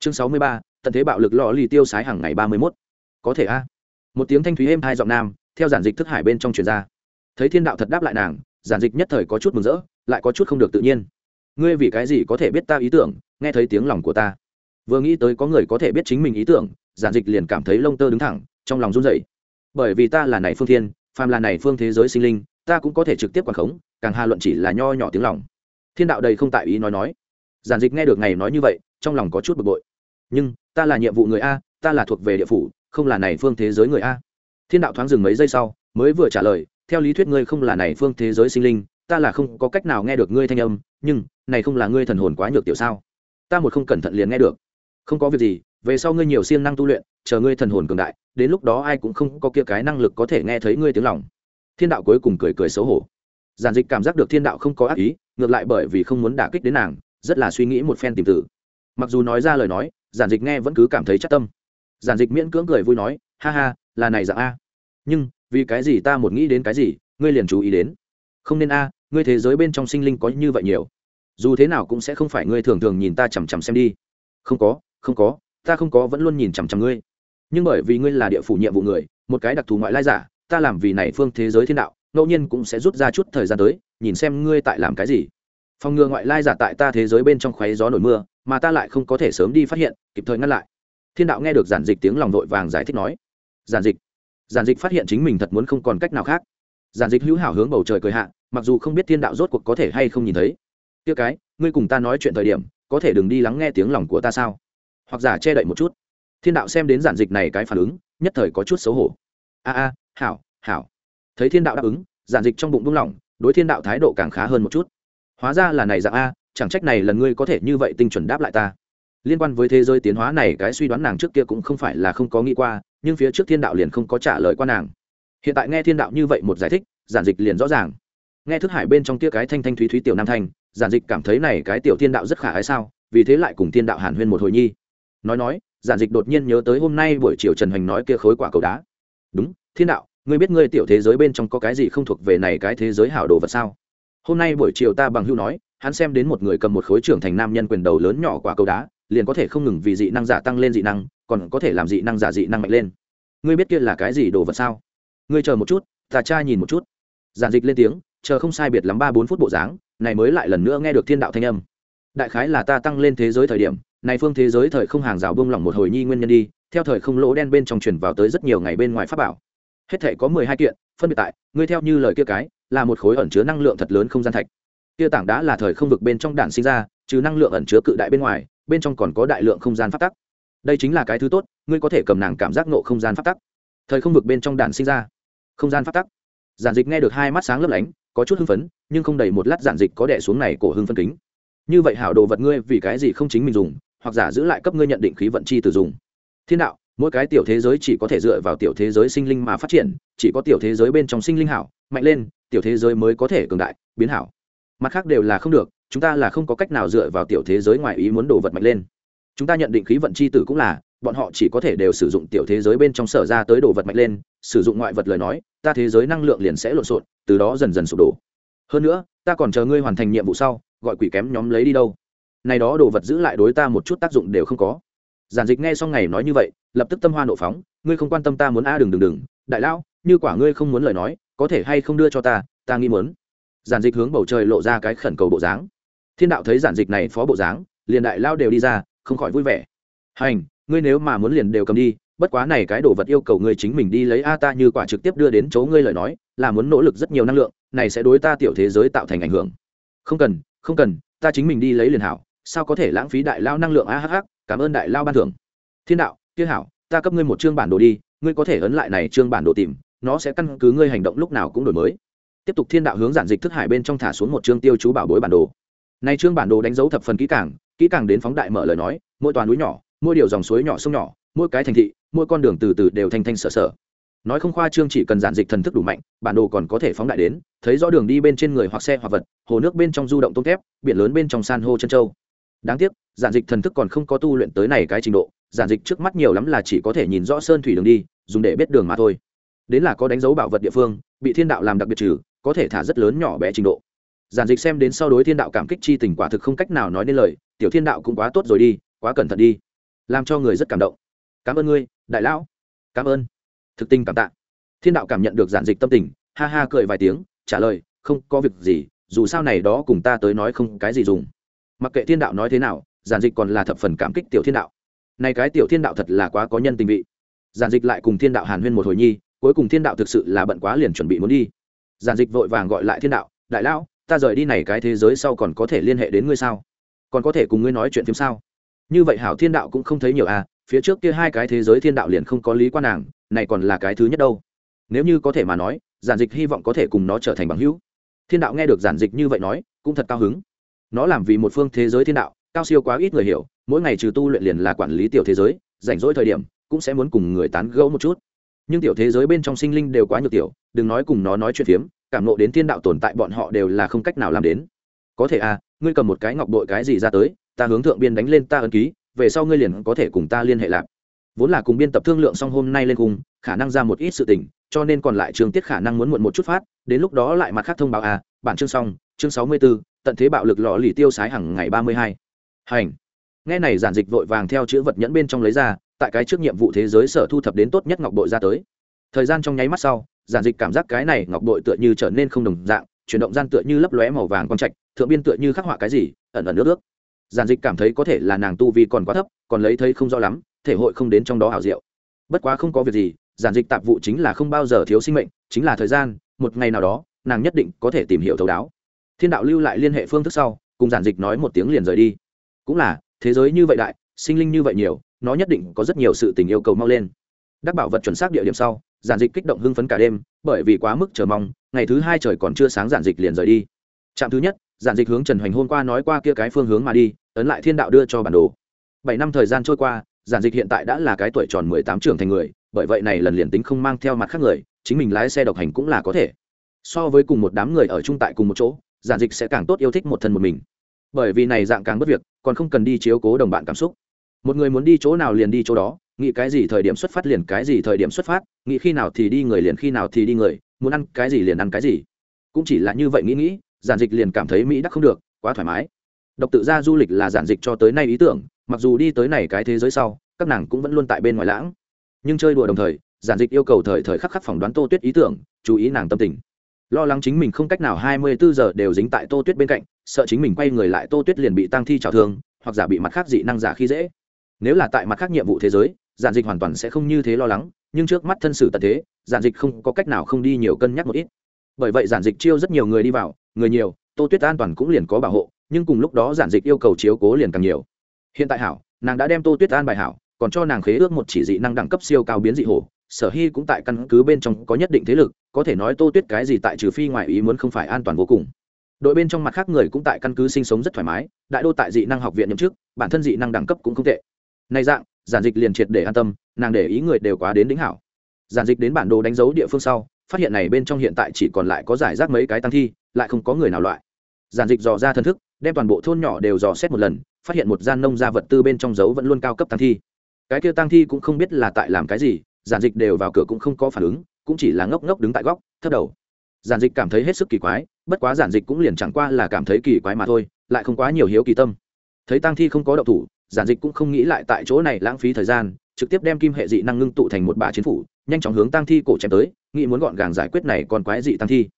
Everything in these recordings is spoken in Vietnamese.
chương sáu mươi ba, tận thế bạo lực lò lì tiêu sái hàng ngày ba mươi mốt. Có thể a. Một tiếng thanh thúy êm hai giọng nam, theo giản dịch thức hải bên trong truyền ra. Thấy thiên đạo thật đáp lại nàng, giản dịch nhất thời có chút mừng rỡ, lại có chút không được tự nhiên. Ngươi vì cái gì có thể biết ta ý tưởng, nghe thấy tiếng lòng của ta? Vừa nghĩ tới có người có thể biết chính mình ý tưởng, giản dịch liền cảm thấy lông tơ đứng thẳng, trong lòng run dậy bởi vì ta là này phương thiên, phàm là này phương thế giới sinh linh, ta cũng có thể trực tiếp quản khống, càng hà luận chỉ là nho nhỏ tiếng lòng. Thiên đạo đầy không tại ý nói nói. Giản dịch nghe được ngày nói như vậy, trong lòng có chút bực bội nhưng ta là nhiệm vụ người a, ta là thuộc về địa phủ, không là này phương thế giới người a. Thiên đạo thoáng dừng mấy giây sau, mới vừa trả lời, theo lý thuyết ngươi không là này phương thế giới sinh linh, ta là không có cách nào nghe được ngươi thanh âm, nhưng này không là ngươi thần hồn quá nhược tiểu sao? Ta một không cẩn thận liền nghe được. Không có việc gì, về sau ngươi nhiều siêng năng tu luyện, chờ ngươi thần hồn cường đại, đến lúc đó ai cũng không có kia cái năng lực có thể nghe thấy ngươi tiếng lòng. Thiên đạo cuối cùng cười cười xấu hổ. Giản dịch cảm giác được thiên đạo không có ác ý, ngược lại bởi vì không muốn đả kích đến nàng, rất là suy nghĩ một phen tìm tử mặc dù nói ra lời nói giản dịch nghe vẫn cứ cảm thấy chắc tâm. Giản dịch miễn cưỡng cười vui nói, ha ha, là này dạng a. Nhưng, vì cái gì ta một nghĩ đến cái gì, ngươi liền chú ý đến. Không nên a, ngươi thế giới bên trong sinh linh có như vậy nhiều. Dù thế nào cũng sẽ không phải ngươi thường thường nhìn ta chằm chằm xem đi. Không có không có, ta không có vẫn luôn nhìn chằm chằm ngươi. Nhưng bởi vì ngươi là địa phủ nhiệm vụ người, một cái đặc thù ngoại lai giả, ta làm vì này phương thế giới thiên đạo, ngẫu nhiên cũng sẽ rút ra chút thời gian tới, nhìn xem ngươi tại làm cái gì. Phòng ngừa ngoại lai giả tại ta thế giới bên trong khoáy gió nổi mưa mà ta lại không có thể sớm đi phát hiện, kịp thời ngăn lại. Thiên đạo nghe được giản dịch tiếng lòng vội vàng giải thích nói, giản dịch giản dịch phát hiện chính mình thật muốn không còn cách nào khác. Giản dịch hữu hảo hướng bầu trời cười hạ, mặc dù không biết thiên đạo rốt cuộc có thể hay không nhìn thấy. Tiêu cái, ngươi cùng ta nói chuyện thời điểm, có thể đừng đi lắng nghe tiếng lòng của ta sao? Hoặc giả che đậy một chút. Thiên đạo xem đến giản dịch này cái phản ứng, nhất thời có chút xấu hổ. A a, hảo hảo. Thấy thiên đạo đáp ứng, giản dịch trong bụng buông lỏng, đối thiên đạo thái độ càng khá hơn một chút. Hóa ra là này dạng a chẳng trách này lần ngươi có thể như vậy tinh chuẩn đáp lại ta. Liên quan với thế giới tiến hóa này, cái suy đoán nàng trước kia cũng không phải là không có nghĩ qua, nhưng phía trước thiên đạo liền không có trả lời qua nàng. Hiện tại nghe thiên đạo như vậy một giải thích, giản dịch liền rõ ràng. Nghe thức hải bên trong kia cái thanh thanh thúy thúy tiểu nam thanh, giản dịch cảm thấy này cái tiểu thiên đạo rất khả ái sao, vì thế lại cùng thiên đạo hàn huyên một hồi nhi. Nói nói, giản dịch đột nhiên nhớ tới hôm nay buổi chiều trần hoành nói kia khối quả cầu đá. Đúng, thiên đạo, ngươi biết ngươi tiểu thế giới bên trong có cái gì không thuộc về này cái thế giới hảo đồ vật sao? Hôm nay buổi chiều ta bằng hưu nói hắn xem đến một người cầm một khối trưởng thành nam nhân quyền đầu lớn nhỏ quả cầu đá, liền có thể không ngừng vì dị năng giả tăng lên dị năng, còn có thể làm dị năng giả dị năng mạnh lên. Ngươi biết kia là cái gì đồ vật sao? Ngươi chờ một chút, ta tra nhìn một chút. Giản dịch lên tiếng, chờ không sai biệt lắm ba bốn phút bộ dáng, này mới lại lần nữa nghe được thiên đạo thanh âm. Đại khái là ta tăng lên thế giới thời điểm, này phương thế giới thời không hàng rào bông lỏng một hồi nhi nguyên nhân đi, theo thời không lỗ đen bên trong truyền vào tới rất nhiều ngày bên ngoài pháp bảo. Hết thể có mười hai kiện, phân biệt tại, ngươi theo như lời kia cái, là một khối ẩn chứa năng lượng thật lớn không gian thạch kia tảng đá là thời không vực bên trong đạn sinh ra, trừ năng lượng ẩn chứa cự đại bên ngoài, bên trong còn có đại lượng không gian phát tắc. Đây chính là cái thứ tốt, ngươi có thể cầm nàng cảm giác nộ không gian phát tắc. Thời không vực bên trong đạn sinh ra, không gian phát tắc. Giản dịch nghe được hai mắt sáng lấp lánh, có chút hưng phấn, nhưng không đầy một lát giản dịch có đẻ xuống này cổ hưng phân kính. Như vậy hảo đồ vật ngươi vì cái gì không chính mình dùng, hoặc giả giữ lại cấp ngươi nhận định khí vận chi từ dùng. Thiên đạo, mỗi cái tiểu thế giới chỉ có thể dựa vào tiểu thế giới sinh linh mà phát triển, chỉ có tiểu thế giới bên trong sinh linh hảo, mạnh lên, tiểu thế giới mới có thể cường đại, biến hảo mặt khác đều là không được, chúng ta là không có cách nào dựa vào tiểu thế giới ngoài ý muốn đồ vật mạnh lên. Chúng ta nhận định khí vận c h i tử cũng là, bọn họ chỉ có thể đều sử dụng tiểu thế giới bên trong sở ra tới đồ vật mạnh lên, sử dụng ngoại vật lời nói, ta thế giới năng lượng liền sẽ lộn xộn, từ đó dần dần sụp đổ. Hơn nữa, ta còn chờ ngươi hoàn thành nhiệm vụ sau, gọi quỷ kém nhóm lấy đi đâu. Này đó đồ vật giữ lại đối ta một chút tác dụng đều không có. Giản dịch nghe xong ngày nói như vậy, lập tức tâm hoa nộ phóng, ngươi không quan tâm ta muốn a, đừng đừng đừng. Đại lão, như quả ngươi không muốn lời nói, có thể hay không đưa cho ta ta nghi muốn giản dịch hướng bầu trời lộ ra cái khẩn cầu bộ dáng. Thiên đạo thấy giản dịch này phó bộ dáng, liền đại lao đều đi ra, không khỏi vui vẻ. Hành, ngươi nếu mà muốn liền đều cầm đi, bất quá này cái đồ vật yêu cầu ngươi chính mình đi lấy a ta như quả trực tiếp đưa đến chỗ ngươi lời nói, là muốn nỗ lực rất nhiều năng lượng, này sẽ đối ta tiểu thế giới tạo thành ảnh hưởng. Không cần không cần, ta chính mình đi lấy liền hảo, sao có thể lãng phí đại lao năng lượng a hh cảm ơn đại lao ban thưởng. Thiên đạo, kia hảo, ta cấp ngươi một chương bản đồ đi, ngươi có thể ấn lại này chương bản đồ tìm, nó sẽ căn cứ ngươi hành động lúc nào cũng đổi mới tiếp tục thiên đạo hướng giản dịch thức hải bên trong thả xuống một chương tiêu chú bảo bối bản đồ. Này chương bản đồ đánh dấu thập phần kỹ càng kỹ càng đến phóng đại mở lời nói, mỗi toàn núi nhỏ, mỗi điều dòng suối nhỏ sông nhỏ, mỗi cái thành thị, mỗi con đường từ từ đều thanh thanh sở sở. Nói không khoa trương chỉ cần giản dịch thần thức đủ mạnh, bản đồ còn có thể phóng đại đến, thấy rõ đường đi bên trên người hoặc xe hoặc vật, hồ nước bên trong du động tôm thép biển lớn bên trong san hô chân châu. Đáng tiếc, giản dịch thần thức còn không có tu luyện tới này cái trình độ, giản dịch trước mắt nhiều lắm là chỉ có thể nhìn rõ sơn thủy đường đi, dùng để biết đường mà thôi. Đến là có đánh dấu bảo vật địa phương, bị thiên đạo làm đặc biệt trừ có thể thả rất lớn nhỏ bé trình độ. Giản dịch xem đến sau đối thiên đạo cảm kích chi tình quả thực không cách nào nói nên lời, tiểu thiên đạo cũng quá tốt rồi đi, quá cẩn thận đi. Làm cho người rất cảm động. Cảm ơn ngươi, đại lão. Cảm ơn. Thực tình cảm tạ. Thiên đạo cảm nhận được giản dịch tâm tình, ha ha cười vài tiếng, trả lời, không có việc gì, dù sao này đó cùng ta tới nói không cái gì dùng. Mặc kệ thiên đạo nói thế nào, giản dịch còn là thập phần cảm kích tiểu thiên đạo. Này cái tiểu thiên đạo thật là quá có nhân tình vị. Giản dịch lại cùng thiên đạo hàn huyên một hồi nhi, cuối cùng thiên đạo thực sự là bận quá liền chuẩn bị muốn đi giản dịch vội vàng gọi lại thiên đạo, đại lão, ta rời đi này cái thế giới sau còn có thể liên hệ đến ngươi sao? Còn có thể cùng ngươi nói chuyện phim sao? Như vậy hảo thiên đạo cũng không thấy nhiều à phía trước kia hai cái thế giới thiên đạo liền không có lý quan nàng, này còn là cái thứ nhất đâu. Nếu như có thể mà nói, giản dịch hy vọng có thể cùng nó trở thành bằng hữu. Thiên đạo nghe được giản dịch như vậy nói, cũng thật cao hứng. Nó làm vì một phương thế giới thiên đạo, cao siêu quá ít người hiểu, mỗi ngày trừ tu luyện liền là quản lý tiểu thế giới, rảnh rỗi thời điểm, cũng sẽ muốn cùng người tán gẫu một chút nhưng tiểu thế giới bên trong sinh linh đều quá nhiều tiểu đừng nói cùng nó nói chuyện phiếm cảm nộ đến thiên đạo tồn tại bọn họ đều là không cách nào làm đến. Có thể à ngươi cầm một cái ngọc bội cái gì ra tới ta hướng thượng biên đánh lên ta ấn ký về sau ngươi liền có thể cùng ta liên hệ lạc. Vốn là cùng biên tập thương lượng xong hôm nay lên cùng khả năng ra một ít sự tình cho nên còn lại trường tiết khả năng muốn muộn một chút phát đến lúc đó lại mặt khác thông báo à bản chương xong chương sáu mươi 64, tận thế bạo lực lọ lì tiêu sái hàng ngày ba mươi hai. Hành. Nghe này giản dịch vội vàng theo chữ vật nhẫn bên trong lấy ra tại cái trước nhiệm vụ thế giới sở thu thập đến tốt nhất ngọc bội ra tới. Thời gian trong nháy mắt sau, giản dịch cảm giác cái này ngọc bội tựa như trở nên không đồng dạng, chuyển động gian tựa như lấp lóe màu vàng quang trạch, thượng biên tựa như khắc họa cái gì, ẩn ẩn nước ước giản dịch cảm thấy có thể là nàng tu vi còn quá thấp, còn lấy thấy không rõ lắm, thể hội không đến trong đó hảo diệu. Bất quá không có việc gì, giản dịch tạp vụ chính là không bao giờ thiếu sinh mệnh, chính là thời gian, một ngày nào đó, nàng nhất định có thể tìm hiểu thấu đáo. Thiên đạo lưu lại liên hệ phương thức sau, cùng giản dịch nói một tiếng liền rời đi. Cũng là, thế giới như vậy đại sinh linh như vậy nhiều, nó nhất định có rất nhiều sự tình yêu cầu mau lên. Đắc bảo vật chuẩn xác địa điểm sau, giản dịch kích động hưng phấn cả đêm, bởi vì quá mức chờ mong, ngày thứ hai trời còn chưa sáng giản dịch liền rời đi. Trạm thứ nhất, giản dịch hướng trần hoành hôm qua nói qua kia cái phương hướng mà đi, ấn lại thiên đạo đưa cho bản đồ. Bảy năm thời gian trôi qua, giản dịch hiện tại đã là cái tuổi tròn mười tám trưởng thành người, bởi vậy này lần liền tính không mang theo mặt khác người, chính mình lái xe độc hành cũng là có thể. So với cùng một đám người ở chung tại cùng một chỗ, giản dịch sẽ càng tốt yêu thích một thân một mình. Bởi vì này dạng càng bất việc, còn không cần đi chiếu cố đồng bạn cảm xúc một người muốn đi chỗ nào liền đi chỗ đó, nghĩ cái gì thời điểm xuất phát liền cái gì thời điểm xuất phát, nghĩ khi nào thì đi người liền khi nào thì đi người, muốn ăn cái gì liền ăn cái gì. Cũng chỉ là như vậy nghĩ nghĩ, giản dịch liền cảm thấy mỹ đắc không được, quá thoải mái. Độc tự ra du lịch là giản dịch cho tới nay ý tưởng, mặc dù đi tới này cái thế giới sau, các nàng cũng vẫn luôn tại bên ngoài lãng. Nhưng chơi đùa đồng thời, giản dịch yêu cầu thời thời khắc khắc phỏng đoán tô tuyết ý tưởng, chú ý nàng tâm tình. Lo lắng chính mình không cách nào hai mươi bốn giờ đều dính tại tô tuyết bên cạnh, sợ chính mình quay người lại tô tuyết liền bị tăng thi trào thương, hoặc giả bị mặt khác dị năng giả khi dễ nếu là tại mặt khác nhiệm vụ thế giới, giản dịch hoàn toàn sẽ không như thế lo lắng, nhưng trước mắt thân sử tật thế, giản dịch không có cách nào không đi nhiều cân nhắc một ít. Bởi vậy giản dịch chiêu rất nhiều người đi vào, người nhiều, tô tuyết an toàn cũng liền có bảo hộ, nhưng cùng lúc đó giản dịch yêu cầu chiếu cố liền càng nhiều. Hiện tại hảo, nàng đã đem tô tuyết an bài hảo, còn cho nàng khế ước một chỉ dị năng đẳng cấp siêu cao biến dị hổ, sở hy cũng tại căn cứ bên trong có nhất định thế lực, có thể nói tô tuyết cái gì tại trừ phi ngoài ý muốn không phải an toàn vô cùng. Đội bên trong mặt khác người cũng tại căn cứ sinh sống rất thoải mái, đại đô tại dị năng học viện nhậm chức, bản thân dị năng đẳng cấp cũng không tệ nay dạng, giản dịch liền triệt để an tâm, nàng để ý người đều quá đến đính hảo. Giản dịch đến bản đồ đánh dấu địa phương sau, phát hiện này bên trong hiện tại chỉ còn lại có giải rác mấy cái tăng thi, lại không có người nào loại. Giản dịch dò ra thân thức, đem toàn bộ thôn nhỏ đều dò xét một lần, phát hiện một gian nông gia vật tư bên trong dấu vẫn luôn cao cấp tăng thi. Cái kia tăng thi cũng không biết là tại làm cái gì, giản dịch đều vào cửa cũng không có phản ứng, cũng chỉ là ngốc ngốc đứng tại góc, thấp đầu. Giản dịch cảm thấy hết sức kỳ quái, bất quá giản dịch cũng liền chẳng qua là cảm thấy kỳ quái mà thôi, lại không quá nhiều hiếu kỳ tâm. Thấy tăng thi không có động thủ giản dịch cũng không nghĩ lại tại chỗ này lãng phí thời gian, trực tiếp đem kim hệ dị năng ngưng tụ thành một bả chiến phủ, nhanh chóng hướng tăng thi cổ chém tới, nghĩ muốn gọn gàng giải quyết này còn quái dị tăng thi.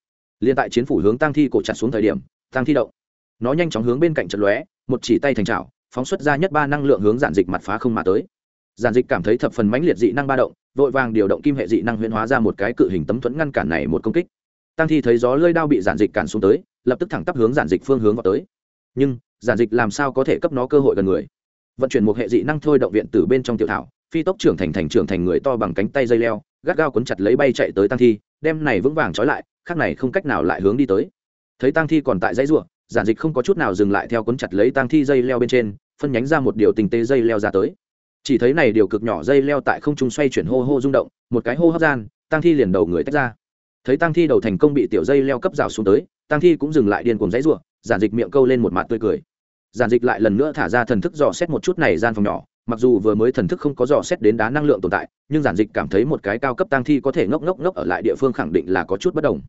Liên tại chiến phủ hướng tăng thi cổ chặt xuống thời điểm tăng thi động. Nó nhanh chóng hướng bên cạnh trận lóe, một chỉ tay thành trào phóng xuất ra nhất ba năng lượng hướng giản dịch mặt phá không mà tới. Giản dịch cảm thấy thập phần mãnh liệt dị năng ba động, vội vàng điều động kim hệ dị năng huyễn hóa ra một cái cự hình tấm thuẫn ngăn cản này một công kích. Tăng thi thấy gió lơi đao bị giản dịch cản xuống tới, lập tức thẳng tắp hướng giản dịch phương hướng vào tới. Nhưng, giản dịch làm sao có thể cấp nó cơ hội gần người? Vận chuyển một hệ dị năng thôi động viện từ bên trong tiểu thảo, phi tốc trưởng thành thành trưởng thành người to bằng cánh tay dây leo, gắt gao cuốn chặt lấy bay chạy tới tăng thi, đem này vững vàng trói lại khác này không cách nào lại hướng đi tới. Thấy tăng thi còn tại dãy ruộng giản dịch không có chút nào dừng lại theo cuốn chặt lấy tăng thi dây leo bên trên, phân nhánh ra một điều tình tế dây leo ra tới. Chỉ thấy này điều cực nhỏ dây leo tại không trung xoay chuyển hô hô rung động, một cái hô hấp gian tăng thi liền đầu người tách ra. Thấy tăng thi đầu thành công bị tiểu dây leo cấp rào xuống tới tăng thi cũng dừng lại điên cuồng dãy ruộng giản dịch miệng câu lên một mặt tươi cười giản dịch lại lần nữa thả ra thần thức dò xét một chút này gian phòng nhỏ. Mặc dù vừa mới thần thức không có dò xét đến đá năng lượng tồn tại, nhưng giản dịch cảm thấy một cái cao cấp tăng thi có thể ngốc ngốc ngốc ở lại địa phương khẳng định là có chút bất đồng.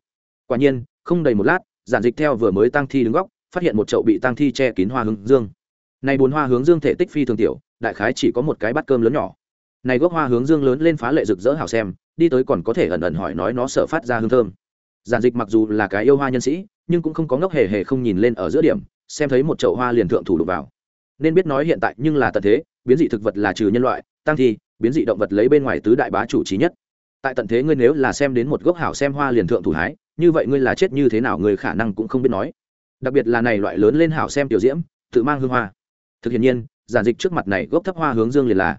Quả nhiên, không đầy một lát, giản dịch theo vừa mới tăng thi đứng góc, phát hiện một chậu bị tăng thi che kín hoa hướng dương. Này bốn hoa hướng dương thể tích phi thường tiểu, đại khái chỉ có một cái bát cơm lớn nhỏ. Này gốc hoa hướng dương lớn lên phá lệ rực rỡ hào xem, đi tới còn có thể ẩn ẩn hỏi nói nó sợ phát ra hương thơm. Giản dịch mặc dù là cái yêu hoa nhân sĩ, nhưng cũng không có ngốc hề hề không nhìn lên ở giữa điểm xem thấy một chậu hoa liền thượng thủ đục vào. Nên biết nói hiện tại nhưng là tận thế, biến dị thực vật là trừ nhân loại, tăng thi, biến dị động vật lấy bên ngoài tứ đại bá chủ trí nhất. Tại tận thế ngươi nếu là xem đến một gốc hảo xem hoa liền thượng thủ hái, như vậy ngươi là chết như thế nào người khả năng cũng không biết nói. Đặc biệt là này loại lớn lên hảo xem tiểu diễm, tự mang hương hoa. Thực hiện nhiên, giản dịch trước mặt này gốc thấp hoa hướng dương liền là.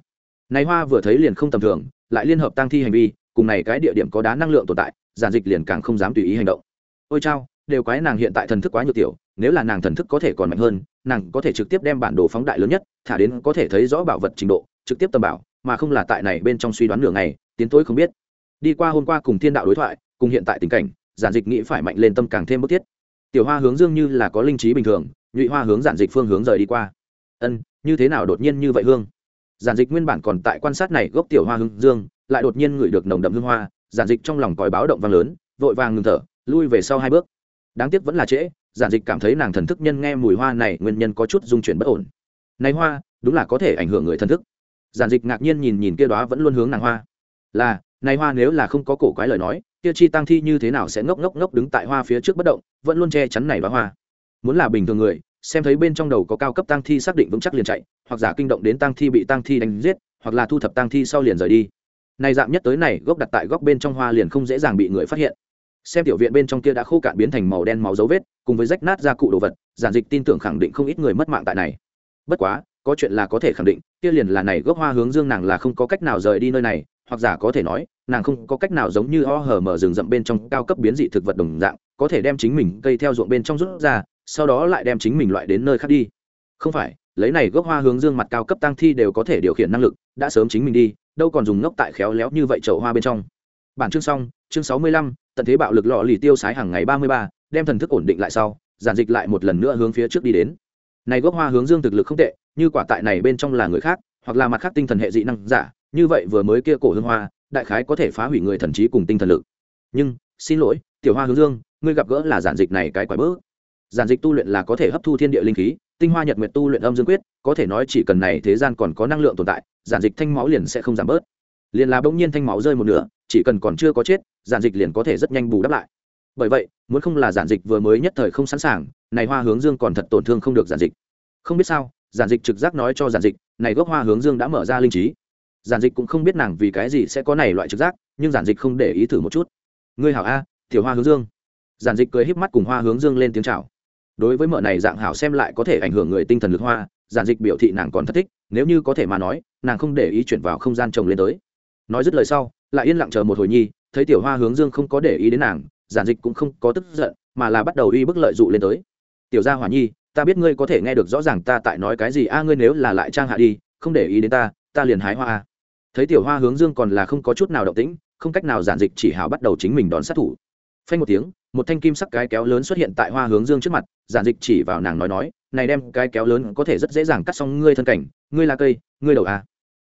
Này hoa vừa thấy liền không tầm thường, lại liên hợp tăng thi hành vi, cùng này cái địa điểm có đá năng lượng tồn tại, giản dịch liền càng không dám tùy ý hành động. Ôi chao đều quái nàng hiện tại thần thức quá nhiều tiểu, nếu là nàng thần thức có thể còn mạnh hơn, nàng có thể trực tiếp đem bản đồ phóng đại lớn nhất, thả đến có thể thấy rõ bảo vật trình độ, trực tiếp tầm bảo, mà không là tại này bên trong suy đoán nửa ngày, tiến tối không biết. Đi qua hôm qua cùng thiên đạo đối thoại, cùng hiện tại tình cảnh, giản dịch nghĩ phải mạnh lên tâm càng thêm bức thiết. Tiểu hoa hướng dương như là có linh trí bình thường, nhụy hoa hướng giản dịch phương hướng rời đi qua. Ân, như thế nào đột nhiên như vậy hương? Giản dịch nguyên bản còn tại quan sát này gốc tiểu hoa hướng dương, lại đột nhiên ngửi được nồng đậm hương hoa, giản dịch trong lòng còi báo động vang lớn, vội vàng ngừng thở, lui về sau hai bước đáng tiếc vẫn là trễ, giản dịch cảm thấy nàng thần thức nhân nghe mùi hoa này nguyên nhân có chút dung chuyển bất ổn. Này hoa, đúng là có thể ảnh hưởng người thần thức. Giản dịch ngạc nhiên nhìn nhìn kia đó vẫn luôn hướng nàng hoa. Là, này hoa nếu là không có cổ quái lời nói, kia chi tăng thi như thế nào sẽ ngốc ngốc ngốc đứng tại hoa phía trước bất động, vẫn luôn che chắn này đoá hoa. Muốn là bình thường người, xem thấy bên trong đầu có cao cấp tăng thi xác định vững chắc liền chạy, hoặc giả kinh động đến tăng thi bị tăng thi đánh giết, hoặc là thu thập tăng thi sau liền rời đi. Này dạng nhất tới này, gốc đặt tại góc bên trong hoa liền không dễ dàng bị người phát hiện xem tiểu viện bên trong kia đã khô cạn biến thành màu đen máu dấu vết, cùng với rách nát ra cụ đồ vật, giản dịch tin tưởng khẳng định không ít người mất mạng tại này. Bất quá, có chuyện là có thể khẳng định, kia liền là này gốc hoa hướng dương nàng là không có cách nào rời đi nơi này, hoặc giả có thể nói, nàng không có cách nào giống như o hở mở rừng rậm bên trong cao cấp biến dị thực vật đồng dạng, có thể đem chính mình cây theo ruộng bên trong rút ra, sau đó lại đem chính mình loại đến nơi khác đi. Không phải, lấy này gốc hoa hướng dương mặt cao cấp tăng thi đều có thể điều khiển năng lực, đã sớm chính mình đi, đâu còn dùng ngốc tại khéo léo như vậy chậu hoa bên trong. Bản chương xong, chương sáu mươi lăm tận thế bạo lực lọ lì tiêu sái hàng ngày ba mươi ba, đem thần thức ổn định lại sau, giản dịch lại một lần nữa hướng phía trước đi đến. Này gốc hoa hướng dương thực lực không tệ, như quả tại này bên trong là người khác, hoặc là mặt khác tinh thần hệ dị năng giả, như vậy vừa mới kia cổ hương hoa, đại khái có thể phá hủy người thần trí cùng tinh thần lực. Nhưng, xin lỗi, tiểu hoa hướng dương, ngươi gặp gỡ là giản dịch này cái quái bớ. Giản dịch tu luyện là có thể hấp thu thiên địa linh khí, tinh hoa nhật nguyệt tu luyện âm dương quyết, có thể nói chỉ cần này thế gian còn có năng lượng tồn tại, giản dịch thanh máu liền sẽ không giảm bớt. Liền là bỗng nhiên thanh máu rơi một nửa, chỉ cần còn chưa có chết giản dịch liền có thể rất nhanh bù đắp lại. Bởi vậy, muốn không là giản dịch vừa mới nhất thời không sẵn sàng, này hoa hướng dương còn thật tổn thương không được giản dịch. Không biết sao, giản dịch trực giác nói cho giản dịch, này gốc hoa hướng dương đã mở ra linh trí. Giản dịch cũng không biết nàng vì cái gì sẽ có này loại trực giác, nhưng giản dịch không để ý thử một chút. Ngươi hảo a, tiểu hoa hướng dương. Giản dịch cười híp mắt cùng hoa hướng dương lên tiếng chào. Đối với mợ này dạng hảo xem lại có thể ảnh hưởng người tinh thần lực hoa, giản dịch biểu thị nàng còn thất thích, nếu như có thể mà nói, nàng không để ý chuyển vào không gian chồng lên tới. Nói dứt lời sau, lại yên lặng chờ một hồi nhi thấy tiểu hoa hướng dương không có để ý đến nàng, giản dịch cũng không có tức giận, mà là bắt đầu uy bức lợi dụ lên tới. Tiểu gia hỏa nhi, ta biết ngươi có thể nghe được rõ ràng ta tại nói cái gì, a, ngươi nếu là lại trang hạ đi, không để ý đến ta ta liền hái hoa a. Thấy tiểu hoa hướng dương còn là không có chút nào động tĩnh, không cách nào giản dịch chỉ hào bắt đầu chính mình đón sát thủ. Phanh một tiếng, một thanh kim sắc cái kéo lớn xuất hiện tại hoa hướng dương trước mặt, giản dịch chỉ vào nàng nói nói, này đem cái kéo lớn có thể rất dễ dàng cắt xong ngươi thân cảnh, ngươi là cây, ngươi đầu a.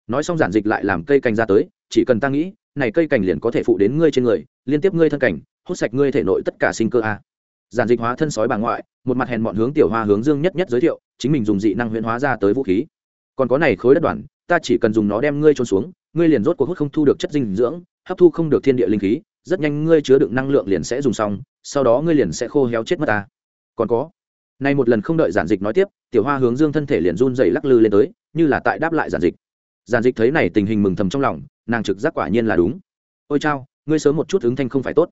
Nói xong giản dịch lại làm cây cành ra tới chỉ cần ta nghĩ, này cây cảnh liền có thể phụ đến ngươi trên người, liên tiếp ngươi thân cảnh hút sạch ngươi thể nội tất cả sinh cơ a. Giản dịch hóa thân sói bà ngoại, một mặt hèn mọn hướng tiểu hoa hướng dương nhất nhất giới thiệu, chính mình dùng dị năng huyễn hóa ra tới vũ khí. Còn có này khối đất đoàn, ta chỉ cần dùng nó đem ngươi trôn xuống, ngươi liền rốt cuộc hút không thu được chất dinh dưỡng, hấp thu không được thiên địa linh khí, rất nhanh ngươi chứa đựng năng lượng liền sẽ dùng xong, sau đó ngươi liền sẽ khô héo chết mất ta. Còn có nay một lần không đợi giản dịch nói tiếp, tiểu hoa hướng dương thân thể liền run dày lắc lư lên tới, như là tại đáp lại giản dịch. Giản dịch thấy này tình hình mừng thầm trong lòng nàng trực giác quả nhiên là đúng. Ôi chao, ngươi sớm một chút ứng thanh không phải tốt.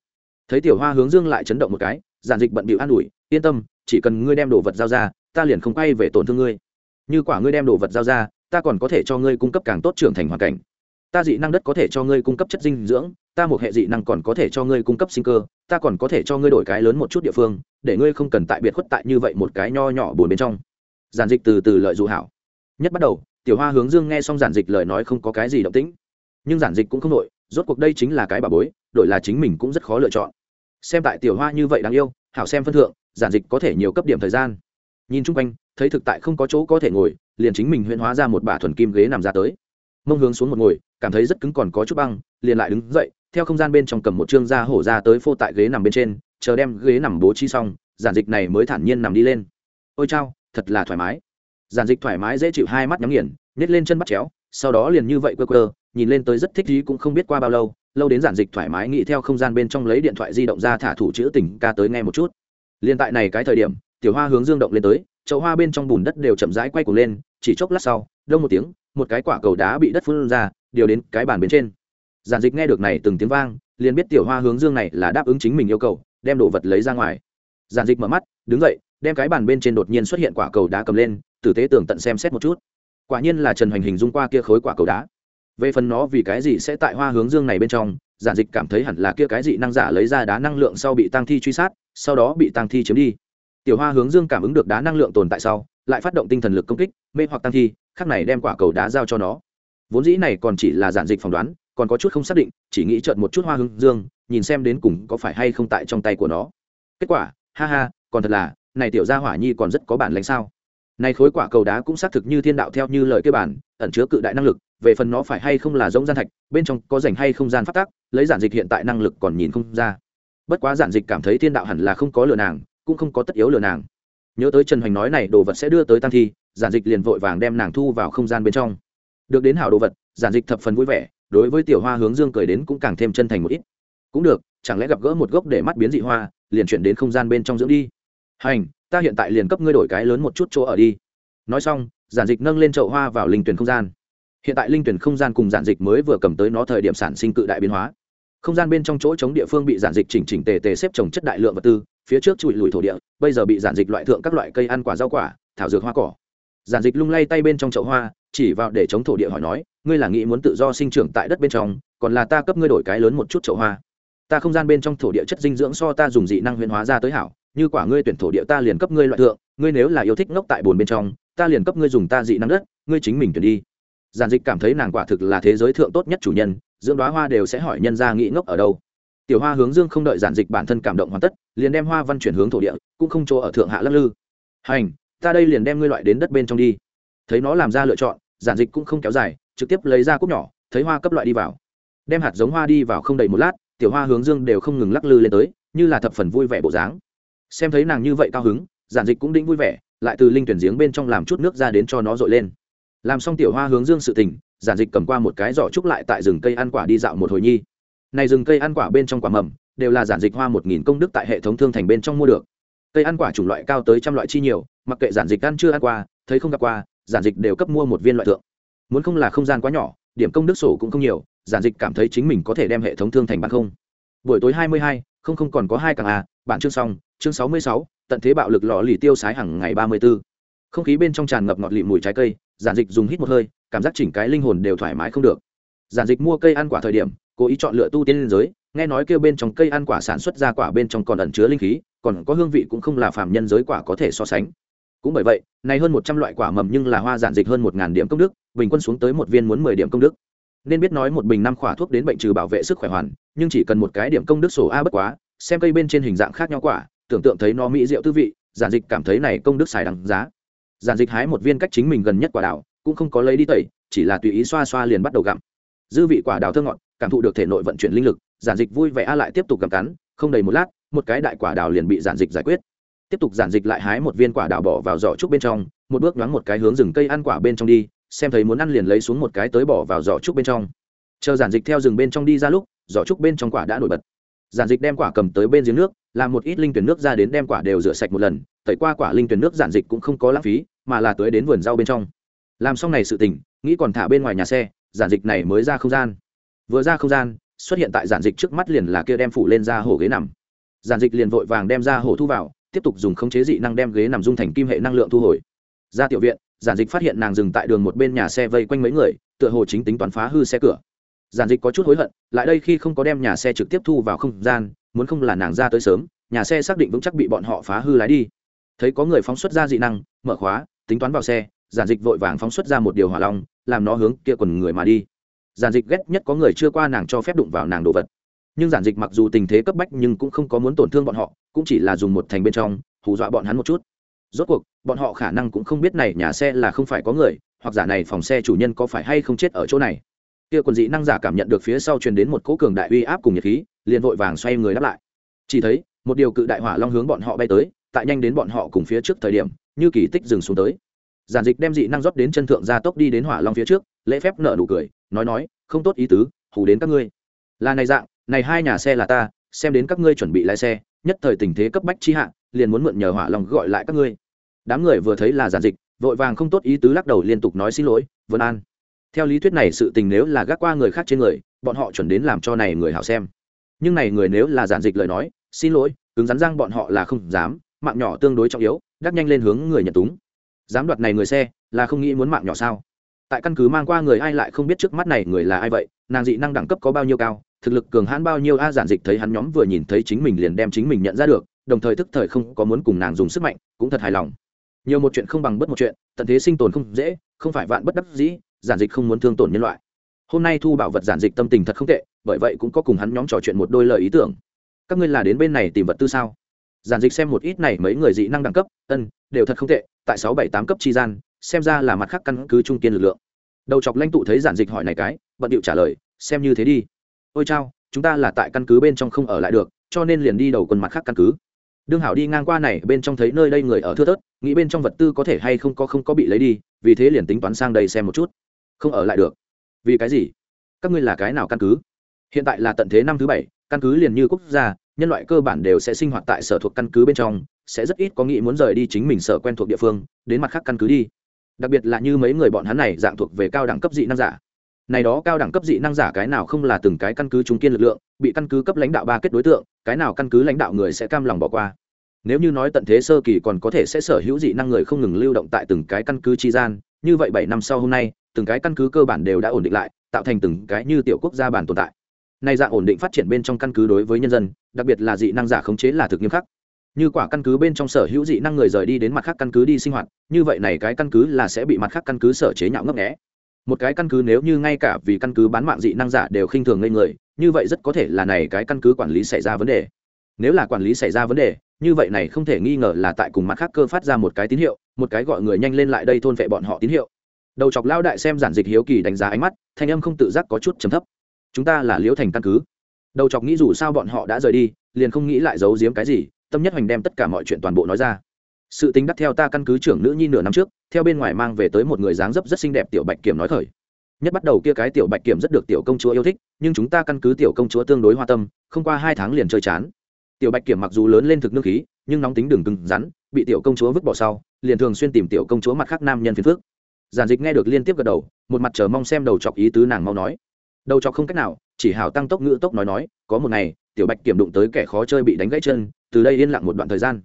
Thấy tiểu hoa hướng dương lại chấn động một cái, giản dịch bận bịu an ủi, yên tâm, chỉ cần ngươi đem đồ vật giao ra, ta liền không quay về tổn thương ngươi. Như quả ngươi đem đồ vật giao ra, ta còn có thể cho ngươi cung cấp càng tốt trưởng thành hoàn cảnh. Ta dị năng đất có thể cho ngươi cung cấp chất dinh dưỡng, ta một hệ dị năng còn có thể cho ngươi cung cấp sinh cơ, ta còn có thể cho ngươi đổi cái lớn một chút địa phương, để ngươi không cần tại biệt khuất tại như vậy một cái nho nhỏ buồn bên trong. Giản dịch từ từ lợi dụ hảo. Nhất bắt đầu, tiểu hoa hướng dương nghe xong giản dịch lời nói không có cái gì động tĩnh nhưng giản dịch cũng không đổi rốt cuộc đây chính là cái bà bối, đổi là chính mình cũng rất khó lựa chọn. Xem tại tiểu hoa như vậy đáng yêu, hảo xem phân thượng, giản dịch có thể nhiều cấp điểm thời gian. Nhìn chung quanh, thấy thực tại không có chỗ có thể ngồi, liền chính mình huyễn hóa ra một bả thuần kim ghế nằm ra tới. Mông hướng xuống một ngồi, cảm thấy rất cứng còn có chút băng, liền lại đứng dậy, theo không gian bên trong cầm một chương da hổ ra tới phô tại ghế nằm bên trên, chờ đem ghế nằm bố trí xong, giản dịch này mới thản nhiên nằm đi lên. Ôi chao, thật là thoải mái. Giản dịch thoải mái dễ chịu hai mắt nhắm nghiền nhét lên chân bắt chéo, sau đó liền như vậy quơ quơ nhìn lên tới rất thích ý cũng không biết qua bao lâu lâu đến giản dịch thoải mái nghĩ theo không gian bên trong lấy điện thoại di động ra thả thủ chữ tình ca tới nghe một chút. Liền tại này cái thời điểm, tiểu hoa hướng dương động lên tới, chậu hoa bên trong bùn đất đều chậm rãi quay cuồng lên, chỉ chốc lát sau, đông một tiếng, một cái quả cầu đá bị đất phun ra, điều đến cái bàn bên trên. Giản dịch nghe được này từng tiếng vang, liền biết tiểu hoa hướng dương này là đáp ứng chính mình yêu cầu, đem đồ vật lấy ra ngoài. Giản dịch mở mắt, đứng dậy, đem cái bàn bên trên đột nhiên xuất hiện quả cầu đá cầm lên, tử tế tưởng tận xem xét một chút. Quả nhiên là trần hoành hình dung qua kia khối quả cầu đá về phần nó vì cái gì sẽ tại hoa hướng dương này bên trong, giản dịch cảm thấy hẳn là kia cái gì năng giả lấy ra đá năng lượng sau bị tăng thi truy sát, sau đó bị tăng thi chiếm đi. Tiểu hoa hướng dương cảm ứng được đá năng lượng tồn tại sau, lại phát động tinh thần lực công kích, mê hoặc tăng thi khác này đem quả cầu đá giao cho nó. Vốn dĩ này còn chỉ là giản dịch phỏng đoán, còn có chút không xác định, chỉ nghĩ trợn một chút hoa hướng dương, nhìn xem đến cùng có phải hay không tại trong tay của nó. Kết quả, ha ha, còn thật là, này tiểu gia hỏa nhi còn rất có bản lãnh sao? Này khối quả cầu đá cũng xác thực như thiên đạo theo như lời kêu bản, ẩn chứa cự đại năng lực về phần nó phải hay không là giống gian thạch, bên trong có dành hay không gian phát tác, lấy giản dịch hiện tại năng lực còn nhìn không ra. Bất quá giản dịch cảm thấy thiên đạo hẳn là không có lừa nàng, cũng không có tất yếu lừa nàng. Nhớ tới trần hoành nói này, đồ vật sẽ đưa tới tăng thi, giản dịch liền vội vàng đem nàng thu vào không gian bên trong. Được đến hảo đồ vật, giản dịch thập phần vui vẻ, đối với tiểu hoa hướng dương cười đến cũng càng thêm chân thành một ít. Cũng được, chẳng lẽ gặp gỡ một gốc để mắt biến dị hoa, liền chuyển đến không gian bên trong dưỡng đi? Hành, ta hiện tại liền cấp ngươi đổi cái lớn một chút chỗ ở đi. Nói xong, giản dịch nâng lên chậu hoa vào linh tuyển không gian hiện tại linh tuyển không gian cùng giản dịch mới vừa cầm tới nó thời điểm sản sinh cự đại biến hóa. Không gian bên trong chỗ chống địa phương bị giản dịch chỉnh chỉnh tề tề xếp trồng chất đại lượng vật tư, phía trước trụi lùi thổ địa, bây giờ bị giản dịch loại thượng các loại cây ăn quả rau quả, thảo dược hoa cỏ. Giản dịch lung lay tay bên trong chậu hoa, chỉ vào để chống thổ địa hỏi nói, ngươi là nghĩ muốn tự do sinh trưởng tại đất bên trong, còn là ta cấp ngươi đổi cái lớn một chút chậu hoa? Ta không gian bên trong thổ địa chất dinh dưỡng so ta dùng dị năng huyền hóa ra tới hảo, như quả ngươi tuyển thổ địa ta liền cấp ngươi loại thượng, ngươi nếu là yêu thích ngốc tại bồn bên trong, ta liền cấp ngươi dùng ta dị năng đất, ngươi chính mình tuyển đi giản dịch cảm thấy nàng quả thực là thế giới thượng tốt nhất chủ nhân, dưỡng đoá hoa đều sẽ hỏi nhân ra nghĩ ngốc ở đâu. Tiểu hoa hướng dương không đợi giản dịch bản thân cảm động hoàn tất, liền đem hoa văn chuyển hướng thổ địa, cũng không chỗ ở thượng hạ lắc lư. Hành, ta đây liền đem ngươi loại đến đất bên trong đi. Thấy nó làm ra lựa chọn, giản dịch cũng không kéo dài, trực tiếp lấy ra cúc nhỏ, thấy hoa cấp loại đi vào. Đem hạt giống hoa đi vào không đầy một lát, tiểu hoa hướng dương đều không ngừng lắc lư lên tới, như là thập phần vui vẻ bộ dáng. Xem thấy nàng như vậy cao hứng, giản dịch cũng đĩnh vui vẻ, lại từ linh tuyển giếng bên trong làm chút nước ra đến cho nó dội lên làm xong tiểu hoa hướng dương sự tình, giản dịch cầm qua một cái giỏ trúc lại tại rừng cây ăn quả đi dạo một hồi nhi. Này rừng cây ăn quả bên trong quả mầm, đều là giản dịch hoa một nghìn công đức tại hệ thống thương thành bên trong mua được. Cây ăn quả chủng loại cao tới trăm loại chi nhiều, mặc kệ giản dịch ăn chưa ăn qua, thấy không gặp qua, giản dịch đều cấp mua một viên loại thượng. Muốn không là không gian quá nhỏ, điểm công đức sổ cũng không nhiều, giản dịch cảm thấy chính mình có thể đem hệ thống thương thành bán không. Buổi tối hai mươi hai, không không còn có hai càng à bạn chương xong, chương sáu mươi sáu, tận thế bạo lực lò lì tiêu sái hàng ngày ba mươi b ố không khí bên trong tràn ngập ngọt lị mùi trái cây giản dịch dùng hít một hơi, cảm giác chỉnh cái linh hồn đều thoải mái không được. Giản dịch mua cây ăn quả thời điểm, cố ý chọn lựa tu tiên liên giới, nghe nói kêu bên trong cây ăn quả sản xuất ra quả bên trong còn ẩn chứa linh khí, còn có hương vị cũng không là phàm nhân giới quả có thể so sánh. Cũng bởi vậy nay hơn một trăm loại quả mầm nhưng là hoa giản dịch hơn một ngàn điểm công đức, bình quân xuống tới một viên muốn mười điểm công đức. Nên biết nói một bình năm khỏa thuốc đến bệnh trừ bảo vệ sức khỏe hoàn, nhưng chỉ cần một cái điểm công đức sổ a bất quá, xem cây bên trên hình dạng khác nhau quả, tưởng tượng thấy nó mỹ rượu tư vị, giản dịch cảm thấy này công đức xài đằng giá giản dịch hái một viên cách chính mình gần nhất quả đào, cũng không có lấy đi tẩy, chỉ là tùy ý xoa xoa liền bắt đầu gặm. Dư vị quả đào thơ ngọt, cảm thụ được thể nội vận chuyển linh lực, giản dịch vui vẻ a lại tiếp tục gặm cắn, không đầy một lát, một cái đại quả đào liền bị giản dịch giải quyết. Tiếp tục giản dịch lại hái một viên quả đào bỏ vào giỏ trúc bên trong, một bước nhoáng một cái hướng rừng cây ăn quả bên trong đi, xem thấy muốn ăn liền lấy xuống một cái tới bỏ vào giỏ trúc bên trong. Chờ giản dịch theo rừng bên trong đi ra lúc, giỏ trúc bên trong quả đã nổi bật. Giản dịch đem quả cầm tới bên giếng nước, làm một ít linh tuyển nước ra đến đem quả đều rửa sạch một lần tẩy qua quả linh tuyển nước giản dịch cũng không có lãng phí, mà là tới đến vườn rau bên trong. Làm xong này sự tình, nghĩ còn thả bên ngoài nhà xe, giản dịch này mới ra không gian. Vừa ra không gian, xuất hiện tại giản dịch trước mắt liền là kia đem phủ lên ra hổ ghế nằm. Giản dịch liền vội vàng đem ra hổ thu vào, tiếp tục dùng khống chế dị năng đem ghế nằm dung thành kim hệ năng lượng thu hồi. Ra tiểu viện, giản dịch phát hiện nàng dừng tại đường một bên nhà xe vây quanh mấy người, tựa hồ chính tính toán phá hư xe cửa. Giản dịch có chút hối hận, lại đây khi không có đem nhà xe trực tiếp thu vào không gian, muốn không là nàng ra tới sớm, nhà xe xác định vững chắc bị bọn họ phá hư lái đi thấy có người phóng xuất ra dị năng, mở khóa, tính toán vào xe, giản dịch vội vàng phóng xuất ra một điều hỏa long, làm nó hướng kia quần người mà đi. Giản dịch ghét nhất có người chưa qua nàng cho phép đụng vào nàng đồ vật. Nhưng giản dịch mặc dù tình thế cấp bách nhưng cũng không có muốn tổn thương bọn họ, cũng chỉ là dùng một thành bên trong, hù dọa bọn hắn một chút. Rốt cuộc, bọn họ khả năng cũng không biết này nhà xe là không phải có người, hoặc giả này phòng xe chủ nhân có phải hay không chết ở chỗ này. Kia quần dị năng giả cảm nhận được phía sau truyền đến một cỗ cường đại uy áp cùng nhiệt khí, liền vội vàng xoay người đáp lại. Chỉ thấy, một điều cự đại hỏa long hướng bọn họ bay tới tại nhanh đến bọn họ cùng phía trước thời điểm, như kỳ tích dừng xuống tới. Giản dịch đem dị năng rót đến chân thượng gia tốc đi đến hỏa long phía trước, lễ phép nợ nụ cười, nói nói, không tốt ý tứ hủ đến các ngươi. Là này dạng, này hai nhà xe là ta, xem đến các ngươi chuẩn bị lái xe, nhất thời tình thế cấp bách chi hạ, liền muốn mượn nhờ hỏa long gọi lại các ngươi. Đám người vừa thấy là giản dịch, vội vàng không tốt ý tứ lắc đầu liên tục nói xin lỗi, vân an. Theo lý thuyết này sự tình nếu là gác qua người khác trên người, bọn họ chuẩn đến làm cho này người hảo xem. Nhưng này người nếu là giản dịch lời nói, xin lỗi, cứng rắn răng bọn họ là không dám mạng nhỏ tương đối trọng yếu đắc nhanh lên hướng người nhận túng. Dám đoạt này người xe, là không nghĩ muốn mạng nhỏ sao? Tại căn cứ mang qua người ai lại không biết trước mắt này người là ai vậy, nàng dị năng đẳng cấp có bao nhiêu cao, thực lực cường hãn bao nhiêu a, giản dịch thấy hắn nhóm vừa nhìn thấy chính mình liền đem chính mình nhận ra được, đồng thời thức thời không có muốn cùng nàng dùng sức mạnh, cũng thật hài lòng. Nhiều một chuyện không bằng bất một chuyện, tận thế sinh tồn không dễ, không phải vạn bất đắc dĩ, giản dịch không muốn thương tổn nhân loại. Hôm nay thu bảo vật giản dịch tâm tình thật không tệ, bởi vậy cũng có cùng hắn nhóm trò chuyện một đôi lời ý tưởng. Các ngươi là đến bên này tìm vật tư sao? Giản dịch xem một ít này mấy người dị năng đẳng cấp, ân, đều thật không tệ, tại sáu bảy tám cấp tri gian, xem ra là mặt khác căn cứ trung kiên lực lượng. Đầu chọc lãnh tụ thấy giản dịch hỏi này cái, bận điệu trả lời, xem như thế đi. Ôi chao, chúng ta là tại căn cứ bên trong không ở lại được, cho nên liền đi đầu quân mặt khác căn cứ. Đương hảo đi ngang qua này, bên trong thấy nơi đây người ở thưa thớt, nghĩ bên trong vật tư có thể hay không có không có bị lấy đi, vì thế liền tính toán sang đây xem một chút. Không ở lại được. Vì cái gì? Các ngươi là cái nào căn cứ? Hiện tại là tận thế năm thứ bảy, căn cứ liền như quốc gia nhân loại cơ bản đều sẽ sinh hoạt tại sở thuộc căn cứ bên trong, sẽ rất ít có nghĩ muốn rời đi chính mình sở quen thuộc địa phương, đến mặt khác căn cứ đi. Đặc biệt là như mấy người bọn hắn này dạng thuộc về cao đẳng cấp dị năng giả. Này đó cao đẳng cấp dị năng giả cái nào không là từng cái căn cứ trung kiên lực lượng, bị căn cứ cấp lãnh đạo ba kết đối tượng, cái nào căn cứ lãnh đạo người sẽ cam lòng bỏ qua. Nếu như nói tận thế sơ kỳ còn có thể sẽ sở hữu dị năng người không ngừng lưu động tại từng cái căn cứ tri gian, như vậy bảy năm sau hôm nay, từng cái căn cứ cơ bản đều đã ổn định lại, tạo thành từng cái như tiểu quốc gia bản tồn tại nay dạng ổn định phát triển bên trong căn cứ đối với nhân dân, đặc biệt là dị năng giả khống chế là thực nghiêm khắc. Như quả căn cứ bên trong sở hữu dị năng người rời đi đến mặt khác căn cứ đi sinh hoạt, như vậy này cái căn cứ là sẽ bị mặt khác căn cứ sở chế nhạo ngấp nghẽ một cái căn cứ nếu như ngay cả vì căn cứ bán mạng dị năng giả đều khinh thường ngây người, như vậy rất có thể là này cái căn cứ quản lý xảy ra vấn đề. Nếu là quản lý xảy ra vấn đề, như vậy này không thể nghi ngờ là tại cùng mặt khác cơ phát ra một cái tín hiệu, một cái gọi người nhanh lên lại đây thôn vệ bọn họ tín hiệu. Đầu chọc lao đại xem giản dịch hiếu kỳ đánh giá ánh mắt, thanh âm không tự giác có chút chấm thấp chúng ta là liễu thành căn cứ. Đầu chọc nghĩ dù sao bọn họ đã rời đi, liền không nghĩ lại giấu giếm cái gì, tâm nhất hoành đem tất cả mọi chuyện toàn bộ nói ra. Sự tính đắt theo ta căn cứ trưởng nữ nhi nửa năm trước, theo bên ngoài mang về tới một người dáng dấp rất xinh đẹp tiểu bạch kiểm nói khởi. Nhất bắt đầu kia cái tiểu bạch kiểm rất được tiểu công chúa yêu thích, nhưng chúng ta căn cứ tiểu công chúa tương đối hoa tâm, không qua hai tháng liền chơi chán. Tiểu bạch kiểm mặc dù lớn lên thực nước khí, nhưng nóng tính đường cứng rắn, bị tiểu công chúa vứt bỏ sau, liền thường xuyên tìm tiểu công chúa mặt khác nam nhân phiền phước giản dịch nghe được liên tiếp gật đầu, một mặt chờ mong xem đầu chọc ý tứ nàng mau nói đầu chọc không cách nào, chỉ hào tăng tốc ngữ tốc nói nói, có một ngày, tiểu bạch kiểm đụng tới kẻ khó chơi bị đánh gãy chân, từ đây yên lặng một đoạn thời gian.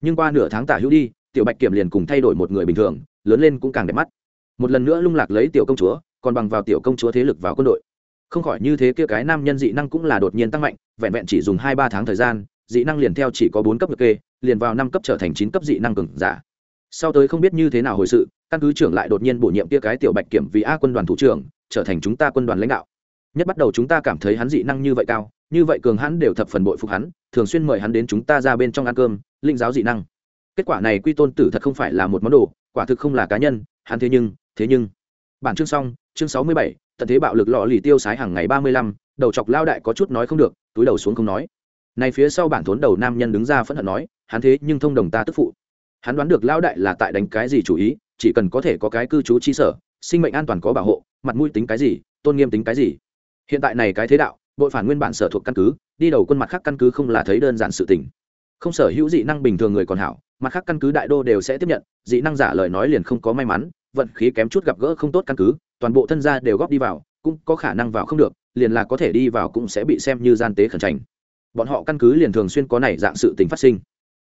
Nhưng qua nửa tháng tả hữu đi, tiểu bạch kiểm liền cùng thay đổi một người bình thường, lớn lên cũng càng đẹp mắt. Một lần nữa lung lạc lấy tiểu công chúa, còn bằng vào tiểu công chúa thế lực vào quân đội. Không khỏi như thế kia cái nam nhân dị năng cũng là đột nhiên tăng mạnh, vẹn vẹn chỉ dùng hai ba tháng thời gian, dị năng liền theo chỉ có bốn cấp được kê, liền vào năm cấp trở thành chín cấp dị năng cường giả. Sau tới không biết như thế nào hồi sự, căn cứ trưởng lại đột nhiên bổ nhiệm kia cái tiểu bạch kiểm vì a quân đoàn thủ trưởng, trở thành chúng ta quân đoàn lãnh đạo nhất bắt đầu chúng ta cảm thấy hắn dị năng như vậy cao, như vậy cường hắn đều thập phần bội phục hắn, thường xuyên mời hắn đến chúng ta ra bên trong ăn cơm, linh giáo dị năng. Kết quả này quy tôn tử thật không phải là một món đồ, quả thực không là cá nhân, hắn thế nhưng thế nhưng. Bản chương xong, chương sáu mươi bảy, tận thế bạo lực lọ lì tiêu sái hàng ngày ba mươi lăm, đầu chọc lao đại có chút nói không được, túi đầu xuống không nói. Này phía sau bản thốn đầu nam nhân đứng ra phẫn hận nói, hắn thế nhưng thông đồng ta tức phụ. Hắn đoán được lao đại là tại đánh cái gì chủ ý, chỉ cần có thể có cái cư trú chi sở, sinh mệnh an toàn có bảo hộ, mặt mũi tính cái gì, tôn nghiêm tính cái gì hiện tại này cái thế đạo, bội phản nguyên bản sở thuộc căn cứ, đi đầu quân mặt khác căn cứ không là thấy đơn giản sự tình. Không sở hữu dị năng bình thường người còn hảo, mặt khác căn cứ đại đô đều sẽ tiếp nhận, dị năng giả lời nói liền không có may mắn, vận khí kém chút gặp gỡ không tốt căn cứ, toàn bộ thân gia đều góp đi vào, cũng có khả năng vào không được, liền là có thể đi vào cũng sẽ bị xem như gian tế khẩn trành. Bọn họ căn cứ liền thường xuyên có này dạng sự tình phát sinh.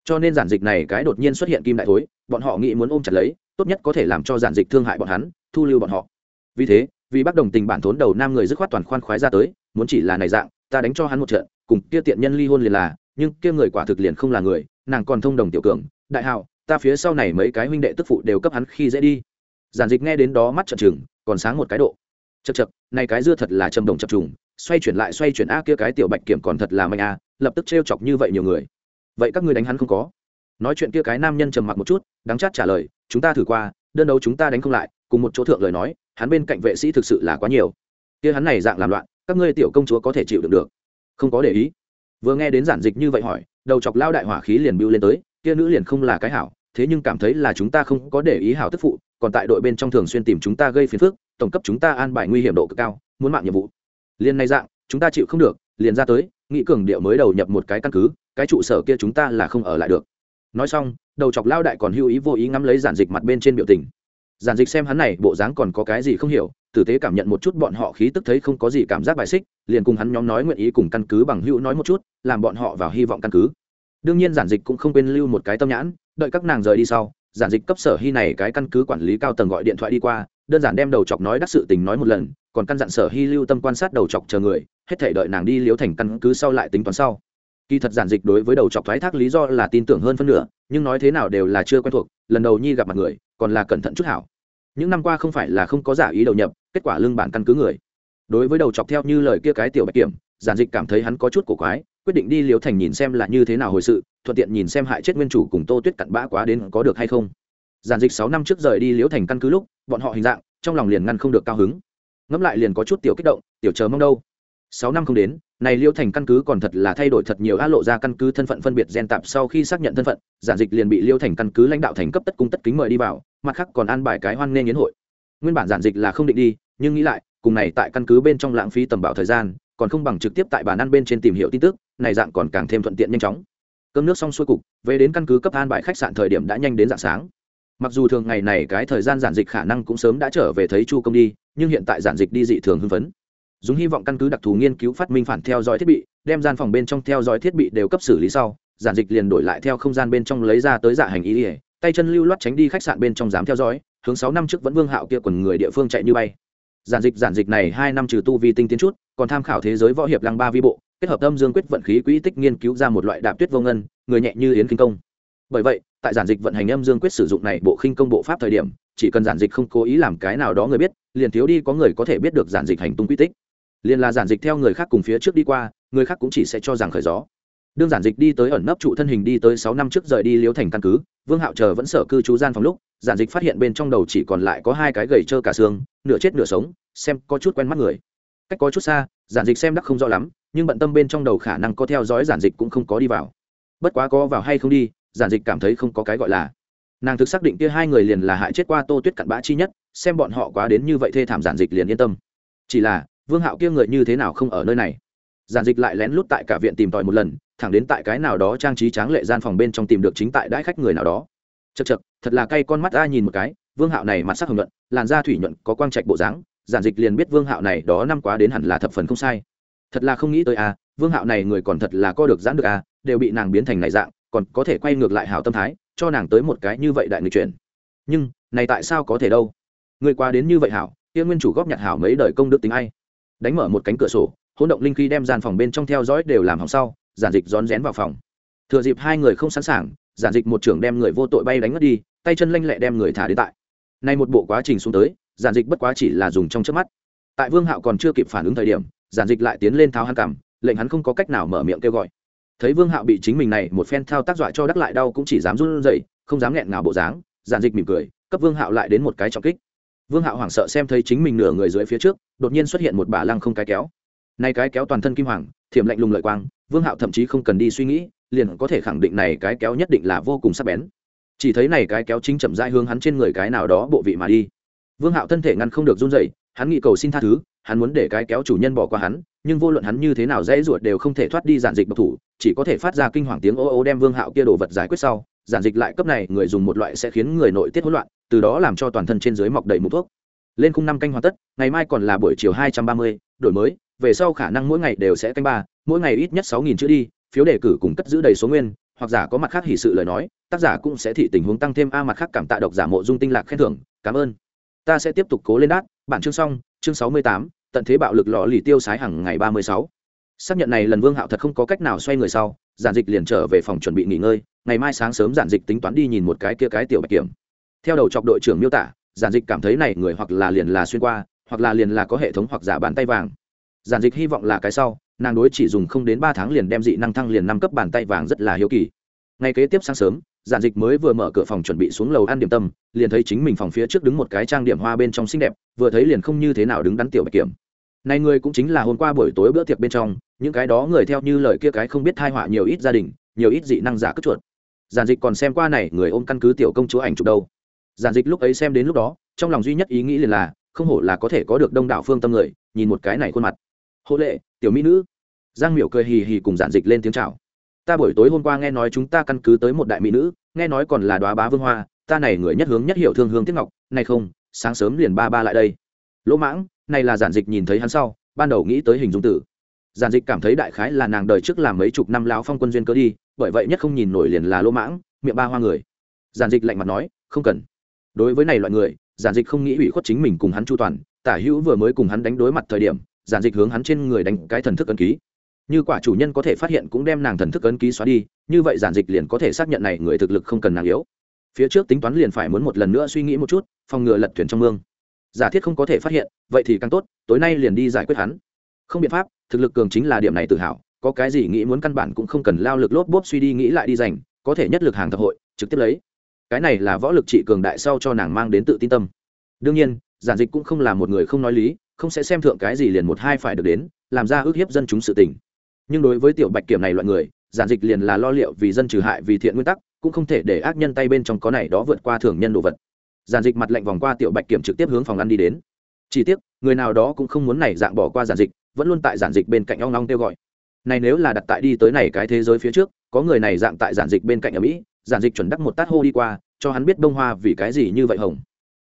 Cho nên giản dịch này cái đột nhiên xuất hiện kim đại thối, bọn họ nghĩ muốn ôm chặt lấy, tốt nhất có thể làm cho giản dịch thương hại bọn hắn, thu lưu bọn họ. Vì thế vì bác đồng tình bản thốn đầu nam người dứt khoát toàn khoan khoái ra tới, muốn chỉ là này dạng, ta đánh cho hắn một trận, cùng kia tiện nhân ly hôn liền là, nhưng kia người quả thực liền không là người, nàng còn thông đồng tiểu cường, đại hào ta phía sau này mấy cái huynh đệ tức phụ đều cấp hắn khi dễ đi. Giản dịch nghe đến đó mắt trợn trừng, còn sáng một cái độ. Chật chật này cái dưa thật là trầm đồng chập trùng, xoay chuyển lại xoay chuyển a kia cái tiểu bạch kiểm còn thật là mạnh a, lập tức trêu chọc như vậy nhiều người. Vậy các ngươi đánh hắn không có? Nói chuyện kia cái nam nhân trầm mặc một chút đáng chát trả lời, chúng ta thử qua, đơn đấu chúng ta đánh không lại, cùng một chỗ thượng lời nói hắn bên cạnh vệ sĩ thực sự là quá nhiều. Kia hắn này dạng làm loạn, các ngươi tiểu công chúa có thể chịu được được. Không có để ý. Vừa nghe đến giản dịch như vậy hỏi, đầu chọc lao đại hỏa khí liền bưu lên tới, kia nữ liền không là cái hảo, thế nhưng cảm thấy là chúng ta không có để ý hảo tức phụ, còn tại đội bên trong thường xuyên tìm chúng ta gây phiền phức, tổng cấp chúng ta an bài nguy hiểm độ cực cao, muốn mạng nhiệm vụ. Liền này dạng, chúng ta chịu không được, liền ra tới nghĩ cường điệu mới đầu nhập một cái căn cứ, cái trụ sở kia chúng ta là không ở lại được. Nói xong, đầu chọc lao đại còn hưu ý vô ý ngắm lấy giản dịch mặt bên trên biểu tình giản dịch xem hắn này bộ dáng còn có cái gì không hiểu, tử tế cảm nhận một chút bọn họ khí tức thấy không có gì cảm giác bài xích, liền cùng hắn nhóm nói nguyện ý cùng căn cứ bằng hữu nói một chút, làm bọn họ vào hy vọng căn cứ. Đương nhiên giản dịch cũng không quên lưu một cái tâm nhãn, đợi các nàng rời đi sau, giản dịch cấp sở hy này cái căn cứ quản lý cao tầng gọi điện thoại đi qua, đơn giản đem đầu chọc nói đắc sự tình nói một lần, còn căn dặn sở hy lưu tâm quan sát đầu chọc chờ người, hết thể đợi nàng đi liếu thành căn cứ sau lại tính toán sau kỳ thật giản dịch đối với đầu chọc thoái thác lý do là tin tưởng hơn phân nửa, nhưng nói thế nào đều là chưa quen thuộc, lần đầu nhi gặp mặt người, còn là cẩn thận chút hảo. Những năm qua không phải là không có giả ý đầu nhập, kết quả lương bản căn cứ người. Đối với đầu chọc theo như lời kia cái tiểu bạch kiểm, giản dịch cảm thấy hắn có chút cổ quái, quyết định đi liếu thành nhìn xem là như thế nào hồi sự, thuận tiện nhìn xem hại chết nguyên chủ cùng tô tuyết cặn bã quá đến có được hay không. Giản dịch sáu năm trước rời đi liếu thành căn cứ lúc, bọn họ hình dạng, trong lòng liền ngăn không được cao hứng. Ngẫm lại liền có chút tiểu kích động, tiểu chờ mong đâu. Sáu năm không đến này liêu thành căn cứ còn thật là thay đổi thật nhiều á lộ ra căn cứ thân phận phân biệt gen tạp sau khi xác nhận thân phận, giản dịch liền bị liêu thành căn cứ lãnh đạo thành cấp tất cung tất kính mời đi vào, mặt khác còn an bài cái hoan nghênh yến hội. Nguyên bản giản dịch là không định đi, nhưng nghĩ lại, cùng này tại căn cứ bên trong lãng phí tầm bảo thời gian, còn không bằng trực tiếp tại bàn ăn bên trên tìm hiểu tin tức, này dạng còn càng thêm thuận tiện nhanh chóng. Cơm nước xong xuôi cục, về đến căn cứ cấp an bài khách sạn thời điểm đã nhanh đến dạng sáng. Mặc dù thường ngày này cái thời gian giản dịch khả năng cũng sớm đã trở về thấy chu công đi, nhưng hiện tại giản dịch đi dị thường hưng phấn dùng hy vọng căn cứ đặc thù nghiên cứu phát minh phản theo dõi thiết bị, đem gian phòng bên trong theo dõi thiết bị đều cấp xử lý sau, giản dịch liền đổi lại theo không gian bên trong lấy ra tới dạ hành ý ỉa tay chân lưu loát tránh đi khách sạn bên trong dám theo dõi, hướng sáu năm trước vẫn vương hạo kia quần người địa phương chạy như bay. Giản dịch giản dịch này hai năm trừ tu vi tinh tiến chút, còn tham khảo thế giới võ hiệp lăng ba vi bộ, kết hợp âm dương quyết vận khí quỹ tích nghiên cứu ra một loại đạp tuyết vô ngân, người nhẹ như yến kinh công. Bởi vậy, tại giản dịch vận hành âm dương quyết sử dụng này bộ khinh công bộ pháp thời điểm, chỉ cần giản dịch không cố ý làm cái nào đó người biết, liền thiếu đi có người có thể biết được giản dịch hành tung quy tích liền là giản dịch theo người khác cùng phía trước đi qua, người khác cũng chỉ sẽ cho rằng khởi gió. Đương giản dịch đi tới ẩn nấp trụ thân hình đi tới sáu năm trước rời đi liếu thành căn cứ, vương hạo chờ vẫn sở cư trú gian phòng lúc, giản dịch phát hiện bên trong đầu chỉ còn lại có hai cái gầy trơ cả xương, nửa chết nửa sống, xem có chút quen mắt người. Cách có chút xa, giản dịch xem đắc không rõ lắm, nhưng bận tâm bên trong đầu khả năng có theo dõi giản dịch cũng không có đi vào. Bất quá có vào hay không đi, giản dịch cảm thấy không có cái gọi là. Nàng thực xác định kia hai người liền là hại chết qua tô tuyết cặn bã chi nhất, xem bọn họ quá đến như vậy thê thảm giản dịch liền yên tâm. Chỉ là vương hạo kia người như thế nào không ở nơi này? Giản dịch lại lén lút tại cả viện tìm tòi một lần, thẳng đến tại cái nào đó trang trí tráng lệ gian phòng bên trong tìm được chính tại đãi khách người nào đó. Chật chật thật là cay con mắt ai nhìn một cái, vương hạo này mặt sắc hồng nhuận, làn da thủy nhuận, có quang trạch bộ dáng. Giản dịch liền biết vương hạo này đó năm quá đến hẳn là thập phần không sai. Thật là không nghĩ tới à vương hạo này người còn thật là co được giãn được à đều bị nàng biến thành này dạng, còn có thể quay ngược lại hảo tâm thái, cho nàng tới một cái như vậy đại người chuyển. Nhưng, này tại sao có thể đâu? Người qua đến như vậy hảo, kia nguyên chủ góp nhặt hảo mấy đời công đức tính ai? Đánh mở một cánh cửa sổ hỗn động linh khí đem gian phòng bên trong theo dõi đều làm hỏng sau giản dịch rón rén vào phòng. Thừa dịp hai người không sẵn sàng giản dịch một trưởng đem người vô tội bay đánh mất đi tay chân lanh lẹ đem người thả đến tại. Nay một bộ quá trình xuống tới giản dịch bất quá chỉ là dùng trong trước mắt. Tại vương hạo còn chưa kịp phản ứng thời điểm giản dịch lại tiến lên tháo hắn cằm, lệnh hắn không có cách nào mở miệng kêu gọi. Thấy vương hạo bị chính mình này một phen thao tác dọa cho đắc lại đau cũng chỉ dám run rẩy không dám nghẹn ngào bộ dáng giản dịch mỉm cười cấp vương hạo lại đến một cái trọng kích vương hạo hoảng sợ xem thấy chính mình nửa người dưới phía trước, đột nhiên xuất hiện một bả lăng không cái kéo. Này cái kéo toàn thân kim hoàng, thiểm lạnh lùng lợi quang, vương hạo thậm chí không cần đi suy nghĩ, liền có thể khẳng định này cái kéo nhất định là vô cùng sắc bén. Chỉ thấy này cái kéo chính chậm rãi hướng hắn trên người cái nào đó bộ vị mà đi. Vương hạo thân thể ngăn không được run rẩy, hắn nghị cầu xin tha thứ, hắn muốn để cái kéo chủ nhân bỏ qua hắn, nhưng vô luận hắn như thế nào dễ ruột đều không thể thoát đi giản dịch độc thủ, chỉ có thể phát ra kinh hoàng tiếng ô ô đem vương hạo kia đồ vật giải quyết sau. Giản dịch lại cấp này, người dùng một loại sẽ khiến người nội tiết hỗn loạn từ đó làm cho toàn thân trên dưới mọc đầy mũ thuốc. Lên khung năm canh hoàn tất, ngày mai còn là buổi chiều hai trăm ba mươi, đổi mới, về sau khả năng mỗi ngày đều sẽ canh ba, mỗi ngày ít nhất sáu nghìn chữ đi, phiếu đề cử cùng cất giữ đầy số nguyên, hoặc giả có mặt khác hỷ sự lời nói, tác giả cũng sẽ thị tình huống tăng thêm a mặt khác cảm tạ độc giả mộ dung tinh lạc khen thưởng, cảm ơn. Ta sẽ tiếp tục cố lên đát bản chương xong, chương sáu mươi tám, tận thế bạo lực lò lì tiêu sái hàng ngày ba mươi sáu. Xác nhận này lần vương hạo thật không có cách nào xoay người sau, giản dịch liền trở về phòng chuẩn bị nghỉ ngơi, ngày mai sáng sớm giản dịch tính toán đi nhìn một cái kia cái tiểu bạch kiểm theo đầu chọc đội trưởng miêu tả, giản dịch cảm thấy này người hoặc là liền là xuyên qua, hoặc là liền là có hệ thống hoặc giả bàn tay vàng. Giản dịch hy vọng là cái sau, nàng đối chỉ dùng không đến ba tháng liền đem dị năng thăng liền năm cấp bàn tay vàng rất là hiếu kỳ. Ngay kế tiếp sáng sớm, giản dịch mới vừa mở cửa phòng chuẩn bị xuống lầu ăn điểm tâm, liền thấy chính mình phòng phía trước đứng một cái trang điểm hoa bên trong xinh đẹp, vừa thấy liền không như thế nào đứng đắn tiểu bạch kiểm. Này người cũng chính là hôm qua buổi tối bữa tiệc bên trong, những cái đó người theo như lời kia cái không biết thai họa nhiều ít gia đình, nhiều ít dị năng giả cất chuột. Giản dịch còn xem qua này người ôm căn cứ tiểu công chúa ảnh chụp đâu giản dịch lúc ấy xem đến lúc đó, trong lòng duy nhất ý nghĩ liền là, không hổ là có thể có được đông đảo phương tâm người, nhìn một cái này khuôn mặt. Hộ lệ, tiểu mỹ nữ. Giang miểu cười hì hì cùng giản dịch lên tiếng chào. Ta buổi tối hôm qua nghe nói chúng ta căn cứ tới một đại mỹ nữ, nghe nói còn là đoá bá vương hoa, ta này người nhất hướng nhất hiểu thương hương tiếc ngọc, này không, sáng sớm liền ba ba lại đây. Lỗ mãng, này là giản dịch nhìn thấy hắn sau, ban đầu nghĩ tới hình dung tử. Giản dịch cảm thấy đại khái là nàng đời trước làm mấy chục năm lão phong quân duyên cơ đi, bởi vậy nhất không nhìn nổi liền là lỗ mãng, miệng ba hoa người. Giản dịch lạnh mặt nói, không cần đối với này loại người, giản dịch không nghĩ ủy khuất chính mình cùng hắn chu toàn, tả hữu vừa mới cùng hắn đánh đối mặt thời điểm, giản dịch hướng hắn trên người đánh cái thần thức ấn ký. Như quả chủ nhân có thể phát hiện cũng đem nàng thần thức ấn ký xóa đi, như vậy giản dịch liền có thể xác nhận này người thực lực không cần nàng yếu. Phía trước tính toán liền phải muốn một lần nữa suy nghĩ một chút, phòng ngừa lật thuyền trong mương. Giả thiết không có thể phát hiện, vậy thì càng tốt, tối nay liền đi giải quyết hắn. Không biện pháp, thực lực cường chính là điểm này tự hào, có cái gì nghĩ muốn căn bản cũng không cần lao lực lốp bốp suy đi nghĩ lại đi dành có thể nhất lực hàng thập hội, trực tiếp lấy cái này là võ lực trị cường đại sau cho nàng mang đến tự tin tâm. Đương nhiên, giản dịch cũng không là một người không nói lý, không sẽ xem thượng cái gì liền một hai phải được đến, làm ra ước hiếp dân chúng sự tình. Nhưng đối với tiểu bạch kiểm này loại người, giản dịch liền là lo liệu vì dân trừ hại vì thiện nguyên tắc, cũng không thể để ác nhân tay bên trong có này đó vượt qua thường nhân đồ vật. Giản dịch mặt lạnh vòng qua tiểu bạch kiểm trực tiếp hướng phòng ăn đi đến. Chỉ tiếc, người nào đó cũng không muốn này dạng bỏ qua giản dịch, vẫn luôn tại giản dịch bên cạnh ong ong kêu gọi. Này nếu là đặt tại đi tới này cái thế giới phía trước, có người này dạng tại giản dịch bên cạnh ở mỹ giản dịch chuẩn đắc một tát hô đi qua, cho hắn biết bông hoa vì cái gì như vậy hồng.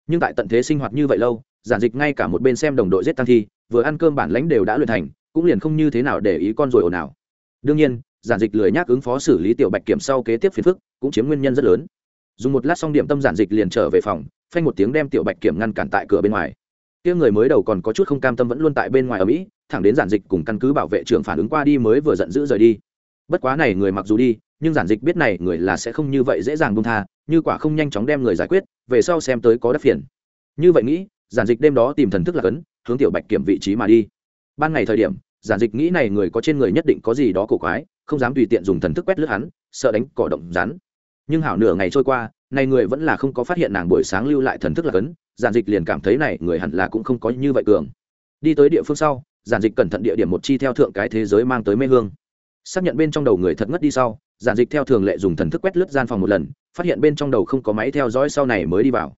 Nhưng tại tận thế sinh hoạt như vậy lâu, giản dịch ngay cả một bên xem đồng đội giết tăng thi, vừa ăn cơm bản lãnh đều đã luyện thành, cũng liền không như thế nào để ý con rồi ồn ào. Đương nhiên, giản dịch lười nhác ứng phó xử lý tiểu bạch kiểm sau kế tiếp phiền phức, cũng chiếm nguyên nhân rất lớn. Dùng một lát xong điểm tâm giản dịch liền trở về phòng, phanh một tiếng đem tiểu bạch kiểm ngăn cản tại cửa bên ngoài. Tiếng người mới đầu còn có chút không cam tâm vẫn luôn tại bên ngoài ở mỹ, thẳng đến giản dịch cùng căn cứ bảo vệ trưởng phản ứng qua đi mới vừa giận dữ rời đi bất quá này người mặc dù đi, nhưng giản dịch biết này người là sẽ không như vậy dễ dàng buông tha, như quả không nhanh chóng đem người giải quyết, về sau xem tới có đất phiền. Như vậy nghĩ, giản dịch đêm đó tìm thần thức là cấn, hướng tiểu bạch kiểm vị trí mà đi. Ban ngày thời điểm, giản dịch nghĩ này người có trên người nhất định có gì đó cổ quái, không dám tùy tiện dùng thần thức quét lướt hắn, sợ đánh cỏ động rắn. Nhưng hảo nửa ngày trôi qua, này người vẫn là không có phát hiện nàng buổi sáng lưu lại thần thức là cấn, giản dịch liền cảm thấy này người hẳn là cũng không có như vậy cường. Đi tới địa phương sau, giản dịch cẩn thận địa điểm một chi theo thượng cái thế giới mang tới mê hương xác nhận bên trong đầu người thật ngất đi sau, giản dịch theo thường lệ dùng thần thức quét lướt gian phòng một lần, phát hiện bên trong đầu không có máy theo dõi sau này mới đi vào.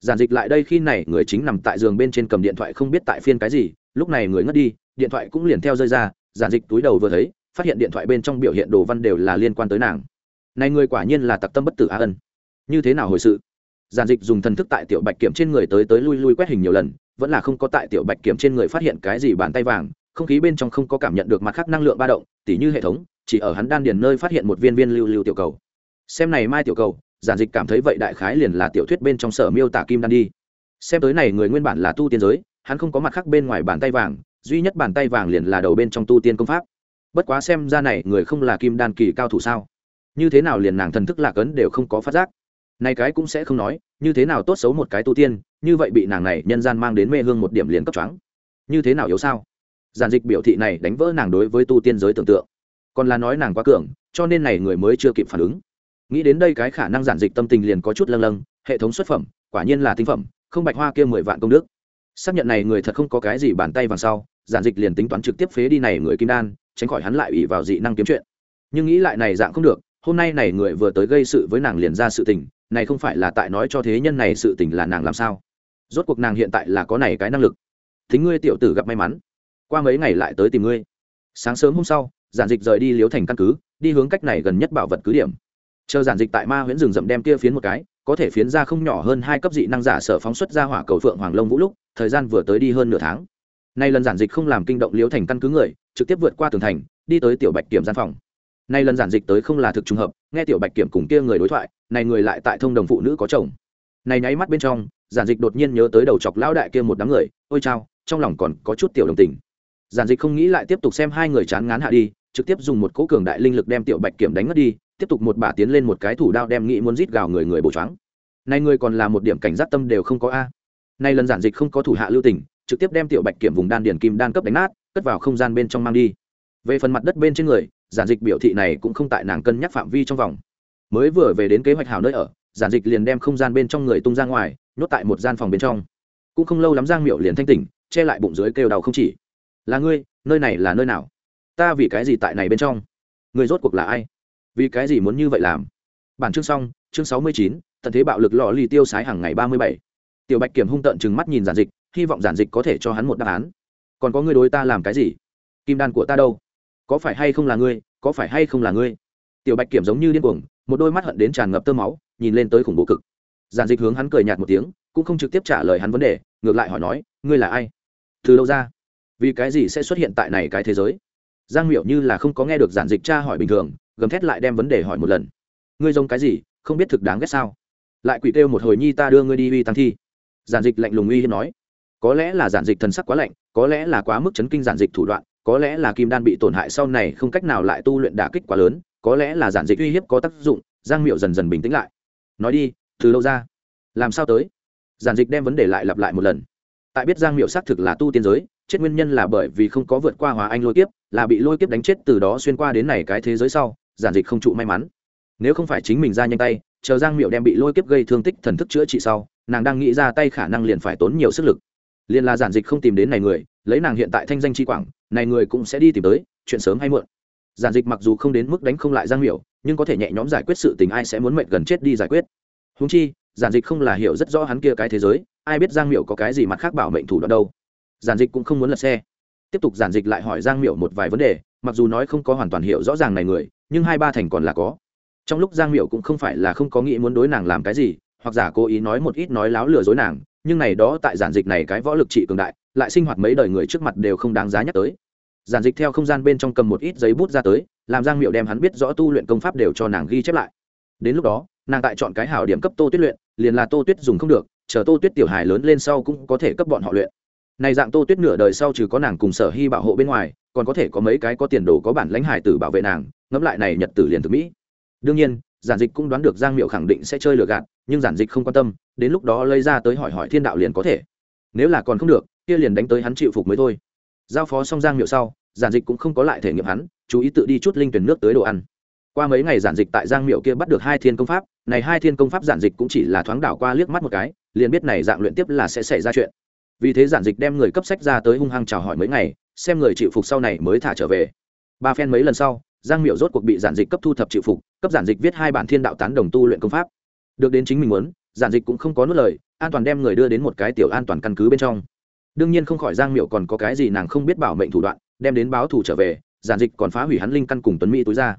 Giản dịch lại đây khi này, người chính nằm tại giường bên trên cầm điện thoại không biết tại phiên cái gì, lúc này người ngất đi, điện thoại cũng liền theo rơi ra, giản dịch túi đầu vừa thấy, phát hiện điện thoại bên trong biểu hiện đồ văn đều là liên quan tới nàng. Này người quả nhiên là tặc tâm bất tử a ân. Như thế nào hồi sự? Giản dịch dùng thần thức tại tiểu bạch kiểm trên người tới tới lui lui quét hình nhiều lần, vẫn là không có tại tiểu bạch kiểm trên người phát hiện cái gì bàn tay vàng không khí bên trong không có cảm nhận được mặt khác năng lượng ba động, tỉ như hệ thống, chỉ ở hắn đan điền nơi phát hiện một viên viên lưu lưu tiểu cầu. Xem này mai tiểu cầu, giản dịch cảm thấy vậy đại khái liền là tiểu thuyết bên trong sở miêu tả kim đan đi. Xem tới này người nguyên bản là tu tiên giới, hắn không có mặt khác bên ngoài bàn tay vàng, duy nhất bàn tay vàng liền là đầu bên trong tu tiên công pháp. Bất quá xem ra này người không là kim đan kỳ cao thủ sao? Như thế nào liền nàng thần thức lạc ấn đều không có phát giác? Này cái cũng sẽ không nói, như thế nào tốt xấu một cái tu tiên, như vậy bị nàng này nhân gian mang đến mê hương một điểm liền cấp choáng. Như thế nào yếu sao? Giản dịch biểu thị này đánh vỡ nàng đối với tu tiên giới tưởng tượng. Còn là nói nàng quá cường, cho nên này người mới chưa kịp phản ứng. Nghĩ đến đây cái khả năng giản dịch tâm tình liền có chút lâng lâng, hệ thống xuất phẩm, quả nhiên là tinh phẩm, không bạch hoa kia mười vạn công đức. Xác nhận này người thật không có cái gì bàn tay vàng sau, giản dịch liền tính toán trực tiếp phế đi này người kim đan, tránh khỏi hắn lại ủy vào dị năng kiếm chuyện. Nhưng nghĩ lại này dạng không được, hôm nay này người vừa tới gây sự với nàng liền ra sự tình, này không phải là tại nói cho thế nhân này sự tình là nàng làm sao? Rốt cuộc nàng hiện tại là có này cái năng lực. Thính ngươi tiểu tử gặp may mắn qua mấy ngày lại tới tìm ngươi. Sáng sớm hôm sau, giản dịch rời đi liếu thành căn cứ, đi hướng cách này gần nhất bảo vật cứ điểm. Chờ giản dịch tại ma huyễn rừng rậm đem kia phiến một cái, có thể phiến ra không nhỏ hơn hai cấp dị năng giả sở phóng xuất ra hỏa cầu phượng hoàng lông vũ lúc, thời gian vừa tới đi hơn nửa tháng. Nay lần giản dịch không làm kinh động liếu thành căn cứ người, trực tiếp vượt qua tường thành, đi tới tiểu bạch kiểm gian phòng. Nay lần giản dịch tới không là thực trùng hợp, nghe tiểu bạch kiểm cùng kia người đối thoại, này người lại tại thông đồng phụ nữ có chồng. Này nháy mắt bên trong, giản dịch đột nhiên nhớ tới đầu chọc lão đại kia một đám người, ôi chao, trong lòng còn có chút tiểu đồng tình giản dịch không nghĩ lại tiếp tục xem hai người chán ngán hạ đi, trực tiếp dùng một cỗ cường đại linh lực đem tiểu bạch kiểm đánh ngất đi, tiếp tục một bà tiến lên một cái thủ đao đem nghĩ muốn rít gào người người bổ choáng. Nay người còn là một điểm cảnh giác tâm đều không có a. Nay lần giản dịch không có thủ hạ lưu tình, trực tiếp đem tiểu bạch kiểm vùng đan điền kim đan cấp đánh nát, cất vào không gian bên trong mang đi. Về phần mặt đất bên trên người, giản dịch biểu thị này cũng không tại nàng cân nhắc phạm vi trong vòng. Mới vừa về đến kế hoạch hào nơi ở, giản dịch liền đem không gian bên trong người tung ra ngoài, nhốt tại một gian phòng bên trong. Cũng không lâu lắm giang miệu liền thanh tỉnh, che lại bụng dưới kêu đau không chỉ là ngươi, nơi này là nơi nào? Ta vì cái gì tại này bên trong? Người rốt cuộc là ai? Vì cái gì muốn như vậy làm? Bản chương xong, chương sáu mươi chín, tận thế bạo lực lò lì tiêu sái hàng ngày ba mươi bảy. Tiểu bạch kiểm hung tợn chừng mắt nhìn giản dịch, hy vọng giản dịch có thể cho hắn một đáp án. Còn có ngươi đối ta làm cái gì? Kim đan của ta đâu? Có phải hay không là ngươi? Có phải hay không là ngươi? Tiểu bạch kiểm giống như điên cuồng, một đôi mắt hận đến tràn ngập tơ máu, nhìn lên tới khủng bố cực. Giản dịch hướng hắn cười nhạt một tiếng, cũng không trực tiếp trả lời hắn vấn đề, ngược lại hỏi nói, ngươi là ai? Từ đâu ra? Vì cái gì sẽ xuất hiện tại này cái thế giới? Giang miệu như là không có nghe được giản dịch tra hỏi bình thường, gầm thét lại đem vấn đề hỏi một lần. Ngươi giống cái gì, không biết thực đáng ghét sao? Lại quỷ kêu một hồi nhi ta đưa ngươi đi uy tăng thi. Giản dịch lạnh lùng uy hiếp nói. Có lẽ là giản dịch thần sắc quá lạnh, có lẽ là quá mức chấn kinh giản dịch thủ đoạn, có lẽ là kim đan bị tổn hại sau này không cách nào lại tu luyện đả kích quá lớn, có lẽ là giản dịch uy hiếp có tác dụng, giang miệu dần dần bình tĩnh lại. Nói đi, từ đâu ra? Làm sao tới? Giản dịch đem vấn đề lại lặp lại một lần. Tại biết giang miệu xác thực là tu tiên giới chết nguyên nhân là bởi vì không có vượt qua hóa anh lôi kiếp, là bị lôi kiếp đánh chết từ đó xuyên qua đến này cái thế giới sau, giản dịch không trụ may mắn. Nếu không phải chính mình ra nhanh tay, chờ giang miệu đem bị lôi kiếp gây thương tích thần thức chữa trị sau, nàng đang nghĩ ra tay khả năng liền phải tốn nhiều sức lực. Liền là giản dịch không tìm đến này người, lấy nàng hiện tại thanh danh chi quảng, này người cũng sẽ đi tìm tới, chuyện sớm hay muộn. Giản dịch mặc dù không đến mức đánh không lại giang miệu nhưng có thể nhẹ nhõm giải quyết sự tình ai sẽ muốn mệnh gần chết đi giải quyết. Húng chi, giản dịch không là hiểu rất rõ hắn kia cái thế giới, ai biết giang miệu có cái gì mặt khác bảo mệnh thủ đoạn đâu giản dịch cũng không muốn lật xe. Tiếp tục giản dịch lại hỏi giang miệu một vài vấn đề, mặc dù nói không có hoàn toàn hiểu rõ ràng này người, nhưng hai ba thành còn là có. Trong lúc giang miệu cũng không phải là không có nghĩ muốn đối nàng làm cái gì, hoặc giả cố ý nói một ít nói láo lừa dối nàng, nhưng này đó tại giản dịch này cái võ lực trị cường đại, lại sinh hoạt mấy đời người trước mặt đều không đáng giá nhắc tới. Giản dịch theo không gian bên trong cầm một ít giấy bút ra tới, làm giang miệu đem hắn biết rõ tu luyện công pháp đều cho nàng ghi chép lại. Đến lúc đó, nàng tại chọn cái hảo điểm cấp tô tuyết luyện, liền là tô tuyết dùng không được, chờ tô tuyết tiểu hài lớn lên sau cũng có thể cấp bọn họ luyện này dạng tô tuyết nửa đời sau trừ có nàng cùng sở hy bảo hộ bên ngoài, còn có thể có mấy cái có tiền đồ có bản lãnh hải tử bảo vệ nàng, ngẫm lại này nhật tử liền thực mỹ. Đương nhiên, giản dịch cũng đoán được giang miệu khẳng định sẽ chơi lừa gạt, nhưng giản dịch không quan tâm, đến lúc đó lấy ra tới hỏi hỏi thiên đạo liền có thể. Nếu là còn không được, kia liền đánh tới hắn chịu phục mới thôi. Giao phó xong giang miệu sau, giản dịch cũng không có lại thể nghiệm hắn, chú ý tự đi chút linh tuyển nước tới đồ ăn. Qua mấy ngày giản dịch tại giang miệu kia bắt được hai thiên công pháp, này hai thiên công pháp giản dịch cũng chỉ là thoáng đảo qua liếc mắt một cái, liền biết này dạng luyện tiếp là sẽ xảy ra chuyện vì thế giản dịch đem người cấp sách ra tới hung hăng chào hỏi mấy ngày, xem người chịu phục sau này mới thả trở về. Ba phen mấy lần sau, giang miệu rốt cuộc bị giản dịch cấp thu thập chịu phục, cấp giản dịch viết hai bản thiên đạo tán đồng tu luyện công pháp. Được đến chính mình muốn, giản dịch cũng không có nuốt lời, an toàn đem người đưa đến một cái tiểu an toàn căn cứ bên trong. Đương nhiên không khỏi giang miệu còn có cái gì nàng không biết bảo mệnh thủ đoạn, đem đến báo thù trở về, giản dịch còn phá hủy hắn linh căn cùng tuấn mỹ túi ra.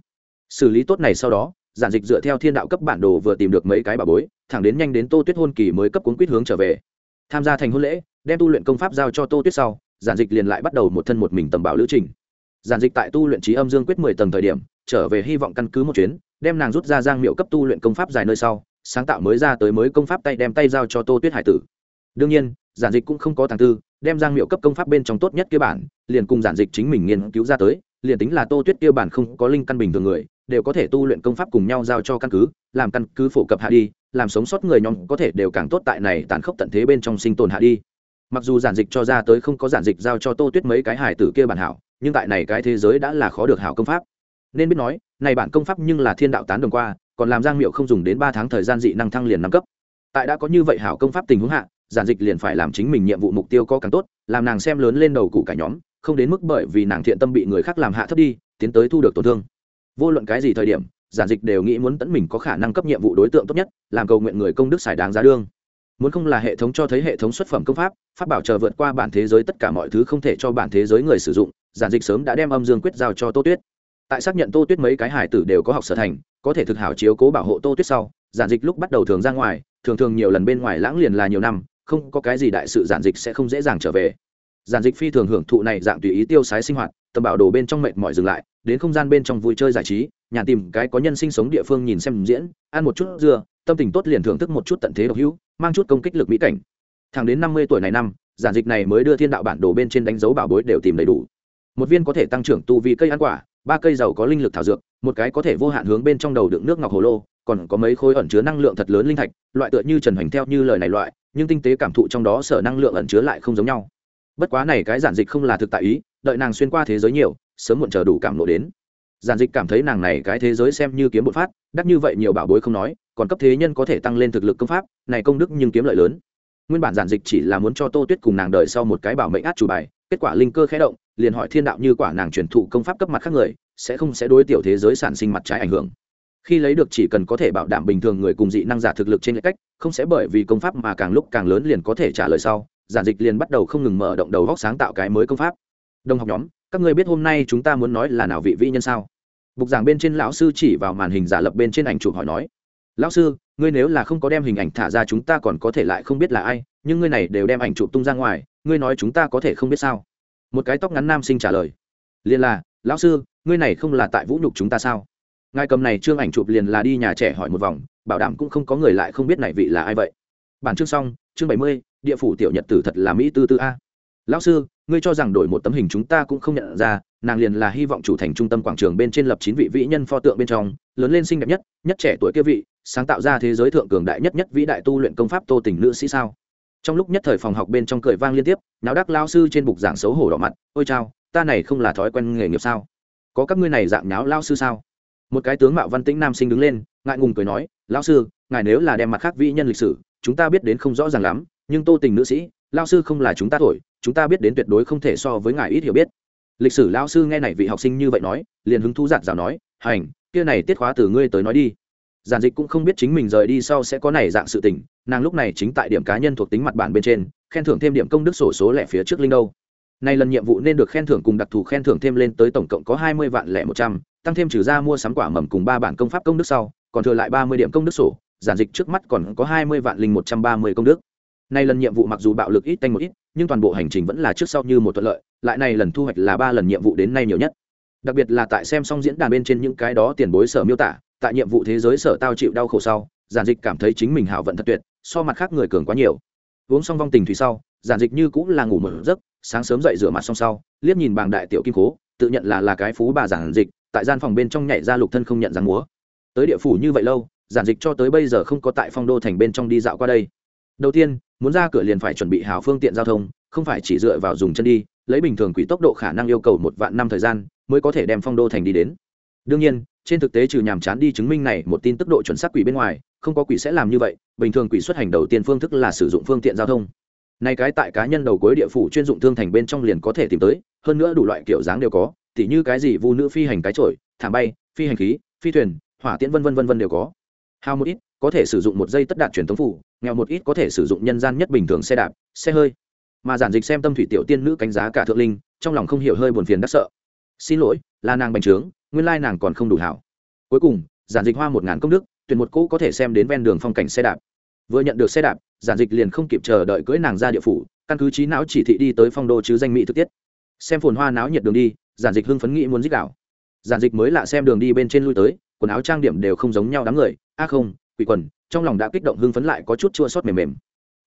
Xử lý tốt này sau đó, giản dịch dựa theo thiên đạo cấp bản đồ vừa tìm được mấy cái bà bối, thẳng đến nhanh đến tô tuyết hôn kỳ mới cấp cuốn quýt hướng trở về. Tham gia thành hôn lễ đem tu luyện công pháp giao cho tô tuyết sau, giản dịch liền lại bắt đầu một thân một mình tầm bảo lữ trình. Giản dịch tại tu luyện trí âm dương quyết mười tầng thời điểm, trở về hy vọng căn cứ một chuyến, đem nàng rút ra giang miệu cấp tu luyện công pháp dài nơi sau, sáng tạo mới ra tới mới công pháp tay đem tay giao cho tô tuyết hải tử. Đương nhiên, giản dịch cũng không có tàng tư, đem giang miệu cấp công pháp bên trong tốt nhất kia bản, liền cùng giản dịch chính mình nghiên cứu ra tới, liền tính là tô tuyết kia bản không có linh căn bình thường người, đều có thể tu luyện công pháp cùng nhau giao cho căn cứ, làm căn cứ phổ cập hạ đi, làm sống sót người nhóm có thể đều càng tốt tại này tàn khốc tận thế bên trong sinh tồn hạ đi mặc dù giản dịch cho ra tới không có giản dịch giao cho tô tuyết mấy cái hải tử kia bản hảo, nhưng tại này cái thế giới đã là khó được hảo công pháp. Nên biết nói, này bản công pháp nhưng là thiên đạo tán đồng qua, còn làm giang miệu không dùng đến ba tháng thời gian dị năng thăng liền năm cấp. Tại đã có như vậy hảo công pháp tình huống hạ, giản dịch liền phải làm chính mình nhiệm vụ mục tiêu có càng tốt, làm nàng xem lớn lên đầu cụ cả nhóm, không đến mức bởi vì nàng thiện tâm bị người khác làm hạ thấp đi, tiến tới thu được tổn thương. Vô luận cái gì thời điểm, giản dịch đều nghĩ muốn tẫn mình có khả năng cấp nhiệm vụ đối tượng tốt nhất, làm cầu nguyện người công đức xài đáng giá đương muốn không là hệ thống cho thấy hệ thống xuất phẩm công pháp pháp bảo chờ vượt qua bản thế giới tất cả mọi thứ không thể cho bản thế giới người sử dụng, giản dịch sớm đã đem âm dương quyết giao cho tô tuyết. Tại xác nhận tô tuyết mấy cái hải tử đều có học sở thành, có thể thực hảo chiếu cố bảo hộ tô tuyết sau, giản dịch lúc bắt đầu thường ra ngoài, thường thường nhiều lần bên ngoài lãng liền là nhiều năm, không có cái gì đại sự giản dịch sẽ không dễ dàng trở về. Giản dịch phi thường hưởng thụ này dạng tùy ý tiêu sái sinh hoạt, tầm bảo đồ bên trong mệt mỏi dừng lại, đến không gian bên trong vui chơi giải trí nhà tìm cái có nhân sinh sống địa phương nhìn xem diễn, ăn một chút dưa, tâm tình tốt liền thưởng thức một chút tận thế độc hữu, mang chút công kích lực mỹ cảnh. Thẳng đến năm mươi tuổi này năm, giản dịch này mới đưa thiên đạo bản đồ bên trên đánh dấu bảo bối đều tìm đầy đủ. Một viên có thể tăng trưởng tu vi cây ăn quả, ba cây giàu có linh lực thảo dược, một cái có thể vô hạn hướng bên trong đầu đựng nước ngọc hồ lô, còn có mấy khối ẩn chứa năng lượng thật lớn linh thạch, loại tựa như trần hoành theo như lời này loại, nhưng tinh tế cảm thụ trong đó sở năng lượng ẩn chứa lại không giống nhau. Bất quá này cái giản dịch không là thực tại ý, đợi nàng xuyên qua thế giới nhiều, sớm muộn chờ đủ cảm lộ đến giản dịch cảm thấy nàng này cái thế giới xem như kiếm bột phát đắt như vậy nhiều bảo bối không nói, còn cấp thế nhân có thể tăng lên thực lực công pháp, này công đức nhưng kiếm lợi lớn. Nguyên bản giản dịch chỉ là muốn cho tô tuyết cùng nàng đợi sau một cái bảo mệnh át chủ bài, kết quả linh cơ khé động, liền hỏi thiên đạo như quả nàng truyền thụ công pháp cấp mặt khác người, sẽ không sẽ đối tiểu thế giới sản sinh mặt trái ảnh hưởng. Khi lấy được chỉ cần có thể bảo đảm bình thường người cùng dị năng giả thực lực trên lệch cách, không sẽ bởi vì công pháp mà càng lúc càng lớn liền có thể trả lời sau, giản dịch liền bắt đầu không ngừng mở động đầu góc sáng tạo cái mới công pháp đồng học nhóm, các ngươi biết hôm nay chúng ta muốn nói là nào vị vĩ nhân sao? Bục giảng bên trên lão sư chỉ vào màn hình giả lập bên trên ảnh chụp hỏi nói, lão sư, ngươi nếu là không có đem hình ảnh thả ra chúng ta còn có thể lại không biết là ai, nhưng ngươi này đều đem ảnh chụp tung ra ngoài, ngươi nói chúng ta có thể không biết sao? Một cái tóc ngắn nam sinh trả lời liền là, lão sư, ngươi này không là tại vũ nhục chúng ta sao? Ngài cầm này trương ảnh chụp liền là đi nhà trẻ hỏi một vòng, bảo đảm cũng không có người lại không biết này vị là ai vậy. Bản chương xong, chương bảy mươi, địa phủ tiểu nhật tử thật là mỹ tư tư a lão sư, ngươi cho rằng đổi một tấm hình chúng ta cũng không nhận ra, nàng liền là hy vọng chủ thành trung tâm quảng trường bên trên lập chín vị vĩ nhân pho tượng bên trong, lớn lên xinh đẹp nhất nhất trẻ tuổi kia vị, sáng tạo ra thế giới thượng cường đại nhất nhất vĩ đại tu luyện công pháp tô tình nữ sĩ sao? Trong lúc nhất thời phòng học bên trong cười vang liên tiếp, náo đắc lao sư trên bục giảng xấu hổ đỏ mặt, ôi chao, ta này không là thói quen nghề nghiệp sao? Có các ngươi này dạng nháo lao sư sao? Một cái tướng mạo văn tĩnh nam sinh đứng lên, ngại ngùng cười nói lao sư, ngài nếu là đem mặt khác vĩ nhân lịch sử, chúng ta biết đến không rõ ràng lắm, nhưng tô tình nữ sĩ lao sư không là chúng ta thổi, chúng ta biết đến tuyệt đối không thể so với ngài ít hiểu biết. Lịch sử lao sư nghe này vị học sinh như vậy nói, liền hứng thú giạt rào nói, hành, kia này tiết khóa từ ngươi tới nói đi. Giản dịch cũng không biết chính mình rời đi sau sẽ có này dạng sự tình, nàng lúc này chính tại điểm cá nhân thuộc tính mặt bản bên trên, khen thưởng thêm điểm công đức sổ số lẻ phía trước linh đâu. Nay lần nhiệm vụ nên được khen thưởng cùng đặc thù khen thưởng thêm lên tới tổng cộng có hai mươi vạn lẻ một trăm, tăng thêm trừ ra mua sắm quả mầm cùng ba bản công pháp công đức sau, còn thừa lại ba mươi điểm công đức sổ, giản dịch trước mắt còn có hai mươi vạn linh một trăm ba mươi công đức nay lần nhiệm vụ mặc dù bạo lực ít tanh một ít, nhưng toàn bộ hành trình vẫn là trước sau như một thuận lợi, lại này lần thu hoạch là ba lần nhiệm vụ đến nay nhiều nhất. Đặc biệt là tại xem xong diễn đàn bên trên những cái đó tiền bối sở miêu tả, tại nhiệm vụ thế giới sở tao chịu đau khổ sau, giản dịch cảm thấy chính mình hảo vận thật tuyệt, so mặt khác người cường quá nhiều. Uống xong vong tình thủy sau, giản dịch như cũng là ngủ mở giấc, sáng sớm dậy rửa mặt xong sau, liếc nhìn bảng đại tiểu kim cố, tự nhận là là cái phú bà giản dịch, tại gian phòng bên trong nhảy ra lục thân không nhận rằng múa. Tới địa phủ như vậy lâu, giản dịch cho tới bây giờ không có tại phong đô thành bên trong đi dạo qua đây đầu tiên, muốn ra cửa liền phải chuẩn bị hào phương tiện giao thông, không phải chỉ dựa vào dùng chân đi, lấy bình thường quỷ tốc độ khả năng yêu cầu một vạn năm thời gian mới có thể đem phong đô thành đi đến. Đương nhiên, trên thực tế trừ nhàm chán đi chứng minh này một tin tức độ chuẩn xác quỷ bên ngoài, không có quỷ sẽ làm như vậy, bình thường quỷ xuất hành đầu tiên phương thức là sử dụng phương tiện giao thông. Này cái tại cá nhân đầu cuối địa phủ chuyên dụng thương thành bên trong liền có thể tìm tới, hơn nữa đủ loại kiểu dáng đều có, tỉ như cái gì vu nữ phi hành cái trội thảm bay, phi hành khí, phi thuyền, hỏa tiễn vân vân vân vân đều có. Hao một ít, có thể sử dụng một dây tất đạt truyền thống phủ nghèo một ít có thể sử dụng nhân gian nhất bình thường xe đạp, xe hơi. Mà giản dịch xem tâm thủy tiểu tiên nữ cánh giá cả thượng linh, trong lòng không hiểu hơi buồn phiền đắc sợ. Xin lỗi, là nàng bành trướng, nguyên lai nàng còn không đủ hảo. Cuối cùng, giản dịch hoa một ngàn công đức, tuyển một cỗ có thể xem đến ven đường phong cảnh xe đạp. Vừa nhận được xe đạp, giản dịch liền không kịp chờ đợi cưỡi nàng ra địa phủ, căn cứ trí não chỉ thị đi tới phong đô chứ danh mỹ thực tiết. Xem phồn hoa náo nhiệt đường đi, giản dịch hưng phấn nghĩ muốn dích đảo giản dịch mới lạ xem đường đi bên trên lui tới, quần áo trang điểm đều không giống nhau đám người. A không, quỷ quần trong lòng đã kích động hưng phấn lại có chút chua xót mềm mềm.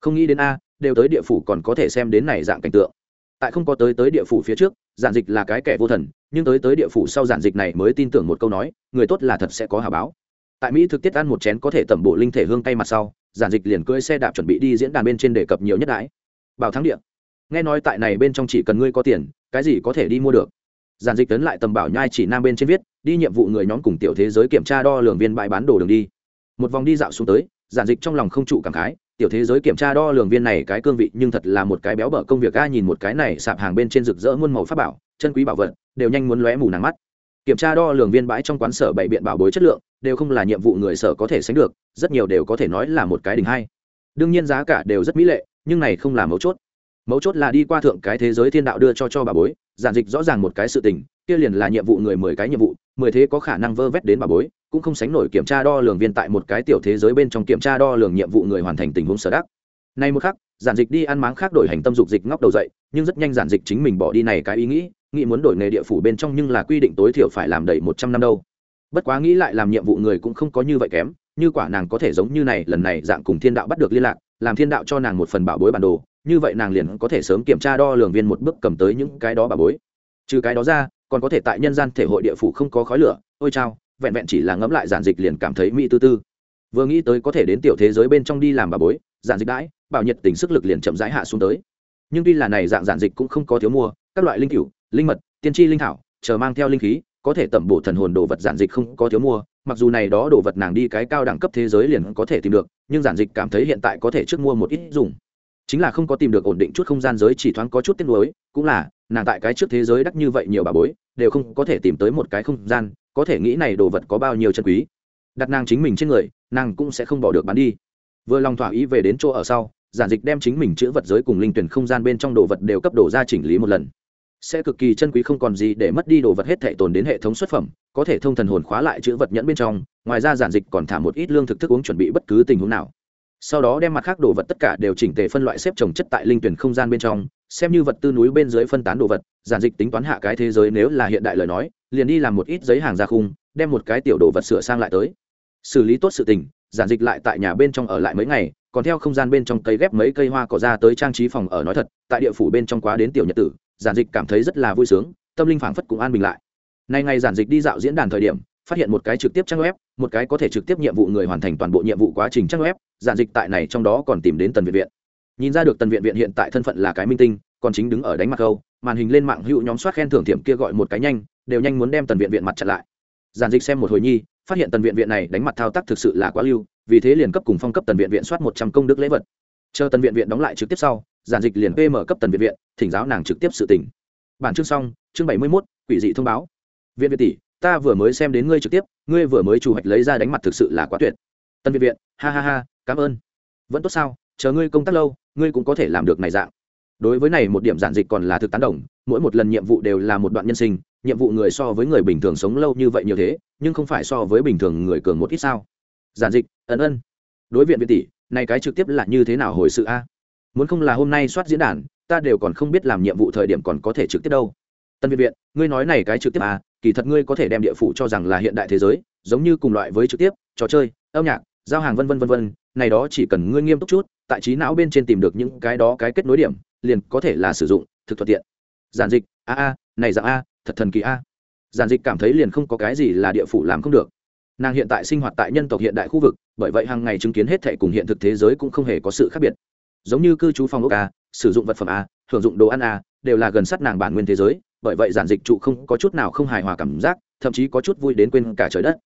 Không nghĩ đến a, đều tới địa phủ còn có thể xem đến này dạng cảnh tượng. Tại không có tới tới địa phủ phía trước, giản dịch là cái kẻ vô thần, nhưng tới tới địa phủ sau giản dịch này mới tin tưởng một câu nói, người tốt là thật sẽ có hà báo. Tại mỹ thực tiết ăn một chén có thể tẩm bổ linh thể hương tay mặt sau, giản dịch liền cưỡi xe đạp chuẩn bị đi diễn đàn bên trên đề cập nhiều nhất đãi. Bảo thắng địa. Nghe nói tại này bên trong chỉ cần ngươi có tiền, cái gì có thể đi mua được. Giản dịch tấn lại tầm bảo nhai chỉ nam bên trên viết, đi nhiệm vụ người nhóm cùng tiểu thế giới kiểm tra đo lường viên bãi bán đồ đường đi một vòng đi dạo xuống tới, giản dịch trong lòng không trụ cảm khái, tiểu thế giới kiểm tra đo lường viên này cái cương vị nhưng thật là một cái béo bở công việc a, nhìn một cái này sạp hàng bên trên rực rỡ muôn màu pháp bảo, chân quý bảo vật, đều nhanh muốn lóe mù nắng mắt. Kiểm tra đo lường viên bãi trong quán sở bảy biện bảo bối chất lượng, đều không là nhiệm vụ người sở có thể sánh được, rất nhiều đều có thể nói là một cái đỉnh hay. Đương nhiên giá cả đều rất mỹ lệ, nhưng này không là mấu chốt mấu chốt là đi qua thượng cái thế giới thiên đạo đưa cho cho bà bối, giản dịch rõ ràng một cái sự tình, kia liền là nhiệm vụ người mười cái nhiệm vụ, mười thế có khả năng vơ vét đến bà bối, cũng không sánh nổi kiểm tra đo lường viên tại một cái tiểu thế giới bên trong kiểm tra đo lường nhiệm vụ người hoàn thành tình huống sở đắc. Nay một khắc, giản dịch đi ăn máng khác đổi hành tâm dục dịch ngóc đầu dậy, nhưng rất nhanh giản dịch chính mình bỏ đi này cái ý nghĩ nghĩ muốn đổi nghề địa phủ bên trong nhưng là quy định tối thiểu phải làm đầy một trăm năm đâu. Bất quá nghĩ lại làm nhiệm vụ người cũng không có như vậy kém, như quả nàng có thể giống như này, lần này dạng cùng thiên đạo bắt được liên lạc, làm thiên đạo cho nàng một phần bảo bối bản đồ như vậy nàng liền có thể sớm kiểm tra đo lường viên một bước cầm tới những cái đó bà bối. Trừ cái đó ra, còn có thể tại nhân gian thể hội địa phủ không có khói lửa. Ôi chao, vẹn vẹn chỉ là ngẫm lại giản dịch liền cảm thấy mỹ tư tư. Vừa nghĩ tới có thể đến tiểu thế giới bên trong đi làm bà bối, giản dịch đãi, bảo nhiệt tình sức lực liền chậm rãi hạ xuống tới. Nhưng tuy là này dạng giản dịch cũng không có thiếu mua, các loại linh cửu, linh mật, tiên tri linh thảo, chờ mang theo linh khí, có thể tẩm bổ thần hồn đồ vật giản dịch không có thiếu mua. Mặc dù này đó đồ vật nàng đi cái cao đẳng cấp thế giới liền có thể tìm được, nhưng giản dịch cảm thấy hiện tại có thể trước mua một ít dùng chính là không có tìm được ổn định chút không gian giới chỉ thoáng có chút tiếc nuối, cũng là, nàng tại cái trước thế giới đắt như vậy nhiều bà bối, đều không có thể tìm tới một cái không gian, có thể nghĩ này đồ vật có bao nhiêu chân quý. Đặt nàng chính mình trên người, nàng cũng sẽ không bỏ được bán đi. Vừa lòng thỏa ý về đến chỗ ở sau, giản dịch đem chính mình chữ vật giới cùng linh tuyển không gian bên trong đồ vật đều cấp đổ ra chỉnh lý một lần. Sẽ cực kỳ chân quý không còn gì để mất đi đồ vật hết thể tồn đến hệ thống xuất phẩm, có thể thông thần hồn khóa lại chữ vật nhẫn bên trong, ngoài ra giản dịch còn thả một ít lương thực thức uống chuẩn bị bất cứ tình huống nào sau đó đem mặt khác đồ vật tất cả đều chỉnh tề phân loại xếp trồng chất tại linh tuyển không gian bên trong, xem như vật tư núi bên dưới phân tán đồ vật, giản dịch tính toán hạ cái thế giới nếu là hiện đại lời nói, liền đi làm một ít giấy hàng ra khung, đem một cái tiểu đồ vật sửa sang lại tới. Xử lý tốt sự tình, giản dịch lại tại nhà bên trong ở lại mấy ngày, còn theo không gian bên trong cây ghép mấy cây hoa cỏ ra tới trang trí phòng ở nói thật, tại địa phủ bên trong quá đến tiểu nhật tử, giản dịch cảm thấy rất là vui sướng, tâm linh phảng phất cũng an bình lại. Nay ngày giản dịch đi dạo diễn đàn thời điểm phát hiện một cái trực tiếp trang web, một cái có thể trực tiếp nhiệm vụ người hoàn thành toàn bộ nhiệm vụ quá trình trang web, giản dịch tại này trong đó còn tìm đến tần viện viện. Nhìn ra được tần viện viện hiện tại thân phận là cái minh tinh, còn chính đứng ở đánh mặt câu, màn hình lên mạng hữu nhóm soát khen thưởng tiệm kia gọi một cái nhanh, đều nhanh muốn đem tần viện viện mặt chặn lại. Giản dịch xem một hồi nhi, phát hiện tần viện viện này đánh mặt thao tác thực sự là quá lưu, vì thế liền cấp cùng phong cấp tần viện viện soát một trăm công đức lễ vật. Chờ tần viện viện đóng lại trực tiếp sau, giản dịch liền pm cấp tần viện viện, thỉnh giáo nàng trực tiếp sự tỉnh bản chương xong, chương bảy mươi mốt, quỷ dị thông báo. Viện viện tỷ ta vừa mới xem đến ngươi trực tiếp, ngươi vừa mới chủ hoạch lấy ra đánh mặt thực sự là quá tuyệt. Tân viện viện, ha ha ha, cảm ơn. Vẫn tốt sao, chờ ngươi công tác lâu, ngươi cũng có thể làm được này dạng. Đối với này một điểm giản dịch còn là thực tán đồng, mỗi một lần nhiệm vụ đều là một đoạn nhân sinh, nhiệm vụ người so với người bình thường sống lâu như vậy nhiều thế, nhưng không phải so với bình thường người cường một ít sao. Giản dịch, ân ân. Đối viện viện tỷ, này cái trực tiếp là như thế nào hồi sự a? Muốn không là hôm nay soát diễn đàn, ta đều còn không biết làm nhiệm vụ thời điểm còn có thể trực tiếp đâu. Tân viện viện, ngươi nói này cái trực tiếp à kỳ thật ngươi có thể đem địa phủ cho rằng là hiện đại thế giới, giống như cùng loại với trực tiếp, trò chơi, âm nhạc, giao hàng vân vân vân vân, này đó chỉ cần ngươi nghiêm túc chút, tại trí não bên trên tìm được những cái đó cái kết nối điểm, liền có thể là sử dụng, thực thuận tiện. Giản dịch, a a, này dạng a, thật thần kỳ a. Giản dịch cảm thấy liền không có cái gì là địa phủ làm không được. Nàng hiện tại sinh hoạt tại nhân tộc hiện đại khu vực, bởi vậy hàng ngày chứng kiến hết thệ cùng hiện thực thế giới cũng không hề có sự khác biệt. Giống như cư trú phòng ốc a, sử dụng vật phẩm a, hưởng dụng đồ ăn a, đều là gần sát nàng bản nguyên thế giới bởi vậy giản dịch trụ không có chút nào không hài hòa cảm giác, thậm chí có chút vui đến quên cả trời đất.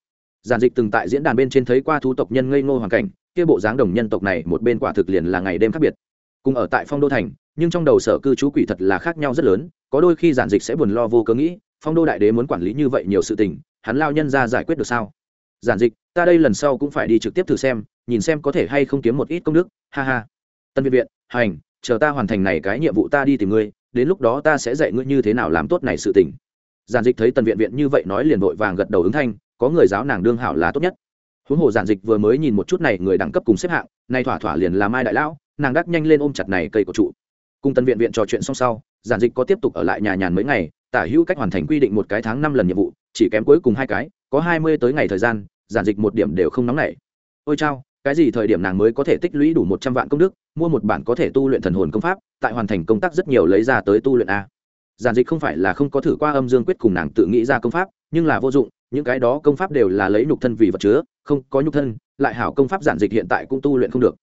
Giản dịch từng tại diễn đàn bên trên thấy qua thú tộc nhân ngây ngô hoàn cảnh, kia bộ dáng đồng nhân tộc này một bên quả thực liền là ngày đêm khác biệt. Cùng ở tại phong đô thành, nhưng trong đầu sở cư trú quỷ thật là khác nhau rất lớn, có đôi khi giản dịch sẽ buồn lo vô cớ nghĩ, phong đô đại đế muốn quản lý như vậy nhiều sự tình, hắn lao nhân ra giải quyết được sao? Giản dịch, ta đây lần sau cũng phải đi trực tiếp thử xem, nhìn xem có thể hay không kiếm một ít công đức, ha ha. Tân viện viện, hành, chờ ta hoàn thành này cái nhiệm vụ ta đi tìm ngươi đến lúc đó ta sẽ dạy ngươi như thế nào làm tốt này sự tình. Giản dịch thấy tần viện viện như vậy nói liền vội vàng gật đầu ứng thanh, có người giáo nàng đương hảo là tốt nhất. Huống hồ giản dịch vừa mới nhìn một chút này, người đẳng cấp cùng xếp hạng nay thỏa thỏa liền là mai đại lão, nàng đắc nhanh lên ôm chặt này cây của trụ. Cùng tần viện viện trò chuyện xong sau, giản dịch có tiếp tục ở lại nhà nhàn mấy ngày, tả hữu cách hoàn thành quy định một cái tháng năm lần nhiệm vụ, chỉ kém cuối cùng hai cái, có hai mươi tới ngày thời gian, giản dịch một điểm đều không nóng nảy. Ôi chao cái gì thời điểm nàng mới có thể tích lũy đủ một trăm vạn công đức, mua một bản có thể tu luyện thần hồn công pháp, tại hoàn thành công tác rất nhiều lấy ra tới tu luyện a. Giản dịch không phải là không có thử qua âm dương quyết cùng nàng tự nghĩ ra công pháp, nhưng là vô dụng, những cái đó công pháp đều là lấy nhục thân vì vật chứa, không có nhục thân, lại hảo công pháp giản dịch hiện tại cũng tu luyện không được.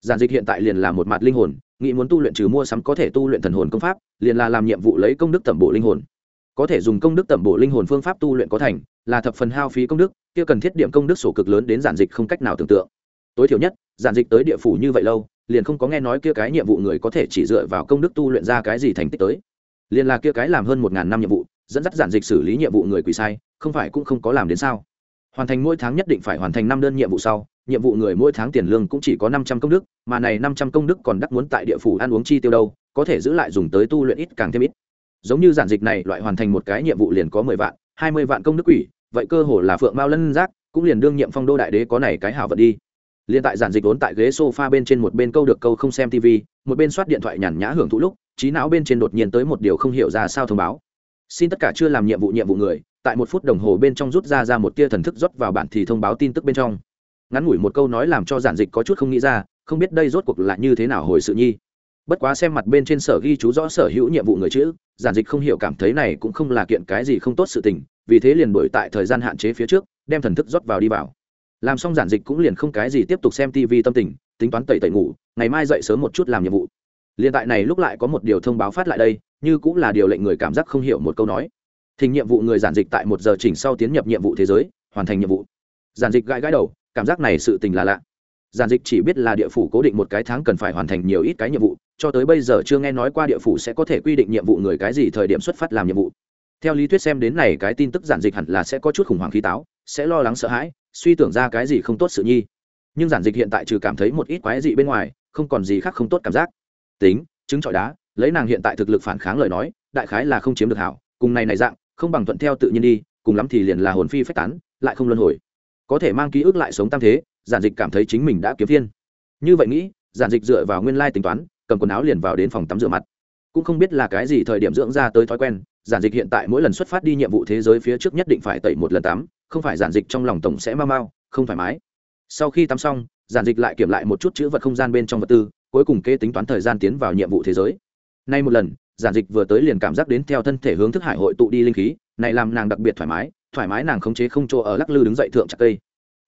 Giản dịch hiện tại liền là một mặt linh hồn, nghĩ muốn tu luyện trừ mua sắm có thể tu luyện thần hồn công pháp, liền là làm nhiệm vụ lấy công đức tẩm bộ linh hồn. Có thể dùng công đức tẩm bộ linh hồn phương pháp tu luyện có thành, là thập phần hao phí công đức, kia cần thiết điểm công đức sổ cực lớn đến giản dịch không cách nào tưởng tượng tối thiểu nhất, giản dịch tới địa phủ như vậy lâu, liền không có nghe nói kia cái nhiệm vụ người có thể chỉ dựa vào công đức tu luyện ra cái gì thành tích tới. Liền là kia cái làm hơn một ngàn năm nhiệm vụ, dẫn dắt giản dịch xử lý nhiệm vụ người quỳ sai, không phải cũng không có làm đến sao? Hoàn thành mỗi tháng nhất định phải hoàn thành năm đơn nhiệm vụ sau, nhiệm vụ người mỗi tháng tiền lương cũng chỉ có năm trăm công đức, mà này năm trăm công đức còn đắc muốn tại địa phủ ăn uống chi tiêu đâu, có thể giữ lại dùng tới tu luyện ít càng thêm ít. Giống như giản dịch này, loại hoàn thành một cái nhiệm vụ liền có mười vạn, hai mươi vạn công đức quỷ, vậy cơ hồ là phượng mao lân giác, cũng liền đương nhiệm phong đô đại đế có này cái hảo vật đi liên tại giản dịch vốn tại ghế sofa bên trên một bên câu được câu không xem tv một bên soát điện thoại nhàn nhã hưởng thụ lúc, trí não bên trên đột nhiên tới một điều không hiểu ra sao thông báo. Xin tất cả chưa làm nhiệm vụ nhiệm vụ người, tại một phút đồng hồ bên trong rút ra ra một tia thần thức rót vào bản thì thông báo tin tức bên trong. Ngắn ngủi một câu nói làm cho giản dịch có chút không nghĩ ra, không biết đây rốt cuộc là như thế nào hồi sự nhi. Bất quá xem mặt bên trên sở ghi chú rõ sở hữu nhiệm vụ người chữ, giản dịch không hiểu cảm thấy này cũng không là kiện cái gì không tốt sự tình, vì thế liền đổi tại thời gian hạn chế phía trước, đem thần thức rót vào đi vào làm xong giản dịch cũng liền không cái gì tiếp tục xem tv tâm tình, tính toán tẩy tẩy ngủ, ngày mai dậy sớm một chút làm nhiệm vụ. Liền tại này lúc lại có một điều thông báo phát lại đây, như cũng là điều lệnh người cảm giác không hiểu một câu nói. Thình nhiệm vụ người giản dịch tại một giờ chỉnh sau tiến nhập nhiệm vụ thế giới, hoàn thành nhiệm vụ. Giản dịch gãi gãi đầu, cảm giác này sự tình là lạ. Giản dịch chỉ biết là địa phủ cố định một cái tháng cần phải hoàn thành nhiều ít cái nhiệm vụ, cho tới bây giờ chưa nghe nói qua địa phủ sẽ có thể quy định nhiệm vụ người cái gì thời điểm xuất phát làm nhiệm vụ. Theo lý thuyết xem đến này cái tin tức giản dịch hẳn là sẽ có chút khủng hoảng khí táo, sẽ lo lắng sợ hãi suy tưởng ra cái gì không tốt sự nhi. Nhưng giản dịch hiện tại trừ cảm thấy một ít quái dị bên ngoài, không còn gì khác không tốt cảm giác. Tính chứng trọi đá, lấy nàng hiện tại thực lực phản kháng lời nói, đại khái là không chiếm được hảo, cùng này này dạng, không bằng thuận theo tự nhiên đi, cùng lắm thì liền là hồn phi phách tán, lại không luân hồi. Có thể mang ký ức lại sống tam thế, giản dịch cảm thấy chính mình đã kiếm thiên như vậy nghĩ, giản dịch dựa vào nguyên lai tính toán, cầm quần áo liền vào đến phòng tắm rửa mặt. Cũng không biết là cái gì thời điểm dưỡng ra tới thói quen, giản dịch hiện tại mỗi lần xuất phát đi nhiệm vụ thế giới phía trước nhất định phải tẩy một lần tắm không phải giản dịch trong lòng tổng sẽ mau mau, không thoải mái. Sau khi tắm xong, giản dịch lại kiểm lại một chút chữ vật không gian bên trong vật tư, cuối cùng kê tính toán thời gian tiến vào nhiệm vụ thế giới. Nay một lần, giản dịch vừa tới liền cảm giác đến theo thân thể hướng thức hải hội tụ đi linh khí, này làm nàng đặc biệt thoải mái thoải mái nàng khống chế không chỗ ở lắc lư đứng dậy thượng chặt cây.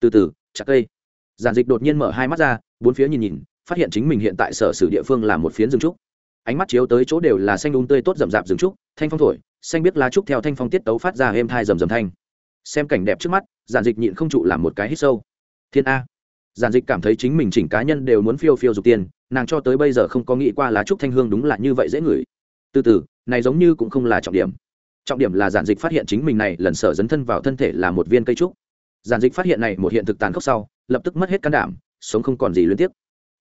Từ từ, chặt cây. Giản dịch đột nhiên mở hai mắt ra, bốn phía nhìn nhìn, phát hiện chính mình hiện tại sở sử địa phương là một phiến rừng trúc. Ánh mắt chiếu tới chỗ đều là xanh đun tươi tốt rậm rạp rừng trúc, thanh phong thổi, xanh biết lá trúc theo thanh phong tiết tấu phát ra êm thai rầm rầm thanh xem cảnh đẹp trước mắt, giản dịch nhịn không trụ làm một cái hít sâu. Thiên a. Giản dịch cảm thấy chính mình chỉnh cá nhân đều muốn phiêu phiêu dục tiền nàng cho tới bây giờ không có nghĩ qua lá trúc thanh hương đúng là như vậy dễ ngửi. Từ từ, này giống như cũng không là trọng điểm. Trọng điểm là giản dịch phát hiện chính mình này lần sở dấn thân vào thân thể là một viên cây trúc. Giản dịch phát hiện này một hiện thực tàn khốc sau, lập tức mất hết can đảm, sống không còn gì liên tiếp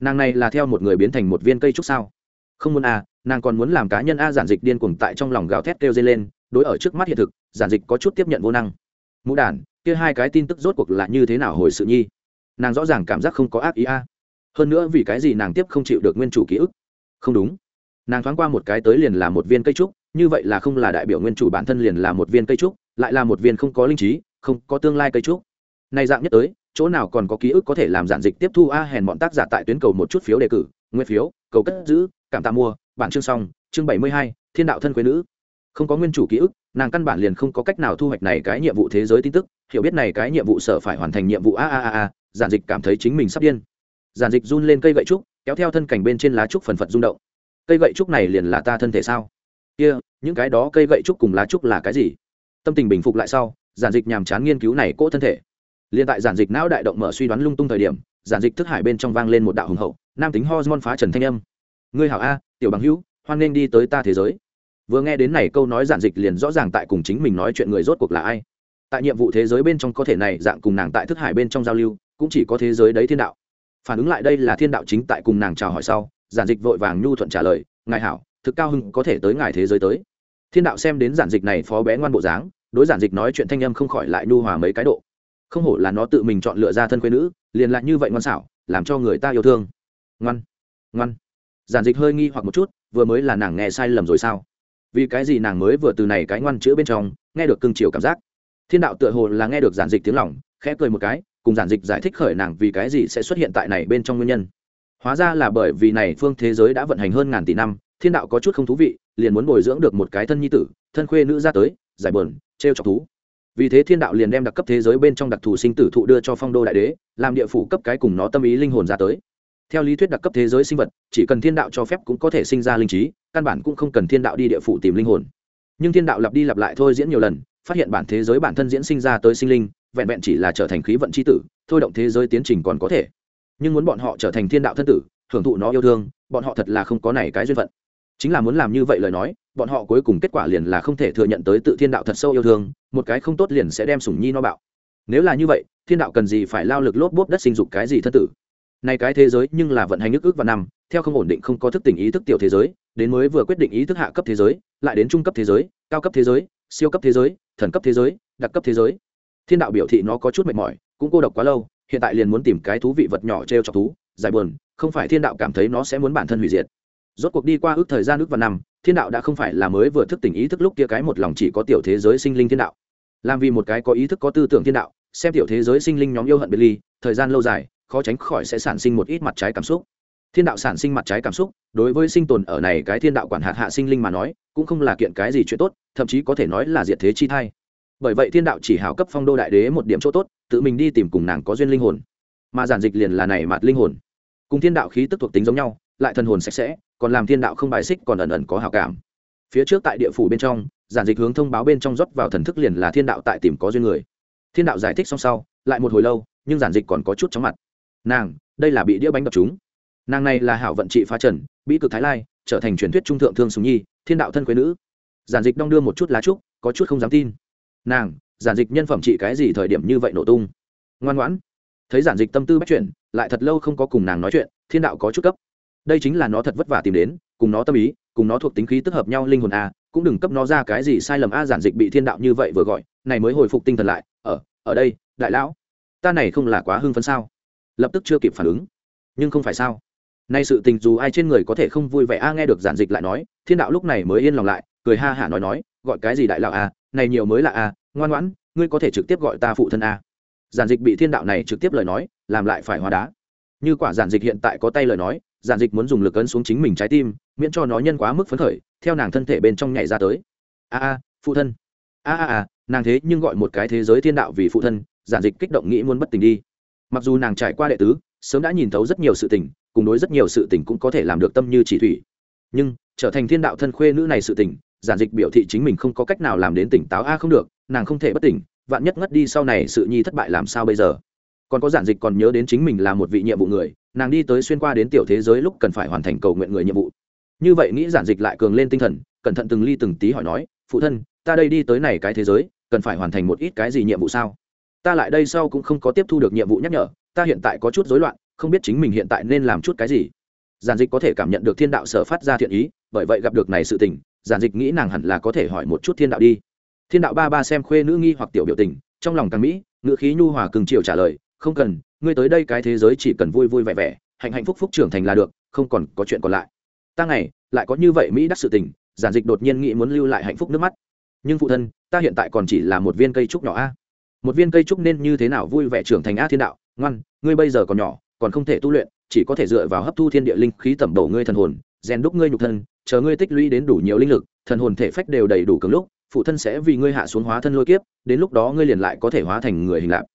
nàng này là theo một người biến thành một viên cây trúc sao? Không muốn a nàng còn muốn làm cá nhân a giản dịch điên cuồng tại trong lòng gào thét kêu dây lên, đối ở trước mắt hiện thực, giản dịch có chút tiếp nhận vô năng mũ đản kia hai cái tin tức rốt cuộc là như thế nào hồi sự nhi? Nàng rõ ràng cảm giác không có ác ý a. Hơn nữa vì cái gì nàng tiếp không chịu được nguyên chủ ký ức? Không đúng. Nàng thoáng qua một cái tới liền là một viên cây trúc, như vậy là không là đại biểu nguyên chủ bản thân liền là một viên cây trúc, lại là một viên không có linh trí, không có tương lai cây trúc. Này dạng nhất tới, chỗ nào còn có ký ức có thể làm giản dịch tiếp thu a hèn bọn tác giả tại tuyến cầu một chút phiếu đề cử, nguyên phiếu, cầu cất giữ, cảm tạ mua, bản chương xong, chương bảy mươi hai, thiên đạo thân quế nữ. Không có nguyên chủ ký ức nàng căn bản liền không có cách nào thu hoạch này cái nhiệm vụ thế giới tin tức hiểu biết này cái nhiệm vụ sở phải hoàn thành nhiệm vụ a a a a giản dịch cảm thấy chính mình sắp điên. Giản dịch run lên cây gậy trúc kéo theo thân cảnh bên trên lá trúc phần phật rung động. Cây gậy trúc này liền là ta thân thể sao? Kia、yeah, những cái đó cây gậy trúc cùng lá trúc là cái gì? Tâm tình bình phục lại sau giản dịch nhàm chán nghiên cứu này cỗ thân thể. Liền tại giản dịch não đại động mở suy đoán lung tung thời điểm giản dịch thức hải bên trong vang lên một đạo hùng hậu nam tính hormone phá trần thanh âm. Ngươi hảo a tiểu bằng hữu hoan nên đi tới ta thế giới vừa nghe đến này câu nói giản dịch liền rõ ràng tại cùng chính mình nói chuyện người rốt cuộc là ai. Tại nhiệm vụ thế giới bên trong có thể này, dạng cùng nàng tại thức hải bên trong giao lưu, cũng chỉ có thế giới đấy thiên đạo. Phản ứng lại đây là thiên đạo chính tại cùng nàng chào hỏi sau, giản dịch vội vàng nhu thuận trả lời, ngài hảo, thực cao hưng có thể tới ngài thế giới tới. Thiên đạo xem đến giản dịch này phó bé ngoan bộ dáng, đối giản dịch nói chuyện thanh âm không khỏi lại nhu hòa mấy cái độ. Không hổ là nó tự mình chọn lựa ra thân quê nữ, liền lại như vậy ngoan xảo, làm cho người ta yêu thương. Ngoan ngoan. Giản dịch hơi nghi hoặc một chút, vừa mới là nàng nghe sai lầm rồi sao? Vì cái gì nàng mới vừa từ này cái ngoan chữ bên trong, nghe được cưng chiều cảm giác. Thiên đạo tựa hồ là nghe được giản dịch tiếng lỏng khẽ cười một cái, cùng giản dịch giải thích khởi nàng vì cái gì sẽ xuất hiện tại này bên trong nguyên nhân. Hóa ra là bởi vì này phương thế giới đã vận hành hơn ngàn tỷ năm, thiên đạo có chút không thú vị, liền muốn bồi dưỡng được một cái thân nhi tử, thân khuê nữ ra tới, giải bờn t r e o chọc thú. Vì thế thiên đạo liền đem đặc cấp thế giới bên trong đặc thù sinh tử thụ đưa cho phong đô đại đế, làm địa phủ cấp cái cùng nó tâm ý linh hồn ra tới theo lý thuyết đặc cấp thế giới sinh vật, chỉ cần thiên đạo cho phép cũng có thể sinh ra linh trí, căn bản cũng không cần thiên đạo đi địa phủ tìm linh hồn. Nhưng thiên đạo lặp đi lặp lại thôi diễn nhiều lần, phát hiện bản thế giới bản thân diễn sinh ra tới sinh linh, vẹn vẹn chỉ là trở thành khí vận c h i tử, thôi động thế giới tiến trình còn có thể. Nhưng muốn bọn họ trở thành thiên đạo thân tử, hưởng thụ nó yêu thương, bọn họ thật là không có này cái duyên phận. Chính là muốn làm như vậy lời nói, bọn họ cuối cùng kết quả liền là không thể thừa nhận tới tự thiên đạo thật sâu yêu thương, một cái không tốt liền sẽ đem sủng nhi no bạo. Nếu là như vậy, thiên đạo cần gì phải lao lực lốp bốp đất sinh dục cái gì thân tử? Này cái thế giới nhưng là vận hành nước ước và năm, theo không ổn định không có thức tỉnh ý thức tiểu thế giới, đến mới vừa quyết định ý thức hạ cấp thế giới, lại đến trung cấp thế giới, cao cấp thế giới, siêu cấp thế giới, thần cấp thế giới, đặc cấp thế giới. Thiên đạo biểu thị nó có chút mệt mỏi, cũng cô độc quá lâu, hiện tại liền muốn tìm cái thú vị vật nhỏ t r e o chọc thú, giải buồn, không phải thiên đạo cảm thấy nó sẽ muốn bản thân hủy diệt. Rốt cuộc đi qua ước thời gian ước và năm, thiên đạo đã không phải là mới vừa thức tỉnh ý thức lúc kia cái một lòng chỉ có tiểu thế giới sinh linh thiên đạo. Làm vì một cái có ý thức có tư tưởng thiên đạo, xem tiểu thế giới sinh linh nhóm yêu hận biệt ly thời gian lâu dài khó tránh khỏi sẽ sản sinh một ít mặt trái cảm xúc. Thiên đạo sản sinh mặt trái cảm xúc, đối với sinh tồn ở này cái thiên đạo quản hạt hạ sinh linh mà nói, cũng không là kiện cái gì chuyện tốt, thậm chí có thể nói là diệt thế chi thai. Bởi vậy thiên đạo chỉ hảo cấp phong đô đại đế một điểm chỗ tốt, tự mình đi tìm cùng nàng có duyên linh hồn. Mà giản dịch liền là này mặt linh hồn. Cùng thiên đạo khí tức thuộc tính giống nhau, lại thần hồn sạch sẽ, còn làm thiên đạo không bài xích còn ẩn ẩn có hào cảm. Phía trước tại địa phủ bên trong, giản dịch hướng thông báo bên trong rót vào thần thức liền là thiên đạo tại tìm có duyên người. Thiên đạo giải thích xong sau, lại một hồi lâu, nhưng giản dịch còn có chút chóng mặt nàng, đây là bị đĩa bánh đập chúng. Nàng này là hảo vận trị phá trần bị cực thái lai, trở thành truyền thuyết trung thượng thương sùng nhi, thiên đạo thân quế nữ. Giản dịch đong đưa một chút lá trúc, có chút không dám tin. Nàng, giản dịch nhân phẩm trị cái gì thời điểm như vậy nổ tung? Ngoan ngoãn. Thấy giản dịch tâm tư bắt chuyện lại thật lâu không có cùng nàng nói chuyện, thiên đạo có chút cấp. Đây chính là nó thật vất vả tìm đến, cùng nó tâm ý, cùng nó thuộc tính khí tức hợp nhau linh hồn a cũng đừng cấp nó ra cái gì sai lầm a, giản dịch bị thiên đạo như vậy vừa gọi, này mới hồi phục tinh thần lại. Ở ở đây, đại lão, ta này không là quá hưng phấn sao? Lập tức chưa kịp phản ứng. Nhưng không phải sao? Nay sự tình dù ai trên người có thể không vui vẻ, a, nghe được giản dịch lại nói, thiên đạo lúc này mới yên lòng lại, cười ha hả nói nói, gọi cái gì đại lão a, này nhiều mới là a, ngoan ngoãn, ngươi có thể trực tiếp gọi ta phụ thân a. Giản dịch bị thiên đạo này trực tiếp lời nói, làm lại phải hóa đá. Như quả giản dịch hiện tại có tay lời nói, giản dịch muốn dùng lực ấn xuống chính mình trái tim, miễn cho nó nhân quá mức phấn khởi, theo nàng thân thể bên trong nhảy ra tới. A a, phụ thân. A a a, nàng thế nhưng gọi một cái thế giới thiên đạo vì phụ thân, giản dịch kích động nghĩ muốn bất tình đi mặc dù nàng trải qua đệ tứ, sớm đã nhìn thấu rất nhiều sự tình, cùng đối rất nhiều sự tình cũng có thể làm được tâm như chỉ thủy. Nhưng, trở thành thiên đạo thân khuê nữ này sự tình, giản dịch biểu thị chính mình không có cách nào làm đến tỉnh táo a không được, nàng không thể bất tỉnh, vạn nhất ngất đi sau này sự nhi thất bại làm sao bây giờ? Còn có giản dịch còn nhớ đến chính mình là một vị nhiệm vụ người, nàng đi tới xuyên qua đến tiểu thế giới lúc cần phải hoàn thành cầu nguyện người nhiệm vụ. Như vậy nghĩ giản dịch lại cường lên tinh thần, cẩn thận từng ly từng tí hỏi nói, phụ thân, ta đây đi tới này cái thế giới, cần phải hoàn thành một ít cái gì nhiệm vụ sao? Ta lại đây sau cũng không có tiếp thu được nhiệm vụ nhắc nhở, ta hiện tại có chút rối loạn, không biết chính mình hiện tại nên làm chút cái gì. Giản dịch có thể cảm nhận được thiên đạo sở phát ra thiện ý, bởi vậy gặp được này sự tình, giản dịch nghĩ nàng hẳn là có thể hỏi một chút thiên đạo đi. Thiên đạo ba ba xem khuê nữ nghi hoặc tiểu biểu tình, trong lòng càng mỹ, ngữ khí nhu hòa cường triều trả lời, không cần, ngươi tới đây cái thế giới chỉ cần vui vui vẻ vẻ, hạnh hạnh phúc phúc trưởng thành là được, không còn có chuyện còn lại. Ta ngày, lại có như vậy mỹ đắc sự tình. Giản dịch đột nhiên nghĩ muốn lưu lại hạnh phúc nước mắt. Nhưng phụ thân, ta hiện tại còn chỉ là một viên cây trúc nhỏ a một viên cây trúc nên như thế nào vui vẻ trưởng thành a thiên đạo, ngoan, ngươi bây giờ còn nhỏ, còn không thể tu luyện, chỉ có thể dựa vào hấp thu thiên địa linh khí tẩm bổ ngươi thần hồn, rèn đúc ngươi nhục thân, chờ ngươi tích lũy đến đủ nhiều linh lực, thần hồn thể phách đều đầy đủ cường lúc, phụ thân sẽ vì ngươi hạ xuống hóa thân lôi kiếp, đến lúc đó ngươi liền lại có thể hóa thành người hình lạp.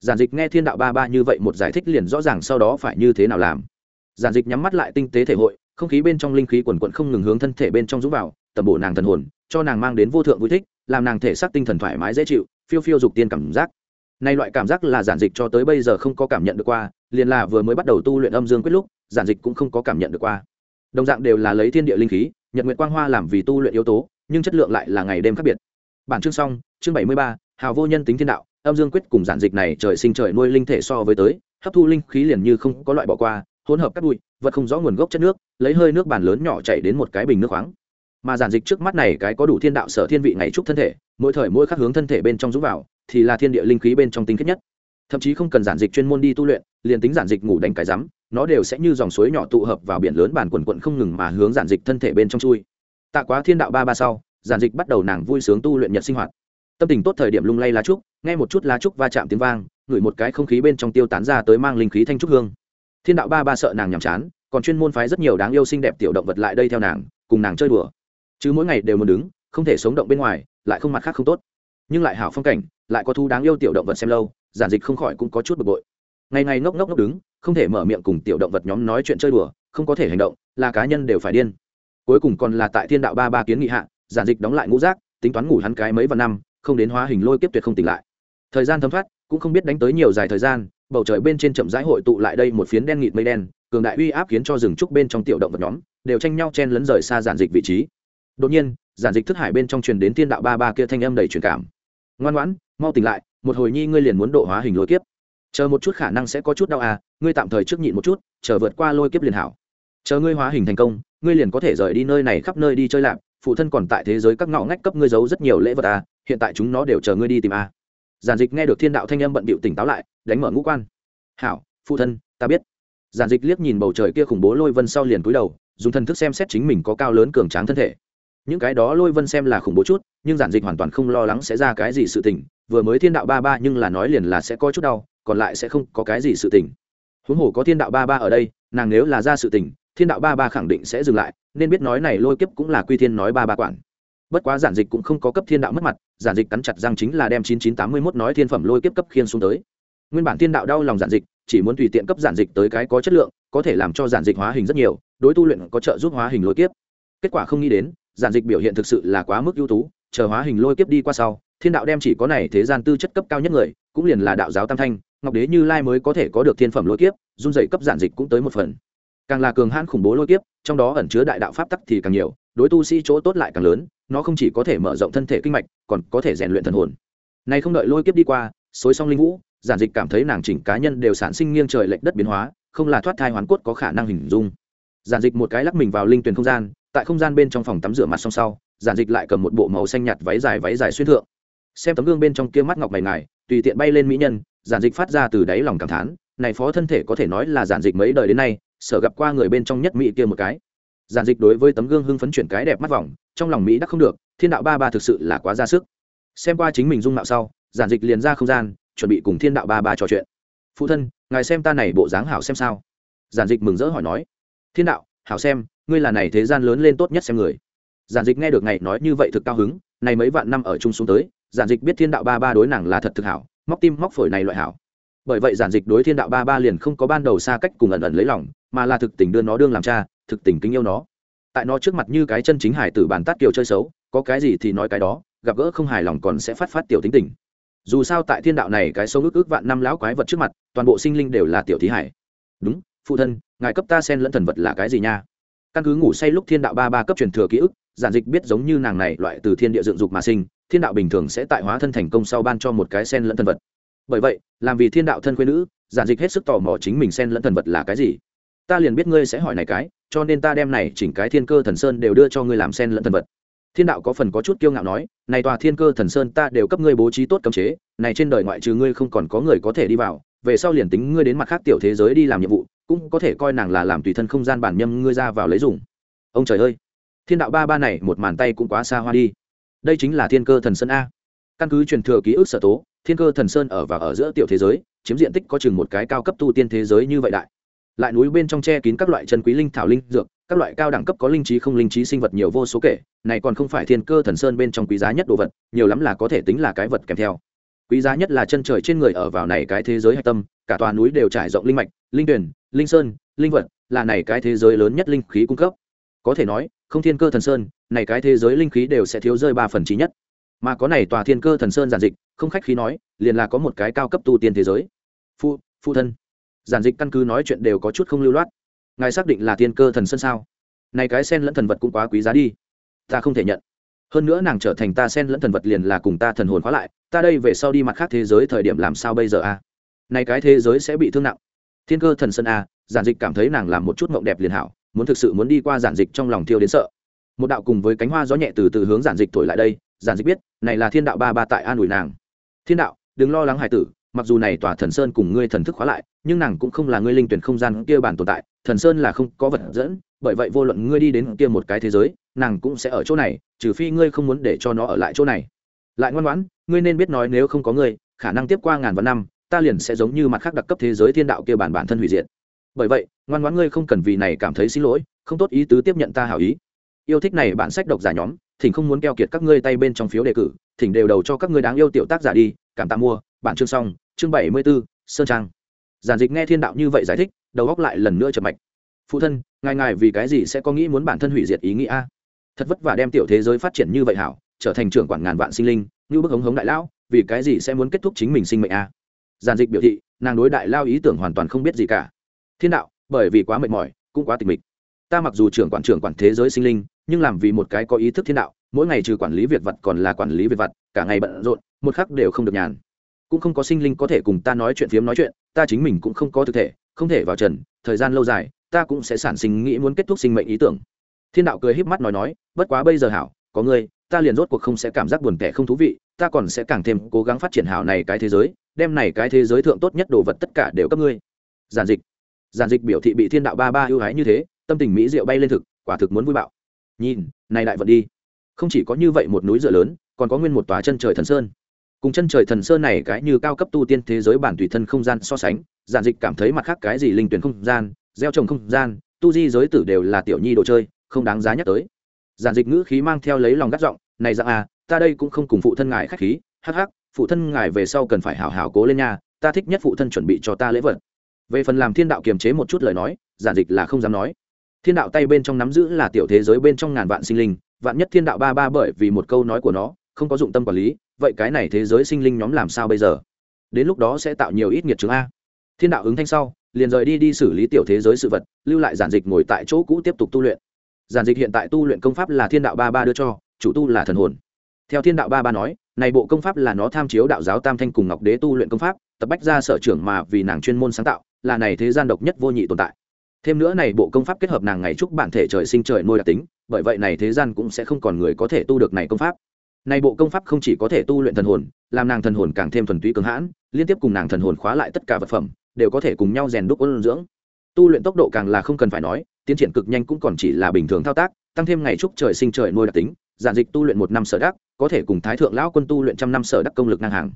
Giản dịch nghe thiên đạo ba ba như vậy một giải thích liền rõ ràng sau đó phải như thế nào làm. Giản dịch nhắm mắt lại tinh tế thể hội, không khí bên trong linh khí quần quận không ngừng hướng thân thể bên trong rút vào, tẩm bổ nàng thần hồn, cho nàng mang đến vô thượng vui thích, làm nàng thể xác tinh thần thoải mái dễ chịu phiêu phiêu dục tiên cảm giác. Nay loại cảm giác là giản dịch cho tới bây giờ không có cảm nhận được qua, liền là vừa mới bắt đầu tu luyện âm dương quyết lúc, giản dịch cũng không có cảm nhận được qua. Đồng dạng đều là lấy thiên địa linh khí, nhật nguyện quang hoa làm vì tu luyện yếu tố, nhưng chất lượng lại là ngày đêm khác biệt. Bản chương xong, chương bảy mươi ba, hào vô nhân tính thiên đạo, âm dương quyết cùng giản dịch này trời sinh trời nuôi linh thể so với tới, hấp thu linh khí liền như không có loại bỏ qua, hỗn hợp các bụi, vật không rõ nguồn gốc chất nước, lấy hơi nước bàn lớn nhỏ chảy đến một cái bình nước khoáng. Mà giản dịch trước mắt này cái có đủ thiên đạo sở thiên vị ngày trúc thân thể mỗi thời mỗi khắc hướng thân thể bên trong rút vào, thì là thiên địa linh khí bên trong tinh khiết nhất. Thậm chí không cần giản dịch chuyên môn đi tu luyện, liền tính giản dịch ngủ đánh cái rắm, nó đều sẽ như dòng suối nhỏ tụ hợp vào biển lớn bản quần quận không ngừng mà hướng giản dịch thân thể bên trong chui. Tạ quá thiên đạo ba ba sau, giản dịch bắt đầu nàng vui sướng tu luyện nhật sinh hoạt. Tâm tình tốt thời điểm lung lay lá trúc, nghe một chút lá trúc va chạm tiếng vang, ngửi một cái không khí bên trong tiêu tán ra tới mang linh khí thanh trúc hương. Thiên đạo ba ba sợ nàng nhàm chán, còn chuyên môn phái rất nhiều đáng yêu xinh đẹp tiểu động vật lại đây theo nàng, cùng nàng chơi đùa. Chứ mỗi ngày đều muốn đứng không thể sống động bên ngoài, lại không mặt khác không tốt. Nhưng lại hảo phong cảnh, lại có thu đáng yêu tiểu động vật xem lâu, giản dịch không khỏi cũng có chút bực bội. Ngày ngày ngốc ngốc ngốc đứng, không thể mở miệng cùng tiểu động vật nhóm nói chuyện chơi đùa, không có thể hành động, là cá nhân đều phải điên. Cuối cùng còn là tại thiên đạo ba ba kiến nghị hạ, giản dịch đóng lại ngũ rác tính toán ngủ hắn cái mấy vạn năm, không đến hóa hình lôi kiếp tuyệt không tỉnh lại. Thời gian thấm thoát, cũng không biết đánh tới nhiều dài thời gian, bầu trời bên trên chậm rãi hội tụ lại đây một phiến đen nghịt mây đen, cường đại uy áp khiến cho rừng trúc bên trong tiểu động vật nhóm, đều tranh nhau chen lấn rời xa giản dịch vị trí đột nhiên, giản dịch thức hải bên trong truyền đến thiên đạo ba ba kia thanh âm đầy truyền cảm. Ngoan ngoãn, mau tỉnh lại, một hồi nhi ngươi liền muốn độ hóa hình lôi kiếp. Chờ một chút khả năng sẽ có chút đau à ngươi tạm thời trước nhịn một chút, chờ vượt qua lôi kiếp liền hảo. Chờ ngươi hóa hình thành công, ngươi liền có thể rời đi nơi này khắp nơi đi chơi lạp phụ thân còn tại thế giới các ngõ ngách cấp ngươi giấu rất nhiều lễ vật à hiện tại chúng nó đều chờ ngươi đi tìm à. Giản dịch nghe được thiên đạo thanh âm bận bịu tỉnh táo lại, đánh mở ngũ quan. Hảo, phụ thân, ta biết. Giản dịch liếc nhìn bầu trời kia khủng bố lôi vân sau liền cúi đầu, dùng thần thức xem xét chính mình có cao lớn cường tráng thân thể những cái đó lôi vân xem là khủng bố chút, nhưng giản dịch hoàn toàn không lo lắng sẽ ra cái gì sự tình. Vừa mới thiên đạo ba ba nhưng là nói liền là sẽ có chút đau, còn lại sẽ không có cái gì sự tình. Huống hồ có thiên đạo ba ba ở đây, nàng nếu là ra sự tình, thiên đạo ba ba khẳng định sẽ dừng lại, nên biết nói này lôi kiếp cũng là quy thiên nói ba ba quản. Bất quá giản dịch cũng không có cấp thiên đạo mất mặt, giản dịch cắn chặt răng chính là đem chín chín tám mươi mốt nói thiên phẩm lôi kiếp cấp khiên xuống tới. Nguyên bản thiên đạo đau lòng giản dịch, chỉ muốn tùy tiện cấp giản dịch tới cái có chất lượng, có thể làm cho giản dịch hóa hình rất nhiều, đối tu luyện có trợ giúp hóa hình lôi kiếp. Kết quả không nghĩ đến giản dịch biểu hiện thực sự là quá mức ưu tú, chờ hóa hình lôi kiếp đi qua sau, thiên đạo đem chỉ có này thế gian tư chất cấp cao nhất người, cũng liền là đạo giáo tam thanh, ngọc đế như lai mới có thể có được thiên phẩm lôi kiếp, run dậy cấp giản dịch cũng tới một phần. Càng là cường hãn khủng bố lôi kiếp, trong đó ẩn chứa đại đạo pháp tắc thì càng nhiều, đối tu sĩ chỗ tốt lại càng lớn, nó không chỉ có thể mở rộng thân thể kinh mạch, còn có thể rèn luyện thần hồn. Này không đợi lôi kiếp đi qua, xối xong linh vũ, giản dịch cảm thấy nàng chỉnh cá nhân đều sản sinh nghiêng trời lệch đất biến hóa, không là thoát thai hoàn cốt có khả năng hình dung giản dịch một cái lắc mình vào linh tuyển không gian, tại không gian bên trong phòng tắm rửa mặt song sau, giản dịch lại cầm một bộ màu xanh nhạt váy dài váy dài xuyên thượng. Xem tấm gương bên trong kia mắt ngọc mày ngài, tùy tiện bay lên mỹ nhân, giản dịch phát ra từ đáy lòng cảm thán, này phó thân thể có thể nói là giản dịch mấy đời đến nay, sở gặp qua người bên trong nhất mỹ kia một cái. Giản dịch đối với tấm gương hưng phấn chuyển cái đẹp mắt vòng, trong lòng mỹ đắc không được, thiên đạo ba ba thực sự là quá ra sức. Xem qua chính mình dung mạo sau, giản dịch liền ra không gian, chuẩn bị cùng thiên đạo ba ba trò chuyện. Phụ thân, ngài xem ta này bộ dáng hảo xem sao. Giản dịch mừng rỡ hỏi nói thiên đạo, hảo xem, ngươi là này thế gian lớn lên tốt nhất xem người. Giản dịch nghe được ngày nói như vậy thực cao hứng, này mấy vạn năm ở chung xuống tới, giản dịch biết thiên đạo ba ba đối nàng là thật thực hảo, móc tim móc phổi này loại hảo. Bởi vậy giản dịch đối thiên đạo ba ba liền không có ban đầu xa cách cùng ẩn ẩn lấy lòng, mà là thực tình đưa nó đương làm cha, thực tình kính yêu nó. Tại nó trước mặt như cái chân chính hải tử bản tát kiều chơi xấu, có cái gì thì nói cái đó, gặp gỡ không hài lòng còn sẽ phát phát tiểu tính tình. Dù sao tại thiên đạo này cái sâu ước ước vạn năm lão quái vật trước mặt, toàn bộ sinh linh đều là tiểu thí hải. Đúng phụ thân, ngài cấp ta sen lẫn thần vật là cái gì nha? Căn cứ ngủ say lúc thiên đạo ba ba cấp truyền thừa ký ức, giản dịch biết giống như nàng này loại từ thiên địa dựng dục mà sinh, thiên đạo bình thường sẽ tại hóa thân thành công sau ban cho một cái sen lẫn thần vật. Bởi vậy, làm vì thiên đạo thân quê nữ, giản dịch hết sức tò mò chính mình sen lẫn thần vật là cái gì. Ta liền biết ngươi sẽ hỏi này cái, cho nên ta đem này chỉnh cái thiên cơ thần sơn đều đưa cho ngươi làm sen lẫn thần vật. Thiên đạo có phần có chút kiêu ngạo nói, này tòa thiên cơ thần sơn ta đều cấp ngươi bố trí tốt cấm chế, này trên đời ngoại trừ ngươi không còn có người có thể đi vào, về sau liền tính ngươi đến mặt khác tiểu thế giới đi làm nhiệm vụ cũng có thể coi nàng là làm tùy thân không gian bản nhâm ngươi ra vào lấy dùng. Ông trời ơi, thiên đạo ba ba này một màn tay cũng quá xa hoa đi. Đây chính là thiên cơ thần sơn a. Căn cứ truyền thừa ký ức sở tố, thiên cơ thần sơn ở và ở giữa tiểu thế giới, chiếm diện tích có chừng một cái cao cấp tu tiên thế giới như vậy đại. Lại núi bên trong che kín các loại chân quý linh thảo linh dược, các loại cao đẳng cấp có linh trí không linh trí sinh vật nhiều vô số kể, này còn không phải thiên cơ thần sơn bên trong quý giá nhất đồ vật, nhiều lắm là có thể tính là cái vật kèm theo. Quý giá nhất là chân trời trên người ở vào này cái thế giới hạch tâm, cả tòa núi đều trải rộng linh mạch, linh tuyển linh sơn, linh vật, là này cái thế giới lớn nhất linh khí cung cấp. Có thể nói, không thiên cơ thần sơn, này cái thế giới linh khí đều sẽ thiếu rơi ba phần trí nhất. Mà có này tòa thiên cơ thần sơn giản dịch, không khách khí nói, liền là có một cái cao cấp tu tiên thế giới. Phụ phụ thân. Giản dịch căn cứ nói chuyện đều có chút không lưu loát. Ngài xác định là thiên cơ thần sơn sao? Này cái sen lẫn thần vật cũng quá quý giá đi. Ta không thể nhận. Hơn nữa nàng trở thành ta sen lẫn thần vật liền là cùng ta thần hồn khóa lại, ta đây về sau đi mặt khác thế giới thời điểm làm sao bây giờ a này cái thế giới sẽ bị thương nặng thiên cơ thần sơn a, giản dịch cảm thấy nàng làm một chút mộng đẹp liền hảo, muốn thực sự muốn đi qua giản dịch trong lòng thiêu đến sợ. Một đạo cùng với cánh hoa gió nhẹ từ từ hướng giản dịch thổi lại đây, giản dịch biết, này là thiên đạo ba ba tại an ủi nàng. Thiên đạo, đừng lo lắng hải tử, mặc dù này tòa thần sơn cùng ngươi thần thức khóa lại, nhưng nàng cũng không là ngươi linh tuyển không gian kia bản tồn tại, thần sơn là không có vật dẫn, bởi vậy vô luận ngươi đi đến kia một cái thế giới, nàng cũng sẽ ở chỗ này, trừ phi ngươi không muốn để cho nó ở lại chỗ này. Lại ngoan ngoãn, ngươi nên biết nói nếu không có ngươi, khả năng tiếp qua ngàn vạn năm ta liền sẽ giống như mặt khác đặc cấp thế giới thiên đạo kia bản bản thân hủy diệt. Bởi vậy ngoan ngoãn ngươi không cần vì này cảm thấy xin lỗi không tốt ý tứ tiếp nhận ta hảo ý. Yêu thích này bản sách độc giả nhóm thỉnh không muốn keo kiệt các ngươi tay bên trong phiếu đề cử thỉnh đều đầu cho các ngươi đáng yêu tiểu tác giả đi cảm tạ mua bản chương xong chương bảy mươi 74, sơn trang. Giản dịch nghe thiên đạo như vậy giải thích đầu góc lại lần nữa chập mạch. Phụ thân ngài ngài vì cái gì sẽ có nghĩ muốn bản thân hủy diệt ý nghĩ a? Thật vất vả đem tiểu thế giới phát triển như vậy hảo trở thành trưởng quản ngàn vạn sinh linh như bức hống hống đại lão vì cái gì sẽ muốn kết thúc chính mình sinh mệnh a? Giản dịch biểu thị, nàng đối đại lao ý tưởng hoàn toàn không biết gì cả. Thiên đạo, bởi vì quá mệt mỏi, cũng quá tịch mịch. Ta mặc dù trưởng quản trưởng quản thế giới sinh linh, nhưng làm vì một cái có ý thức thiên đạo, mỗi ngày trừ quản lý việc vật còn là quản lý việc vật, cả ngày bận rộn, một khắc đều không được nhàn. Cũng không có sinh linh có thể cùng ta nói chuyện phiếm nói chuyện, ta chính mình cũng không có thực thể, không thể vào trần, thời gian lâu dài, ta cũng sẽ sản sinh nghĩ muốn kết thúc sinh mệnh ý tưởng. Thiên đạo cười híp mắt nói nói, bất quá bây giờ hảo, có ngươi, ta liền rốt cuộc không sẽ cảm giác buồn tẻ không thú vị, ta còn sẽ càng thêm cố gắng phát triển hảo này cái thế giới đem này cái thế giới thượng tốt nhất đồ vật tất cả đều cấp ngươi. Giản dịch. Giản dịch biểu thị bị thiên đạo ba ba ưu ái như thế, tâm tình mỹ diệu bay lên thực, quả thực muốn vui bạo. Nhìn, này đại vật đi. Không chỉ có như vậy một núi dựa lớn, còn có nguyên một tòa chân trời thần sơn. Cùng chân trời thần sơn này cái như cao cấp tu tiên thế giới bản tùy thân không gian so sánh, giản dịch cảm thấy mặt khác cái gì linh tuyển không gian, gieo trồng không gian, tu di giới tử đều là tiểu nhi đồ chơi, không đáng giá nhắc tới. Giản dịch ngữ khí mang theo lấy lòng gắt giọng, này dạng à ta đây cũng không cùng phụ thân ngài khách khí, hắc hắc phụ thân ngài về sau cần phải hảo hảo cố lên nha, ta thích nhất phụ thân chuẩn bị cho ta lễ vật. Về phần làm thiên đạo kiềm chế một chút lời nói, giản dịch là không dám nói. Thiên đạo tay bên trong nắm giữ là tiểu thế giới bên trong ngàn vạn sinh linh, vạn nhất thiên đạo ba ba bởi vì một câu nói của nó, không có dụng tâm quản lý, vậy cái này thế giới sinh linh nhóm làm sao bây giờ? Đến lúc đó sẽ tạo nhiều ít nghiệt chứng a. Thiên đạo ứng thanh sau, liền rời đi đi xử lý tiểu thế giới sự vật, lưu lại giản dịch ngồi tại chỗ cũ tiếp tục tu luyện. Giản dịch hiện tại tu luyện công pháp là thiên đạo ba ba đưa cho, chủ tu là thần hồn. Theo thiên đạo ba ba nói này bộ công pháp là nó tham chiếu đạo giáo tam thanh cùng ngọc đế tu luyện công pháp, tập bách ra sở trưởng mà vì nàng chuyên môn sáng tạo, là này thế gian độc nhất vô nhị tồn tại. Thêm nữa này bộ công pháp kết hợp nàng ngày chúc bản thể trời sinh trời nuôi đặc tính, bởi vậy này thế gian cũng sẽ không còn người có thể tu được này công pháp. Này bộ công pháp không chỉ có thể tu luyện thần hồn, làm nàng thần hồn càng thêm thuần túy cường hãn, liên tiếp cùng nàng thần hồn khóa lại tất cả vật phẩm, đều có thể cùng nhau rèn đúc ôn dưỡng. Tu luyện tốc độ càng là không cần phải nói, tiến triển cực nhanh cũng còn chỉ là bình thường thao tác, tăng thêm ngày chúc trời sinh trời nuôi đặc tính, giản dịch tu luyện một năm sở đắc có thể cùng thái thượng lão quân tu luyện trăm năm sở đắc công lực ngang hàng.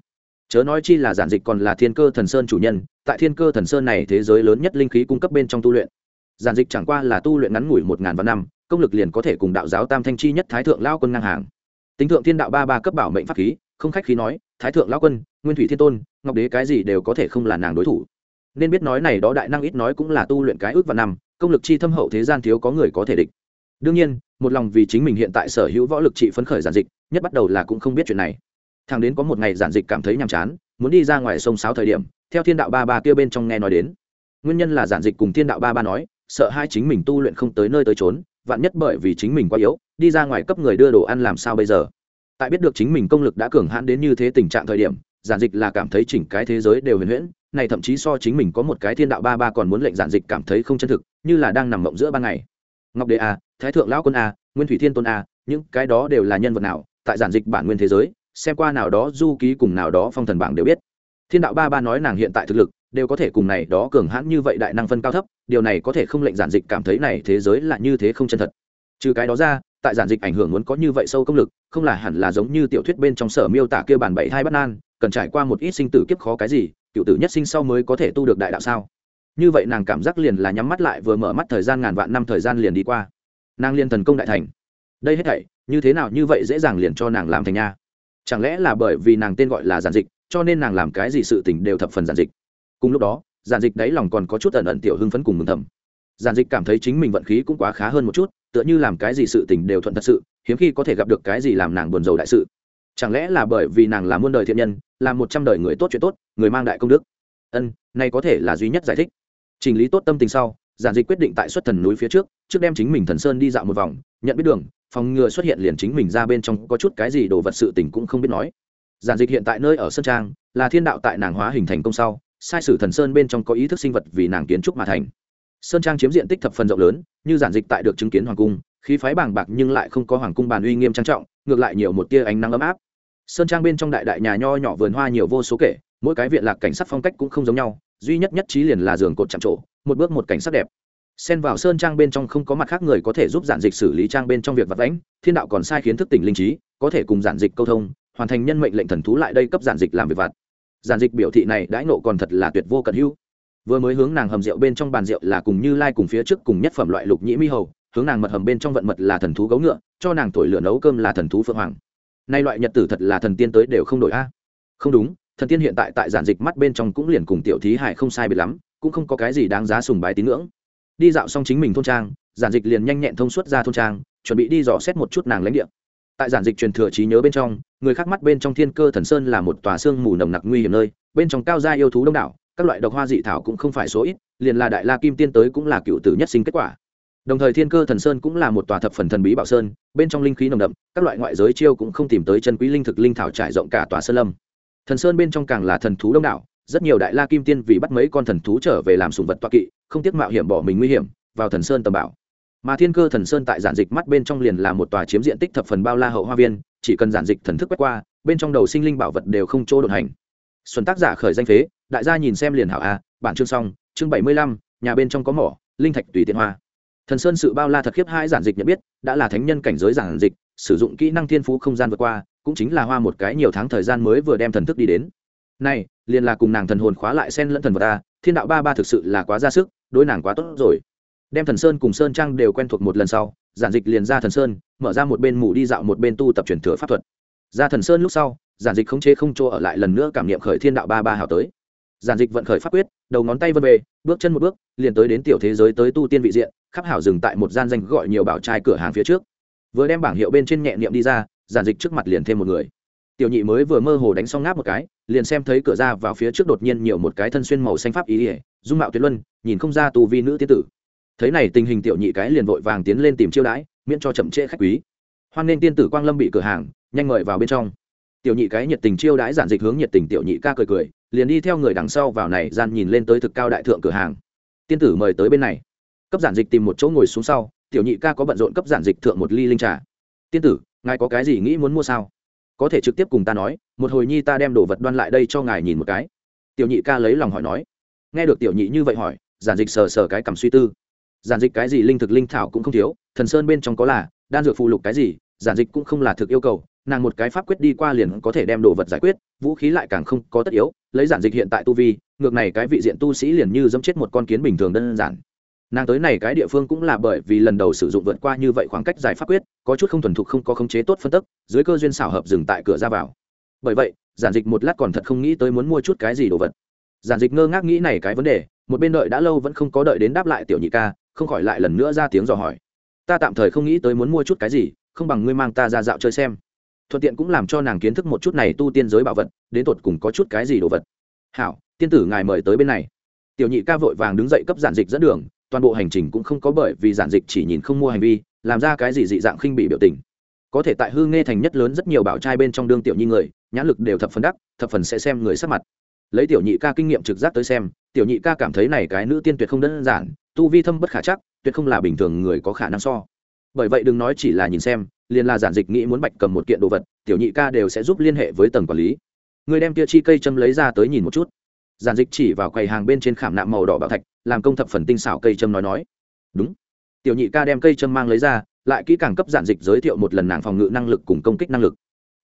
Chớ nói chi là giản dịch còn là thiên cơ thần sơn chủ nhân, tại thiên cơ thần sơn này thế giới lớn nhất linh khí cung cấp bên trong tu luyện. Giản dịch chẳng qua là tu luyện ngắn ngủi một ngàn vạn năm, công lực liền có thể cùng đạo giáo tam thanh chi nhất thái thượng lao quân ngang hàng. Tính thượng thiên đạo ba ba cấp bảo mệnh pháp khí, không khách khí nói, thái thượng lao quân, nguyên thủy thiên tôn, ngọc đế cái gì đều có thể không là nàng đối thủ. Nên biết nói này đó đại năng ít nói cũng là tu luyện cái ước vạn năm, công lực chi thâm hậu thế gian thiếu có người có thể địch. Đương nhiên, một lòng vì chính mình hiện tại sở hữu võ lực trị phấn khởi giản dịch nhất bắt đầu là cũng không biết chuyện này. Thằng đến có một ngày giản dịch cảm thấy nhàm chán, muốn đi ra ngoài sông sáo thời điểm, theo thiên đạo ba ba kia bên trong nghe nói đến. Nguyên nhân là giản dịch cùng thiên đạo ba ba nói, sợ hai chính mình tu luyện không tới nơi tới trốn vạn nhất bởi vì chính mình quá yếu, đi ra ngoài cấp người đưa đồ ăn làm sao bây giờ? Tại biết được chính mình công lực đã cường hãn đến như thế tình trạng thời điểm, giản dịch là cảm thấy chỉnh cái thế giới đều huyền huyễn, này thậm chí so chính mình có một cái thiên đạo ba ba còn muốn lệnh giản dịch cảm thấy không chân thực, như là đang nằm mộng giữa ban ngày. Ngọc đế a thái thượng lão quân a nguyên thủy thiên tôn a những cái đó đều là nhân vật nào tại giản dịch bản nguyên thế giới, xem qua nào đó du ký cùng nào đó phong thần bảng đều biết. Thiên đạo ba ba nói nàng hiện tại thực lực, đều có thể cùng này đó cường hãn như vậy đại năng phân cao thấp, điều này có thể không lệnh giản dịch cảm thấy này thế giới là như thế không chân thật. Trừ cái đó ra, tại giản dịch ảnh hưởng muốn có như vậy sâu công lực, không là hẳn là giống như tiểu thuyết bên trong sở miêu tả kia bản bảy hai bắt nan cần trải qua một ít sinh tử kiếp khó cái gì, cựu tử nhất sinh sau mới có thể tu được đại đạo sao? Như vậy nàng cảm giác liền là nhắm mắt lại vừa mở mắt thời gian ngàn vạn năm thời gian liền đi qua. Nàng liền thần công đại thành. Đây hết thảy như thế nào như vậy dễ dàng liền cho nàng làm thành nha? Chẳng lẽ là bởi vì nàng tên gọi là giản dịch, cho nên nàng làm cái gì sự tình đều thập phần giản dịch? Cùng lúc đó, giản dịch đáy lòng còn có chút ẩn ẩn tiểu hưng phấn cùng mừng thầm. Giản dịch cảm thấy chính mình vận khí cũng quá khá hơn một chút, tựa như làm cái gì sự tình đều thuận thật sự, hiếm khi có thể gặp được cái gì làm nàng buồn rầu đại sự. Chẳng lẽ là bởi vì nàng là muôn đời thiện nhân, là một trăm đời người tốt chuyện tốt, người mang đại công đức? Ân này có thể là duy nhất giải thích. Trình lý tốt tâm tình sau, giản dịch quyết định tại xuất thần núi phía trước trước đem chính mình thần sơn đi dạo một vòng, nhận biết đường phòng ngừa xuất hiện liền chính mình ra bên trong có chút cái gì đồ vật sự tình cũng không biết nói. Giản dịch hiện tại nơi ở sơn trang, là thiên đạo tại nàng hóa hình thành công sau, sai sử thần sơn bên trong có ý thức sinh vật vì nàng kiến trúc mà thành. Sơn trang chiếm diện tích thập phần rộng lớn, như giản dịch tại được chứng kiến hoàng cung, khí phái bàng bạc nhưng lại không có hoàng cung bàn uy nghiêm trang trọng, ngược lại nhiều một tia ánh nắng ấm áp. Sơn trang bên trong đại đại nhà nho nhỏ vườn hoa nhiều vô số kể, mỗi cái viện lạc cảnh sắc phong cách cũng không giống nhau, duy nhất nhất trí liền là giường cột chạm trổ, một bước một cảnh sắc đẹp xen vào sơn trang bên trong không có mặt khác người có thể giúp giản dịch xử lý trang bên trong việc vật lãnh thiên đạo còn sai khiến thức tỉnh linh trí, có thể cùng giản dịch câu thông, hoàn thành nhân mệnh lệnh thần thú lại đây cấp giản dịch làm việc vặt. Giản dịch biểu thị này đãi nộ còn thật là tuyệt vô cận hữu. Vừa mới hướng nàng hầm rượu bên trong bàn rượu là cùng như lai cùng phía trước cùng nhất phẩm loại lục nhĩ mi hầu, hướng nàng mật hầm bên trong vận mật là thần thú gấu ngựa, cho nàng thổi lửa nấu cơm là thần thú phượng hoàng. Nay loại nhật tử thật là thần tiên tới đều không đổi a. Không đúng, thần tiên hiện tại tại giản dịch mắt bên trong cũng liền cùng tiểu thí hải không sai biệt lắm, cũng không có cái gì đáng giá sùng bái tín ngưỡng đi dạo xong chính mình thôn trang, giản dịch liền nhanh nhẹn thông suốt ra thôn trang, chuẩn bị đi dò xét một chút nàng lãnh địa. Tại giản dịch truyền thừa trí nhớ bên trong, người khác mắt bên trong thiên cơ thần sơn là một tòa xương mù nồng nặc nguy hiểm nơi, bên trong cao gia yêu thú đông đảo, các loại độc hoa dị thảo cũng không phải số ít, liền là đại la kim tiên tới cũng là cựu tử nhất sinh kết quả. Đồng thời thiên cơ thần sơn cũng là một tòa thập phần thần bí bảo sơn, bên trong linh khí nồng đậm, các loại ngoại giới chiêu cũng không tìm tới chân quý linh thực linh thảo trải rộng cả tòa sơn lâm. Thần sơn bên trong càng là thần thú đông đảo rất nhiều đại la kim tiên vì bắt mấy con thần thú trở về làm sùng vật toa kỵ, không tiếc mạo hiểm bỏ mình nguy hiểm, vào thần sơn tầm bảo. Mà thiên cơ thần sơn tại giản dịch mắt bên trong liền là một tòa chiếm diện tích thập phần bao la hậu hoa viên, chỉ cần giản dịch thần thức quét qua, bên trong đầu sinh linh bảo vật đều không chỗ đột hành. Xuân tác giả khởi danh phế, đại gia nhìn xem liền hảo a, bản chương xong, chương bảy mươi lăm, nhà bên trong có mỏ, linh thạch tùy tiện hoa. Thần sơn sự bao la thật khiếp hai giản dịch nhận biết, đã là thánh nhân cảnh giới giản dịch, sử dụng kỹ năng thiên phú không gian vượt qua, cũng chính là hoa một cái nhiều tháng thời gian mới vừa đem thần thức đi đến này, liền là cùng nàng thần hồn khóa lại sen lẫn thần vật ta, thiên đạo ba ba thực sự là quá ra sức, đối nàng quá tốt rồi. Đem thần sơn cùng sơn trang đều quen thuộc một lần sau, giản dịch liền ra thần sơn, mở ra một bên mù đi dạo một bên tu tập truyền thừa pháp thuật. Ra thần sơn lúc sau, giản dịch không chế không chỗ ở lại lần nữa cảm nghiệm khởi thiên đạo ba ba hào tới. Giản dịch vận khởi pháp quyết, đầu ngón tay vân về, bước chân một bước, liền tới đến tiểu thế giới tới tu tiên vị diện, khắp hảo dừng tại một gian danh gọi nhiều bảo trai cửa hàng phía trước. Vừa đem bảng hiệu bên trên nhẹ niệm đi ra, giản dịch trước mặt liền thêm một người tiểu nhị mới vừa mơ hồ đánh xong ngáp một cái, liền xem thấy cửa ra vào phía trước đột nhiên nhiều một cái thân xuyên màu xanh pháp ý ỉa, dung mạo tuyệt luân, nhìn không ra tù vi nữ tiên tử. Thấy này tình hình tiểu nhị cái liền vội vàng tiến lên tìm chiêu đãi, miễn cho chậm trễ khách quý. Hoan nên tiên tử quang lâm bị cửa hàng, nhanh mời vào bên trong. Tiểu nhị cái nhiệt tình chiêu đãi giản dịch hướng nhiệt tình tiểu nhị ca cười cười, liền đi theo người đằng sau vào này gian nhìn lên tới thực cao đại thượng cửa hàng. Tiên tử mời tới bên này. Cấp giản dịch tìm một chỗ ngồi xuống sau, tiểu nhị ca có bận rộn cấp giản dịch thượng một ly linh trà. Tiên tử, ngài có cái gì nghĩ muốn mua sao? Có thể trực tiếp cùng ta nói, một hồi nhi ta đem đồ vật đoan lại đây cho ngài nhìn một cái. Tiểu nhị ca lấy lòng hỏi nói. Nghe được tiểu nhị như vậy hỏi, giản dịch sờ sờ cái cầm suy tư. Giản dịch cái gì linh thực linh thảo cũng không thiếu, thần sơn bên trong có là, đan dược phụ lục cái gì, giản dịch cũng không là thực yêu cầu, nàng một cái pháp quyết đi qua liền có thể đem đồ vật giải quyết, vũ khí lại càng không có tất yếu, lấy giản dịch hiện tại tu vi, ngược này cái vị diện tu sĩ liền như dẫm chết một con kiến bình thường đơn giản nàng tới này cái địa phương cũng là bởi vì lần đầu sử dụng vượt qua như vậy khoảng cách giải pháp quyết, có chút không thuần thục không có khống chế tốt phân tức, dưới cơ duyên xảo hợp dừng tại cửa ra vào. Bởi vậy, giản dịch một lát còn thật không nghĩ tới muốn mua chút cái gì đồ vật. Giản dịch ngơ ngác nghĩ này cái vấn đề, một bên đợi đã lâu vẫn không có đợi đến đáp lại tiểu nhị ca, không khỏi lại lần nữa ra tiếng dò hỏi. Ta tạm thời không nghĩ tới muốn mua chút cái gì, không bằng ngươi mang ta ra dạo chơi xem. Thuận tiện cũng làm cho nàng kiến thức một chút này tu tiên giới bảo vật, đến tột cùng có chút cái gì đồ vật. Hảo, tiên tử ngài mời tới bên này. Tiểu nhị ca vội vàng đứng dậy cấp giản dịch dẫn đường toàn bộ hành trình cũng không có bởi vì giản dịch chỉ nhìn không mua hành vi, làm ra cái gì dị dạng khinh bị biểu tình. Có thể tại hư nghe thành nhất lớn rất nhiều bảo trai bên trong đương tiểu nhi người, nhãn lực đều thập phần đắc, thập phần sẽ xem người sắc mặt. Lấy tiểu nhị ca kinh nghiệm trực giác tới xem, tiểu nhị ca cảm thấy này cái nữ tiên tuyệt không đơn giản, tu vi thâm bất khả chắc, tuyệt không là bình thường người có khả năng so. Bởi vậy đừng nói chỉ là nhìn xem, liền là giản dịch nghĩ muốn bạch cầm một kiện đồ vật, tiểu nhị ca đều sẽ giúp liên hệ với tầng quản lý. Người đem kia chi cây châm lấy ra tới nhìn một chút giản dịch chỉ vào quầy hàng bên trên khảm nạm màu đỏ bảo thạch, làm công thập phần tinh xảo cây châm nói nói. Đúng. Tiểu nhị ca đem cây châm mang lấy ra, lại kỹ càng cấp giản dịch giới thiệu một lần nàng phòng ngự năng lực cùng công kích năng lực.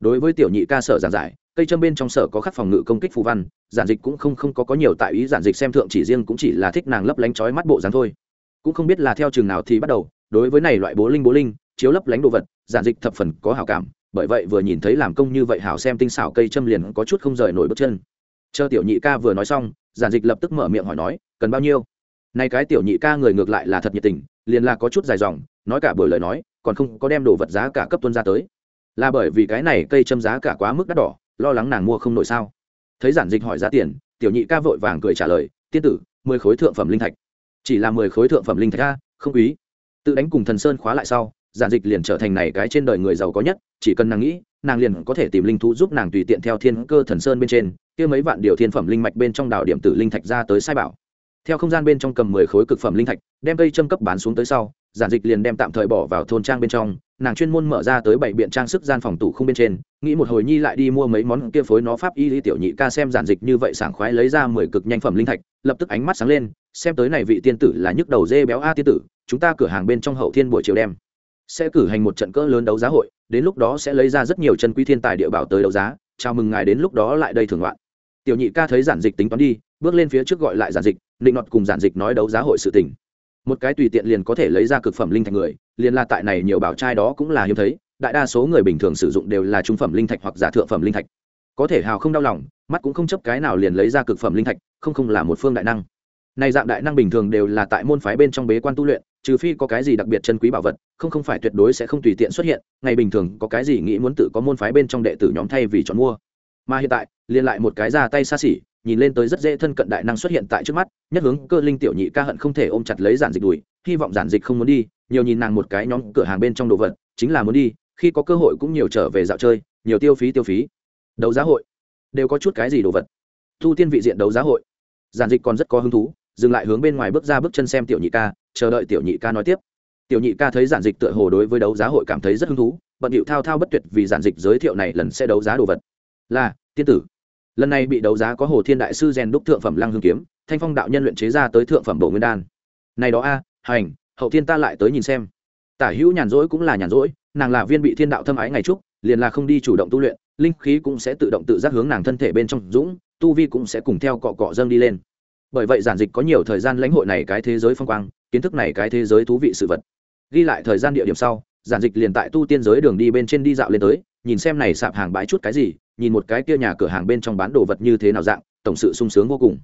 Đối với tiểu nhị ca sở giản giải, cây châm bên trong sở có khắc phòng ngự công kích phù văn, giản dịch cũng không không có có nhiều tại ý giản dịch xem thượng chỉ riêng cũng chỉ là thích nàng lấp lánh chói mắt bộ dáng thôi. Cũng không biết là theo trường nào thì bắt đầu, đối với này loại bố linh bố linh, chiếu lấp lánh đồ vật, giản dịch thập phần có hảo cảm, bởi vậy vừa nhìn thấy làm công như vậy hảo xem tinh xảo cây châm liền có chút không rời nổi bước chân chờ tiểu nhị ca vừa nói xong, giản dịch lập tức mở miệng hỏi nói, cần bao nhiêu? Nay cái tiểu nhị ca người ngược lại là thật nhiệt tình, liền là có chút dài dòng, nói cả bởi lời nói, còn không có đem đồ vật giá cả cấp tuân ra tới. Là bởi vì cái này cây châm giá cả quá mức đắt đỏ, lo lắng nàng mua không nổi sao? Thấy giản dịch hỏi giá tiền, tiểu nhị ca vội vàng cười trả lời, tiên tử, mười khối thượng phẩm linh thạch. Chỉ là mười khối thượng phẩm linh thạch ca không quý. Tự đánh cùng thần sơn khóa lại sau, giản dịch liền trở thành này cái trên đời người giàu có nhất, chỉ cần nàng nghĩ nàng liền có thể tìm linh thú giúp nàng tùy tiện theo thiên cơ thần sơn bên trên, kia mấy vạn điều thiên phẩm linh mạch bên trong đảo điểm tử linh thạch ra tới sai bảo. Theo không gian bên trong cầm mười khối cực phẩm linh thạch, đem cây châm cấp bán xuống tới sau, giản dịch liền đem tạm thời bỏ vào thôn trang bên trong, nàng chuyên môn mở ra tới bảy biện trang sức gian phòng tủ không bên trên, nghĩ một hồi nhi lại đi mua mấy món kia phối nó pháp y lý tiểu nhị ca xem giản dịch như vậy sảng khoái lấy ra mười cực nhanh phẩm linh thạch, lập tức ánh mắt sáng lên, xem tới này vị tiên tử là nhức đầu dê béo a tiên tử, chúng ta cửa hàng bên trong hậu thiên buổi chiều đem, sẽ cử hành một trận cỡ lớn đấu giá hội đến lúc đó sẽ lấy ra rất nhiều chân quý thiên tài địa bảo tới đấu giá, chào mừng ngài đến lúc đó lại đây thường loạn tiểu nhị ca thấy giản dịch tính toán đi, bước lên phía trước gọi lại giản dịch định nọt cùng giản dịch nói đấu giá hội sự tình. Một cái tùy tiện liền có thể lấy ra cực phẩm linh thạch người, liền là tại này nhiều bảo trai đó cũng là hiếm thấy, đại đa số người bình thường sử dụng đều là trung phẩm linh thạch hoặc giả thượng phẩm linh thạch. Có thể hào không đau lòng, mắt cũng không chấp cái nào liền lấy ra cực phẩm linh thạch, không không là một phương đại năng. Này dạng đại năng bình thường đều là tại môn phái bên trong bế quan tu luyện trừ phi có cái gì đặc biệt chân quý bảo vật, không không phải tuyệt đối sẽ không tùy tiện xuất hiện, ngày bình thường có cái gì nghĩ muốn tự có môn phái bên trong đệ tử nhóm thay vì chọn mua. Mà hiện tại, liền lại một cái ra tay xa xỉ, nhìn lên tới rất dễ thân cận đại năng xuất hiện tại trước mắt, nhất hướng cơ linh tiểu nhị ca hận không thể ôm chặt lấy giản dịch đùi, hy vọng giản dịch không muốn đi, nhiều nhìn nàng một cái nhóm cửa hàng bên trong đồ vật, chính là muốn đi, khi có cơ hội cũng nhiều trở về dạo chơi, nhiều tiêu phí tiêu phí. Đấu giá hội. Đều có chút cái gì đồ vật? Thu tiên vị diện đấu giá hội. Giản dịch còn rất có hứng thú dừng lại hướng bên ngoài bước ra bước chân xem tiểu nhị ca, chờ đợi tiểu nhị ca nói tiếp. Tiểu nhị ca thấy giản dịch tựa hồ đối với đấu giá hội cảm thấy rất hứng thú, bận điệu thao thao bất tuyệt vì giản dịch giới thiệu này lần sẽ đấu giá đồ vật. Là, tiên tử. Lần này bị đấu giá có hồ thiên đại sư rèn đúc thượng phẩm lăng hương kiếm, thanh phong đạo nhân luyện chế ra tới thượng phẩm bổ nguyên đan. Này đó a, hành, hậu thiên ta lại tới nhìn xem. Tả hữu nhàn rỗi cũng là nhàn rỗi, nàng là viên bị thiên đạo thâm ái ngày trúc liền là không đi chủ động tu luyện, linh khí cũng sẽ tự động tự giác hướng nàng thân thể bên trong dũng, tu vi cũng sẽ cùng theo cọ cọ dâng đi lên bởi vậy giản dịch có nhiều thời gian lãnh hội này cái thế giới phong quang, kiến thức này cái thế giới thú vị sự vật. Ghi lại thời gian địa điểm sau, giản dịch liền tại tu tiên giới đường đi bên trên đi dạo lên tới, nhìn xem này sạp hàng bãi chút cái gì, nhìn một cái kia nhà cửa hàng bên trong bán đồ vật như thế nào dạng, tổng sự sung sướng vô cùng.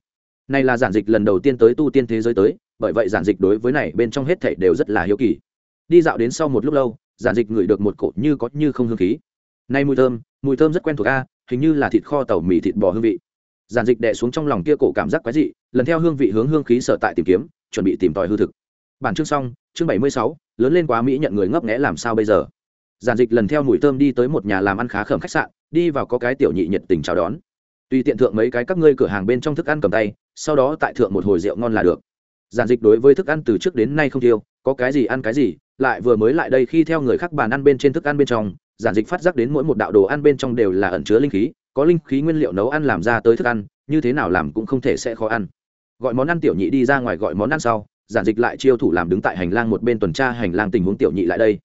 Này là giản dịch lần đầu tiên tới tu tiên thế giới tới, bởi vậy giản dịch đối với này bên trong hết thảy đều rất là hiếu kỳ. Đi dạo đến sau một lúc lâu, giản dịch ngửi được một cột như có như không hương khí. Nay mùi thơm mùi thơm rất quen thuộc a, hình như là thịt kho tàu mì thịt bò hương vị. Giản dịch đè xuống trong lòng kia cổ cảm giác quái dị lần theo hương vị hướng hương khí sở tại tìm kiếm, chuẩn bị tìm tòi hư thực. Bản chương xong, chương bảy mươi sáu, lớn lên quá mỹ nhận người ngấp nghẽ làm sao bây giờ? Giản dịch lần theo mùi thơm đi tới một nhà làm ăn khá khẩm khách sạn, đi vào có cái tiểu nhị nhiệt tình chào đón. Tùy tiện thượng mấy cái các ngươi cửa hàng bên trong thức ăn cầm tay, sau đó tại thượng một hồi rượu ngon là được. Giản dịch đối với thức ăn từ trước đến nay không thiêu có cái gì ăn cái gì, lại vừa mới lại đây khi theo người khác bàn ăn bên trên thức ăn bên trong, giản dịch phát giác đến mỗi một đạo đồ ăn bên trong đều là ẩn chứa linh khí, có linh khí nguyên liệu nấu ăn làm ra tới thức ăn, như thế nào làm cũng không thể sẽ khó ăn gọi món ăn tiểu nhị đi ra ngoài gọi món ăn sau, giản dịch lại chiêu thủ làm đứng tại hành lang một bên tuần tra hành lang tình huống tiểu nhị lại đây.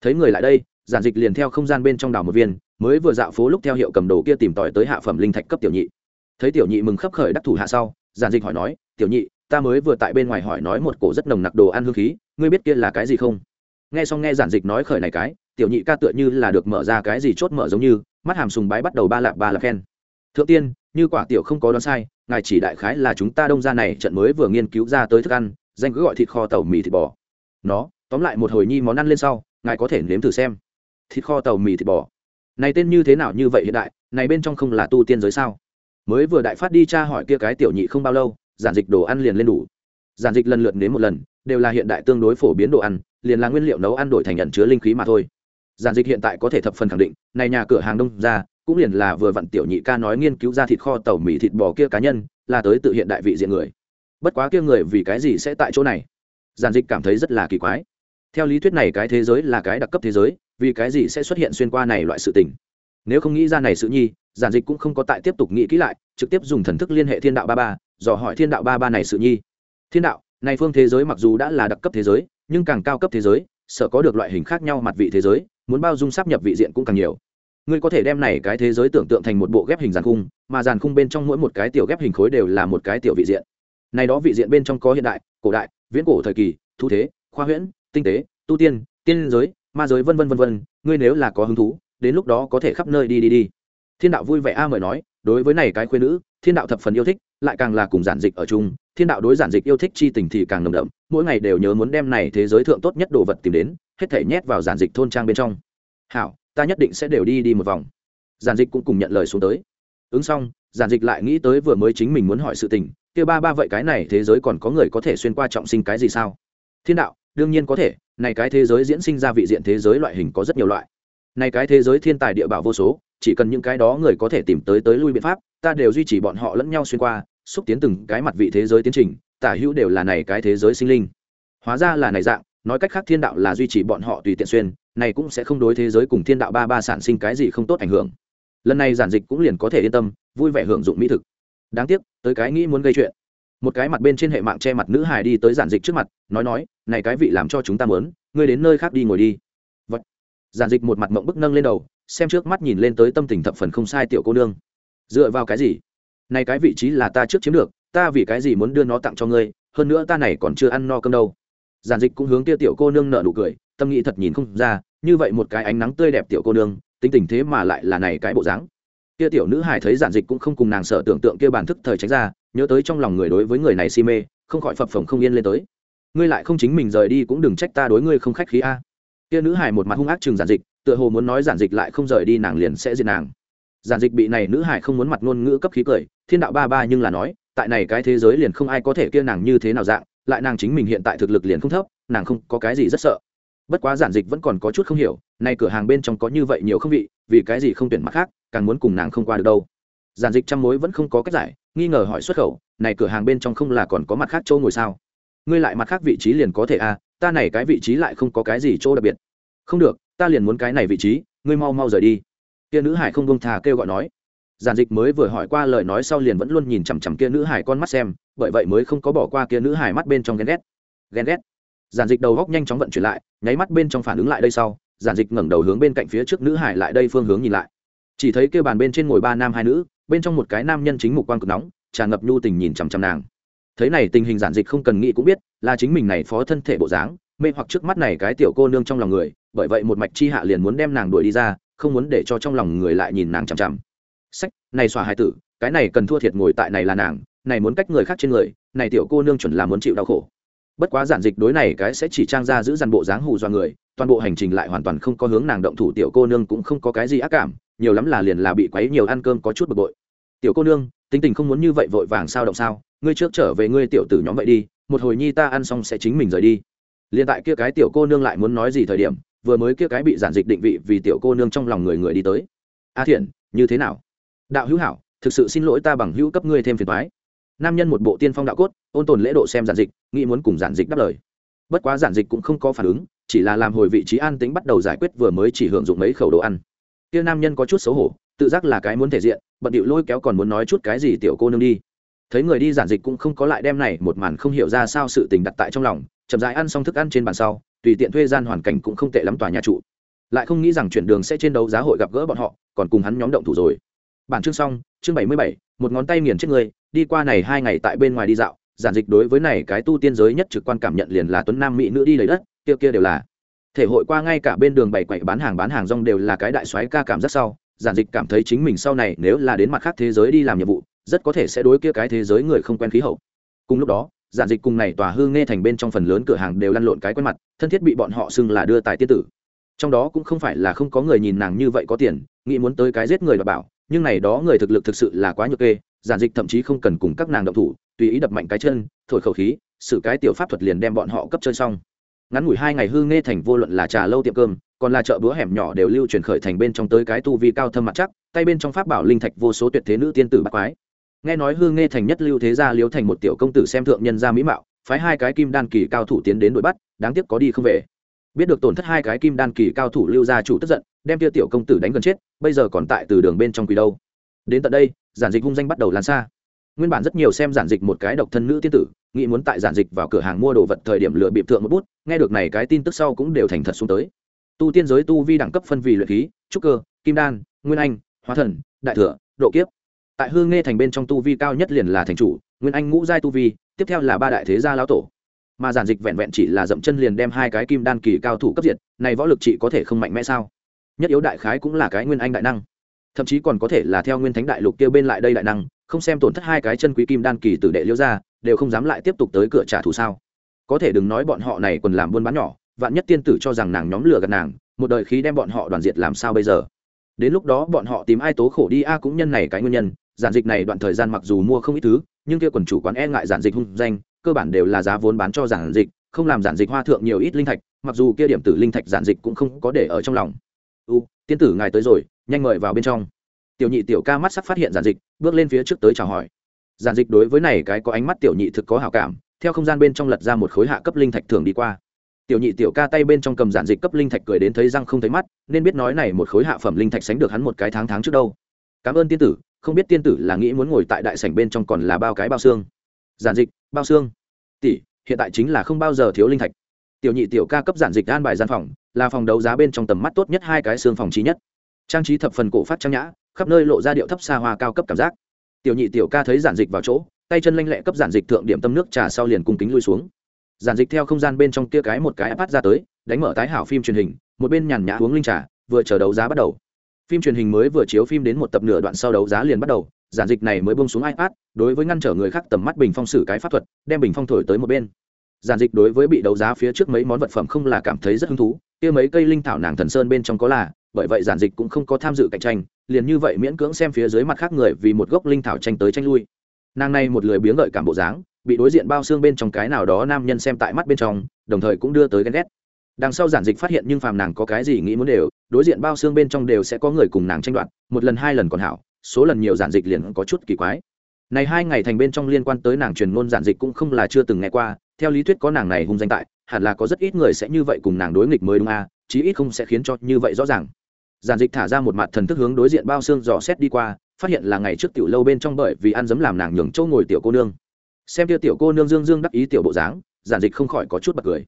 Thấy người lại đây, giản dịch liền theo không gian bên trong đảo một viên, mới vừa dạo phố lúc theo hiệu cầm đồ kia tìm tòi tới hạ phẩm linh thạch cấp tiểu nhị. Thấy tiểu nhị mừng khấp khởi đắc thủ hạ sau, giản dịch hỏi nói, tiểu nhị, ta mới vừa tại bên ngoài hỏi nói một cổ rất nồng nặc đồ ăn hương khí, ngươi biết kia là cái gì không? Nghe xong nghe giản dịch nói khởi này cái, tiểu nhị ca tựa như là được mở ra cái gì chốt mở giống như, mắt hàm sùng bái bắt đầu ba lạp ba lạp khen. Thượng tiên như quả tiểu không có đoán sai, ngài chỉ đại khái là chúng ta đông ra này trận mới vừa nghiên cứu ra tới thức ăn, danh cứ gọi thịt kho tàu mì thịt bò. Nó, tóm lại một hồi nhi món ăn lên sau, ngài có thể nếm thử xem. Thịt kho tàu mì thịt bò. Này tên như thế nào như vậy hiện đại, này bên trong không là tu tiên giới sao? Mới vừa đại phát đi tra hỏi kia cái tiểu nhị không bao lâu, giản dịch đồ ăn liền lên đủ. Giản dịch lần lượt nếm một lần, đều là hiện đại tương đối phổ biến đồ ăn, liền là nguyên liệu nấu ăn đổi thành nhận chứa linh khí mà thôi. Giản dịch hiện tại có thể thập phần khẳng định, này nhà cửa hàng đông ra cũng liền là vừa vặn tiểu nhị ca nói nghiên cứu ra thịt kho tàu mì thịt bò kia cá nhân, là tới tự hiện đại vị diện người. Bất quá kia người vì cái gì sẽ tại chỗ này? Giản dịch cảm thấy rất là kỳ quái. Theo lý thuyết này cái thế giới là cái đặc cấp thế giới, vì cái gì sẽ xuất hiện xuyên qua này loại sự tình? Nếu không nghĩ ra này sự nhi, giản dịch cũng không có tại tiếp tục nghĩ kỹ lại, trực tiếp dùng thần thức liên hệ thiên đạo ba ba, dò hỏi thiên đạo ba ba này sự nhi. Thiên đạo, này phương thế giới mặc dù đã là đặc cấp thế giới, nhưng càng cao cấp thế giới, sợ có được loại hình khác nhau mặt vị thế giới, muốn bao dung sắp nhập vị diện cũng càng nhiều ngươi có thể đem này cái thế giới tưởng tượng thành một bộ ghép hình giàn khung, mà giàn khung bên trong mỗi một cái tiểu ghép hình khối đều là một cái tiểu vị diện. Này đó vị diện bên trong có hiện đại, cổ đại, viễn cổ thời kỳ, thu thế, khoa huyễn, tinh tế, tu tiên tiên giới, ma giới, vân vân vân vân, ngươi nếu là có hứng thú, đến lúc đó có thể khắp nơi đi đi đi. Thiên đạo vui vẻ a mời nói, đối với này cái khuyên nữ, thiên đạo thập phần yêu thích, lại càng là cùng giản dịch ở chung, thiên đạo đối giản dịch yêu thích chi tình thì càng nồng đậm, mỗi ngày đều nhớ muốn đem này thế giới thượng tốt nhất đồ vật tìm đến, hết thể nhét vào giản dịch thôn trang bên trong. Hảo ta nhất định sẽ đều đi đi một vòng. Giản dịch cũng cùng nhận lời xuống tới. Ứng xong, giản dịch lại nghĩ tới vừa mới chính mình muốn hỏi sự tình, kia ba ba vậy cái này thế giới còn có người có thể xuyên qua trọng sinh cái gì sao? Thiên đạo, đương nhiên có thể, này cái thế giới diễn sinh ra vị diện thế giới loại hình có rất nhiều loại. Này cái thế giới thiên tài địa bảo vô số, chỉ cần những cái đó người có thể tìm tới tới lui biện pháp, ta đều duy trì bọn họ lẫn nhau xuyên qua, xúc tiến từng cái mặt vị thế giới tiến trình, tả hữu đều là này cái thế giới sinh linh. Hóa ra là này dạng nói cách khác thiên đạo là duy trì bọn họ tùy tiện xuyên, này cũng sẽ không đối thế giới cùng thiên đạo ba ba sản sinh cái gì không tốt ảnh hưởng. Lần này giản dịch cũng liền có thể yên tâm, vui vẻ hưởng dụng mỹ thực. Đáng tiếc, tới cái nghĩ muốn gây chuyện. Một cái mặt bên trên hệ mạng che mặt nữ hài đi tới giản dịch trước mặt, nói nói, này cái vị làm cho chúng ta mớn ngươi đến nơi khác đi ngồi đi. Vật. Giản dịch một mặt mộng bức nâng lên đầu, xem trước mắt nhìn lên tới tâm tình thập phần không sai tiểu cô nương. Dựa vào cái gì? Này cái vị trí là ta trước chiếm được, ta vì cái gì muốn đưa nó tặng cho ngươi, hơn nữa ta này còn chưa ăn no cơm đâu giản dịch cũng hướng kia tiểu cô nương nở nụ cười, tâm nghĩ thật nhìn không ra, như vậy một cái ánh nắng tươi đẹp tiểu cô nương, tính tình thế mà lại là này cái bộ dáng. Kia tiểu nữ hải thấy giản dịch cũng không cùng nàng sợ tưởng tượng kia bản thức thời tránh ra, nhớ tới trong lòng người đối với người này si mê, không khỏi phập phồng không yên lên tới. Ngươi lại không chính mình rời đi cũng đừng trách ta đối ngươi không khách khí a. Kia nữ hải một mặt hung ác chừng giản dịch, tựa hồ muốn nói giản dịch lại không rời đi nàng liền sẽ diệt nàng. Giản dịch bị này nữ hải không muốn mặt ngôn ngữ cấp khí cười, thiên đạo ba ba nhưng là nói, tại này cái thế giới liền không ai có thể kia nàng như thế nào dạng lại nàng chính mình hiện tại thực lực liền không thấp, nàng không có cái gì rất sợ. Bất quá giản dịch vẫn còn có chút không hiểu, nay cửa hàng bên trong có như vậy nhiều không vị, vì cái gì không tuyển mặt khác, càng muốn cùng nàng không qua được đâu. Giản dịch trăm mối vẫn không có cách giải, nghi ngờ hỏi xuất khẩu, này cửa hàng bên trong không là còn có mặt khác chỗ ngồi sao? Ngươi lại mặt khác vị trí liền có thể à ta này cái vị trí lại không có cái gì chỗ đặc biệt. Không được, ta liền muốn cái này vị trí, ngươi mau mau rời đi. Kia nữ hải không bông thà kêu gọi nói. Giản dịch mới vừa hỏi qua lời nói sau liền vẫn luôn nhìn chằm chằm kia nữ hải con mắt xem bởi vậy mới không có bỏ qua kia nữ hải mắt bên trong ghen ghét. Ghen ghét. Giản dịch đầu góc nhanh chóng vận chuyển lại, nháy mắt bên trong phản ứng lại đây sau, giản dịch ngẩng đầu hướng bên cạnh phía trước nữ hải lại đây phương hướng nhìn lại. Chỉ thấy kêu bàn bên trên ngồi ba nam hai nữ, bên trong một cái nam nhân chính mục quan cực nóng, tràn ngập nhu tình nhìn chằm chằm nàng. Thấy này tình hình giản dịch không cần nghĩ cũng biết, là chính mình này phó thân thể bộ dáng, mê hoặc trước mắt này cái tiểu cô nương trong lòng người, bởi vậy một mạch chi hạ liền muốn đem nàng đuổi đi ra, không muốn để cho trong lòng người lại nhìn nàng chằm chằm. Sách, này xòa hai tử, cái này cần thua thiệt ngồi tại này là nàng này muốn cách người khác trên người, này tiểu cô nương chuẩn là muốn chịu đau khổ. Bất quá giản dịch đối này cái sẽ chỉ trang ra giữ dàn bộ dáng hù do người, toàn bộ hành trình lại hoàn toàn không có hướng nàng động thủ, tiểu cô nương cũng không có cái gì ác cảm, nhiều lắm là liền là bị quấy nhiều ăn cơm có chút bực bội. Tiểu cô nương, tính tình không muốn như vậy vội vàng sao động sao? Ngươi trước trở về ngươi tiểu tử nhóm vậy đi, một hồi nhi ta ăn xong sẽ chính mình rời đi. Liền tại kia cái tiểu cô nương lại muốn nói gì thời điểm, vừa mới kia cái bị giản dịch định vị vì tiểu cô nương trong lòng người người đi tới. A thiện, như thế nào? Đạo hữu hảo, thực sự xin lỗi ta bằng hữu cấp ngươi thêm phiền thoái nam nhân một bộ tiên phong đạo cốt, ôn tồn lễ độ xem giản dịch, nghĩ muốn cùng giản dịch đáp lời. Bất quá giản dịch cũng không có phản ứng, chỉ là làm hồi vị trí an tính bắt đầu giải quyết vừa mới chỉ hưởng dụng mấy khẩu đồ ăn. Kia nam nhân có chút xấu hổ, tự giác là cái muốn thể diện, bận điệu lôi kéo còn muốn nói chút cái gì tiểu cô nương đi. Thấy người đi giản dịch cũng không có lại đem này một màn không hiểu ra sao sự tình đặt tại trong lòng, chậm rãi ăn xong thức ăn trên bàn sau, tùy tiện thuê gian hoàn cảnh cũng không tệ lắm tòa nhà trụ. Lại không nghĩ rằng chuyển đường sẽ trên đấu giá hội gặp gỡ bọn họ, còn cùng hắn nhóm động thủ rồi. Bản chương xong, chương bảy mươi bảy một ngón tay nghiền chết người đi qua này hai ngày tại bên ngoài đi dạo, giản dịch đối với này cái tu tiên giới nhất trực quan cảm nhận liền là tuấn nam mỹ nữ đi lấy đất, kia kia đều là. Thể hội qua ngay cả bên đường bảy quậy bán hàng bán hàng rong đều là cái đại soái ca cảm giác sau, giản dịch cảm thấy chính mình sau này nếu là đến mặt khác thế giới đi làm nhiệm vụ, rất có thể sẽ đối kia cái thế giới người không quen khí hậu. Cùng lúc đó, giản dịch cùng này tòa hương nghe thành bên trong phần lớn cửa hàng đều lăn lộn cái quen mặt, thân thiết bị bọn họ xưng là đưa tài tiết tử. Trong đó cũng không phải là không có người nhìn nàng như vậy có tiền, nghĩ muốn tới cái giết người và bảo nhưng này đó người thực lực thực sự là quá nhược kê, giản dịch thậm chí không cần cùng các nàng động thủ, tùy ý đập mạnh cái chân, thổi khẩu khí sự cái tiểu pháp thuật liền đem bọn họ cấp chơi xong. Ngắn ngủi hai ngày hư nghe thành vô luận là trà lâu tiệm cơm, còn là chợ búa hẻm nhỏ đều lưu truyền khởi thành bên trong tới cái tu vi cao thâm mặt chắc, tay bên trong pháp bảo linh thạch vô số tuyệt thế nữ tiên tử bác quái. Nghe nói hư nghe thành nhất lưu thế gia liếu thành một tiểu công tử xem thượng nhân gia mỹ mạo, phái hai cái kim đan kỳ cao thủ tiến đến đuổi bắt, đáng tiếc có đi không về biết được tổn thất hai cái kim đan kỳ cao thủ lưu gia chủ tức giận, đem tia tiểu công tử đánh gần chết, bây giờ còn tại từ đường bên trong quỳ đâu. Đến tận đây, giản dịch hung danh bắt đầu lan xa. Nguyên bản rất nhiều xem giản dịch một cái độc thân nữ tiên tử, nghĩ muốn tại giản dịch vào cửa hàng mua đồ vật thời điểm lựa bịp thượng một bút, nghe được này cái tin tức sau cũng đều thành thật xuống tới. Tu tiên giới tu vi đẳng cấp phân vì luyện khí, trúc cơ, kim đan, nguyên anh, hóa thần, đại thừa, độ kiếp. Tại hương nghe thành bên trong tu vi cao nhất liền là thành chủ, nguyên anh ngũ giai tu vi, tiếp theo là ba đại thế gia lão tổ mà giản dịch vẹn vẹn chỉ là dậm chân liền đem hai cái kim đan kỳ cao thủ cấp diệt, này võ lực chị có thể không mạnh mẽ sao? Nhất yếu đại khái cũng là cái nguyên anh đại năng. Thậm chí còn có thể là theo nguyên thánh đại lục kia bên lại đây đại năng, không xem tổn thất hai cái chân quý kim đan kỳ tử đệ liêu ra đều không dám lại tiếp tục tới cửa trả thù sao? Có thể đừng nói bọn họ này còn làm buôn bán nhỏ, vạn nhất tiên tử cho rằng nàng nhóm lừa gạt nàng, một đời khí đem bọn họ đoàn diệt làm sao bây giờ? Đến lúc đó bọn họ tìm ai tố khổ đi a à cũng nhân này cái nguyên nhân, giản dịch này đoạn thời gian mặc dù mua không ít thứ, nhưng kia quần chủ quán e ngại giản dịch hung danh cơ bản đều là giá vốn bán cho giản dịch, không làm giản dịch hoa thượng nhiều ít linh thạch, mặc dù kia điểm tử linh thạch giản dịch cũng không có để ở trong lòng. U, tiên tử ngài tới rồi, nhanh mời vào bên trong. Tiểu nhị tiểu ca mắt sắc phát hiện giản dịch, bước lên phía trước tới chào hỏi. Giản dịch đối với này cái có ánh mắt tiểu nhị thực có hảo cảm, theo không gian bên trong lật ra một khối hạ cấp linh thạch thường đi qua. Tiểu nhị tiểu ca tay bên trong cầm giản dịch cấp linh thạch cười đến thấy răng không thấy mắt, nên biết nói này một khối hạ phẩm linh thạch sánh được hắn một cái tháng tháng trước đâu. Cảm ơn tiên tử, không biết tiên tử là nghĩ muốn ngồi tại đại sảnh bên trong còn là bao cái bao xương giản dịch, bao xương. Tỷ, hiện tại chính là không bao giờ thiếu linh thạch. Tiểu nhị tiểu ca cấp giản dịch an bài gian phòng, là phòng đấu giá bên trong tầm mắt tốt nhất hai cái xương phòng trí nhất. Trang trí thập phần cổ phát trang nhã, khắp nơi lộ ra điệu thấp xa hoa cao cấp cảm giác. Tiểu nhị tiểu ca thấy giản dịch vào chỗ, tay chân lanh lẹ cấp giản dịch thượng điểm tâm nước trà sau liền cung kính lui xuống. Giản dịch theo không gian bên trong kia cái một cái ipad ra tới, đánh mở tái hảo phim truyền hình, một bên nhàn nhã uống linh trà, vừa chờ đấu giá bắt đầu. Phim truyền hình mới vừa chiếu phim đến một tập nửa đoạn sau đấu giá liền bắt đầu giản dịch này mới bông xuống ipad, đối với ngăn trở người khác tầm mắt bình phong xử cái pháp thuật, đem bình phong thổi tới một bên. Giản dịch đối với bị đấu giá phía trước mấy món vật phẩm không là cảm thấy rất hứng thú, kia mấy cây linh thảo nàng thần sơn bên trong có là, bởi vậy giản dịch cũng không có tham dự cạnh tranh, liền như vậy miễn cưỡng xem phía dưới mặt khác người vì một gốc linh thảo tranh tới tranh lui. Nàng này một lười biếng gợi cảm bộ dáng, bị đối diện bao xương bên trong cái nào đó nam nhân xem tại mắt bên trong, đồng thời cũng đưa tới ghen ghét. Đằng sau giản dịch phát hiện nhưng phàm nàng có cái gì nghĩ muốn đều, đối diện bao xương bên trong đều sẽ có người cùng nàng tranh đoạt, một lần hai lần còn hảo số lần nhiều giản dịch liền có chút kỳ quái. Này hai ngày thành bên trong liên quan tới nàng truyền ngôn giản dịch cũng không là chưa từng nghe qua, theo lý thuyết có nàng này hung danh tại, hẳn là có rất ít người sẽ như vậy cùng nàng đối nghịch mới đúng à chí ít không sẽ khiến cho như vậy rõ ràng. Giản dịch thả ra một mặt thần thức hướng đối diện bao xương dò xét đi qua, phát hiện là ngày trước tiểu lâu bên trong bởi vì ăn dấm làm nàng nhường châu ngồi tiểu cô nương. Xem kia tiểu cô nương dương dương đắc ý tiểu bộ dáng, giản dịch không khỏi có chút bật cười.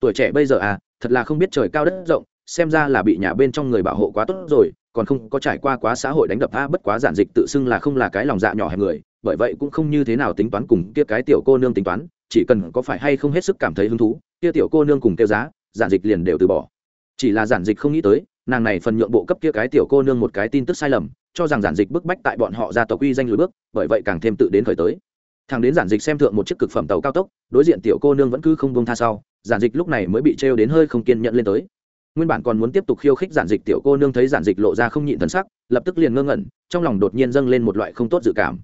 Tuổi trẻ bây giờ à thật là không biết trời cao đất rộng, xem ra là bị nhà bên trong người bảo hộ quá tốt rồi còn không có trải qua quá xã hội đánh đập, a, bất quá giản dịch tự xưng là không là cái lòng dạ nhỏ hẹp người, bởi vậy cũng không như thế nào tính toán cùng kia cái tiểu cô nương tính toán, chỉ cần có phải hay không hết sức cảm thấy hứng thú, kia tiểu cô nương cùng tiêu giá, giản dịch liền đều từ bỏ. Chỉ là giản dịch không nghĩ tới, nàng này phần nhượng bộ cấp kia cái tiểu cô nương một cái tin tức sai lầm, cho rằng giản dịch bức bách tại bọn họ ra tộc uy danh lùi bước, bởi vậy càng thêm tự đến khởi tới. Thằng đến giản dịch xem thượng một chiếc cực phẩm tàu cao tốc, đối diện tiểu cô nương vẫn cứ không buông tha sau, giản dịch lúc này mới bị trêu đến hơi không kiên nhẫn lên tới nguyên bản còn muốn tiếp tục khiêu khích giản dịch tiểu cô nương thấy giản dịch lộ ra không nhịn thần sắc, lập tức liền ngơ ngẩn, trong lòng đột nhiên dâng lên một loại không tốt dự cảm.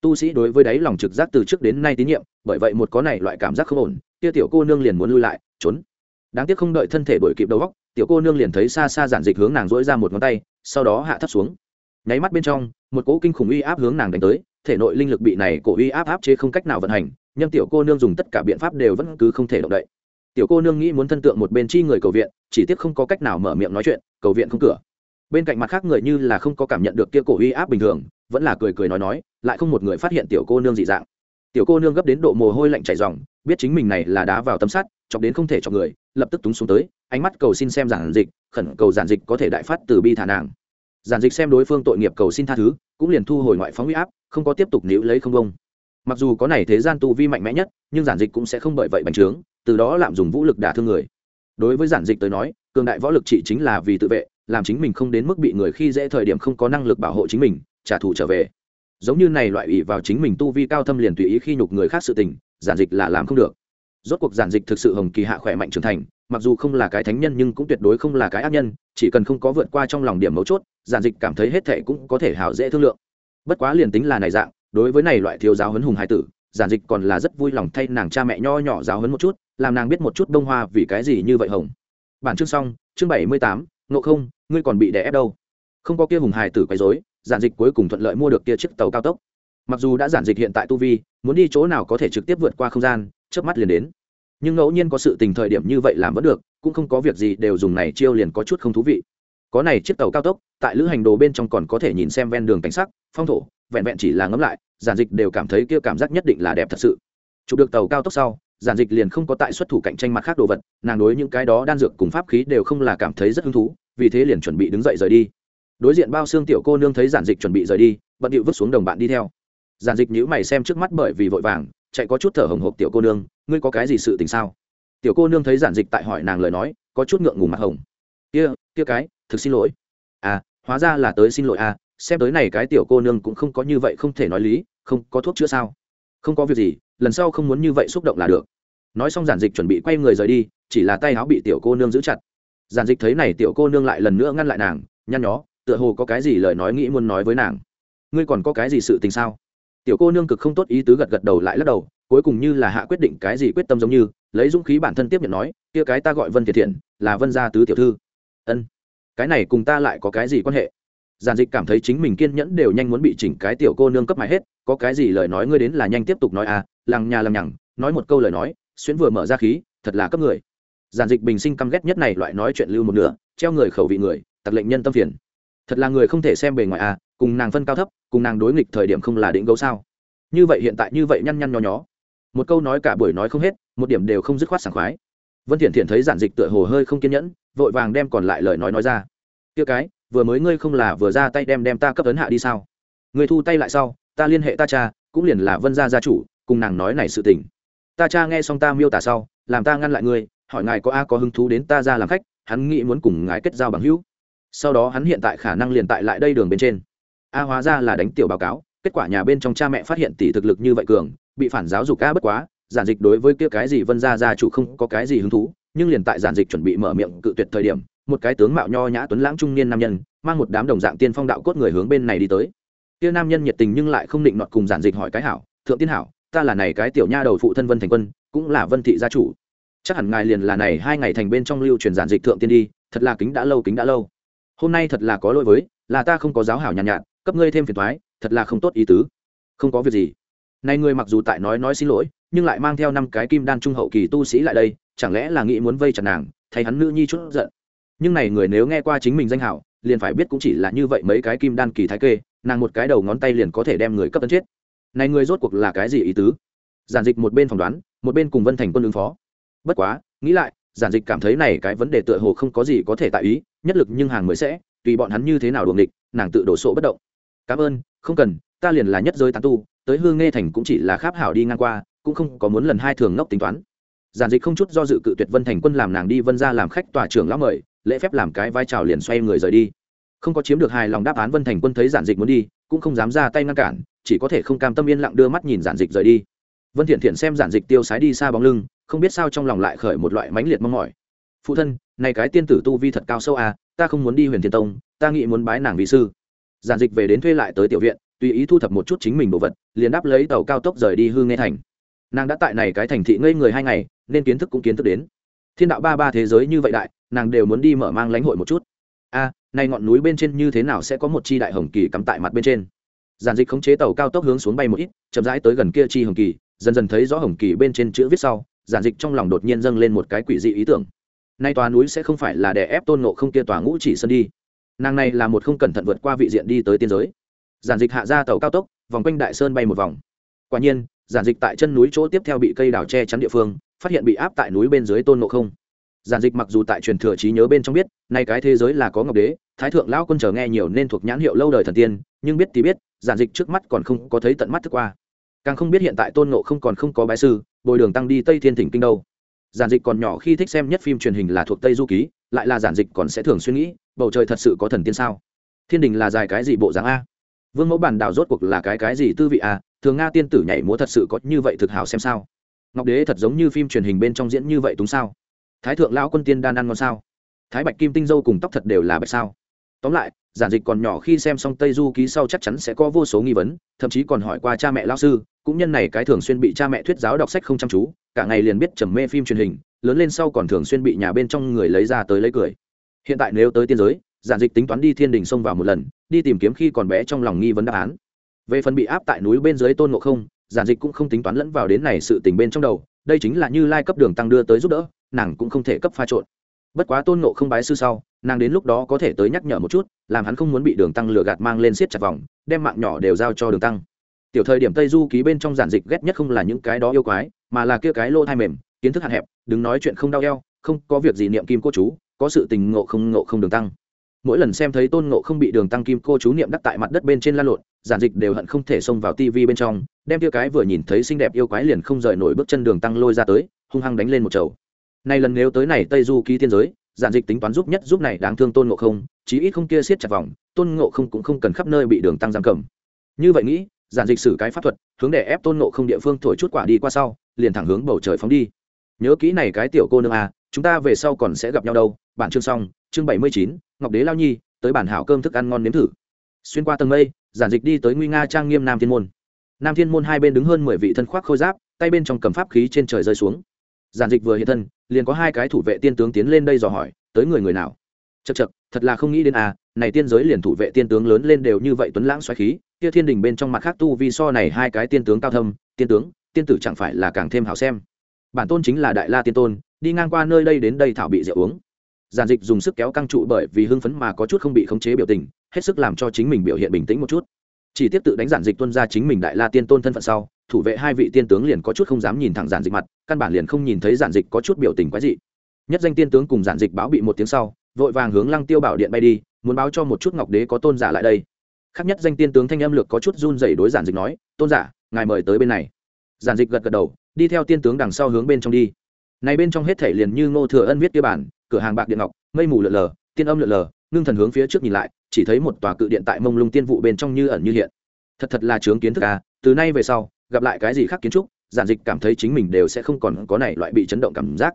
Tu sĩ đối với đáy lòng trực giác từ trước đến nay tín nhiệm, bởi vậy một có này loại cảm giác không ổn, kia tiểu cô nương liền muốn lui lại, trốn. Đáng tiếc không đợi thân thể đổi kịp đầu góc tiểu cô nương liền thấy xa xa giản dịch hướng nàng dỗi ra một ngón tay, sau đó hạ thấp xuống. Nháy mắt bên trong, một cỗ kinh khủng uy áp hướng nàng đánh tới, thể nội linh lực bị này cổ uy áp áp chế không cách nào vận hành, nhưng tiểu cô nương dùng tất cả biện pháp đều vẫn cứ không thể động đậy tiểu cô nương nghĩ muốn thân tượng một bên chi người cầu viện, chỉ tiếc không có cách nào mở miệng nói chuyện, cầu viện không cửa. Bên cạnh mặt khác người như là không có cảm nhận được kia cổ uy áp bình thường, vẫn là cười cười nói nói, lại không một người phát hiện tiểu cô nương dị dạng. Tiểu cô nương gấp đến độ mồ hôi lạnh chảy ròng, biết chính mình này là đá vào tấm sắt chọc đến không thể chọc người, lập tức túng xuống tới, ánh mắt cầu xin xem giản dịch, khẩn cầu giản dịch có thể đại phát từ bi thả nàng. Giản dịch xem đối phương tội nghiệp cầu xin tha thứ, cũng liền thu hồi ngoại phóng huy áp, không có tiếp tục níu lấy không bông mặc dù có này thế gian tu vi mạnh mẽ nhất, nhưng giản dịch cũng sẽ không bởi vậy bành trướng từ đó lạm dùng vũ lực đả thương người. Đối với giản dịch tới nói, cường đại võ lực chỉ chính là vì tự vệ, làm chính mình không đến mức bị người khi dễ thời điểm không có năng lực bảo hộ chính mình, trả thù trở về. Giống như này loại ủy vào chính mình tu vi cao thâm liền tùy ý khi nhục người khác sự tình, giản dịch là làm không được. Rốt cuộc giản dịch thực sự hồng kỳ hạ khỏe mạnh trưởng thành, mặc dù không là cái thánh nhân nhưng cũng tuyệt đối không là cái ác nhân, chỉ cần không có vượt qua trong lòng điểm mấu chốt, giản dịch cảm thấy hết thệ cũng có thể hào dễ thương lượng. Bất quá liền tính là này dạng, đối với này loại thiếu giáo huấn hùng hai tử giản dịch còn là rất vui lòng thay nàng cha mẹ nho nhỏ giáo huấn một chút, làm nàng biết một chút đông hoa vì cái gì như vậy hồng. Bản chương xong, chương bảy mươi tám nộ không, ngươi còn bị đè ép đâu. Không có kia hùng hài tử quấy rối, giản dịch cuối cùng thuận lợi mua được kia chiếc tàu cao tốc. Mặc dù đã giản dịch hiện tại tu vi, muốn đi chỗ nào có thể trực tiếp vượt qua không gian trước mắt liền đến. Nhưng ngẫu nhiên có sự tình thời điểm như vậy làm vẫn được, cũng không có việc gì đều dùng này chiêu liền có chút không thú vị. Có này chiếc tàu cao tốc, tại lữ hành đồ bên trong còn có thể nhìn xem ven đường cảnh sắc, phong thổ vẹn vẹn chỉ là ngấm lại, giản dịch đều cảm thấy kia cảm giác nhất định là đẹp thật sự. Chụp được tàu cao tốc sau, giản dịch liền không có tại xuất thủ cạnh tranh mặt khác đồ vật, nàng đối những cái đó đan dược cùng pháp khí đều không là cảm thấy rất hứng thú, vì thế liền chuẩn bị đứng dậy rời đi. Đối diện bao xương tiểu cô nương thấy giản dịch chuẩn bị rời đi, bận điệu vứt xuống đồng bạn đi theo. Giản dịch nhữ mày xem trước mắt bởi vì vội vàng, chạy có chút thở hồng hộc tiểu cô nương, ngươi có cái gì sự tình sao? Tiểu cô nương thấy giản dịch tại hỏi nàng lời nói, có chút ngượng ngùng mặt hồng. Kia kia cái, thực xin lỗi. À hóa ra là tới xin lỗi à xem tới này cái tiểu cô nương cũng không có như vậy không thể nói lý, không có thuốc chữa sao? Không có việc gì, lần sau không muốn như vậy xúc động là được. Nói xong giản dịch chuẩn bị quay người rời đi, chỉ là tay áo bị tiểu cô nương giữ chặt. Giản dịch thấy này tiểu cô nương lại lần nữa ngăn lại nàng, nhăn nhó, tựa hồ có cái gì lời nói nghĩ muốn nói với nàng. Ngươi còn có cái gì sự tình sao? Tiểu cô nương cực không tốt ý tứ gật gật đầu lại lắc đầu, cuối cùng như là hạ quyết định cái gì quyết tâm giống như, lấy dũng khí bản thân tiếp nhận nói, kia cái ta gọi vân thiệt thiện, là vân gia tứ tiểu thư. Ân, cái này cùng ta lại có cái gì quan hệ? Giản dịch cảm thấy chính mình kiên nhẫn đều nhanh muốn bị chỉnh cái tiểu cô nương cấp mãi hết, có cái gì lời nói ngươi đến là nhanh tiếp tục nói à lằng nhà lằng nhằng, nói một câu lời nói, xuyến vừa mở ra khí, thật là cấp người. Giản dịch bình sinh căm ghét nhất này loại nói chuyện lưu một nửa, treo người khẩu vị người, tặc lệnh nhân tâm phiền. Thật là người không thể xem bề ngoài à cùng nàng phân cao thấp, cùng nàng đối nghịch thời điểm không là định gấu sao? Như vậy hiện tại như vậy nhăn nhăn nho nhó. Một câu nói cả buổi nói không hết, một điểm đều không dứt khoát sảng khoái. Vân thiện thiện thấy giản dịch tựa hồ hơi không kiên nhẫn, vội vàng đem còn lại lời nói nói ra. Kia cái vừa mới ngươi không là vừa ra tay đem đem ta cấp ấn hạ đi sao? Ngươi thu tay lại sau, ta liên hệ ta cha, cũng liền là vân gia gia chủ, cùng nàng nói này sự tình. Ta cha nghe xong ta miêu tả sau, làm ta ngăn lại ngươi, hỏi ngài có a có hứng thú đến ta ra làm khách, hắn nghĩ muốn cùng ngài kết giao bằng hữu. Sau đó hắn hiện tại khả năng liền tại lại đây đường bên trên. A hóa ra là đánh tiểu báo cáo, kết quả nhà bên trong cha mẹ phát hiện tỷ thực lực như vậy cường, bị phản giáo dục a bất quá, giản dịch đối với kia cái gì vân gia gia chủ không có cái gì hứng thú, nhưng liền tại giản dịch chuẩn bị mở miệng cự tuyệt thời điểm một cái tướng mạo nho nhã tuấn lãng trung niên nam nhân mang một đám đồng dạng tiên phong đạo cốt người hướng bên này đi tới. Kia nam nhân nhiệt tình nhưng lại không định nọt cùng giản dịch hỏi cái hảo thượng tiên hảo ta là này cái tiểu nha đầu phụ thân vân thành quân cũng là vân thị gia chủ. Chắc hẳn ngài liền là này hai ngày thành bên trong lưu truyền giản dịch thượng tiên đi thật là kính đã lâu kính đã lâu. Hôm nay thật là có lỗi với là ta không có giáo hảo nhàn nhạt, nhạt cấp ngươi thêm phiền thoái thật là không tốt ý tứ. Không có việc gì. Này ngươi mặc dù tại nói nói xin lỗi nhưng lại mang theo năm cái kim đan trung hậu kỳ tu sĩ lại đây chẳng lẽ là nghĩ muốn vây chặt nàng thay hắn nữ nhi chút giận? Nhưng này người nếu nghe qua chính mình danh hảo, liền phải biết cũng chỉ là như vậy mấy cái kim đan kỳ thái kê, nàng một cái đầu ngón tay liền có thể đem người cấp tấn chết. Này người rốt cuộc là cái gì ý tứ? Giản dịch một bên phỏng đoán, một bên cùng vân thành quân ứng phó. Bất quá, nghĩ lại, giản dịch cảm thấy này cái vấn đề tựa hồ không có gì có thể tại ý, nhất lực nhưng hàng mới sẽ, tùy bọn hắn như thế nào đuồng địch nàng tự đổ sộ bất động. Cảm ơn, không cần, ta liền là nhất giới tán tu, tới hương nghe thành cũng chỉ là kháp hảo đi ngang qua, cũng không có muốn lần hai thường ngốc tính toán. Giản dịch không chút do dự cự tuyệt vân thành quân làm nàng đi vân ra làm khách tòa trưởng lão mời lễ phép làm cái vai trò liền xoay người rời đi. Không có chiếm được hài lòng đáp án vân thành quân thấy giản dịch muốn đi, cũng không dám ra tay ngăn cản, chỉ có thể không cam tâm yên lặng đưa mắt nhìn giản dịch rời đi. Vân thiện thiện xem giản dịch tiêu sái đi xa bóng lưng, không biết sao trong lòng lại khởi một loại mãnh liệt mong mỏi. Phụ thân, này cái tiên tử tu vi thật cao sâu à ta không muốn đi huyền thiên tông, ta nghĩ muốn bái nàng vị sư. Giản dịch về đến thuê lại tới tiểu viện, tùy ý thu thập một chút chính mình đồ vật, liền đáp lấy tàu cao tốc rời đi hư nghe thành. Nàng đã tại này cái thành thị ngây người hai ngày, nên kiến thức cũng kiến thức đến. Thiên đạo ba ba thế giới như vậy đại nàng đều muốn đi mở mang lãnh hội một chút. A nay ngọn núi bên trên như thế nào sẽ có một chi đại hồng kỳ cắm tại mặt bên trên? Giản dịch khống chế tàu cao tốc hướng xuống bay một ít, chậm rãi tới gần kia chi hồng kỳ, dần dần thấy rõ hồng kỳ bên trên chữ viết sau, giản dịch trong lòng đột nhiên dâng lên một cái quỷ dị ý tưởng. Nay tòa núi sẽ không phải là đè ép tôn nộ không kia tòa ngũ chỉ sân đi. Nàng này là một không cẩn thận vượt qua vị diện đi tới tiên giới. Giản dịch hạ ra tàu cao tốc, vòng quanh đại sơn bay một vòng. Quả nhiên, giản dịch tại chân núi chỗ tiếp theo bị cây đào che chắn địa phương, phát hiện bị áp tại núi bên dưới tôn nộ không giản dịch mặc dù tại truyền thừa trí nhớ bên trong biết, nay cái thế giới là có ngọc đế, thái thượng lão quân chờ nghe nhiều nên thuộc nhãn hiệu lâu đời thần tiên, nhưng biết thì biết, giản dịch trước mắt còn không có thấy tận mắt thức qua. Càng không biết hiện tại tôn nộ không còn không có bái sư, bồi đường tăng đi tây thiên thỉnh kinh đâu. Giản dịch còn nhỏ khi thích xem nhất phim truyền hình là thuộc tây du ký, lại là giản dịch còn sẽ thường suy nghĩ, bầu trời thật sự có thần tiên sao? Thiên đình là dài cái gì bộ dáng a? Vương mẫu bản đảo rốt cuộc là cái cái gì tư vị a? Thường nga tiên tử nhảy múa thật sự có như vậy thực hảo xem sao? Ngọc đế thật giống như phim truyền hình bên trong diễn như vậy đúng sao? Thái thượng lão quân tiên đan ăn ngon sao? Thái bạch kim tinh dâu cùng tóc thật đều là bạch sao? Tóm lại, giản dịch còn nhỏ khi xem xong tây du ký sau chắc chắn sẽ có vô số nghi vấn, thậm chí còn hỏi qua cha mẹ lao sư, cũng nhân này cái thường xuyên bị cha mẹ thuyết giáo đọc sách không chăm chú, cả ngày liền biết trầm mê phim truyền hình, lớn lên sau còn thường xuyên bị nhà bên trong người lấy ra tới lấy cười. Hiện tại nếu tới tiên giới, giản dịch tính toán đi thiên đình xông vào một lần, đi tìm kiếm khi còn bé trong lòng nghi vấn đáp án. Về phần bị áp tại núi bên dưới tôn ngộ không, giản dịch cũng không tính toán lẫn vào đến này sự tình bên trong đầu, đây chính là như lai cấp đường tăng đưa tới giúp đỡ nàng cũng không thể cấp pha trộn. Bất quá tôn ngộ không bái sư sau, nàng đến lúc đó có thể tới nhắc nhở một chút, làm hắn không muốn bị đường tăng lừa gạt mang lên siết chặt vòng, đem mạng nhỏ đều giao cho đường tăng. Tiểu thời điểm tây du ký bên trong giản dịch ghét nhất không là những cái đó yêu quái, mà là kia cái lô thai mềm, kiến thức hạn hẹp, đừng nói chuyện không đau eo, không có việc gì niệm kim cô chú, có sự tình ngộ không ngộ không đường tăng. Mỗi lần xem thấy tôn ngộ không bị đường tăng kim cô chú niệm đắc tại mặt đất bên trên lan lộn, giản dịch đều hận không thể xông vào tivi bên trong, đem kia cái vừa nhìn thấy xinh đẹp yêu quái liền không rời nổi bước chân đường tăng lôi ra tới, hung hăng đánh lên một chầu nay lần nếu tới này tây du ký thiên giới, giản dịch tính toán giúp nhất giúp này đáng thương tôn ngộ không, chí ít không kia siết chặt vòng, tôn ngộ không cũng không cần khắp nơi bị đường tăng giam cầm. Như vậy nghĩ, giản dịch xử cái pháp thuật, hướng để ép tôn ngộ không địa phương thổi chút quả đi qua sau, liền thẳng hướng bầu trời phóng đi. Nhớ kỹ này cái tiểu cô nương à chúng ta về sau còn sẽ gặp nhau đâu. Bản chương xong, chương bảy mươi chín, ngọc đế lao nhi, tới bản hảo cơm thức ăn ngon nếm thử. Xuyên qua tầng mây, giản dịch đi tới nguy nga trang nghiêm nam thiên môn. Nam thiên môn hai bên đứng hơn mười vị thân khoác khôi giáp, tay bên trong cầm pháp khí trên trời rơi xuống. Giản dịch vừa hiện thân liền có hai cái thủ vệ tiên tướng tiến lên đây dò hỏi, tới người người nào? Chật chật thật là không nghĩ đến à này tiên giới liền thủ vệ tiên tướng lớn lên đều như vậy tuấn lãng xoáy khí, kia thiên đình bên trong mặt khác tu vi so này hai cái tiên tướng cao thâm, tiên tướng, tiên tử chẳng phải là càng thêm hảo xem. Bản tôn chính là đại la tiên tôn, đi ngang qua nơi đây đến đây thảo bị rượu uống. Giản dịch dùng sức kéo căng trụ bởi vì hưng phấn mà có chút không bị khống chế biểu tình, hết sức làm cho chính mình biểu hiện bình tĩnh một chút. Chỉ tiếp tự đánh giản dịch tuân ra chính mình đại la tiên tôn thân phận sau thủ vệ hai vị tiên tướng liền có chút không dám nhìn thẳng giản dịch mặt, căn bản liền không nhìn thấy giản dịch có chút biểu tình quái dị. Nhất danh tiên tướng cùng giản dịch báo bị một tiếng sau, vội vàng hướng lăng tiêu bảo điện bay đi, muốn báo cho một chút ngọc đế có tôn giả lại đây. Khác nhất danh tiên tướng thanh âm lược có chút run dày đối giản dịch nói, tôn giả, ngài mời tới bên này. Giản dịch gật gật đầu, đi theo tiên tướng đằng sau hướng bên trong đi. Này bên trong hết thể liền như ngô thừa ân viết kia bản, cửa hàng bạc điện ngọc, mây mù lượn lờ tiên âm lượn lờ ngưng thần hướng phía trước nhìn lại, chỉ thấy một tòa cự điện tại mông lung tiên vụ bên trong như ẩn như hiện. Thật thật là chướng kiến thức à từ nay về sau gặp lại cái gì khác kiến trúc, giản dịch cảm thấy chính mình đều sẽ không còn có này loại bị chấn động cảm giác.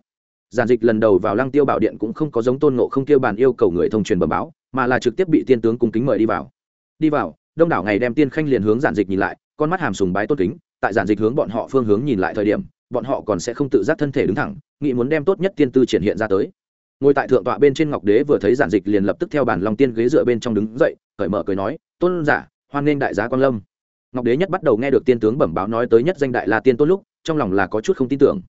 Giản dịch lần đầu vào lăng tiêu bảo điện cũng không có giống tôn nộ không tiêu bàn yêu cầu người thông truyền bẩm báo, mà là trực tiếp bị tiên tướng cung kính mời đi vào. Đi vào, đông đảo ngày đem tiên khanh liền hướng giản dịch nhìn lại, con mắt hàm sùng bái tốt kính, tại giản dịch hướng bọn họ phương hướng nhìn lại thời điểm, bọn họ còn sẽ không tự giác thân thể đứng thẳng, nghĩ muốn đem tốt nhất tiên tư triển hiện ra tới. Ngồi tại thượng tọa bên trên ngọc đế vừa thấy giản dịch liền lập tức theo bản lòng tiên ghế dựa bên trong đứng dậy, cởi mở cười nói, tôn giả, hoan nghênh đại giá quan lâm ngọc đế nhất bắt đầu nghe được tiên tướng bẩm báo nói tới nhất danh đại la tiên tôn lúc, trong lòng là có chút không tin tưởng.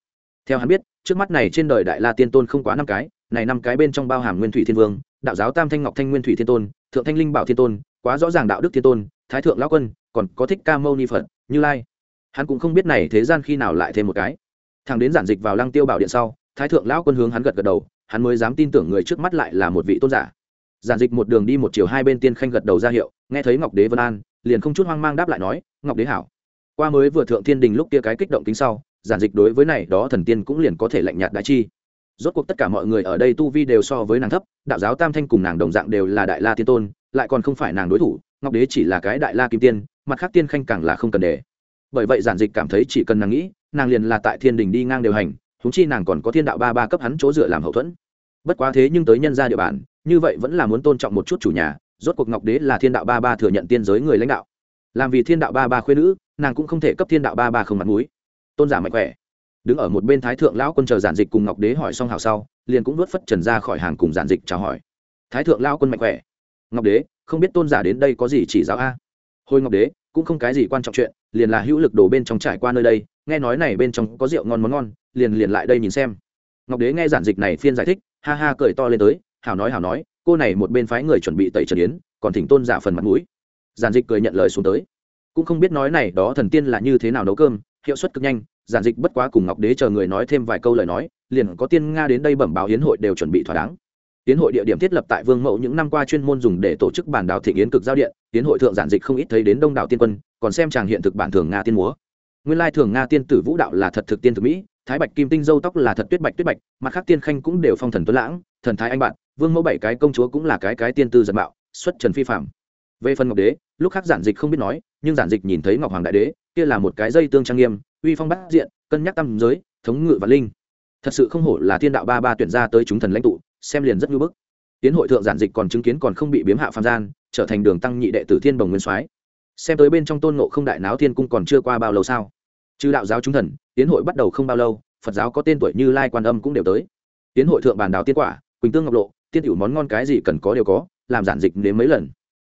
Theo hắn biết, trước mắt này trên đời đại la tiên tôn không quá năm cái, này năm cái bên trong bao hàm nguyên thủy thiên vương, đạo giáo tam thanh ngọc thanh nguyên thủy thiên tôn, thượng thanh linh bảo thiên tôn, quá rõ ràng đạo đức thiên tôn, thái thượng lão quân, còn có thích ca mâu ni phật, như lai. Hắn cũng không biết này thế gian khi nào lại thêm một cái. Thằng đến giản dịch vào lăng tiêu bảo điện sau, thái thượng lão quân hướng hắn gật gật đầu, hắn mới dám tin tưởng người trước mắt lại là một vị tôn giả. Giản dịch một đường đi một chiều hai bên tiên khanh gật đầu ra hiệu, nghe thấy ngọc đế vân an liền không chút hoang mang đáp lại nói, ngọc đế hảo, qua mới vừa thượng thiên đình lúc kia cái kích động tính sau, giản dịch đối với này đó thần tiên cũng liền có thể lạnh nhạt đại chi. Rốt cuộc tất cả mọi người ở đây tu vi đều so với nàng thấp, đạo giáo tam thanh cùng nàng đồng dạng đều là đại la tiên tôn, lại còn không phải nàng đối thủ, ngọc đế chỉ là cái đại la kim tiên, mặt khác tiên khanh càng là không cần để. Bởi vậy giản dịch cảm thấy chỉ cần nàng nghĩ, nàng liền là tại thiên đình đi ngang điều hành thúng chi nàng còn có thiên đạo ba ba cấp hắn chỗ dựa làm hậu thuẫn. Bất quá thế nhưng tới nhân ra địa bàn, như vậy vẫn là muốn tôn trọng một chút chủ nhà rốt cuộc ngọc đế là thiên đạo ba ba thừa nhận tiên giới người lãnh đạo. Làm vì thiên đạo ba ba khuyên nữ, nàng cũng không thể cấp thiên đạo ba ba không mặt mũi. Tôn giả mạnh khỏe. Đứng ở một bên thái thượng lão quân chờ giản dịch cùng ngọc đế hỏi xong hào sau, liền cũng vớt phất trần ra khỏi hàng cùng giản dịch chào hỏi. Thái thượng lão quân mạnh khỏe. Ngọc đế, không biết tôn giả đến đây có gì chỉ giáo a? Hồi ngọc đế, cũng không cái gì quan trọng chuyện, liền là hữu lực đổ bên trong trải qua nơi đây, nghe nói này bên trong có rượu ngon món ngon, liền liền lại đây nhìn xem. Ngọc đế nghe giản dịch này phiên giải thích, ha ha cười to lên tới hảo nói hảo nói, cô này một bên phái người chuẩn bị tẩy trần yến, còn thỉnh tôn giả phần mặt mũi. Giản dịch cười nhận lời xuống tới. Cũng không biết nói này đó thần tiên là như thế nào nấu cơm, hiệu suất cực nhanh, giản dịch bất quá cùng ngọc đế chờ người nói thêm vài câu lời nói, liền có tiên nga đến đây bẩm báo hiến hội đều chuẩn bị thỏa đáng. Hiến hội địa điểm thiết lập tại vương mẫu những năm qua chuyên môn dùng để tổ chức bản đảo thị yến cực giao điện hiến hội thượng giản dịch không ít thấy đến đông đảo tiên quân, còn xem chàng hiện thực bản thường nga tiên múa. Nguyên lai thường nga tiên tử vũ đạo là thật thực tiên thực mỹ, thái bạch kim tinh dâu tóc là thật tuyết bạch tuyết bạch, mặt khác tiên khanh cũng đều phong thần tuấn lãng, thần thái anh bạn vương mẫu bảy cái công chúa cũng là cái cái tiên tư giật mạo, xuất trần phi phạm về phần ngọc đế, lúc khác giản dịch không biết nói, nhưng giản dịch nhìn thấy ngọc hoàng đại đế, kia là một cái dây tương trang nghiêm, uy phong bát diện, cân nhắc tâm giới, thống ngự và linh. Thật sự không hổ là thiên đạo ba ba tuyển ra tới chúng thần lãnh tụ, xem liền rất ngưỡng bức. Tiến hội thượng giản dịch còn chứng kiến còn không bị biếm hạ phạm gian, trở thành đường tăng nhị đệ tử thiên bồng nguyên soái. Xem tới bên trong tôn nộ không đại náo thiên cung còn chưa qua bao lâu sao? Trừ đạo giáo chúng thần, tiến hội bắt đầu không bao lâu, phật giáo có tên tuổi như lai quan âm cũng đều tới. Tiến hội thượng bàn đào tiên quả, quỳnh tương ngọc lộ tiên tiểu món ngon cái gì cần có đều có, làm giản dịch đến mấy lần.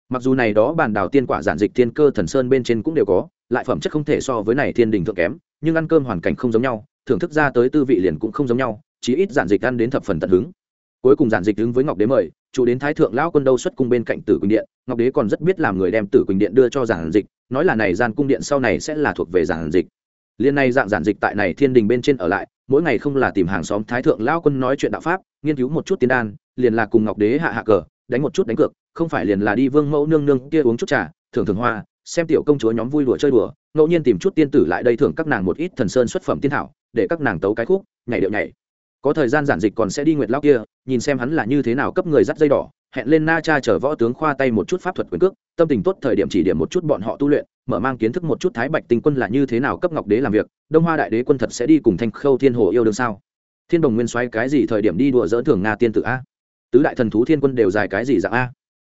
Mặc dù này đó bàn đào tiên quả giản dịch tiên cơ thần sơn bên trên cũng đều có, lại phẩm chất không thể so với này thiên đình thượng kém, nhưng ăn cơm hoàn cảnh không giống nhau, thưởng thức ra tới tư vị liền cũng không giống nhau, chí ít giản dịch ăn đến thập phần tận hứng. Cuối cùng giản dịch đứng với ngọc đế mời, chủ đến thái thượng lão quân đâu xuất cung bên cạnh tử quỳnh điện, ngọc đế còn rất biết làm người đem tử quỳnh điện đưa cho giản dịch, nói là này gian cung điện sau này sẽ là thuộc về giản dịch. Liên này dạng giản dịch tại này thiên đình bên trên ở lại, mỗi ngày không là tìm hàng xóm thái thượng lão quân nói chuyện đạo pháp, nghiên cứu một chút tiên đan liền là cùng ngọc đế hạ hạ cờ, đánh một chút đánh cược, không phải liền là đi vương mẫu nương nương kia uống chút trà, thưởng thường hoa, xem tiểu công chúa nhóm vui đùa chơi đùa, ngẫu nhiên tìm chút tiên tử lại đây thưởng các nàng một ít thần sơn xuất phẩm tiên thảo, để các nàng tấu cái khúc, nhảy điệu nhảy. Có thời gian giản dịch còn sẽ đi nguyệt lao kia, nhìn xem hắn là như thế nào cấp người dắt dây đỏ, hẹn lên na cha chở võ tướng khoa tay một chút pháp thuật quyền cước, tâm tình tốt thời điểm chỉ điểm một chút bọn họ tu luyện, mở mang kiến thức một chút thái bạch tinh quân là như thế nào cấp ngọc đế làm việc, đông hoa đại đế quân thật sẽ đi cùng thanh khâu thiên hồ yêu đương sao? Thiên đồng nguyên xoay cái gì thời điểm đi đùa dỡ thường nga tiên tử a? Tứ đại thần thú thiên quân đều dài cái gì dạng a?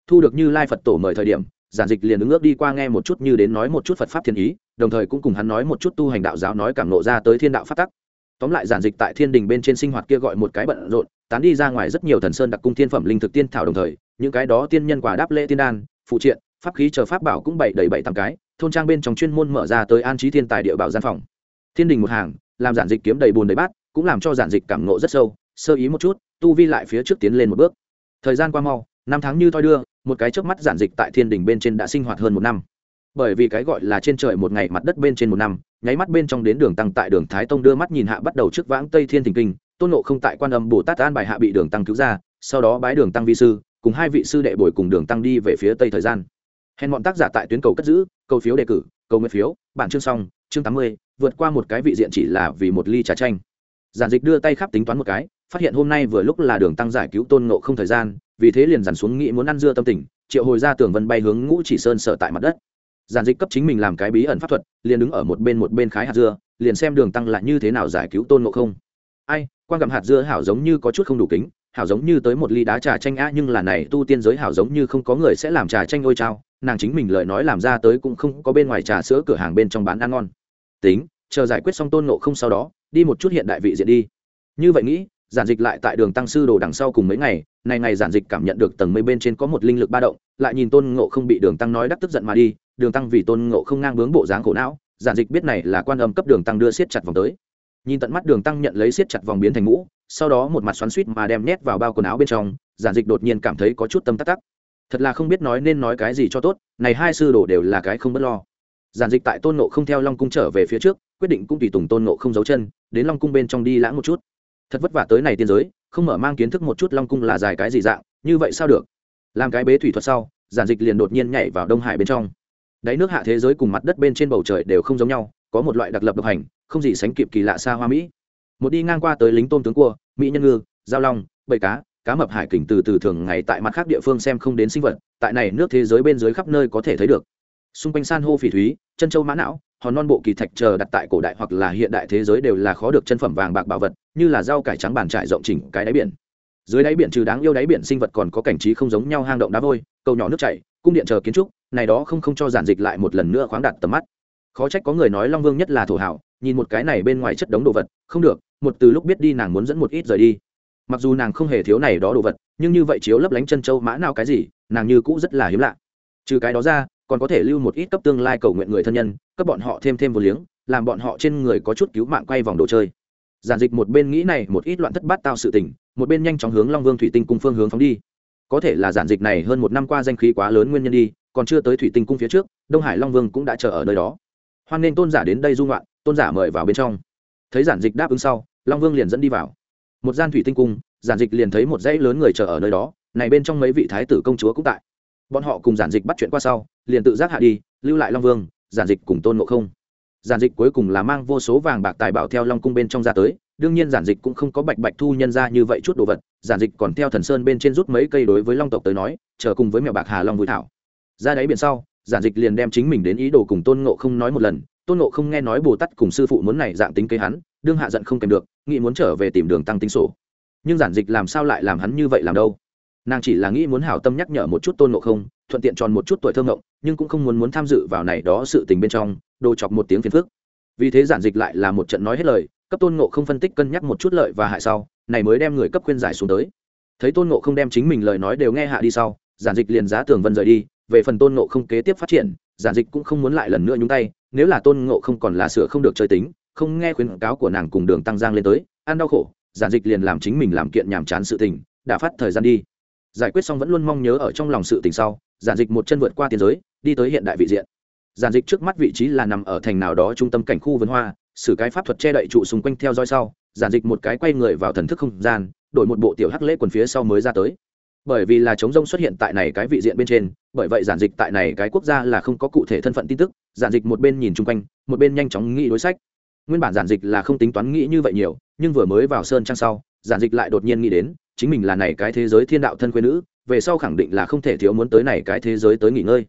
Thu được như lai phật tổ mời thời điểm, giản dịch liền ứng ước đi qua nghe một chút như đến nói một chút phật pháp thiên ý, đồng thời cũng cùng hắn nói một chút tu hành đạo giáo nói cảm nộ ra tới thiên đạo phát tắc. Tóm lại giản dịch tại thiên đình bên trên sinh hoạt kia gọi một cái bận rộn, tán đi ra ngoài rất nhiều thần sơn đặc cung thiên phẩm linh thực tiên thảo đồng thời, những cái đó tiên nhân quả đáp lễ tiên đan, phụ triện, pháp khí chờ pháp bảo cũng bảy đầy bảy tám cái, thôn trang bên trong chuyên môn mở ra tới an trí thiên tài địa bảo gian phòng. Thiên đình một hàng, làm giản dịch kiếm đầy bùn đầy bát, cũng làm cho giản dịch cảm nộ rất sâu sơ ý một chút, tu vi lại phía trước tiến lên một bước. Thời gian qua mau, năm tháng như thoi đưa, một cái trước mắt giản dịch tại thiên đình bên trên đã sinh hoạt hơn một năm. Bởi vì cái gọi là trên trời một ngày, mặt đất bên trên một năm, nháy mắt bên trong đến đường tăng tại đường thái tông đưa mắt nhìn hạ bắt đầu trước vãng tây thiên thình kinh, tôn nộ không tại quan âm bồ tát an bài hạ bị đường tăng cứu ra, sau đó bái đường tăng vi sư, cùng hai vị sư đệ bồi cùng đường tăng đi về phía tây thời gian. Hẹn bọn tác giả tại tuyến cầu cất giữ, cầu phiếu đề cử, cầu nguyện phiếu, bản chương xong, chương tám mươi, vượt qua một cái vị diện chỉ là vì một ly trà chanh. Giản dịch đưa tay khắp tính toán một cái phát hiện hôm nay vừa lúc là đường tăng giải cứu tôn nộ không thời gian, vì thế liền dàn xuống nghĩ muốn ăn dưa tâm tình, triệu hồi ra tường vân bay hướng ngũ chỉ sơn sở tại mặt đất. Giàn dịch cấp chính mình làm cái bí ẩn pháp thuật, liền đứng ở một bên một bên khái hạt dưa, liền xem đường tăng là như thế nào giải cứu tôn ngộ không. Ai, quan gặm hạt dưa hảo giống như có chút không đủ kính, hảo giống như tới một ly đá trà chanh á, nhưng là này tu tiên giới hảo giống như không có người sẽ làm trà chanh ôi trao nàng chính mình lời nói làm ra tới cũng không có bên ngoài trà sữa cửa hàng bên trong bán ăn ngon. Tính, chờ giải quyết xong tôn ngộ không sau đó, đi một chút hiện đại vị diện đi. Như vậy nghĩ giản dịch lại tại đường tăng sư đồ đằng sau cùng mấy ngày này ngày giản dịch cảm nhận được tầng mây bên trên có một linh lực ba động, lại nhìn tôn ngộ không bị đường tăng nói đắc tức giận mà đi, đường tăng vì tôn ngộ không ngang bướng bộ dáng khổ não, giản dịch biết này là quan âm cấp đường tăng đưa siết chặt vòng tới. Nhìn tận mắt đường tăng nhận lấy siết chặt vòng biến thành mũ, sau đó một mặt xoắn suýt mà đem nhét vào bao quần áo bên trong, giản dịch đột nhiên cảm thấy có chút tâm tắc tắc. Thật là không biết nói nên nói cái gì cho tốt, này hai sư đồ đều là cái không b ấ t lo. Giản dịch tại tôn nộ không theo long cung trở về phía trước, quyết định cũng tùy tùng tôn nộ không giấu chân, đến long cung bên trong đi lãng một chút thật vất vả tới này tiên giới, không mở mang kiến thức một chút long cung là dài cái gì dạng, như vậy sao được? Làm cái bế thủy thuật sau, giản dịch liền đột nhiên nhảy vào đông hải bên trong. Đáy nước hạ thế giới cùng mặt đất bên trên bầu trời đều không giống nhau, có một loại đặc lập độc hành, không gì sánh kịp kỳ lạ xa hoa mỹ. Một đi ngang qua tới lính tôm tướng cua, mỹ nhân ngư, giao long, bầy cá cá mập hải kình từ từ thường ngày tại mặt khác địa phương xem không đến sinh vật, tại này nước thế giới bên dưới khắp nơi có thể thấy được xung quanh san hô phỉ thúy, chân châu mã não, hòn non bộ kỳ thạch chờ đặt tại cổ đại hoặc là hiện đại thế giới đều là khó được chân phẩm vàng bạc bảo vật, như là rau cải trắng bàn trải rộng chỉnh cái đáy biển. Dưới đáy biển trừ đáng yêu đáy biển sinh vật còn có cảnh trí không giống nhau hang động đá vôi, cầu nhỏ nước chảy, cung điện chờ kiến trúc, này đó không không cho giản dịch lại một lần nữa khoáng đặt tầm mắt. Khó trách có người nói long vương nhất là thổ hảo, nhìn một cái này bên ngoài chất đống đồ vật, không được, một từ lúc biết đi nàng muốn dẫn một ít rời đi. Mặc dù nàng không hề thiếu này đó đồ vật, nhưng như vậy chiếu lấp lánh chân châu mã nào cái gì, nàng như cũ rất là hiếm lạ. Trừ cái đó ra còn có thể lưu một ít cấp tương lai cầu nguyện người thân nhân, cấp bọn họ thêm thêm vô liếng, làm bọn họ trên người có chút cứu mạng quay vòng đồ chơi. Giản dịch một bên nghĩ này, một ít loạn thất bát tạo sự tình, một bên nhanh chóng hướng long vương thủy tinh cung phương hướng phóng đi. Có thể là giản dịch này hơn một năm qua danh khí quá lớn nguyên nhân đi, còn chưa tới thủy tinh cung phía trước, đông hải long vương cũng đã chờ ở nơi đó. Hoan nên tôn giả đến đây dung loạn tôn giả mời vào bên trong. Thấy giản dịch đáp ứng sau, long vương liền dẫn đi vào. Một gian thủy tinh cung, giản dịch liền thấy một dãy lớn người chờ ở nơi đó, này bên trong mấy vị thái tử công chúa cũng tại bọn họ cùng giản dịch bắt chuyện qua sau, liền tự giác hạ đi, lưu lại long vương, giản dịch cùng tôn ngộ không. Giản dịch cuối cùng là mang vô số vàng bạc tài bảo theo long cung bên trong ra tới, đương nhiên giản dịch cũng không có bạch bạch thu nhân ra như vậy chút đồ vật, giản dịch còn theo thần sơn bên trên rút mấy cây đối với long tộc tới nói, chờ cùng với mèo bạc hà long vui thảo. Ra đáy biển sau, giản dịch liền đem chính mình đến ý đồ cùng tôn ngộ không nói một lần, tôn ngộ không nghe nói bồ tát cùng sư phụ muốn này dạng tính kế hắn, đương hạ giận không kèm được, nghĩ muốn trở về tìm đường tăng tính sổ. Nhưng giản dịch làm sao lại làm hắn như vậy làm đâu? Nàng chỉ là nghĩ muốn hảo tâm nhắc nhở một chút tôn ngộ không, thuận tiện tròn một chút tuổi thơ ngộng, nhưng cũng không muốn muốn tham dự vào này đó sự tình bên trong, đồ chọc một tiếng phiền phức. Vì thế giản dịch lại là một trận nói hết lời, cấp tôn ngộ không phân tích cân nhắc một chút lợi và hại sau, này mới đem người cấp khuyên giải xuống tới. Thấy tôn ngộ không đem chính mình lời nói đều nghe hạ đi sau, giản dịch liền giá tường vân rời đi, về phần tôn ngộ không kế tiếp phát triển, giản dịch cũng không muốn lại lần nữa nhúng tay, nếu là tôn ngộ không còn là sửa không được chơi tính, không nghe khuyến cáo của nàng cùng đường tăng giang lên tới, ăn đau khổ, giản dịch liền làm chính mình làm kiện nhàm chán sự tình, đã phát thời gian đi giải quyết xong vẫn luôn mong nhớ ở trong lòng sự tình sau, giản dịch một chân vượt qua tiến giới, đi tới hiện đại vị diện. Giản dịch trước mắt vị trí là nằm ở thành nào đó trung tâm cảnh khu vườn hoa, sử cái pháp thuật che đậy trụ xung quanh theo dõi sau, giản dịch một cái quay người vào thần thức không gian, đổi một bộ tiểu hắc lễ quần phía sau mới ra tới. Bởi vì là chống rông xuất hiện tại này cái vị diện bên trên, bởi vậy giản dịch tại này cái quốc gia là không có cụ thể thân phận tin tức, giản dịch một bên nhìn chung quanh, một bên nhanh chóng nghĩ đối sách nguyên bản giản dịch là không tính toán nghĩ như vậy nhiều, nhưng vừa mới vào sơn trang sau, giản dịch lại đột nhiên nghĩ đến, chính mình là này cái thế giới thiên đạo thân quê nữ, về sau khẳng định là không thể thiếu muốn tới này cái thế giới tới nghỉ ngơi.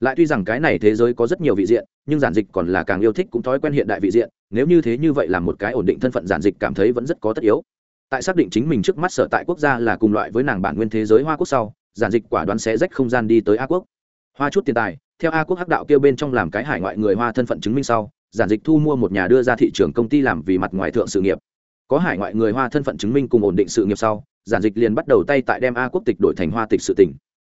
Lại tuy rằng cái này thế giới có rất nhiều vị diện, nhưng giản dịch còn là càng yêu thích cũng thói quen hiện đại vị diện, nếu như thế như vậy là một cái ổn định thân phận giản dịch cảm thấy vẫn rất có tất yếu. Tại xác định chính mình trước mắt sở tại quốc gia là cùng loại với nàng bản nguyên thế giới hoa quốc sau, giản dịch quả đoán sẽ rách không gian đi tới a quốc. Hoa chút tiền tài, theo a quốc hắc đạo kêu bên trong làm cái hải ngoại người hoa thân phận chứng minh sau giản dịch thu mua một nhà đưa ra thị trường công ty làm vì mặt ngoài thượng sự nghiệp. Có hải ngoại người hoa thân phận chứng minh cùng ổn định sự nghiệp sau, giản dịch liền bắt đầu tay tại đem a quốc tịch đổi thành hoa tịch sự tỉnh.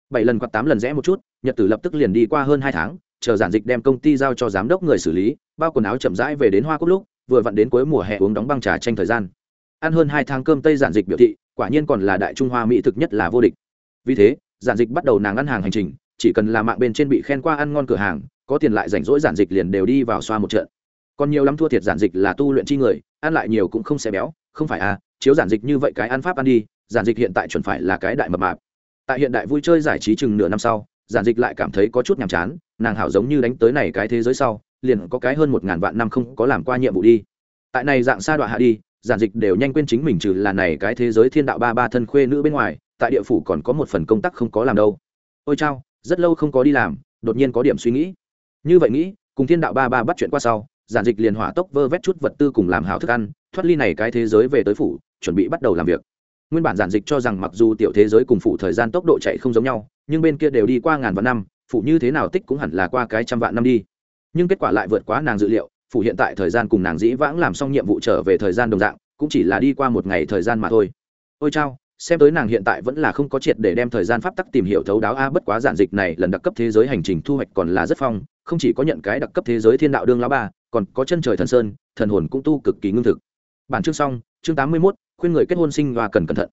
Bảy lần hoặc tám lần rẽ một chút, nhật tử lập tức liền đi qua hơn hai tháng, chờ giản dịch đem công ty giao cho giám đốc người xử lý, bao quần áo chậm rãi về đến hoa quốc lúc, vừa vặn đến cuối mùa hè uống đóng băng trà tranh thời gian. Ăn hơn hai tháng cơm tây giản dịch biểu thị, quả nhiên còn là đại trung hoa mỹ thực nhất là vô địch. Vì thế, giản dịch bắt đầu nàng ăn hàng hành trình, chỉ cần là mạng bên trên bị khen qua ăn ngon cửa hàng có tiền lại rảnh rỗi giản dịch liền đều đi vào xoa một trận. Còn nhiều lắm thua thiệt giản dịch là tu luyện chi người, ăn lại nhiều cũng không sẽ béo, không phải à chiếu giản dịch như vậy cái ăn pháp ăn đi, giản dịch hiện tại chuẩn phải là cái đại mập mạp. Tại hiện đại vui chơi giải trí chừng nửa năm sau, giản dịch lại cảm thấy có chút nhàm chán, nàng hảo giống như đánh tới này cái thế giới sau, liền có cái hơn một ngàn vạn năm không có làm qua nhiệm vụ đi. Tại này dạng sa đoạn hạ đi, giản dịch đều nhanh quên chính mình trừ là này cái thế giới thiên đạo ba ba thân khuê nữ bên ngoài, tại địa phủ còn có một phần công tác không có làm đâu. Ôi chao, rất lâu không có đi làm, đột nhiên có điểm suy nghĩ như vậy nghĩ, cùng thiên đạo ba ba bắt chuyện qua sau, giản dịch liền hỏa tốc vơ vét chút vật tư cùng làm hảo thức ăn, thoát ly này cái thế giới về tới phủ, chuẩn bị bắt đầu làm việc. Nguyên bản giản dịch cho rằng mặc dù tiểu thế giới cùng phủ thời gian tốc độ chạy không giống nhau, nhưng bên kia đều đi qua ngàn vạn năm, phủ như thế nào tích cũng hẳn là qua cái trăm vạn năm đi. Nhưng kết quả lại vượt quá nàng dự liệu, phủ hiện tại thời gian cùng nàng dĩ vãng làm xong nhiệm vụ trở về thời gian đồng dạng, cũng chỉ là đi qua một ngày thời gian mà thôi. Ôi chao, xem tới nàng hiện tại vẫn là không có triệt để đem thời gian pháp tắc tìm hiểu thấu đáo a, bất quá giản dịch này lần đặc cấp thế giới hành trình thu hoạch còn là rất phong không chỉ có nhận cái đặc cấp thế giới thiên đạo đương lão ba, còn có chân trời thần sơn, thần hồn cũng tu cực kỳ ngưng thực. Bản chương xong, chương tám mươi mốt, khuyên người kết hôn sinh và cần cẩn thận.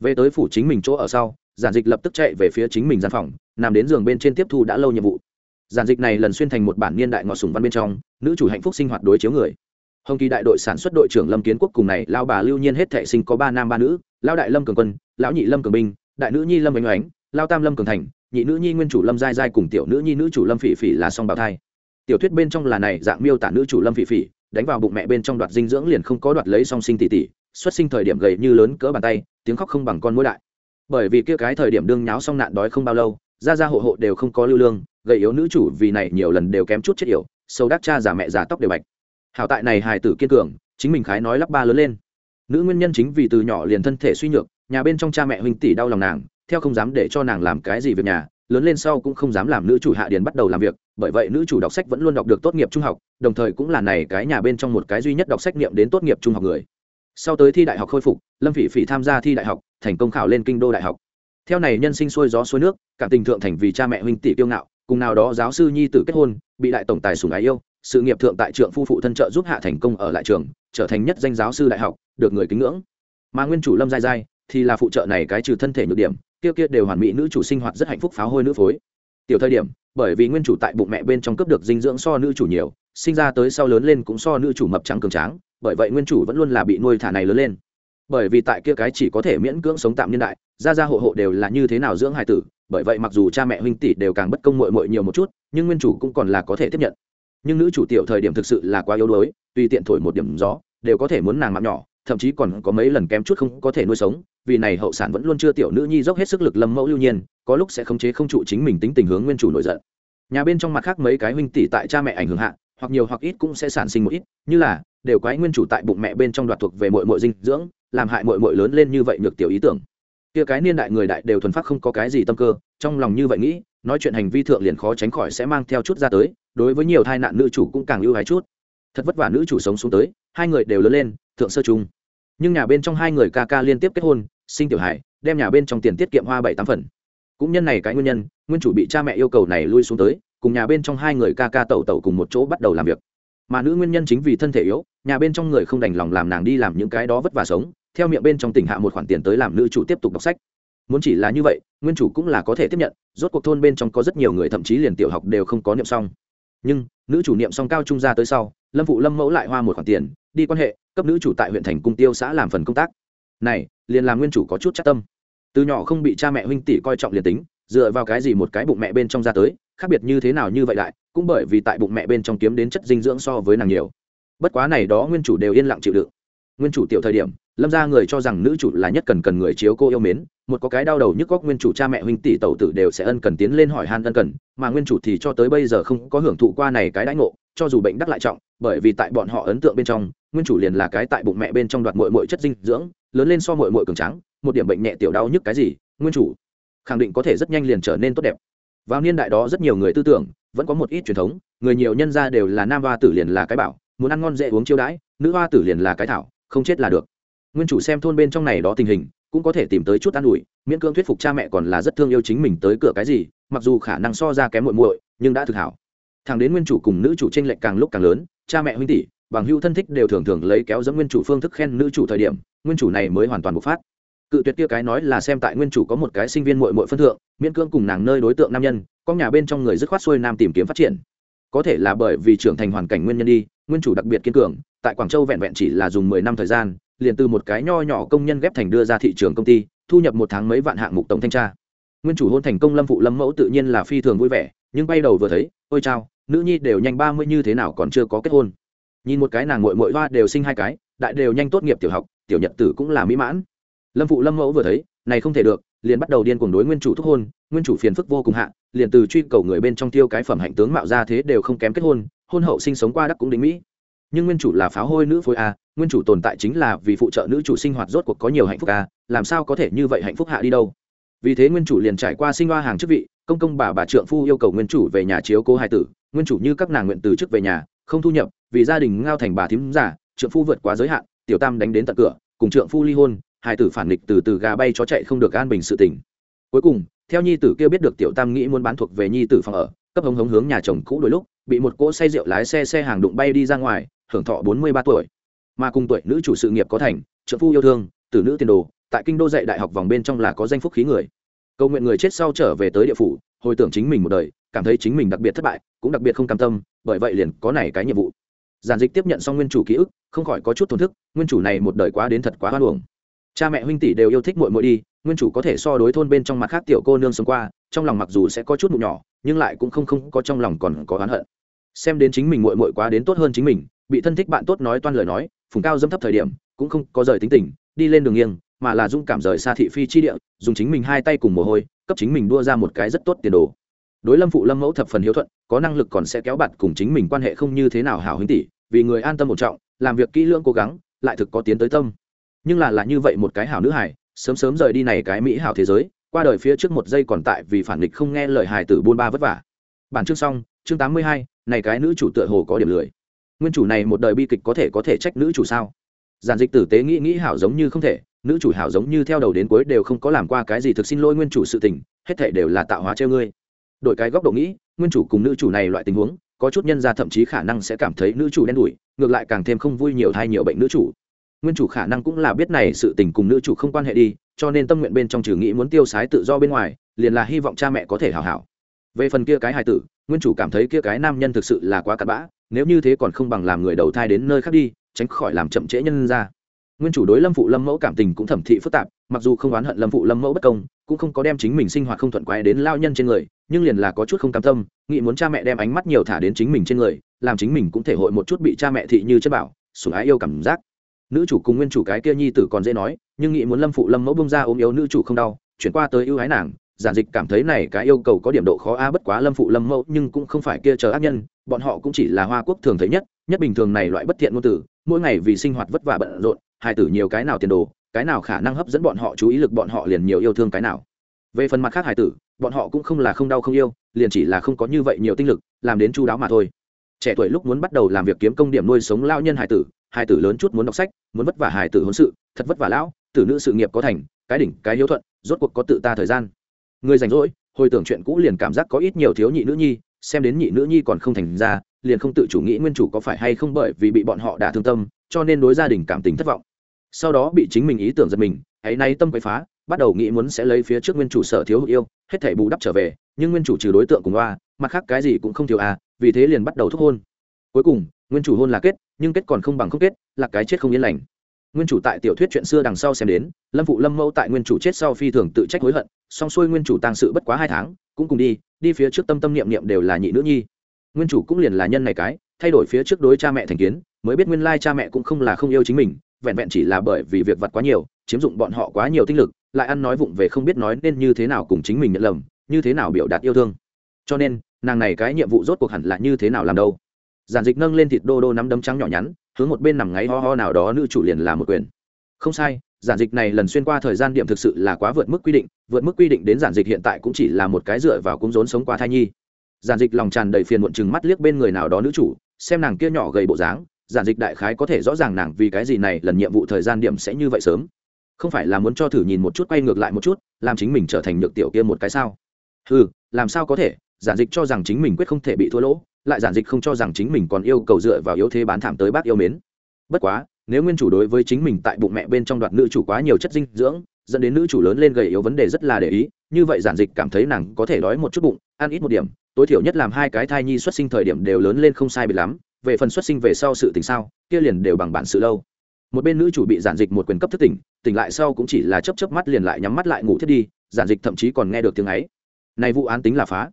Về tới phủ chính mình chỗ ở sau, giản dịch lập tức chạy về phía chính mình gian phòng, nằm đến giường bên trên tiếp thu đã lâu nhiệm vụ. Giản dịch này lần xuyên thành một bản niên đại ngọ sùng văn bên trong, nữ chủ hạnh phúc sinh hoạt đối chiếu người. Hồng kỳ đại đội sản xuất đội trưởng lâm kiến quốc cùng này lao bà lưu nhiên hết thệ sinh có ba nam ba nữ lao đại lâm cường quân, lão nhị lâm cường binh đại nữ nhi lâm ánh oánh lao tam lâm cường thành nhị nữ nhi nguyên chủ lâm giai giai cùng tiểu nữ nhi nữ chủ lâm phỉ phỉ là song bào thai. Tiểu thuyết bên trong là này, dạng miêu tả nữ chủ lâm phỉ phỉ, đánh vào bụng mẹ bên trong đoạt dinh dưỡng liền không có đoạt lấy song sinh tỷ tỷ, xuất sinh thời điểm gầy như lớn cỡ bàn tay, tiếng khóc không bằng con mũi đại. Bởi vì kia cái thời điểm đương nháo xong nạn đói không bao lâu ra ra hộ hộ đều không có lưu lương, gầy yếu nữ chủ vì này nhiều lần đều kém chút chết yểu, sâu đắc cha giả mẹ giả tóc đều bạch. Hảo tại này hài tử kiên cường, chính mình khái nói lắp ba lớn lên. Nữ nguyên nhân chính vì từ nhỏ liền thân thể suy nhược, nhà bên trong cha mẹ huynh tỷ đau lòng nàng theo không dám để cho nàng làm cái gì việc nhà, lớn lên sau cũng không dám làm nữ chủ hạ điền bắt đầu làm việc, bởi vậy nữ chủ đọc sách vẫn luôn đọc được tốt nghiệp trung học, đồng thời cũng là này cái nhà bên trong một cái duy nhất đọc sách niệm đến tốt nghiệp trung học người. Sau tới thi đại học khôi phục, lâm phỉ phỉ tham gia thi đại học, thành công khảo lên kinh đô đại học. Theo này nhân sinh xuôi gió xuôi nước, cảm tình thượng thành vì cha mẹ huynh tỷ kiêu ngạo, cùng nào đó giáo sư nhi tử kết hôn, bị đại tổng tài sùng ái yêu, sự nghiệp thượng tại trượng phu phụ thân trợ giúp hạ thành công ở lại trường, trở thành nhất danh giáo sư đại học, được người kính ngưỡng. Mà nguyên chủ lâm giai giai thì là phụ trợ này cái trừ thân thể nhược điểm kia kia đều hoàn mỹ nữ chủ sinh hoạt rất hạnh phúc pháo hôi nữ phối. Tiểu thời điểm, bởi vì nguyên chủ tại bụng mẹ bên trong cấp được dinh dưỡng so nữ chủ nhiều, sinh ra tới sau lớn lên cũng so nữ chủ mập trắng cường tráng, bởi vậy nguyên chủ vẫn luôn là bị nuôi thả này lớn lên. Bởi vì tại kia cái chỉ có thể miễn cưỡng sống tạm nhân đại, gia gia hộ hộ đều là như thế nào dưỡng hài tử, bởi vậy mặc dù cha mẹ huynh tỷ đều càng bất công mội mội nhiều một chút, nhưng nguyên chủ cũng còn là có thể tiếp nhận. Nhưng nữ chủ tiểu thời điểm thực sự là quá yếu đuối, tùy tiện thổi một điểm gió, đều có thể muốn nàng mạng nhỏ thậm chí còn có mấy lần kém chút không có thể nuôi sống, vì này hậu sản vẫn luôn chưa tiểu nữ nhi dốc hết sức lực lâm mẫu lưu nhiên, có lúc sẽ khống chế không trụ chính mình tính tình hướng nguyên chủ nổi giận. Nhà bên trong mặt khác mấy cái huynh tỷ tại cha mẹ ảnh hưởng hạ, hoặc nhiều hoặc ít cũng sẽ sản sinh một ít, như là, đều quái nguyên chủ tại bụng mẹ bên trong đoạt thuộc về mội mội dinh dưỡng, làm hại mội mội lớn lên như vậy nhược tiểu ý tưởng. Kia cái niên đại người đại đều thuần phát không có cái gì tâm cơ, trong lòng như vậy nghĩ, nói chuyện hành vi thượng liền khó tránh khỏi sẽ mang theo chút ra tới, đối với nhiều thai nạn nữ chủ cũng càng ưu hái chút. Thật vất vả nữ chủ sống xuống tới hai người đều lớn lên, thượng sơ chung nhưng nhà bên trong hai người ca ca liên tiếp kết hôn, sinh tiểu hải đem nhà bên trong tiền tiết kiệm hoa bảy tám phần. Cũng nhân này cái nguyên nhân, nguyên chủ bị cha mẹ yêu cầu này lui xuống tới, cùng nhà bên trong hai người ca ca tẩu tẩu cùng một chỗ bắt đầu làm việc. Mà nữ nguyên nhân chính vì thân thể yếu, nhà bên trong người không đành lòng làm nàng đi làm những cái đó vất vả sống, theo miệng bên trong tỉnh hạ một khoản tiền tới làm nữ chủ tiếp tục đọc sách. Muốn chỉ là như vậy, nguyên chủ cũng là có thể tiếp nhận, rốt cuộc thôn bên trong có rất nhiều người thậm chí liền tiểu học đều không có niệm xong. Nhưng, nữ chủ niệm xong cao trung ra tới sau, lâm phụ lâm mẫu lại hoa một khoản tiền đi quan hệ, cấp nữ chủ tại huyện thành cung tiêu xã làm phần công tác. Này, liền làm nguyên chủ có chút chắc tâm. Từ nhỏ không bị cha mẹ huynh tỷ coi trọng liền tính, dựa vào cái gì một cái bụng mẹ bên trong ra tới, khác biệt như thế nào như vậy lại, cũng bởi vì tại bụng mẹ bên trong kiếm đến chất dinh dưỡng so với nàng nhiều. Bất quá này đó nguyên chủ đều yên lặng chịu đựng. Nguyên chủ tiểu thời điểm, lâm ra người cho rằng nữ chủ là nhất cần cần người chiếu cô yêu mến, một có cái đau đầu nhức góc nguyên chủ cha mẹ huynh tỷ tẩu tử đều sẽ ân cần tiến lên hỏi han ân cần, mà nguyên chủ thì cho tới bây giờ không có hưởng thụ qua này cái đãi ngộ, cho dù bệnh đắc lại trọng, bởi vì tại bọn họ ấn tượng bên trong nguyên chủ liền là cái tại bụng mẹ bên trong đoạt mội mội chất dinh dưỡng, lớn lên so mội mội cường trắng một điểm bệnh nhẹ tiểu đau nhức cái gì, nguyên chủ. Khẳng định có thể rất nhanh liền trở nên tốt đẹp. Vào niên đại đó rất nhiều người tư tưởng, vẫn có một ít truyền thống, người nhiều nhân ra đều là nam hoa tử liền là cái bảo, muốn ăn ngon dễ uống chiêu đãi, nữ hoa tử liền là cái thảo, không chết là được. Nguyên chủ xem thôn bên trong này đó tình hình, cũng có thể tìm tới chút an ủi, miễn cưỡng thuyết phục cha mẹ còn là rất thương yêu chính mình tới cửa cái gì, mặc dù khả năng so ra kém muội muội, nhưng đã thực hảo. Thằng đến nguyên chủ cùng nữ chủ tranh lệch càng lúc càng lớn, cha mẹ huynh tỷ bằng hữu thân thích đều thường thường lấy kéo dẫn nguyên chủ phương thức khen nữ chủ thời điểm, nguyên chủ này mới hoàn toàn bộc phát. Cự tuyệt kia cái nói là xem tại nguyên chủ có một cái sinh viên muội muội phân thượng, miễn cưỡng cùng nàng nơi đối tượng nam nhân, con nhà bên trong người dứt khoát xuôi nam tìm kiếm phát triển. Có thể là bởi vì trưởng thành hoàn cảnh nguyên nhân đi, nguyên chủ đặc biệt kiên cường, tại quảng châu vẹn vẹn chỉ là dùng mười năm thời gian, liền từ một cái nho nhỏ công nhân ghép thành đưa ra thị trường công ty, thu nhập một tháng mấy vạn hạng mục tổng thanh tra. Nguyên chủ hôn thành công lâm phụ lâm mẫu tự nhiên là phi thường vui vẻ, nhưng bay đầu vừa thấy, ôi chao, nữ nhi đều nhanh ba mươi như thế nào còn chưa có kết hôn nhìn một cái nàng mội mội hoa đều sinh hai cái, đại đều nhanh tốt nghiệp tiểu học, tiểu nhật tử cũng là mỹ mãn. Lâm phụ lâm mẫu vừa thấy, này không thể được, liền bắt đầu điên cuồng đối nguyên chủ thúc hôn, nguyên chủ phiền phức vô cùng hạ, liền từ truy cầu người bên trong tiêu cái phẩm hạnh tướng mạo ra thế đều không kém kết hôn hôn hậu sinh sống qua đắc cũng đính mỹ. Nhưng nguyên chủ là pháo hôi nữ phối a, nguyên chủ tồn tại chính là vì phụ trợ nữ chủ sinh hoạt rốt cuộc có nhiều hạnh phúc a, làm sao có thể như vậy hạnh phúc hạ đi đâu? Vì thế nguyên chủ liền trải qua sinh hoa hàng chức vị, công công bà bà trượng phu yêu cầu nguyên chủ về nhà chiếu cố hai tử, nguyên chủ như các nàng nguyện từ chức về nhà không thu nhập, vì gia đình ngao thành bà thím giả trượng phu vượt quá giới hạn, tiểu tam đánh đến tận cửa, cùng trượng phu ly hôn, hai tử phản nghịch từ từ gà bay chó chạy không được an bình sự tỉnh cuối cùng, theo nhi tử kia biết được tiểu tam nghĩ muốn bán thuộc về nhi tử phòng ở, cấp hống hống hướng nhà chồng cũ đôi lúc, bị một cỗ say rượu lái xe xe hàng đụng bay đi ra ngoài, hưởng thọ bốn mươi ba tuổi. Mà cùng tuổi nữ chủ sự nghiệp có thành trợ phu yêu thương, tử nữ tiền đồ, tại kinh đô dạy đại học vòng bên trong là có danh phúc khí người. Cầu nguyện người chết sau trở về tới địa phủ, hồi tưởng chính mình một đời, cảm thấy chính mình đặc biệt thất bại, cũng đặc biệt không cam tâm bởi vậy liền có này cái nhiệm vụ. Giản dịch tiếp nhận xong nguyên chủ ký ức, không khỏi có chút thổn thức, nguyên chủ này một đời quá đến thật quá hoan hồng cha mẹ huynh tỷ đều yêu thích muội muội đi, nguyên chủ có thể so đối thôn bên trong mặt khác tiểu cô nương sống qua, trong lòng mặc dù sẽ có chút mụ nhỏ, nhưng lại cũng không không có trong lòng còn có oán hận. Xem đến chính mình muội muội quá đến tốt hơn chính mình, bị thân thích bạn tốt nói toan lời nói, phùng cao dâm thấp thời điểm, cũng không có rời tính tình, đi lên đường nghiêng, mà là dung cảm rời xa thị phi chi địa, dùng chính mình hai tay cùng mồ hôi, cấp chính mình đua ra một cái rất tốt tiền đồ đối lâm phụ lâm mẫu thập phần hiếu thuận, có năng lực còn sẽ kéo bạt cùng chính mình quan hệ không như thế nào hảo huynh tỷ, vì người an tâm một trọng, làm việc kỹ lưỡng cố gắng, lại thực có tiến tới tâm. Nhưng là là như vậy một cái hảo nữ hải sớm sớm rời đi này cái mỹ hảo thế giới, qua đời phía trước một giây còn tại vì phản nghịch không nghe lời hài tử buôn ba vất vả. Bản chương xong, chương tám mươi hai, này cái nữ chủ tựa hồ có điểm lười. Nguyên chủ này một đời bi kịch có thể có thể trách nữ chủ sao? Giản dịch tử tế nghĩ nghĩ hảo giống như không thể, nữ chủ hảo giống như theo đầu đến cuối đều không có làm qua cái gì thực xin lỗi nguyên chủ sự tình, hết thể đều là tạo hóa treo ngươi đổi cái góc độ nghĩ, nguyên chủ cùng nữ chủ này loại tình huống, có chút nhân ra thậm chí khả năng sẽ cảm thấy nữ chủ đen đủi, ngược lại càng thêm không vui nhiều thai nhiều bệnh nữ chủ. Nguyên chủ khả năng cũng là biết này sự tình cùng nữ chủ không quan hệ đi, cho nên tâm nguyện bên trong trừ nghĩ muốn tiêu sái tự do bên ngoài, liền là hy vọng cha mẹ có thể hào hảo. Về phần kia cái hài tử, nguyên chủ cảm thấy kia cái nam nhân thực sự là quá cặn bã, nếu như thế còn không bằng làm người đầu thai đến nơi khác đi, tránh khỏi làm chậm trễ nhân ra nguyên chủ đối lâm phụ lâm mẫu cảm tình cũng thẩm thị phức tạp, mặc dù không oán hận lâm phụ lâm mẫu bất công, cũng không có đem chính mình sinh hoạt không thuận quái đến lao nhân trên người, nhưng liền là có chút không cam tâm, nghĩ muốn cha mẹ đem ánh mắt nhiều thả đến chính mình trên người, làm chính mình cũng thể hội một chút bị cha mẹ thị như chất bảo, sủng ái yêu cảm giác. Nữ chủ cùng nguyên chủ cái kia nhi tử còn dễ nói, nhưng nghĩ muốn lâm phụ lâm mẫu bông ra ôm yếu nữ chủ không đau, chuyển qua tới ưu ái nàng, giản dịch cảm thấy này cái yêu cầu có điểm độ khó a, bất quá lâm phụ lâm mẫu nhưng cũng không phải kia chờ ác nhân, bọn họ cũng chỉ là hoa quốc thường thấy nhất nhất bình thường này loại bất thiện ngôn tử mỗi ngày vì sinh hoạt vất vả bận rộn hai tử nhiều cái nào tiền đồ, cái nào khả năng hấp dẫn bọn họ chú ý lực bọn họ liền nhiều yêu thương cái nào. Về phần mặt khác hải tử, bọn họ cũng không là không đau không yêu, liền chỉ là không có như vậy nhiều tinh lực, làm đến chu đáo mà thôi. Trẻ tuổi lúc muốn bắt đầu làm việc kiếm công điểm nuôi sống lao nhân hải tử hải tử lớn chút muốn đọc sách, muốn vất vả hải tử hôn sự, thật vất vả lão, tử nữ sự nghiệp có thành, cái đỉnh, cái hiếu thuận, rốt cuộc có tự ta thời gian. Người rảnh rỗi, hồi tưởng chuyện cũ liền cảm giác có ít nhiều thiếu nhị nữ nhi, xem đến nhị nữ nhi còn không thành ra, liền không tự chủ nghĩ nguyên chủ có phải hay không bởi vì bị bọn họ đả thương tâm, cho nên đối gia đình cảm tình thất vọng sau đó bị chính mình ý tưởng giật mình hãy nay tâm quấy phá bắt đầu nghĩ muốn sẽ lấy phía trước nguyên chủ sở thiếu hụt yêu hết thể bù đắp trở về nhưng nguyên chủ trừ đối tượng cùng loa, mặt khác cái gì cũng không thiếu à vì thế liền bắt đầu thúc hôn. Cuối cùng nguyên chủ hôn là kết nhưng kết còn không bằng không kết là cái chết không yên lành. Nguyên chủ tại tiểu thuyết chuyện xưa đằng sau xem đến lâm phụ lâm mẫu tại nguyên chủ chết sau phi thường tự trách hối hận song xuôi nguyên chủ tàng sự bất quá hai tháng cũng cùng đi đi phía trước tâm tâm niệm niệm đều là nhị nữ nhi. Nguyên chủ cũng liền là nhân này cái thay đổi phía trước đối cha mẹ thành kiến mới biết nguyên lai cha mẹ cũng không là không yêu chính mình vẹn vẹn chỉ là bởi vì việc vặt quá nhiều, chiếm dụng bọn họ quá nhiều tinh lực, lại ăn nói vụng về không biết nói nên như thế nào cùng chính mình nhận lầm, như thế nào biểu đạt yêu thương. Cho nên, nàng này cái nhiệm vụ rốt cuộc hẳn là như thế nào làm đâu. Giản dịch nâng lên thịt đô đô nắm đấm trắng nhỏ nhắn, hướng một bên nằm ngáy ho ho nào đó nữ chủ liền là một quyền. Không sai, giản dịch này lần xuyên qua thời gian điểm thực sự là quá vượt mức quy định, vượt mức quy định đến giản dịch hiện tại cũng chỉ là một cái dựa vào cung rốn sống qua thai nhi. Giản dịch lòng tràn đầy phiền muộn chừng mắt liếc bên người nào đó nữ chủ, xem nàng kia nhỏ gầy bộ dáng giản dịch đại khái có thể rõ ràng nàng vì cái gì này lần nhiệm vụ thời gian điểm sẽ như vậy sớm. Không phải là muốn cho thử nhìn một chút, quay ngược lại một chút, làm chính mình trở thành nhược tiểu kia một cái sao? Ừ làm sao có thể? Giản dịch cho rằng chính mình quyết không thể bị thua lỗ, lại giản dịch không cho rằng chính mình còn yêu cầu dựa vào yếu thế bán thảm tới bác yêu mến. Bất quá, nếu nguyên chủ đối với chính mình tại bụng mẹ bên trong đoạt nữ chủ quá nhiều chất dinh dưỡng, dẫn đến nữ chủ lớn lên gầy yếu vấn đề rất là để ý, như vậy giản dịch cảm thấy nàng có thể đói một chút bụng, ăn ít một điểm, tối thiểu nhất làm hai cái thai nhi xuất sinh thời điểm đều lớn lên không sai biệt lắm về phần xuất sinh về sau sự tình sao, kia liền đều bằng bản sự lâu. Một bên nữ chủ bị giản dịch một quyền cấp thức tỉnh tỉnh lại sau cũng chỉ là chấp chấp mắt liền lại nhắm mắt lại ngủ thiết đi, giản dịch thậm chí còn nghe được tiếng ấy. Này vụ án tính là phá.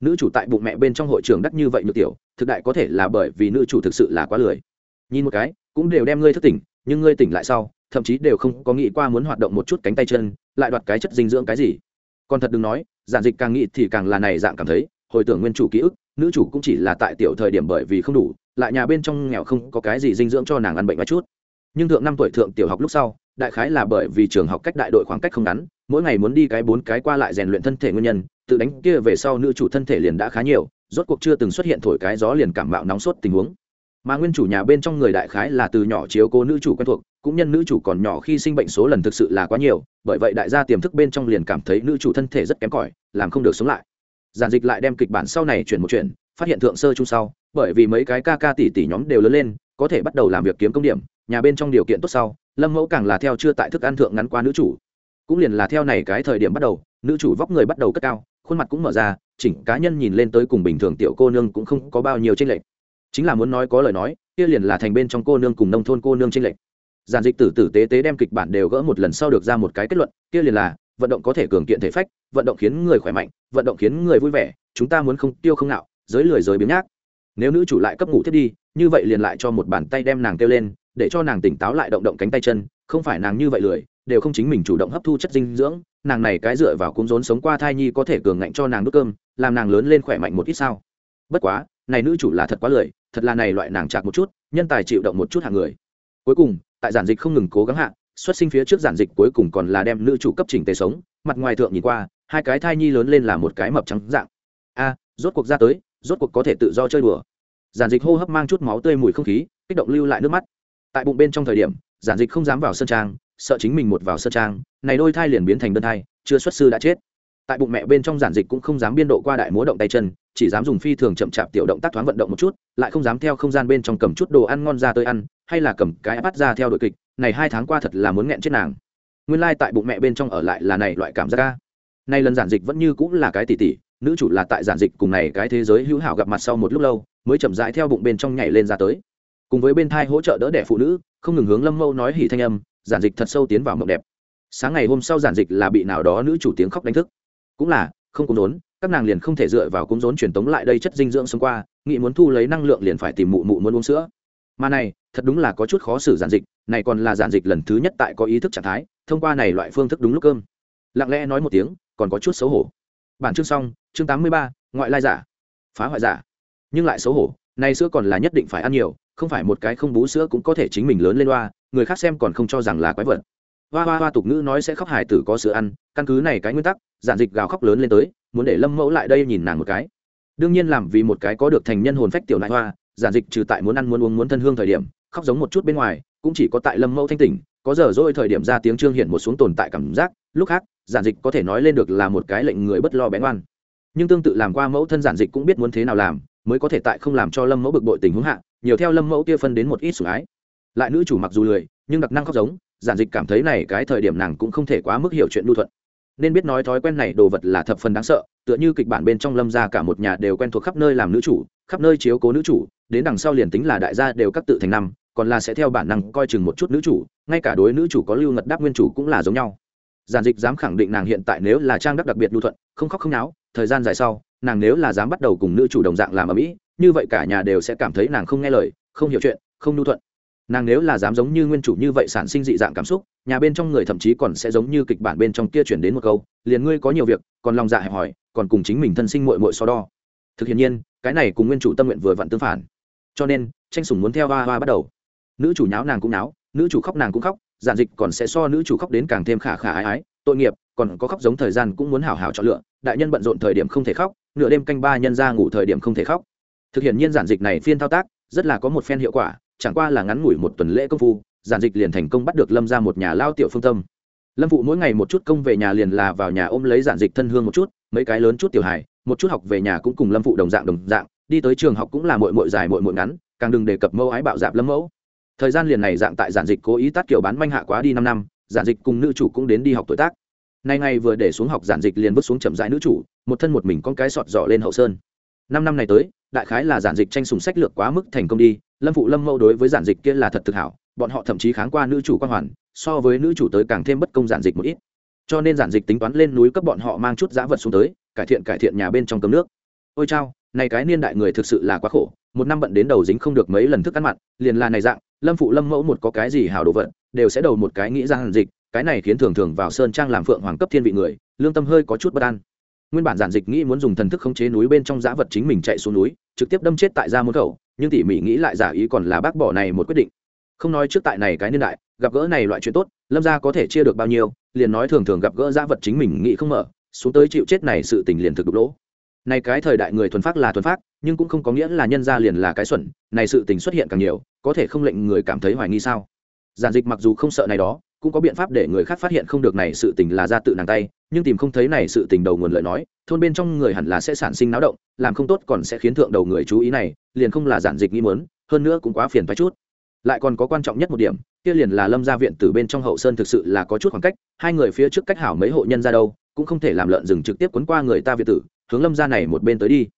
Nữ chủ tại bụng mẹ bên trong hội trường đắt như vậy nhược tiểu, thực đại có thể là bởi vì nữ chủ thực sự là quá lười. Nhìn một cái, cũng đều đem ngươi thức tỉnh, nhưng ngươi tỉnh lại sau, thậm chí đều không có nghĩ qua muốn hoạt động một chút cánh tay chân, lại đoạt cái chất dinh dưỡng cái gì. Còn thật đừng nói, giản dịch càng nghĩ thì càng là này dạng cảm thấy, hồi tưởng nguyên chủ ký ức, nữ chủ cũng chỉ là tại tiểu thời điểm bởi vì không đủ lại nhà bên trong nghèo không có cái gì dinh dưỡng cho nàng ăn bệnh vài chút. Nhưng thượng năm tuổi thượng tiểu học lúc sau, đại khái là bởi vì trường học cách đại đội khoảng cách không ngắn, mỗi ngày muốn đi cái bốn cái qua lại rèn luyện thân thể nguyên nhân, tự đánh kia về sau nữ chủ thân thể liền đã khá nhiều, rốt cuộc chưa từng xuất hiện thổi cái gió liền cảm mạo nóng sốt tình huống. Mà nguyên chủ nhà bên trong người đại khái là từ nhỏ chiếu cố nữ chủ quen thuộc, cũng nhân nữ chủ còn nhỏ khi sinh bệnh số lần thực sự là quá nhiều, bởi vậy đại gia tiềm thức bên trong liền cảm thấy nữ chủ thân thể rất kém cỏi, làm không được sống lại. Giản dịch lại đem kịch bản sau này chuyển một chuyện phát hiện thượng sơ chung sau, bởi vì mấy cái ca ca tỷ tỷ nhóm đều lớn lên, có thể bắt đầu làm việc kiếm công điểm, nhà bên trong điều kiện tốt sau, lâm mẫu càng là theo chưa tại thức ăn thượng ngắn qua nữ chủ. Cũng liền là theo này cái thời điểm bắt đầu, nữ chủ vóc người bắt đầu cất cao, khuôn mặt cũng mở ra, chỉnh cá nhân nhìn lên tới cùng bình thường tiểu cô nương cũng không có bao nhiêu tranh lệch. Chính là muốn nói có lời nói, kia liền là thành bên trong cô nương cùng nông thôn cô nương tranh lệch. Giàn dịch tử tử tế tế đem kịch bản đều gỡ một lần sau được ra một cái kết luận, kia liền là, vận động có thể cường kiện thể phách, vận động khiến người khỏe mạnh, vận động khiến người vui vẻ, chúng ta muốn không tiêu không nạo giới lười giới biếng nhác. Nếu nữ chủ lại cấp ngủ thiết đi, như vậy liền lại cho một bàn tay đem nàng kêu lên, để cho nàng tỉnh táo lại động động cánh tay chân, không phải nàng như vậy lười, đều không chính mình chủ động hấp thu chất dinh dưỡng, nàng này cái dựa vào cung rốn sống qua thai nhi có thể cường ngạnh cho nàng đốt cơm, làm nàng lớn lên khỏe mạnh một ít sao. Bất quá, này nữ chủ là thật quá lười, thật là này loại nàng chạc một chút, nhân tài chịu động một chút hàng người. Cuối cùng, tại giản dịch không ngừng cố gắng hạ, xuất sinh phía trước giản dịch cuối cùng còn là đem nữ chủ cấp trình tề sống, mặt ngoài thượng nhìn qua, hai cái thai nhi lớn lên là một cái mập trắng dạng. A, rốt cuộc ra tới rốt cuộc có thể tự do chơi đùa. Giản dịch hô hấp mang chút máu tươi mùi không khí, kích động lưu lại nước mắt. Tại bụng bên trong thời điểm, giản dịch không dám vào sơn trang, sợ chính mình một vào sơn trang, này đôi thai liền biến thành đơn thai, chưa xuất sư đã chết. Tại bụng mẹ bên trong giản dịch cũng không dám biên độ qua đại múa động tay chân, chỉ dám dùng phi thường chậm chạp tiểu động tác thoáng vận động một chút, lại không dám theo không gian bên trong cầm chút đồ ăn ngon ra tới ăn, hay là cầm cái bắt ra theo đội kịch, này hai tháng qua thật là muốn nghẹn chết nàng. Nguyên lai tại bụng mẹ bên trong ở lại là này loại cảm giác ca nay lần giản dịch vẫn như cũng là cái tỷ tỷ nữ chủ là tại giản dịch cùng này cái thế giới hữu hảo gặp mặt sau một lúc lâu, mới chậm rãi theo bụng bên trong nhảy lên ra tới. Cùng với bên thai hỗ trợ đỡ đẻ phụ nữ, không ngừng hướng lâm mâu nói hỉ thanh âm, giản dịch thật sâu tiến vào mộng đẹp. Sáng ngày hôm sau giản dịch là bị nào đó nữ chủ tiếng khóc đánh thức. Cũng là, không cúng rốn các nàng liền không thể dựa vào cúng rốn truyền tống lại đây chất dinh dưỡng xông qua, nghĩ muốn thu lấy năng lượng liền phải tìm mụ mụ muốn uống sữa. Mà này, thật đúng là có chút khó xử giản dịch, này còn là giản dịch lần thứ nhất tại có ý thức trạng thái, thông qua này loại phương thức đúng lúc cơm. Lặng lẽ nói một tiếng, còn có chút xấu hổ bản chương xong, chương tám mươi ba, ngoại lai giả. Phá hoại giả. Nhưng lại xấu hổ, nay sữa còn là nhất định phải ăn nhiều, không phải một cái không bú sữa cũng có thể chính mình lớn lên loa người khác xem còn không cho rằng là quái vật. Hoa hoa hoa tục ngữ nói sẽ khóc hải tử có sữa ăn, căn cứ này cái nguyên tắc, giản dịch gào khóc lớn lên tới, muốn để lâm mẫu lại đây nhìn nàng một cái. Đương nhiên làm vì một cái có được thành nhân hồn phách tiểu nại hoa, giản dịch trừ tại muốn ăn muốn uống muốn thân hương thời điểm, khóc giống một chút bên ngoài, cũng chỉ có tại lâm mẫu thanh tỉnh, có giờ dỗi thời điểm ra tiếng trương hiện một xuống tồn tại cảm giác, lúc khác giản dịch có thể nói lên được là một cái lệnh người bất lo bén oan. Nhưng tương tự làm qua mẫu thân giản dịch cũng biết muốn thế nào làm, mới có thể tại không làm cho lâm mẫu bực bội tình huống hạ, nhiều theo lâm mẫu kia phân đến một ít sủng ái. Lại nữ chủ mặc dù lười, nhưng đặc năng khóc giống, giản dịch cảm thấy này cái thời điểm nàng cũng không thể quá mức hiểu chuyện lưu thuận. Nên biết nói thói quen này đồ vật là thập phần đáng sợ, tựa như kịch bản bên trong lâm gia cả một nhà đều quen thuộc khắp nơi làm nữ chủ, khắp nơi chiếu cố nữ chủ, đến đằng sau liền tính là đại gia đều các tự thành năm, còn là sẽ theo bản năng coi chừng một chút nữ chủ, ngay cả đối nữ chủ có lưu ngật đáp nguyên chủ cũng là giống nhau giản dịch dám khẳng định nàng hiện tại nếu là trang đắc đặc biệt lưu thuận, không khóc không náo, thời gian dài sau, nàng nếu là dám bắt đầu cùng nữ chủ đồng dạng làm ở mỹ như vậy cả nhà đều sẽ cảm thấy nàng không nghe lời, không hiểu chuyện, không lưu thuận. Nàng nếu là dám giống như nguyên chủ như vậy sản sinh dị dạng cảm xúc, nhà bên trong người thậm chí còn sẽ giống như kịch bản bên trong kia chuyển đến một câu, liền ngươi có nhiều việc, còn lòng dạ hẹp hòi, còn cùng chính mình thân sinh mội mội so đo. Thực hiện nhiên, cái này cùng nguyên chủ tâm nguyện vừa vặn tương phản. Cho nên, tranh sủng muốn theo hoa hoa bắt đầu. Nữ chủ nháo nàng cũng nháo, nữ chủ khóc nàng cũng khóc giản dịch còn sẽ so nữ chủ khóc đến càng thêm khả khả ái ái. Tội nghiệp, còn có khóc giống thời gian cũng muốn hảo hảo chọn lựa. Đại nhân bận rộn thời điểm không thể khóc, nửa đêm canh ba nhân ra ngủ thời điểm không thể khóc. Thực hiện nhiên giản dịch này phiên thao tác, rất là có một phen hiệu quả, chẳng qua là ngắn ngủi một tuần lễ công phu, giản dịch liền thành công bắt được lâm ra một nhà lao tiểu phương tâm. Lâm phụ mỗi ngày một chút công về nhà liền là vào nhà ôm lấy giản dịch thân hương một chút, mấy cái lớn chút tiểu hài, một chút học về nhà cũng cùng lâm phụ đồng dạng đồng dạng, đi tới trường học cũng là mội mội dài mội mội ngắn, càng đừng đề cập mẫu ái bạo dạp lâm mẫu thời gian liền này dạng tại giản dịch cố ý tắt kiểu bán manh hạ quá đi năm năm, giản dịch cùng nữ chủ cũng đến đi học tuổi tác. Nay ngày vừa để xuống học giản dịch liền vứt xuống chậm rãi nữ chủ, một thân một mình con cái sọt dọ lên hậu sơn. Năm năm này tới, đại khái là giản dịch tranh sùng sách lược quá mức thành công đi, lâm phụ lâm mẫu đối với giản dịch kia là thật thực hảo, bọn họ thậm chí kháng qua nữ chủ quan hoàn, so với nữ chủ tới càng thêm bất công giản dịch một ít. Cho nên giản dịch tính toán lên núi cấp bọn họ mang chút giá vật xuống tới, cải thiện cải thiện nhà bên trong cấm nước. Ôi chao, này cái niên đại người thực sự là quá khổ, một năm bận đến đầu dính không được mấy lần thức ăn mặn, liền là này dạng lâm phụ lâm mẫu một có cái gì hảo đồ vật, đều sẽ đầu một cái nghĩ ra hàn dịch, cái này khiến thường thường vào sơn trang làm phượng hoàng cấp thiên vị người, lương tâm hơi có chút bất an. Nguyên bản giản dịch nghĩ muốn dùng thần thức khống chế núi bên trong giã vật chính mình chạy xuống núi, trực tiếp đâm chết tại ra môn khẩu, nhưng tỉ mỉ nghĩ lại giả ý còn là bác bỏ này một quyết định. Không nói trước tại này cái niên đại, gặp gỡ này loại chuyện tốt, lâm gia có thể chia được bao nhiêu, liền nói thường thường gặp gỡ giã vật chính mình nghĩ không mở, xuống tới chịu chết này sự tình liền thực đục lỗ này cái thời đại người thuần phát là thuần phát nhưng cũng không có nghĩa là nhân gia liền là cái xuẩn, này sự tình xuất hiện càng nhiều, có thể không lệnh người cảm thấy hoài nghi sao? Giản dịch mặc dù không sợ này đó, cũng có biện pháp để người khác phát hiện không được này sự tình là ra tự nàng tay, nhưng tìm không thấy này sự tình đầu nguồn lời nói, thôn bên trong người hẳn là sẽ sản sinh náo động, làm không tốt còn sẽ khiến thượng đầu người chú ý này, liền không là giản dịch nghĩ muốn, hơn nữa cũng quá phiền phải chút. Lại còn có quan trọng nhất một điểm, kia liền là lâm gia viện từ bên trong hậu sơn thực sự là có chút khoảng cách, hai người phía trước cách hảo mấy hộ nhân ra đâu, cũng không thể làm lợn rừng trực tiếp quấn qua người ta viện tử hướng lâm ra này một bên tới đi.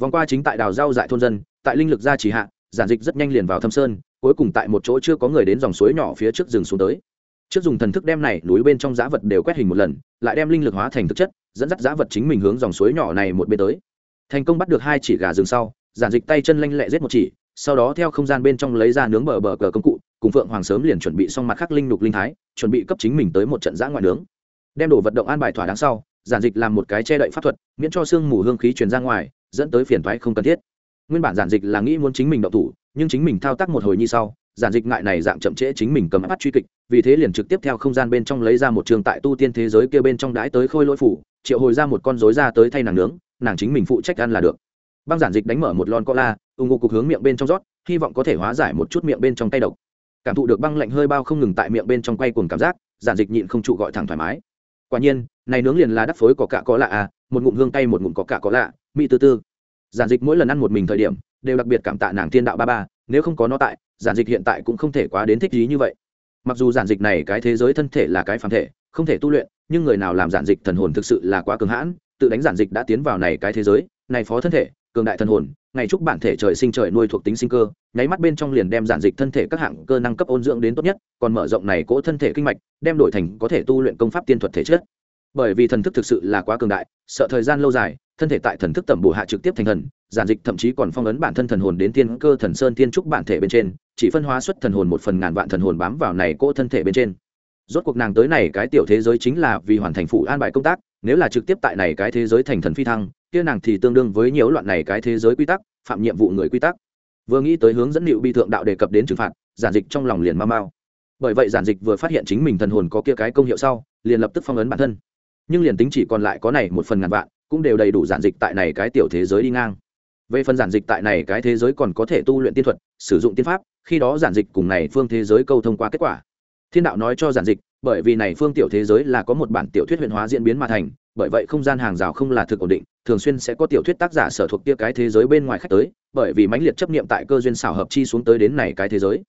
Vòng qua chính tại đào rau dại thôn dân, tại linh lực gia chỉ hạ, giản dịch rất nhanh liền vào thâm sơn, cuối cùng tại một chỗ chưa có người đến dòng suối nhỏ phía trước rừng xuống tới. Trước dùng thần thức đem này núi bên trong giá vật đều quét hình một lần, lại đem linh lực hóa thành thực chất, dẫn dắt giá vật chính mình hướng dòng suối nhỏ này một bên tới. Thành công bắt được hai chỉ gà rừng sau, giản dịch tay chân lanh lẹ giết một chỉ, sau đó theo không gian bên trong lấy ra nướng bờ bờ cờ công cụ, cùng phượng hoàng sớm liền chuẩn bị xong mặt khắc linh lục linh thái, chuẩn bị cấp chính mình tới một trận giã ngoại nướng. Đem đồ vật động an bài thỏa đáng sau giản dịch làm một cái che đậy pháp thuật, miễn cho sương mù hương khí truyền ra ngoài, dẫn tới phiền thoái không cần thiết. Nguyên bản giản dịch là nghĩ muốn chính mình đậu thủ, nhưng chính mình thao tác một hồi như sau, giản dịch ngại này dạng chậm trễ chính mình cầm bắt truy kịch, vì thế liền trực tiếp theo không gian bên trong lấy ra một trường tại tu tiên thế giới kia bên trong đái tới khôi lỗi phủ, triệu hồi ra một con rối ra tới thay nàng nướng, nàng chính mình phụ trách ăn là được. Băng giản dịch đánh mở một lon co la ủng hộ cục hướng miệng bên trong rót, hy vọng có thể hóa giải một chút miệng bên trong tay độc. Cảm thụ được băng lạnh hơi bao không ngừng tại miệng bên trong quay cuồng cảm giác, giản dịch nhịn không trụ gọi thẳng thoải mái quả nhiên, này nướng liền là đắc phối có cả có lạ à một ngụm hương tay một ngụm có cả có lạ, mỹ tư tư. Giản dịch mỗi lần ăn một mình thời điểm, đều đặc biệt cảm tạ nàng thiên đạo ba ba, nếu không có nó tại, giản dịch hiện tại cũng không thể quá đến thích gì như vậy. Mặc dù giản dịch này cái thế giới thân thể là cái phản thể, không thể tu luyện, nhưng người nào làm giản dịch thần hồn thực sự là quá cường hãn, tự đánh giản dịch đã tiến vào này cái thế giới, này phó thân thể, cường đại thần hồn ngày chúc bản thể trời sinh trời nuôi thuộc tính sinh cơ, nháy mắt bên trong liền đem giản dịch thân thể các hạng cơ năng cấp ôn dưỡng đến tốt nhất, còn mở rộng này cỗ thân thể kinh mạch, đem đổi thành có thể tu luyện công pháp tiên thuật thể chất. Bởi vì thần thức thực sự là quá cường đại, sợ thời gian lâu dài, thân thể tại thần thức tẩm bổ hạ trực tiếp thành thần, giản dịch thậm chí còn phong ấn bản thân thần hồn đến tiên cơ thần sơn tiên trúc bản thể bên trên, chỉ phân hóa xuất thần hồn một phần ngàn vạn thần hồn bám vào này cỗ thân thể bên trên. Rốt cuộc nàng tới này cái tiểu thế giới chính là vì hoàn thành phụ an bài công tác, nếu là trực tiếp tại này cái thế giới thành thần phi thăng kia nàng thì tương đương với nhiễu loạn này cái thế giới quy tắc, phạm nhiệm vụ người quy tắc. Vừa nghĩ tới hướng dẫn liệu bi thượng đạo đề cập đến trừng phạt, giản dịch trong lòng liền mau mau. Bởi vậy giản dịch vừa phát hiện chính mình thần hồn có kia cái công hiệu sau, liền lập tức phong ấn bản thân. Nhưng liền tính chỉ còn lại có này một phần ngàn vạn, cũng đều đầy đủ giản dịch tại này cái tiểu thế giới đi ngang. Về phần giản dịch tại này cái thế giới còn có thể tu luyện tiên thuật, sử dụng tiên pháp, khi đó giản dịch cùng này phương thế giới câu thông qua kết quả. Thiên đạo nói cho giản dịch, bởi vì này phương tiểu thế giới là có một bản tiểu thuyết huyền hóa diễn biến mà thành, bởi vậy không gian hàng rào không là thực ổn định thường xuyên sẽ có tiểu thuyết tác giả sở thuộc kia cái thế giới bên ngoài khách tới, bởi vì mãnh liệt chấp niệm tại cơ duyên xảo hợp chi xuống tới đến này cái thế giới.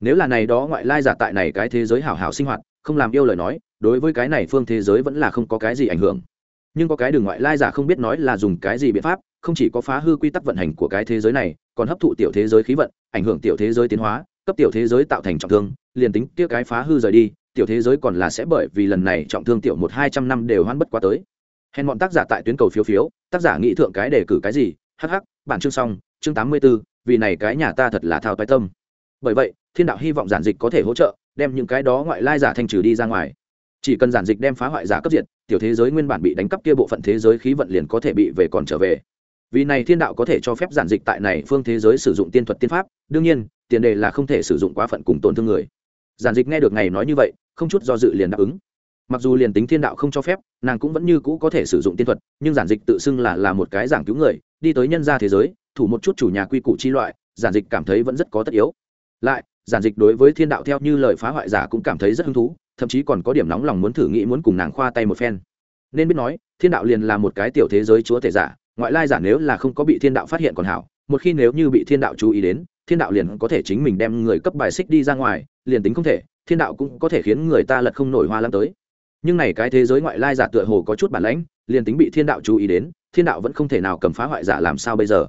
Nếu là này đó ngoại lai giả tại này cái thế giới hảo hảo sinh hoạt, không làm yêu lời nói, đối với cái này phương thế giới vẫn là không có cái gì ảnh hưởng. Nhưng có cái đường ngoại lai giả không biết nói là dùng cái gì biện pháp, không chỉ có phá hư quy tắc vận hành của cái thế giới này, còn hấp thụ tiểu thế giới khí vận, ảnh hưởng tiểu thế giới tiến hóa, cấp tiểu thế giới tạo thành trọng thương, liền tính kia cái phá hư rời đi, tiểu thế giới còn là sẽ bởi vì lần này trọng thương tiểu một hai trăm năm đều hoan bất quá tới hèn bọn tác giả tại tuyến cầu phiếu phiếu, tác giả nghĩ thượng cái đề cử cái gì? Hh bản chương xong, chương tám mươi b ố vì này cái nhà ta thật là thao toái tâm. Bởi vậy, thiên đạo hy vọng giản dịch có thể hỗ trợ, đem những cái đó ngoại lai giả thanh trừ đi ra ngoài. Chỉ cần giản dịch đem phá hoại giả cấp diệt, tiểu thế giới nguyên bản bị đánh cắp kia bộ phận thế giới khí vận liền có thể bị về còn trở về. Vì này thiên đạo có thể cho phép giản dịch tại này phương thế giới sử dụng tiên thuật tiên pháp, đương nhiên, tiền đề là không thể sử dụng quá phận cùng tổn thương người. Giản dịch nghe được ngày nói như vậy, không chút do dự liền đáp ứng mặc dù liền tính thiên đạo không cho phép, nàng cũng vẫn như cũ có thể sử dụng tiên thuật, nhưng giản dịch tự xưng là là một cái giảng cứu người, đi tới nhân gia thế giới, thủ một chút chủ nhà quy củ chi loại, giản dịch cảm thấy vẫn rất có tất yếu. Lại, giản dịch đối với thiên đạo theo như lời phá hoại giả cũng cảm thấy rất hứng thú, thậm chí còn có điểm nóng lòng muốn thử nghĩ muốn cùng nàng khoa tay một phen. Nên biết nói, thiên đạo liền là một cái tiểu thế giới chúa thể giả, ngoại lai giả nếu là không có bị thiên đạo phát hiện còn hảo, một khi nếu như bị thiên đạo chú ý đến, thiên đạo liền có thể chính mình đem người cấp bài xích đi ra ngoài, liền tính không thể, thiên đạo cũng có thể khiến người ta lật không nổi hoa lâm tới nhưng này cái thế giới ngoại lai giả tựa hồ có chút bản lãnh, liền tính bị thiên đạo chú ý đến, thiên đạo vẫn không thể nào cầm phá hoại giả làm sao bây giờ.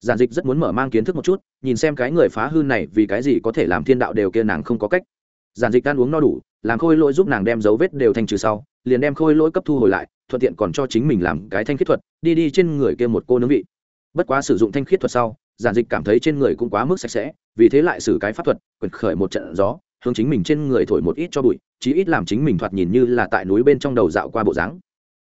Giản dịch rất muốn mở mang kiến thức một chút, nhìn xem cái người phá hư này vì cái gì có thể làm thiên đạo đều kia nàng không có cách. Giản dịch ăn uống no đủ, làm khôi lỗi giúp nàng đem dấu vết đều thanh trừ sau, liền đem khôi lỗi cấp thu hồi lại, thuận tiện còn cho chính mình làm cái thanh khiết thuật, đi đi trên người kia một cô nướng vị. Bất quá sử dụng thanh khiết thuật sau, giản dịch cảm thấy trên người cũng quá mức sạch sẽ, vì thế lại xử cái pháp thuật quyền khởi một trận gió hướng chính mình trên người thổi một ít cho bụi, chí ít làm chính mình thoạt nhìn như là tại núi bên trong đầu dạo qua bộ dáng.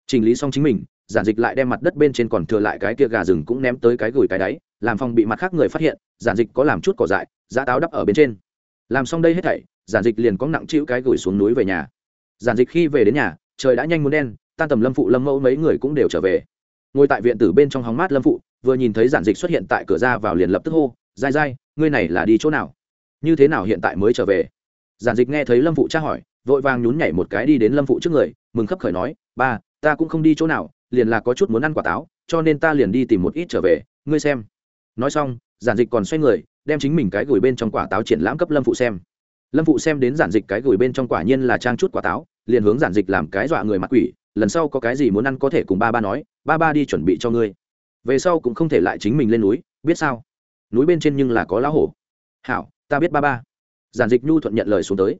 Chỉnh lý xong chính mình, giản dịch lại đem mặt đất bên trên còn thừa lại cái kia gà rừng cũng ném tới cái gửi cái đáy, làm phòng bị mặt khác người phát hiện, giản dịch có làm chút cỏ dại giá táo đắp ở bên trên. Làm xong đây hết thảy, giản dịch liền có nặng chịu cái gửi xuống núi về nhà. Giản dịch khi về đến nhà, trời đã nhanh muốn đen, tan tầm lâm phụ, lâm mẫu mấy người cũng đều trở về. Ngồi tại viện tử bên trong hóng mát lâm phụ, vừa nhìn thấy giản dịch xuất hiện tại cửa ra vào liền lập tức hô dai dai ngươi này là đi chỗ nào? Như thế nào hiện tại mới trở về? Giản dịch nghe thấy lâm phụ tra hỏi, vội vàng nhún nhảy một cái đi đến lâm phụ trước người, mừng khấp khởi nói, ba, ta cũng không đi chỗ nào, liền là có chút muốn ăn quả táo, cho nên ta liền đi tìm một ít trở về, ngươi xem. Nói xong, giản dịch còn xoay người, đem chính mình cái gửi bên trong quả táo triển lãm cấp lâm phụ xem. Lâm phụ xem đến giản dịch cái gửi bên trong quả nhiên là trang chút quả táo, liền hướng giản dịch làm cái dọa người mặc quỷ, lần sau có cái gì muốn ăn có thể cùng ba ba nói, ba ba đi chuẩn bị cho ngươi. Về sau cũng không thể lại chính mình lên núi, biết sao? Núi bên trên nhưng là có lá hổ. Hảo, ta biết ba ba giản dịch nhu thuận nhận lời xuống tới.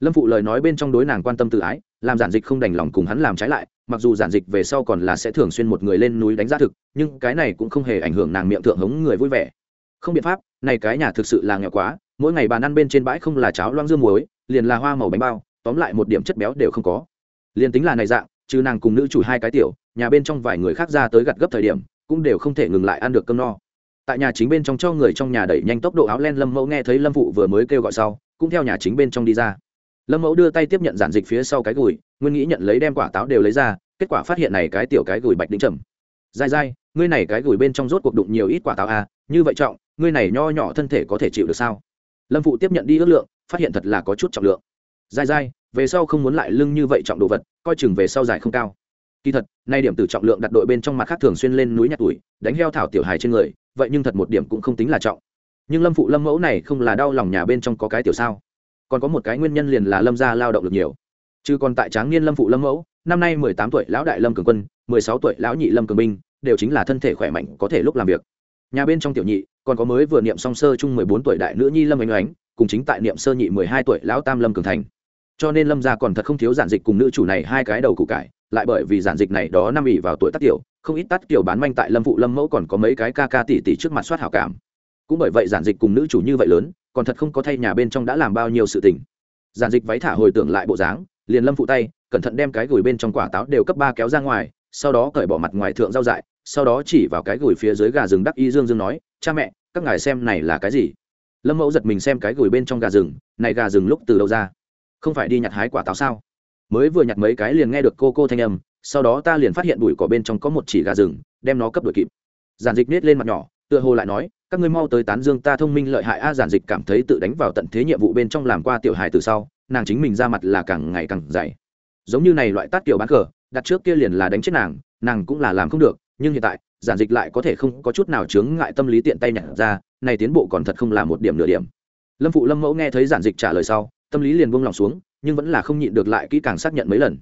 Lâm phụ lời nói bên trong đối nàng quan tâm tự ái, làm giản dịch không đành lòng cùng hắn làm trái lại, mặc dù giản dịch về sau còn là sẽ thường xuyên một người lên núi đánh giá thực, nhưng cái này cũng không hề ảnh hưởng nàng miệng thượng hống người vui vẻ. Không biện pháp, này cái nhà thực sự là nghèo quá, mỗi ngày bàn ăn bên trên bãi không là cháo loang dương muối, liền là hoa màu bánh bao, tóm lại một điểm chất béo đều không có. Liền tính là này dạng chứ nàng cùng nữ chủ hai cái tiểu, nhà bên trong vài người khác ra tới gặt gấp thời điểm, cũng đều không thể ngừng lại ăn được cơm no tại nhà chính bên trong cho người trong nhà đẩy nhanh tốc độ áo len lâm mẫu nghe thấy lâm phụ vừa mới kêu gọi sau, cũng theo nhà chính bên trong đi ra. Lâm mẫu đưa tay tiếp nhận giản dịch phía sau cái gùi, nguyên nghĩ nhận lấy đem quả táo đều lấy ra, kết quả phát hiện này cái tiểu cái gùi bạch đính trầm. Dai dai, ngươi này cái gùi bên trong rốt cuộc đụng nhiều ít quả táo à như vậy trọng, ngươi này nho nhỏ thân thể có thể chịu được sao? Lâm phụ tiếp nhận đi ước lượng, phát hiện thật là có chút trọng lượng. Dai dai, về sau không muốn lại lưng như vậy trọng đồ vật, coi chừng về sau dài không cao. Kỳ thật, nay điểm từ trọng lượng đặt đội bên trong mặt khác thường xuyên lên núi nhặt tuổi, đánh heo thảo tiểu hài trên người vậy nhưng thật một điểm cũng không tính là trọng. Nhưng lâm phụ lâm mẫu này không là đau lòng nhà bên trong có cái tiểu sao? Còn có một cái nguyên nhân liền là lâm gia lao động được nhiều. Chứ còn tại tráng niên lâm phụ lâm mẫu, năm nay mười tám tuổi lão đại lâm cường quân, mười sáu tuổi lão nhị lâm cường binh đều chính là thân thể khỏe mạnh, có thể lúc làm việc. Nhà bên trong tiểu nhị, còn có mới vừa niệm song sơ chung mười bốn tuổi đại nữ nhi lâm ánh ánh, cùng chính tại niệm sơ nhị mười hai tuổi lão tam lâm cường thành. Cho nên lâm gia còn thật không thiếu giản dịch cùng nữ chủ này hai cái đầu củ cải, lại bởi vì giản dịch này đó năm ỉ vào tuổi tác tiểu không ít tắt kiểu bán manh tại lâm phụ lâm mẫu còn có mấy cái ca ca tỷ tỷ trước mặt soát hảo cảm. Cũng bởi vậy giản dịch cùng nữ chủ như vậy lớn, còn thật không có thay nhà bên trong đã làm bao nhiêu sự tình. Giản dịch váy thả hồi tưởng lại bộ dáng, liền lâm phụ tay, cẩn thận đem cái gửi bên trong quả táo đều cấp ba kéo ra ngoài, sau đó cởi bỏ mặt ngoài thượng rau dại, sau đó chỉ vào cái gửi phía dưới gà rừng đắc y dương dương nói, cha mẹ, các ngài xem này là cái gì? Lâm mẫu giật mình xem cái gửi bên trong gà rừng, này gà rừng lúc từ đâu ra? Không phải đi nhặt hái quả táo sao? Mới vừa nhặt mấy cái liền nghe được cô cô thanh âm sau đó ta liền phát hiện bụi cỏ bên trong có một chỉ gà rừng, đem nó cấp đội kịp. Giản dịch nết lên mặt nhỏ, tựa hồ lại nói, các ngươi mau tới tán dương ta thông minh lợi hại a. Giản dịch cảm thấy tự đánh vào tận thế nhiệm vụ bên trong làm qua tiểu hài từ sau, nàng chính mình ra mặt là càng ngày càng dày. Giống như này loại tát kiểu bán cờ, đặt trước kia liền là đánh chết nàng nàng cũng là làm không được, nhưng hiện tại, giản dịch lại có thể không có chút nào chướng ngại tâm lý tiện tay nhặt ra, này tiến bộ còn thật không là một điểm nửa điểm. Lâm phụ lâm mẫu nghe thấy giản dịch trả lời sau, tâm lý liền buông lòng xuống, nhưng vẫn là không nhịn được lại kỹ càng xác nhận mấy lần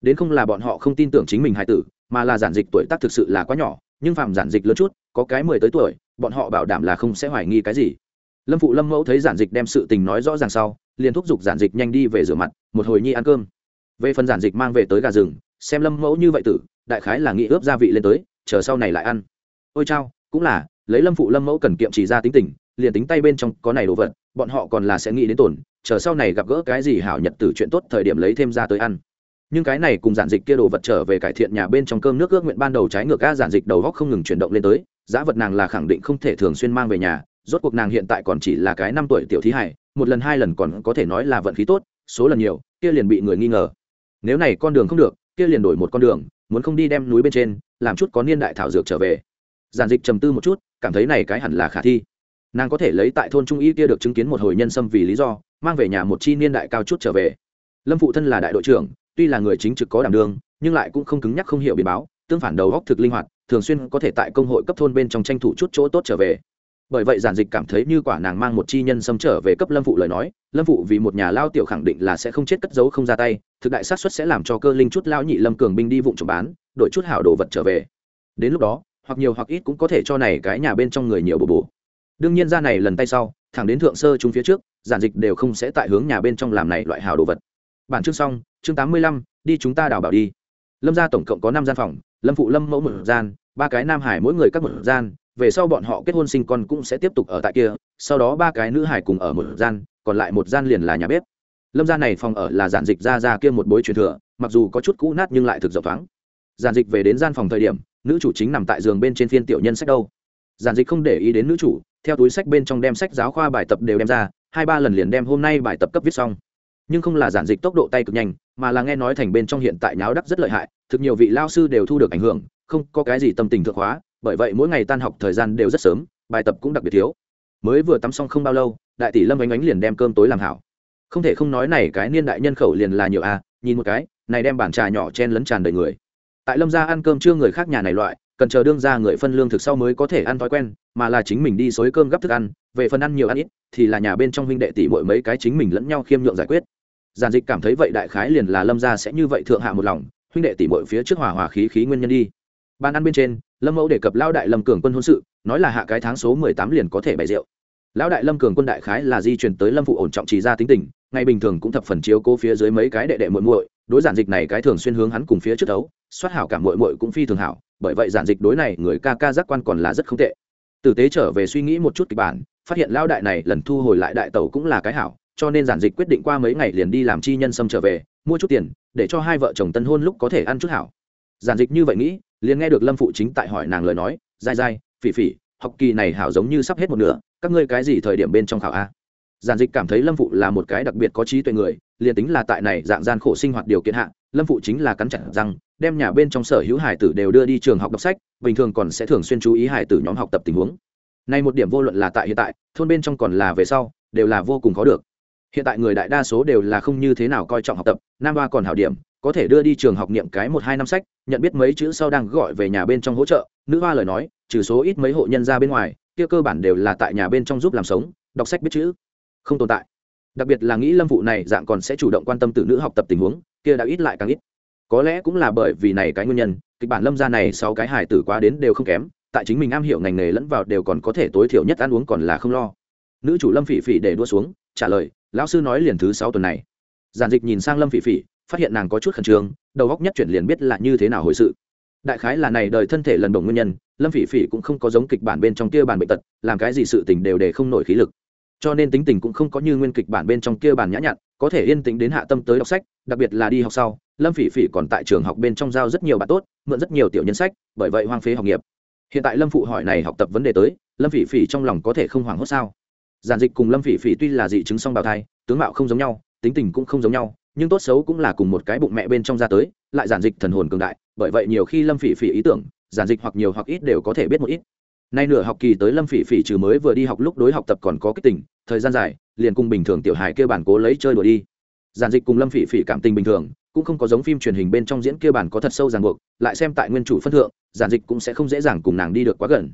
đến không là bọn họ không tin tưởng chính mình hài tử, mà là giản dịch tuổi tác thực sự là quá nhỏ, nhưng phạm giản dịch lớn chút, có cái mười tới tuổi, bọn họ bảo đảm là không sẽ hoài nghi cái gì. Lâm phụ lâm mẫu thấy giản dịch đem sự tình nói rõ ràng sau, liền thúc giục giản dịch nhanh đi về rửa mặt, một hồi nhi ăn cơm. Về phần giản dịch mang về tới gà rừng, xem lâm mẫu như vậy tử, đại khái là nghĩ ướp gia vị lên tới, chờ sau này lại ăn. Ôi chao, cũng là, lấy lâm phụ lâm mẫu cần kiệm chỉ ra tính tình, liền tính tay bên trong có này đồ vật, bọn họ còn là sẽ nghĩ đến tổn, chờ sau này gặp gỡ cái gì hảo nhật tử chuyện tốt thời điểm lấy thêm ra tới ăn nhưng cái này cùng giản dịch kia đồ vật trở về cải thiện nhà bên trong cơm nước ước nguyện ban đầu trái ngược ga giản dịch đầu góc không ngừng chuyển động lên tới, giá vật nàng là khẳng định không thể thường xuyên mang về nhà, rốt cuộc nàng hiện tại còn chỉ là cái năm tuổi tiểu thí hải một lần hai lần còn có thể nói là vận khí tốt, số lần nhiều, kia liền bị người nghi ngờ. Nếu này con đường không được, kia liền đổi một con đường, muốn không đi đem núi bên trên, làm chút có niên đại thảo dược trở về. Giản dịch trầm tư một chút, cảm thấy này cái hẳn là khả thi. Nàng có thể lấy tại thôn trung y kia được chứng kiến một hồi nhân sâm vì lý do, mang về nhà một chi niên đại cao chút trở về. Lâm phụ thân là đại đội trưởng tuy là người chính trực có đảm đương, nhưng lại cũng không cứng nhắc không hiểu biến báo, tương phản đầu góc thực linh hoạt, thường xuyên có thể tại công hội cấp thôn bên trong tranh thủ chút chỗ tốt trở về. Bởi vậy giản dịch cảm thấy như quả nàng mang một chi nhân xâm trở về cấp lâm phụ lời nói, lâm phụ vì một nhà lao tiểu khẳng định là sẽ không chết cất giấu không ra tay, thực đại sát xuất sẽ làm cho cơ linh chút lao nhị lâm cường binh đi vụng trộm bán, đổi chút hảo đồ vật trở về. Đến lúc đó, hoặc nhiều hoặc ít cũng có thể cho này cái nhà bên trong người nhiều bổ bổ. Đương nhiên ra này lần tay sau, thẳng đến thượng sơ chúng phía trước, giản dịch đều không sẽ tại hướng nhà bên trong làm này loại hảo đồ vật bản chương xong, chương tám mươi lăm, đi chúng ta đào bảo đi. Lâm gia tổng cộng có năm gian phòng, lâm phụ, lâm mẫu một gian, ba cái nam hải mỗi người các một gian, về sau bọn họ kết hôn sinh con cũng sẽ tiếp tục ở tại kia, sau đó ba cái nữ hải cùng ở một gian, còn lại một gian liền là nhà bếp. Lâm gia này phòng ở là giản dịch ra ra kia một bối truyền thừa, mặc dù có chút cũ nát nhưng lại thực rộng thoáng. Giản dịch về đến gian phòng thời điểm, nữ chủ chính nằm tại giường bên trên phiên tiểu nhân sách đâu. Giản dịch không để ý đến nữ chủ, theo túi sách bên trong đem sách giáo khoa bài tập đều đem ra, hai ba lần liền đem hôm nay bài tập cấp viết xong nhưng không là giản dịch tốc độ tay cực nhanh, mà là nghe nói thành bên trong hiện tại nháo đắc rất lợi hại, thực nhiều vị lao sư đều thu được ảnh hưởng, không có cái gì tâm tình thượng hóa, bởi vậy mỗi ngày tan học thời gian đều rất sớm, bài tập cũng đặc biệt thiếu. Mới vừa tắm xong không bao lâu, đại tỷ lâm ánh ánh liền đem cơm tối làm hảo. Không thể không nói này cái niên đại nhân khẩu liền là nhiều a nhìn một cái, này đem bản trà nhỏ chen lấn tràn đầy người. Tại lâm gia ăn cơm chưa người khác nhà này loại, cần chờ đương ra người phân lương thực sau mới có thể ăn thói quen, mà là chính mình đi xối cơm gấp thức ăn, về phần ăn nhiều ăn ít, thì là nhà bên trong huynh đệ tỷ mỗi mấy cái chính mình lẫn nhau khiêm nhượng giải quyết giản dịch cảm thấy vậy đại khái liền là lâm gia sẽ như vậy thượng hạ một lòng, huynh đệ tỷ mỗi phía trước hòa hòa khí khí nguyên nhân đi. Ban ăn bên trên, lâm mẫu đề cập lao đại lâm cường quân hôn sự, nói là hạ cái tháng số mười tám liền có thể bày rượu. Lão đại lâm cường quân đại khái là di chuyển tới lâm phụ ổn trọng trì ra tính tình, ngày bình thường cũng thập phần chiếu cố phía dưới mấy cái đệ đệ muội muội, đối giản dịch này cái thường xuyên hướng hắn cùng phía trước đấu, soát hảo cảm muội muội cũng phi thường hảo, bởi vậy giản dịch đối này người ca ca giác quan còn là rất không tệ. Tử tế trở về suy nghĩ một chút kịch bản, phát hiện lão đại này lần thu hồi lại đại tẩu cũng là cái hảo cho nên giản dịch quyết định qua mấy ngày liền đi làm chi nhân xâm trở về, mua chút tiền, để cho hai vợ chồng tân hôn lúc có thể ăn chút hảo. Giản dịch như vậy nghĩ, liền nghe được lâm phụ chính tại hỏi nàng lời nói, dai dai, phỉ phỉ, học kỳ này hảo giống như sắp hết một nửa, các ngươi cái gì thời điểm bên trong khảo a? Giản dịch cảm thấy lâm phụ là một cái đặc biệt có trí tuệ người, liền tính là tại này dạng gian khổ sinh hoạt điều kiện hạ, lâm phụ chính là cắn chặt rằng đem nhà bên trong sở hữu hải tử đều đưa đi trường học đọc sách, bình thường còn sẽ thường xuyên chú ý hải tử nhóm học tập tình huống. Nay một điểm vô luận là tại hiện tại, thôn bên trong còn là về sau, đều là vô cùng khó được hiện tại người đại đa số đều là không như thế nào coi trọng học tập, nam ba còn hảo điểm, có thể đưa đi trường học niệm cái một hai năm sách, nhận biết mấy chữ sau đang gọi về nhà bên trong hỗ trợ, nữ hoa lời nói, trừ số ít mấy hộ nhân ra bên ngoài, kia cơ bản đều là tại nhà bên trong giúp làm sống, đọc sách biết chữ, không tồn tại. Đặc biệt là nghĩ lâm vụ này dạng còn sẽ chủ động quan tâm từ nữ học tập tình huống, kia đã ít lại càng ít. Có lẽ cũng là bởi vì này cái nguyên nhân, kịch bản lâm gia này sau cái hài tử quá đến đều không kém, tại chính mình am hiểu ngành nghề lẫn vào đều còn có thể tối thiểu nhất ăn uống còn là không lo. Nữ chủ lâm phỉ phỉ để đua xuống, trả lời lão sư nói liền thứ sáu tuần này. Giản dịch nhìn sang lâm phỉ phỉ, phát hiện nàng có chút khẩn trương, đầu góc nhất chuyển liền biết là như thế nào hồi sự. Đại khái là này đời thân thể lần đầu nguyên nhân, lâm phỉ phỉ cũng không có giống kịch bản bên trong kia bản bệnh tật, làm cái gì sự tình đều để không nổi khí lực. Cho nên tính tình cũng không có như nguyên kịch bản bên trong kia bản nhã nhặn, có thể yên tĩnh đến hạ tâm tới đọc sách, đặc biệt là đi học sau, lâm phỉ phỉ còn tại trường học bên trong giao rất nhiều bạn tốt, mượn rất nhiều tiểu nhân sách, bởi vậy hoang phế học nghiệp. Hiện tại lâm phụ hỏi này học tập vấn đề tới, lâm phỉ phỉ trong lòng có thể không hoảng hốt sao? Giản dịch cùng lâm phỉ phỉ tuy là dị chứng song bào thai, tướng mạo không giống nhau, tính tình cũng không giống nhau, nhưng tốt xấu cũng là cùng một cái bụng mẹ bên trong ra tới, lại giản dịch thần hồn cường đại, bởi vậy nhiều khi lâm phỉ phỉ ý tưởng, giản dịch hoặc nhiều hoặc ít đều có thể biết một ít. Nay nửa học kỳ tới lâm phỉ phỉ trừ mới vừa đi học lúc đối học tập còn có kích tình, thời gian dài, liền cùng bình thường tiểu hài kêu bản cố lấy chơi đùa đi. Giản dịch cùng lâm phỉ phỉ cảm tình bình thường, cũng không có giống phim truyền hình bên trong diễn kia bản có thật sâu ràng buộc, lại xem tại nguyên chủ phân thượng, giản dịch cũng sẽ không dễ dàng cùng nàng đi được quá gần.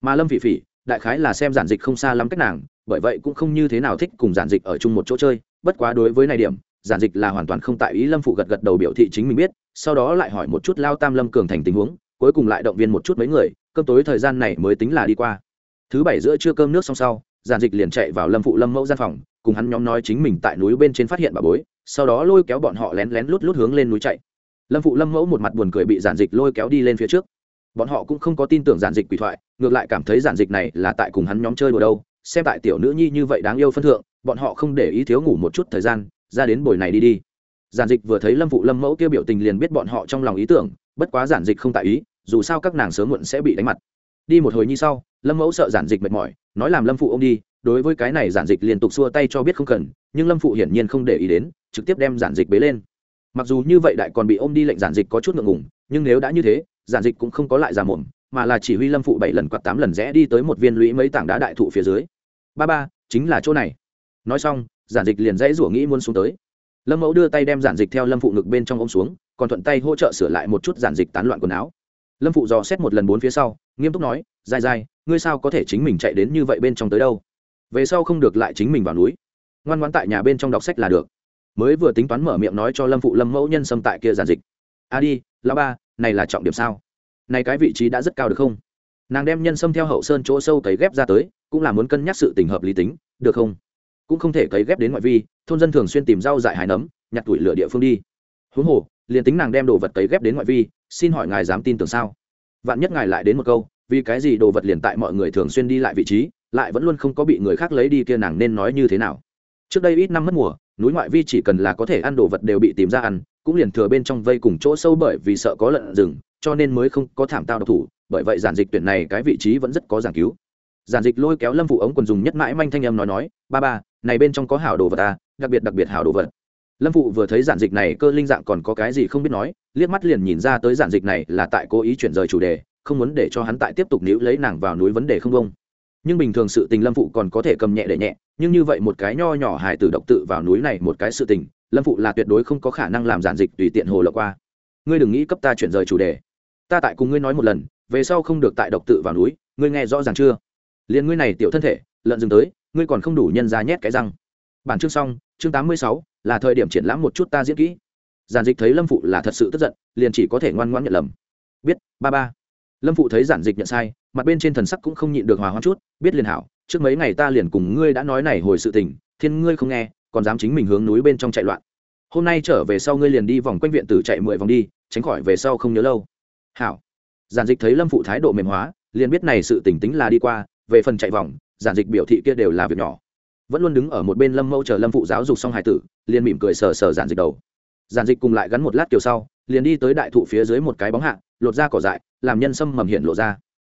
Mà lâm phỉ phỉ, đại khái là xem giản dịch không xa lắm cách nàng bởi vậy cũng không như thế nào thích cùng giản dịch ở chung một chỗ chơi, bất quá đối với này điểm, giản dịch là hoàn toàn không tại ý lâm phụ gật gật đầu biểu thị chính mình biết, sau đó lại hỏi một chút lao tam lâm cường thành tình huống, cuối cùng lại động viên một chút mấy người, cơm tối thời gian này mới tính là đi qua. Thứ bảy giữa trưa cơm nước xong sau, giản dịch liền chạy vào lâm phụ lâm mẫu gian phòng, cùng hắn nhóm nói chính mình tại núi bên trên phát hiện bà bối, sau đó lôi kéo bọn họ lén lén lút lút hướng lên núi chạy. Lâm phụ lâm mẫu một mặt buồn cười bị giản dịch lôi kéo đi lên phía trước. Bọn họ cũng không có tin tưởng giản dịch quỷ thoại, ngược lại cảm thấy giản dịch này là tại cùng hắn nhóm chơi đùa đâu xem tại tiểu nữ nhi như vậy đáng yêu phân thượng, bọn họ không để ý thiếu ngủ một chút thời gian, ra đến buổi này đi đi. Giản dịch vừa thấy lâm phụ lâm mẫu kêu biểu tình liền biết bọn họ trong lòng ý tưởng, bất quá giản dịch không tại ý, dù sao các nàng sớm muộn sẽ bị đánh mặt. Đi một hồi như sau, lâm mẫu sợ giản dịch mệt mỏi, nói làm lâm phụ ô m đi, đối với cái này giản dịch liên tục xua tay cho biết không cần, nhưng lâm phụ hiển nhiên không để ý đến, trực tiếp đem giản dịch bế lên. Mặc dù như vậy đại còn bị ôm đi lệnh giản dịch có chút ngượng ngùng, nhưng nếu đã như thế, giản dịch cũng không có lại giả mồm mà là chỉ huy lâm phụ bảy lần quạt tám lần rẽ đi tới một viên lũy mấy tảng đá đại thụ phía dưới ba ba, chính là chỗ này. Nói xong, giản dịch liền dãy rủa nghĩ muốn xuống tới. Lâm mẫu đưa tay đem giản dịch theo lâm phụ ngực bên trong ôm xuống, còn thuận tay hỗ trợ sửa lại một chút giản dịch tán loạn quần áo. Lâm phụ dò xét một lần bốn phía sau, nghiêm túc nói, dài dài, ngươi sao có thể chính mình chạy đến như vậy bên trong tới đâu? Về sau không được lại chính mình vào núi. Ngoan ngoan tại nhà bên trong đọc sách là được. Mới vừa tính toán mở miệng nói cho lâm phụ, lâm mẫu nhân xâm tại kia giản dịch. A đi, lão ba, này là trọng điểm sao? Này cái vị trí đã rất cao được không? Nàng đem nhân xâm theo hậu sơn chỗ sâu cấy ghép ra tới cũng là muốn cân nhắc sự tình hợp lý tính, được không? Cũng không thể cấy ghép đến ngoại vi, thôn dân thường xuyên tìm rau dại hái nấm, nhặt tuổi lửa địa phương đi. Huống hồ, liền tính nàng đem đồ vật cấy ghép đến ngoại vi, xin hỏi ngài dám tin tưởng sao? Vạn nhất ngài lại đến một câu, vì cái gì đồ vật liền tại mọi người thường xuyên đi lại vị trí, lại vẫn luôn không có bị người khác lấy đi kia nàng nên nói như thế nào? Trước đây ít năm mất mùa, núi ngoại vi chỉ cần là có thể ăn đồ vật đều bị tìm ra ăn, cũng liền thừa bên trong vây cùng chỗ sâu bởi vì sợ có lợn rừng, cho nên mới không có thảm tao độc thủ, bởi vậy giản dịch tuyển này cái vị trí vẫn rất có giảng cứu giản dịch lôi kéo lâm phụ ống quần dùng nhất mãi manh thanh em nói nói ba ba này bên trong có hảo đồ vật ta à, đặc biệt đặc biệt hảo đồ vật. Lâm phụ vừa thấy giản dịch này cơ linh dạng còn có cái gì không biết nói liếc mắt liền nhìn ra tới giản dịch này là tại cố ý chuyển rời chủ đề không muốn để cho hắn tại tiếp tục níu lấy nàng vào núi vấn đề không công nhưng bình thường sự tình lâm phụ còn có thể cầm nhẹ để nhẹ nhưng như vậy một cái nho nhỏ hài tử độc tự vào núi này một cái sự tình lâm phụ là tuyệt đối không có khả năng làm giản dịch tùy tiện hồ lộ qua. Ngươi đừng nghĩ cấp ta chuyển rời chủ đề. Ta tại cùng ngươi nói một lần về sau không được tại độc tự vào núi ngươi nghe rõ ràng chưa? Liền ngươi này tiểu thân thể, lợn dừng tới, ngươi còn không đủ nhân ra nhét cái răng. Bản chương xong, chương tám mươi sáu, là thời điểm triển lãm một chút ta diễn kỹ. Giản dịch thấy lâm phụ là thật sự tức giận, liền chỉ có thể ngoan ngoãn nhận lầm. Biết, ba ba. Lâm phụ thấy giản dịch nhận sai, mặt bên trên thần sắc cũng không nhịn được hòa hoãn chút, biết liền hảo, trước mấy ngày ta liền cùng ngươi đã nói này hồi sự tình, thiên ngươi không nghe, còn dám chính mình hướng núi bên trong chạy loạn. Hôm nay trở về sau ngươi liền đi vòng quanh viện tử chạy mười vòng đi, tránh khỏi về sau không nhớ lâu. Hảo. Giản dịch thấy lâm phụ thái độ mềm hóa, liền biết này sự tỉnh tính là đi qua về phần chạy vòng, giản dịch biểu thị kia đều là việc nhỏ. Vẫn luôn đứng ở một bên lâm mẫu chờ lâm phụ giáo dục xong hải tử, liền mỉm cười sờ sờ giản dịch đầu. Giản dịch cùng lại gắn một lát kiểu sau, liền đi tới đại thụ phía dưới một cái bóng hạ, lột ra cỏ dại, làm nhân sâm mầm hiện lộ ra.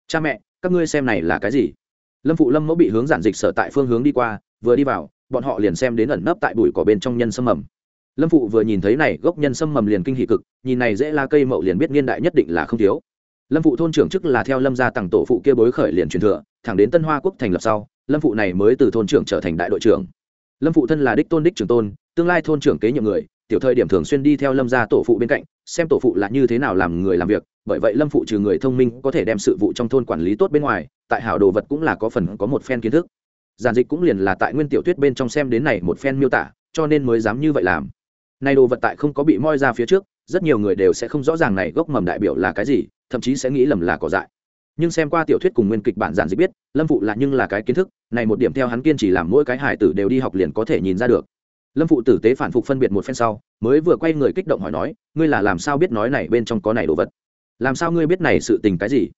Cha mẹ, các ngươi xem này là cái gì? Lâm phụ lâm mẫu bị hướng giản dịch sở tại phương hướng đi qua, vừa đi vào, bọn họ liền xem đến ẩn nấp tại bụi cỏ bên trong nhân sâm mầm. Lâm phụ vừa nhìn thấy này, gốc nhân sâm mầm liền kinh hỷ cực, nhìn này dễ la cây mậu liền biết niên đại nhất định là không thiếu lâm phụ thôn trưởng chức là theo lâm gia tặng tổ phụ kia bối khởi liền truyền thừa, thẳng đến tân hoa quốc thành lập sau, lâm phụ này mới từ thôn trưởng trở thành đại đội trưởng. Lâm phụ thân là đích tôn đích trưởng tôn, tương lai thôn trưởng kế nhiệm người, tiểu thời điểm thường xuyên đi theo lâm gia tổ phụ bên cạnh, xem tổ phụ là như thế nào làm người làm việc, bởi vậy lâm phụ trừ người thông minh có thể đem sự vụ trong thôn quản lý tốt bên ngoài, tại hảo đồ vật cũng là có phần có một phen kiến thức. Giản dịch cũng liền là tại nguyên tiểu tuyết bên trong xem đến này một phen miêu tả, cho nên mới dám như vậy làm. Nay đồ vật tại không có bị moi ra phía trước rất nhiều người đều sẽ không rõ ràng này gốc mầm đại biểu là cái gì, thậm chí sẽ nghĩ lầm là cỏ dại. Nhưng xem qua tiểu thuyết cùng nguyên kịch bản giản dịch biết, lâm phụ là nhưng là cái kiến thức, này một điểm theo hắn kiên chỉ làm mỗi cái hải tử đều đi học liền có thể nhìn ra được. Lâm phụ tử tế phản phục phân biệt một phen sau, mới vừa quay người kích động hỏi nói, ngươi là làm sao biết nói này bên trong có này đồ vật? Làm sao ngươi biết này sự tình cái gì?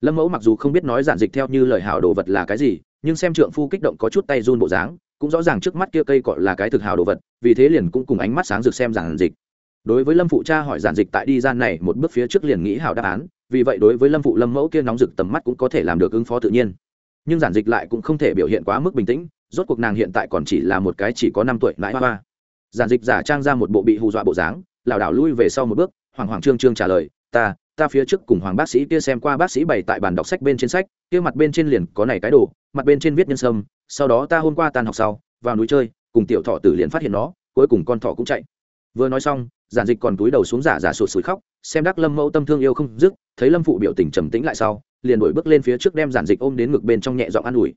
Lâm mẫu mặc dù không biết nói giản dịch theo như lời hảo đồ vật là cái gì, nhưng xem trượng phu kích động có chút tay run bộ dáng, cũng rõ ràng trước mắt kia cây cọ là cái thực hảo đồ vật, vì thế liền cũng cùng ánh mắt sáng rực xem giản dịch đối với lâm phụ cha hỏi giản dịch tại đi gian này một bước phía trước liền nghĩ hảo đáp án, vì vậy đối với lâm phụ lâm mẫu kia nóng rực tầm mắt cũng có thể làm được ứng phó tự nhiên. Nhưng giản dịch lại cũng không thể biểu hiện quá mức bình tĩnh, rốt cuộc nàng hiện tại còn chỉ là một cái chỉ có năm tuổi mãi hoa hoa. Giản dịch giả trang ra một bộ bị hù dọa bộ dáng, lảo đảo lui về sau một bước hoàng hoàng trương trương trả lời, ta ta phía trước cùng hoàng bác sĩ kia xem qua bác sĩ bày tại bàn đọc sách bên trên sách, kia mặt bên trên liền có này cái đồ, mặt bên trên viết nhân sâm, sau đó ta hôm qua tan học sau, vào núi chơi, cùng tiểu thọ tử liền phát hiện nó, cuối cùng con thọ cũng chạy. Vừa nói xong giản dịch còn túi đầu xuống giả giả sụt sùi khóc, xem đắc lâm mẫu tâm thương yêu không dứt, thấy lâm phụ biểu tình trầm tĩnh lại sau, liền đổi bước lên phía trước đem giản dịch ôm đến ngực bên trong nhẹ giọng an ủi.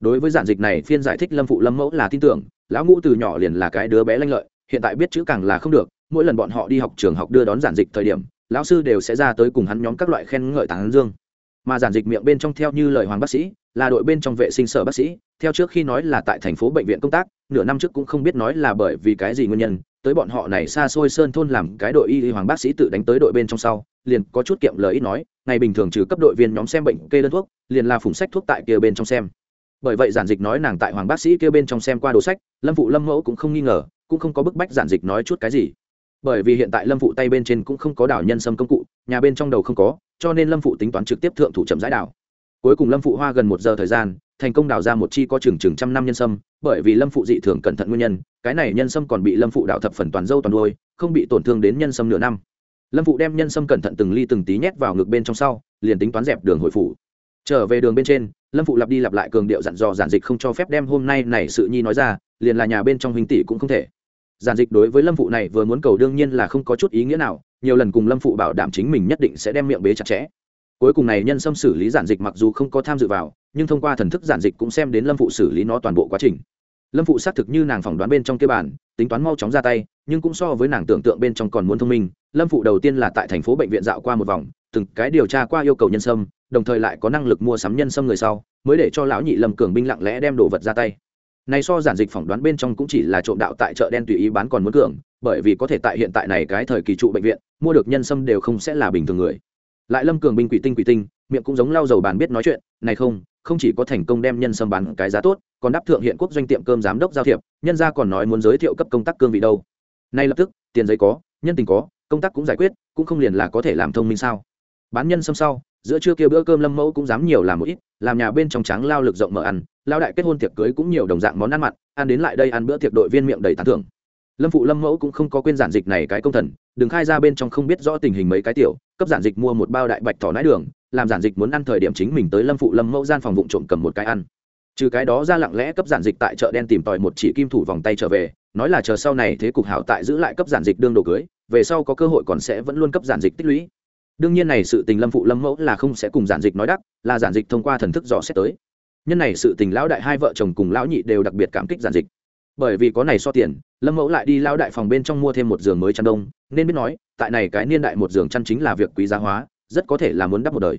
Đối với giản dịch này, phiên giải thích lâm phụ lâm mẫu là tin tưởng, lão ngũ từ nhỏ liền là cái đứa bé lanh lợi, hiện tại biết chữ càng là không được, mỗi lần bọn họ đi học trường học đưa đón giản dịch thời điểm, lão sư đều sẽ ra tới cùng hắn nhóm các loại khen ngợi tán dương. Mà giản dịch miệng bên trong theo như lời hoàng bác sĩ, là đội bên trong vệ sinh sở bác sĩ, theo trước khi nói là tại thành phố bệnh viện công tác, nửa năm trước cũng không biết nói là bởi vì cái gì nguyên nhân tới bọn họ này xa xôi sơn thôn làm cái đội y hoàng bác sĩ tự đánh tới đội bên trong sau, liền có chút kiệm lời ít nói, ngày bình thường trừ cấp đội viên nhóm xem bệnh kê đơn thuốc, liền là phủng sách thuốc tại kia bên trong xem. Bởi vậy giản dịch nói nàng tại hoàng bác sĩ kia bên trong xem qua đồ sách, lâm phụ lâm mẫu cũng không nghi ngờ, cũng không có bức bách giản dịch nói chút cái gì. Bởi vì hiện tại lâm phụ tay bên trên cũng không có đảo nhân sâm công cụ, nhà bên trong đầu không có, cho nên lâm phụ tính toán trực tiếp thượng thủ chậm giải đảo. Cuối cùng lâm phụ hoa gần một giờ thời gian thành công đào ra một chi có chừng chừng trăm năm nhân sâm, bởi vì lâm phụ dị thường cẩn thận nguyên nhân, cái này nhân sâm còn bị lâm phụ đào thập phần toàn dâu toàn đôi không bị tổn thương đến nhân sâm nửa năm. Lâm phụ đem nhân sâm cẩn thận từng ly từng tí nhét vào ngực bên trong sau, liền tính toán dẹp đường hồi phủ. Trở về đường bên trên, lâm phụ lặp đi lặp lại cường điệu dặn dò giản dịch không cho phép đem hôm nay này sự nhi nói ra, liền là nhà bên trong huynh tỷ cũng không thể. Giản dịch đối với lâm phụ này vừa muốn cầu đương nhiên là không có chút ý nghĩa nào, nhiều lần cùng lâm phụ bảo đảm chính mình nhất định sẽ đem miệng bế chặt chẽ cuối cùng này nhân sâm xử lý giản dịch mặc dù không có tham dự vào, nhưng thông qua thần thức giản dịch cũng xem đến lâm phụ xử lý nó toàn bộ quá trình. Lâm phụ xác thực như nàng phỏng đoán bên trong kia bản, tính toán mau chóng ra tay, nhưng cũng so với nàng tưởng tượng bên trong còn muốn thông minh. Lâm phụ đầu tiên là tại thành phố bệnh viện dạo qua một vòng, từng cái điều tra qua yêu cầu nhân sâm đồng thời lại có năng lực mua sắm nhân sâm người sau, mới để cho lão nhị lâm cường binh lặng lẽ đem đồ vật ra tay. Này so giản dịch phỏng đoán bên trong cũng chỉ là trộm đạo tại chợ đen tùy ý bán còn muốn cường bởi vì có thể tại hiện tại này cái thời kỳ trụ bệnh viện, mua được nhân sâm đều không sẽ là bình thường người lại lâm cường binh quỷ tinh quỷ tinh, miệng cũng giống lau dầu bàn biết nói chuyện, này không không chỉ có thành công đem nhân sâm bán cái giá tốt, còn đáp thượng hiện quốc doanh tiệm cơm giám đốc giao thiệp, nhân ra còn nói muốn giới thiệu cấp công tác cương vị đâu. Nay lập tức, tiền giấy có, nhân tình có, công tác cũng giải quyết, cũng không liền là có thể làm thông minh sao? Bán nhân sâm sau, giữa trưa kia bữa cơm lâm mẫu cũng dám nhiều làm một ít, làm nhà bên trong trắng lao lực rộng mở ăn, lao đại kết hôn tiệc cưới cũng nhiều đồng dạng món ăn mặn, ăn đến lại đây ăn bữa tiệc đội viên miệng đầy tán thưởng. Lâm phụ lâm mẫu cũng không có quên giản dịch này cái công thần đừng khai ra bên trong không biết rõ tình hình mấy cái tiểu, cấp giản dịch mua một bao đại bạch thỏ nái đường, làm giản dịch muốn ăn thời điểm chính mình tới lâm phụ lâm mẫu gian phòng vụ trộm cầm một cái ăn. Trừ cái đó ra lặng lẽ cấp giản dịch tại chợ đen tìm tòi một chỉ kim thủ vòng tay trở về, nói là chờ sau này thế cục hảo tại giữ lại cấp giản dịch đương đồ cưới, về sau có cơ hội còn sẽ vẫn luôn cấp giản dịch tích lũy. Đương nhiên này sự tình lâm phụ lâm mẫu là không sẽ cùng giản dịch nói đắc, là giản dịch thông qua thần thức dò xét tới. Nhân này sự tình lão đại hai vợ chồng cùng lão nhị đều đặc biệt cảm kích giản dịch bởi vì có này so tiền, lâm mẫu lại đi lao đại phòng bên trong mua thêm một giường mới chăn đông, nên biết nói, tại này cái niên đại một giường chăn chính là việc quý giá hóa, rất có thể là muốn đắp một đời.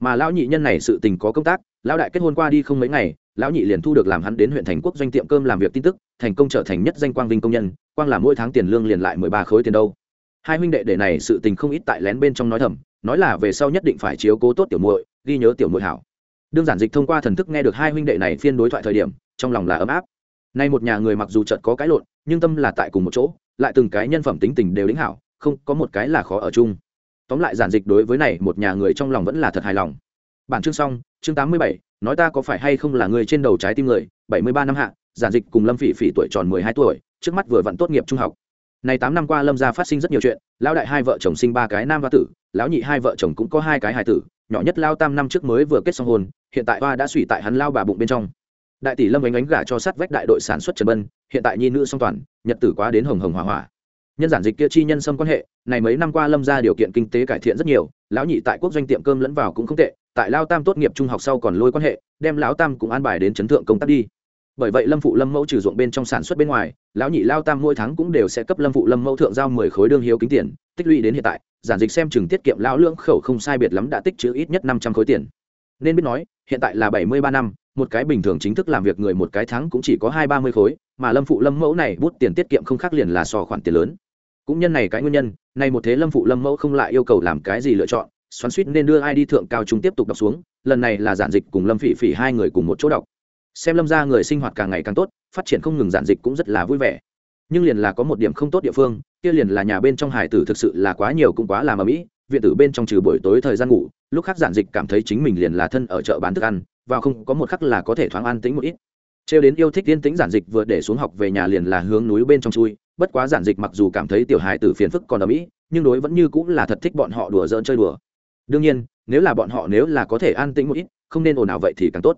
Mà lão nhị nhân này sự tình có công tác, lão đại kết hôn qua đi không mấy ngày, lão nhị liền thu được làm hắn đến huyện thành quốc doanh tiệm cơm làm việc tin tức, thành công trở thành nhất danh quang vinh công nhân, quang làm mỗi tháng tiền lương liền lại mười ba khối tiền đâu. Hai huynh đệ để này sự tình không ít tại lén bên trong nói thầm, nói là về sau nhất định phải chiếu cố tốt tiểu muội, ghi nhớ tiểu muội hảo. Đương giản dịch thông qua thần thức nghe được hai huynh đệ này phiên đối thoại thời điểm, trong lòng là ấm áp nay một nhà người mặc dù chợt có cái lộn, nhưng tâm là tại cùng một chỗ, lại từng cái nhân phẩm tính tình đều đính hảo, không, có một cái là khó ở chung. Tóm lại giản dịch đối với này một nhà người trong lòng vẫn là thật hài lòng. Bản chương xong, chương tám mươi bảy, nói ta có phải hay không là người trên đầu trái tim người, bảy mươi ba năm hạ, giản dịch cùng lâm phỉ phỉ tuổi tròn mười hai tuổi, trước mắt vừa vặn tốt nghiệp trung học. Này tám năm qua lâm gia phát sinh rất nhiều chuyện, lão đại hai vợ chồng sinh ba cái nam và tử, lão nhị hai vợ chồng cũng có hai cái hài tử, nhỏ nhất lao tam năm trước mới vừa kết xong hôn, hiện tại hoa đã suy tại hắn lao bà bụng bên trong đại tỷ lâm ánh ánh gả cho sát vách đại đội sản xuất trần bân, hiện tại nhi nữ song toàn, nhật tử quá đến hồng hồng hỏa hỏa. Nhân giản dịch kia chi nhân xâm quan hệ, này mấy năm qua lâm ra điều kiện kinh tế cải thiện rất nhiều, lão nhị tại quốc doanh tiệm cơm lẫn vào cũng không tệ, tại lao tam tốt nghiệp trung học sau còn lôi quan hệ, đem lão tam cũng an bài đến chấn thượng công tác đi. Bởi vậy lâm phụ lâm mẫu trừ ruộng bên trong sản xuất bên ngoài, lão nhị lao tam mỗi tháng cũng đều sẽ cấp lâm phụ lâm mẫu thượng giao mười khối đương hiếu kính tiền, tích lũy đến hiện tại, giản dịch xem chừng tiết kiệm lão lưỡng khẩu không sai biệt lắm đã tích chữ ít nhất năm trăm khối tiền. Nên biết nói, hiện tại là bảy mươi ba năm một cái bình thường chính thức làm việc người một cái tháng cũng chỉ có hai ba mươi khối, mà lâm phụ lâm mẫu này bút tiền tiết kiệm không khác liền là so khoản tiền lớn. Cũng nhân này cái nguyên nhân, nay một thế lâm phụ lâm mẫu không lại yêu cầu làm cái gì lựa chọn, xoắn suýt nên đưa ai đi thượng cao trung tiếp tục đọc xuống, lần này là giản dịch cùng lâm phỉ phỉ hai người cùng một chỗ đọc. Xem lâm ra người sinh hoạt càng ngày càng tốt, phát triển không ngừng giản dịch cũng rất là vui vẻ. Nhưng liền là có một điểm không tốt địa phương, kia liền là nhà bên trong hải tử thực sự là quá nhiều cũng quá làm ở mỹ, viện tử bên trong trừ buổi tối thời gian ngủ, lúc khác giản dịch cảm thấy chính mình liền là thân ở chợ bán thức ăn và không có một khắc là có thể thoáng an tĩnh một ít. Trêu đến yêu thích tiên tĩnh giản dịch vừa để xuống học về nhà liền là hướng núi bên trong chui, bất quá giản dịch mặc dù cảm thấy tiểu hài tử phiền phức còn ở mỹ nhưng đối vẫn như cũng là thật thích bọn họ đùa giỡn chơi đùa. Đương nhiên, nếu là bọn họ nếu là có thể an tĩnh một ít, không nên ồn ào vậy thì càng tốt.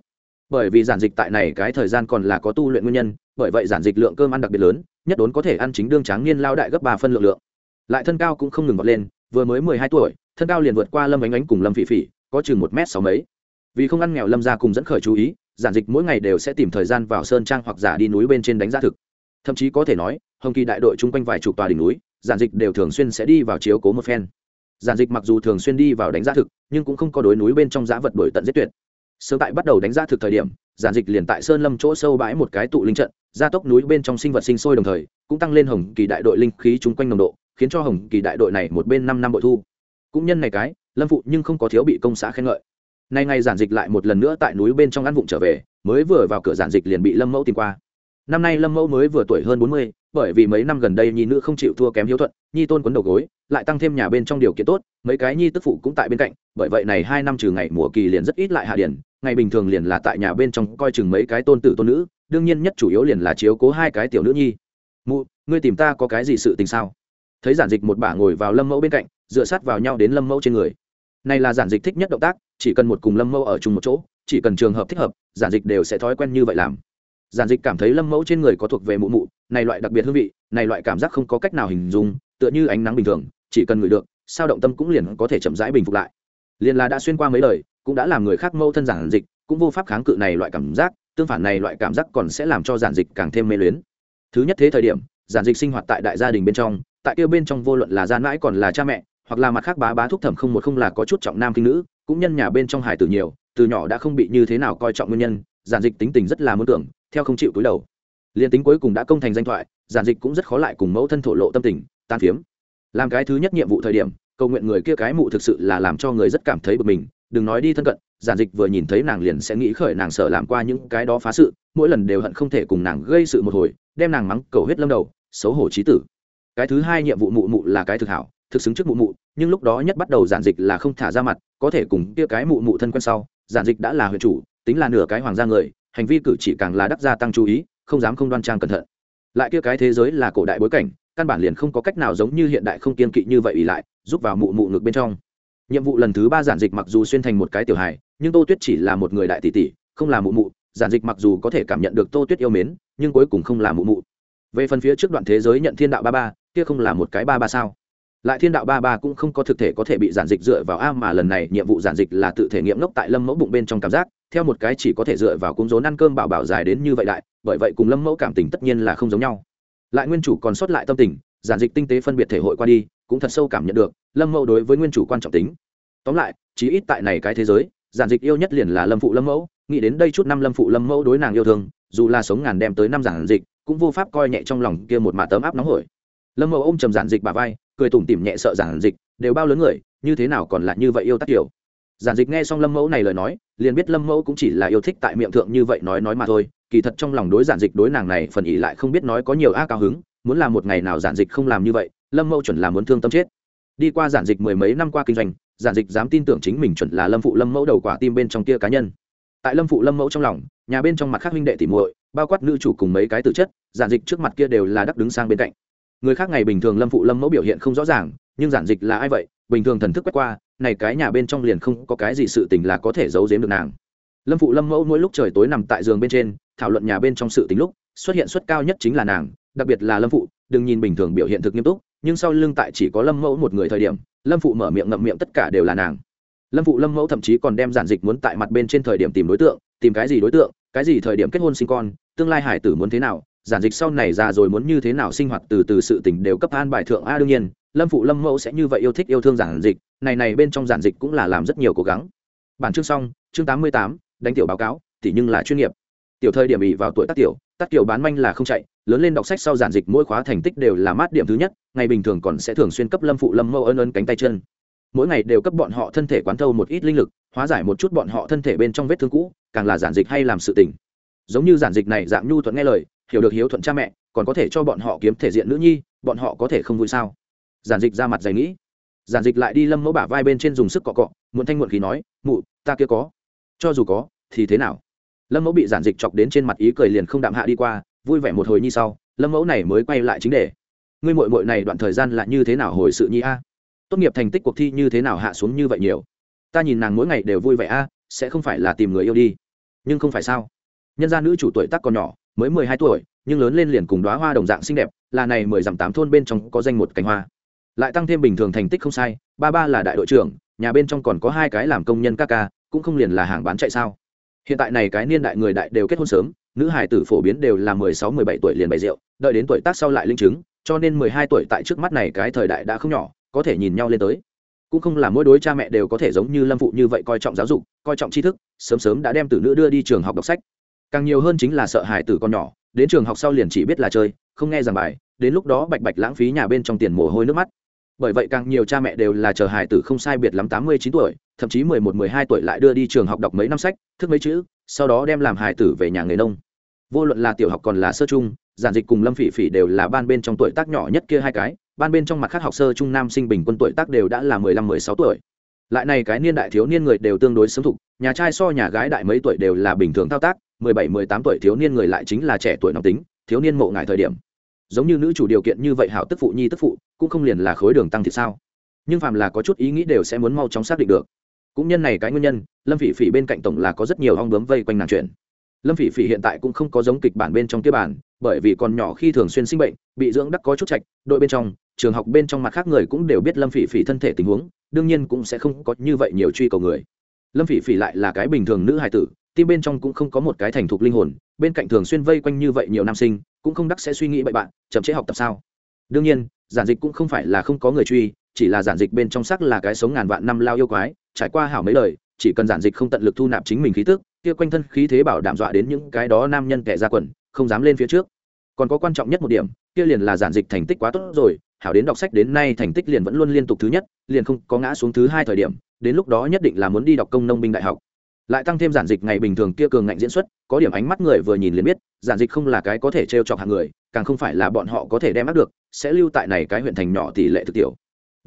Bởi vì giản dịch tại này cái thời gian còn là có tu luyện nguyên nhân, bởi vậy giản dịch lượng cơm ăn đặc biệt lớn, nhất đốn có thể ăn chính đương tráng niên lao đại gấp ba phân lượng lượng. Lại thân cao cũng không ngừng vọt lên, vừa mới mười hai tuổi, thân cao liền vượt qua lâm ánh ánh cùng lâm phỉ phỉ, có chừng một m sáu mấy vì không ăn nghèo lâm ra cùng dẫn khởi chú ý, giản dịch mỗi ngày đều sẽ tìm thời gian vào sơn trang hoặc giả đi núi bên trên đánh giá thực. Thậm chí có thể nói, hồng kỳ đại đội chung quanh vài chục tòa đỉnh núi, giản dịch đều thường xuyên sẽ đi vào chiếu cố một phen. Giản dịch mặc dù thường xuyên đi vào đánh giá thực, nhưng cũng không có đối núi bên trong giá vật đổi tận giết tuyệt. Sớm tại bắt đầu đánh giá thực thời điểm, giản dịch liền tại sơn lâm chỗ sâu bãi một cái tụ linh trận, gia tốc núi bên trong sinh vật sinh sôi đồng thời, cũng tăng lên hồng kỳ đại đội linh khí chung quanh nồng độ, khiến cho hồng kỳ đại đội này một bên năm năm bội thu. Cũng nhân này cái, lâm phụ nhưng không có thiếu bị công xã khen ngợi nay ngày giản dịch lại một lần nữa tại núi bên trong ăn vụng trở về, mới vừa vào cửa giản dịch liền bị lâm mẫu tìm qua. Năm nay lâm mẫu mới vừa tuổi hơn bốn mươi, bởi vì mấy năm gần đây nhi nữ không chịu thua kém hiếu thuận, nhi tôn quấn đầu gối, lại tăng thêm nhà bên trong điều kiện tốt, mấy cái nhi tức phụ cũng tại bên cạnh, bởi vậy này hai năm trừ ngày mùa kỳ liền rất ít lại hạ điển, ngày bình thường liền là tại nhà bên trong coi chừng mấy cái tôn tử tôn nữ, đương nhiên nhất chủ yếu liền là chiếu cố hai cái tiểu nữ nhi. Mụ, ngươi tìm ta có cái gì sự tình sao? Thấy giản dịch một bả ngồi vào lâm mẫu bên cạnh, dựa sát vào nhau đến lâm mẫu trên người. Này là giản dịch thích nhất động tác chỉ cần một cùng lâm mẫu ở chung một chỗ, chỉ cần trường hợp thích hợp, giản dịch đều sẽ thói quen như vậy làm. Giản dịch cảm thấy lâm mẫu trên người có thuộc về mụ mụ, này loại đặc biệt hương vị, này loại cảm giác không có cách nào hình dung, tựa như ánh nắng bình thường, chỉ cần ngửi được, sao động tâm cũng liền có thể chậm rãi bình phục lại. Liền là đã xuyên qua mấy lời cũng đã làm người khác mâu thân giản dịch, cũng vô pháp kháng cự này loại cảm giác, tương phản này loại cảm giác còn sẽ làm cho giản dịch càng thêm mê luyến. Thứ nhất thế thời điểm, giản dịch sinh hoạt tại đại gia đình bên trong, tại kia bên trong vô luận là gian mãi còn là cha mẹ, hoặc là mặt khác bá bá thúc thẩm không một không là có chút trọng nam kinh nữ cũng nhân nhà bên trong hải tử nhiều, từ nhỏ đã không bị như thế nào coi trọng nguyên nhân, giản dịch tính tình rất là muốn tưởng, theo không chịu túi đầu. Liền tính cuối cùng đã công thành danh thoại, giản dịch cũng rất khó lại cùng mẫu thân thổ lộ tâm tình, tan phiếm. Làm cái thứ nhất nhiệm vụ thời điểm, cầu nguyện người kia cái mụ thực sự là làm cho người rất cảm thấy bực mình, đừng nói đi thân cận, giản dịch vừa nhìn thấy nàng liền sẽ nghĩ khởi nàng sợ làm qua những cái đó phá sự, mỗi lần đều hận không thể cùng nàng gây sự một hồi, đem nàng mắng cầu hết lâm đầu, xấu hổ trí tử. Cái thứ hai nhiệm vụ mụ mụ là cái thực hảo thực xứng trước mụ mụ, nhưng lúc đó nhất bắt đầu giản dịch là không thả ra mặt, có thể cùng kia cái mụ mụ thân quen sau, giản dịch đã là huyện chủ, tính là nửa cái hoàng gia người, hành vi cử chỉ càng là đắc gia tăng chú ý, không dám không đoan trang cẩn thận. Lại kia cái thế giới là cổ đại bối cảnh, căn bản liền không có cách nào giống như hiện đại không kiên kỵ như vậy ỉ lại, giúp vào mụ mụ ngực bên trong. Nhiệm vụ lần thứ ba giản dịch mặc dù xuyên thành một cái tiểu hài, nhưng tô tuyết chỉ là một người đại tỷ tỷ, không là mụ mụ, giản dịch mặc dù có thể cảm nhận được tô tuyết yêu mến, nhưng cuối cùng không là mụ mụ. Về phần phía trước đoạn thế giới nhận thiên đạo ba ba, kia không là một cái ba ba sao lại thiên đạo ba ba cũng không có thực thể có thể bị giản dịch dựa vào a mà lần này nhiệm vụ giản dịch là tự thể nghiệm ngốc tại lâm mẫu bụng bên trong cảm giác, theo một cái chỉ có thể dựa vào cung rốn ăn cơm bảo bảo dài đến như vậy đại, bởi vậy cùng lâm mẫu cảm tình tất nhiên là không giống nhau. Lại nguyên chủ còn sót lại tâm tình, giản dịch tinh tế phân biệt thể hội qua đi, cũng thật sâu cảm nhận được, lâm mẫu đối với nguyên chủ quan trọng tính. Tóm lại, chí ít tại này cái thế giới, giản dịch yêu nhất liền là lâm phụ lâm mẫu, nghĩ đến đây chút năm lâm phụ lâm mẫu đối nàng yêu thương, dù là sống ngàn đem tới năm giản dịch, cũng vô pháp coi nhẹ trong lòng kia một mạ tấm áp nóng hổi. Lâm mẫu ôm trầm giản dịch bà vai cười tủm tỉm nhẹ sợ giản dịch, đều bao lớn người, như thế nào còn là như vậy yêu tác kiểu. Giản dịch nghe xong lâm mẫu này lời nói, liền biết lâm mẫu cũng chỉ là yêu thích tại miệng thượng như vậy nói nói mà thôi, kỳ thật trong lòng đối giản dịch đối nàng này phần ỉ lại không biết nói có nhiều ác cao hứng, muốn làm một ngày nào giản dịch không làm như vậy, lâm mẫu chuẩn là muốn thương tâm chết. Đi qua giản dịch mười mấy năm qua kinh doanh, giản dịch dám tin tưởng chính mình chuẩn là lâm phụ lâm mẫu đầu quả tim bên trong kia cá nhân. Tại lâm phụ lâm mẫu trong lòng, nhà bên trong mặt khác huynh đệ tỉ muội, bao quát nữ chủ cùng mấy cái tử chất, giản dịch trước mặt kia đều là đắc đứng sang bên cạnh người khác ngày bình thường lâm phụ lâm mẫu biểu hiện không rõ ràng, nhưng giản dịch là ai vậy? Bình thường thần thức quét qua, này cái nhà bên trong liền không có cái gì sự tình là có thể giấu giếm được nàng. Lâm phụ lâm mẫu mỗi lúc trời tối nằm tại giường bên trên, thảo luận nhà bên trong sự tình lúc, xuất hiện suất cao nhất chính là nàng, đặc biệt là lâm phụ, đừng nhìn bình thường biểu hiện thực nghiêm túc, nhưng sau lưng tại chỉ có lâm mẫu một người thời điểm, lâm phụ mở miệng ngậm miệng tất cả đều là nàng. Lâm phụ lâm mẫu thậm chí còn đem giản dịch muốn tại mặt bên trên thời điểm tìm đối tượng, tìm cái gì đối tượng, cái gì thời điểm kết hôn sinh con, tương lai hải tử muốn thế nào giản dịch sau này già rồi muốn như thế nào sinh hoạt từ từ sự tình đều cấp an bài thượng a, đương nhiên, lâm phụ lâm mẫu sẽ như vậy yêu thích yêu thương giản dịch, này này bên trong giản dịch cũng là làm rất nhiều cố gắng. Bản chương xong, chương tám mươi tám, đánh tiểu báo cáo thì nhưng là chuyên nghiệp. Tiểu thời điểm ỉ vào tuổi tác tiểu tác tiểu bán manh là không chạy, lớn lên đọc sách sau giản dịch mỗi khóa thành tích đều là mát điểm thứ nhất, ngày bình thường còn sẽ thường xuyên cấp lâm phụ lâm mẫu ân ân cánh tay chân. Mỗi ngày đều cấp bọn họ thân thể quán thâu một ít linh lực, hóa giải một chút bọn họ thân thể bên trong vết thương cũ, càng là giản dịch hay làm sự tình giống như giản dịch này dạng nhu thuận nghe lời, hiểu được hiếu thuận cha mẹ, còn có thể cho bọn họ kiếm thể diện nữ nhi, bọn họ có thể không vui sao? Giản dịch ra mặt dày nghĩ. Giản dịch lại đi lâm mẫu bả vai bên trên dùng sức cọ cọ, muộn thanh muộn khí nói, mụ, ta kia có. Cho dù có, thì thế nào? Lâm mẫu bị giản dịch chọc đến trên mặt ý cười liền không đạm hạ đi qua, vui vẻ một hồi như sau, lâm mẫu này mới quay lại chính đề. Ngươi mội mội này đoạn thời gian lại như thế nào hồi sự nhi a? Tốt nghiệp thành tích cuộc thi như thế nào hạ xuống như vậy nhiều? Ta nhìn nàng mỗi ngày đều vui vẻ a, sẽ không phải là tìm người yêu đi. Nhưng không phải sao? Nhân gia nữ chủ tuổi tác còn nhỏ, mới mười hai tuổi, nhưng lớn lên liền cùng đoá hoa đồng dạng xinh đẹp, là này mười dặm tám thôn bên trong có danh một cánh hoa. Lại tăng thêm bình thường thành tích không sai, ba ba là đại đội trưởng, nhà bên trong còn có hai cái làm công nhân ca ca, cũng không liền là hàng bán chạy sao. Hiện tại này cái niên đại người đại đều kết hôn sớm, nữ hải tử phổ biến đều là mười sáu, mười bảy tuổi liền bày rượu, đợi đến tuổi tác sau lại linh chứng, cho nên mười hai tuổi tại trước mắt này cái thời đại đã không nhỏ, có thể nhìn nhau lên tới. Cũng không là mỗi đối cha mẹ đều có thể giống như lâm phụ như vậy coi trọng giáo dục, coi trọng tri thức, sớm sớm đã đem tử nữ đưa đi trường học đọc sách càng nhiều hơn chính là sợ hài tử con nhỏ, đến trường học sau liền chỉ biết là chơi, không nghe giảng bài, đến lúc đó bạch bạch lãng phí nhà bên trong tiền mồ hôi nước mắt. Bởi vậy càng nhiều cha mẹ đều là chờ hài tử không sai biệt lắm tám mươi chín tuổi, thậm chí mười một, mười hai tuổi lại đưa đi trường học đọc mấy năm sách, thức mấy chữ, sau đó đem làm hài tử về nhà người nông. Vô luận là tiểu học còn là sơ chung giản dịch cùng lâm phỉ phỉ đều là ban bên trong tuổi tác nhỏ nhất kia hai cái, ban bên trong mặt khác học sơ trung nam sinh bình quân tuổi tác đều đã là mười lăm, mười sáu tuổi. Lại này cái niên đại thiếu niên người đều tương đối sớm thục, nhà trai so nhà gái đại mấy tuổi đều là bình thường thao tác mười bảy, mười tám tuổi thiếu niên người lại chính là trẻ tuổi nóng tính, thiếu niên mộ ngại thời điểm. Giống như nữ chủ điều kiện như vậy hảo tức phụ, nhi tức phụ, cũng không liền là khối đường tăng thì sao? Nhưng phàm là có chút ý nghĩ đều sẽ muốn mau chóng xác định được. Cũng nhân này cái nguyên nhân, lâm phỉ phỉ bên cạnh tổng là có rất nhiều ong bướm vây quanh nàng chuyện. Lâm phỉ phỉ hiện tại cũng không có giống kịch bản bên trong kia bản, bởi vì còn nhỏ khi thường xuyên sinh bệnh, bị dưỡng đắc có chút chạch, đội bên trong, trường học bên trong mặt khác người cũng đều biết lâm phỉ phỉ thân thể tình huống, đương nhiên cũng sẽ không có như vậy nhiều truy cầu người. Lâm phỉ phỉ lại là cái bình thường nữ hài tử tim bên trong cũng không có một cái thành thục linh hồn, bên cạnh thường xuyên vây quanh như vậy nhiều nam sinh, cũng không đắc sẽ suy nghĩ bậy bạn, chậm chế học tập sao? Đương nhiên, giản dịch cũng không phải là không có người truy, chỉ là giản dịch bên trong sắc là cái sống ngàn vạn năm lao yêu quái, trải qua hảo mấy lời chỉ cần giản dịch không tận lực thu nạp chính mình khí tức, kia quanh thân khí thế bảo đảm dọa đến những cái đó nam nhân kẻ ra quần, không dám lên phía trước. Còn có quan trọng nhất một điểm, kia liền là giản dịch thành tích quá tốt rồi, hảo đến đọc sách đến nay thành tích liền vẫn luôn liên tục thứ nhất, liền không có ngã xuống thứ hai thời điểm, đến lúc đó nhất định là muốn đi đọc công nông binh đại học lại tăng thêm giản dịch ngày bình thường kia cường ngạnh diễn xuất, có điểm ánh mắt người vừa nhìn liền biết, giản dịch không là cái có thể t r e o chọc hàng người, càng không phải là bọn họ có thể đem mắt được, sẽ lưu tại này cái huyện thành nhỏ tỷ lệ thực tiểu.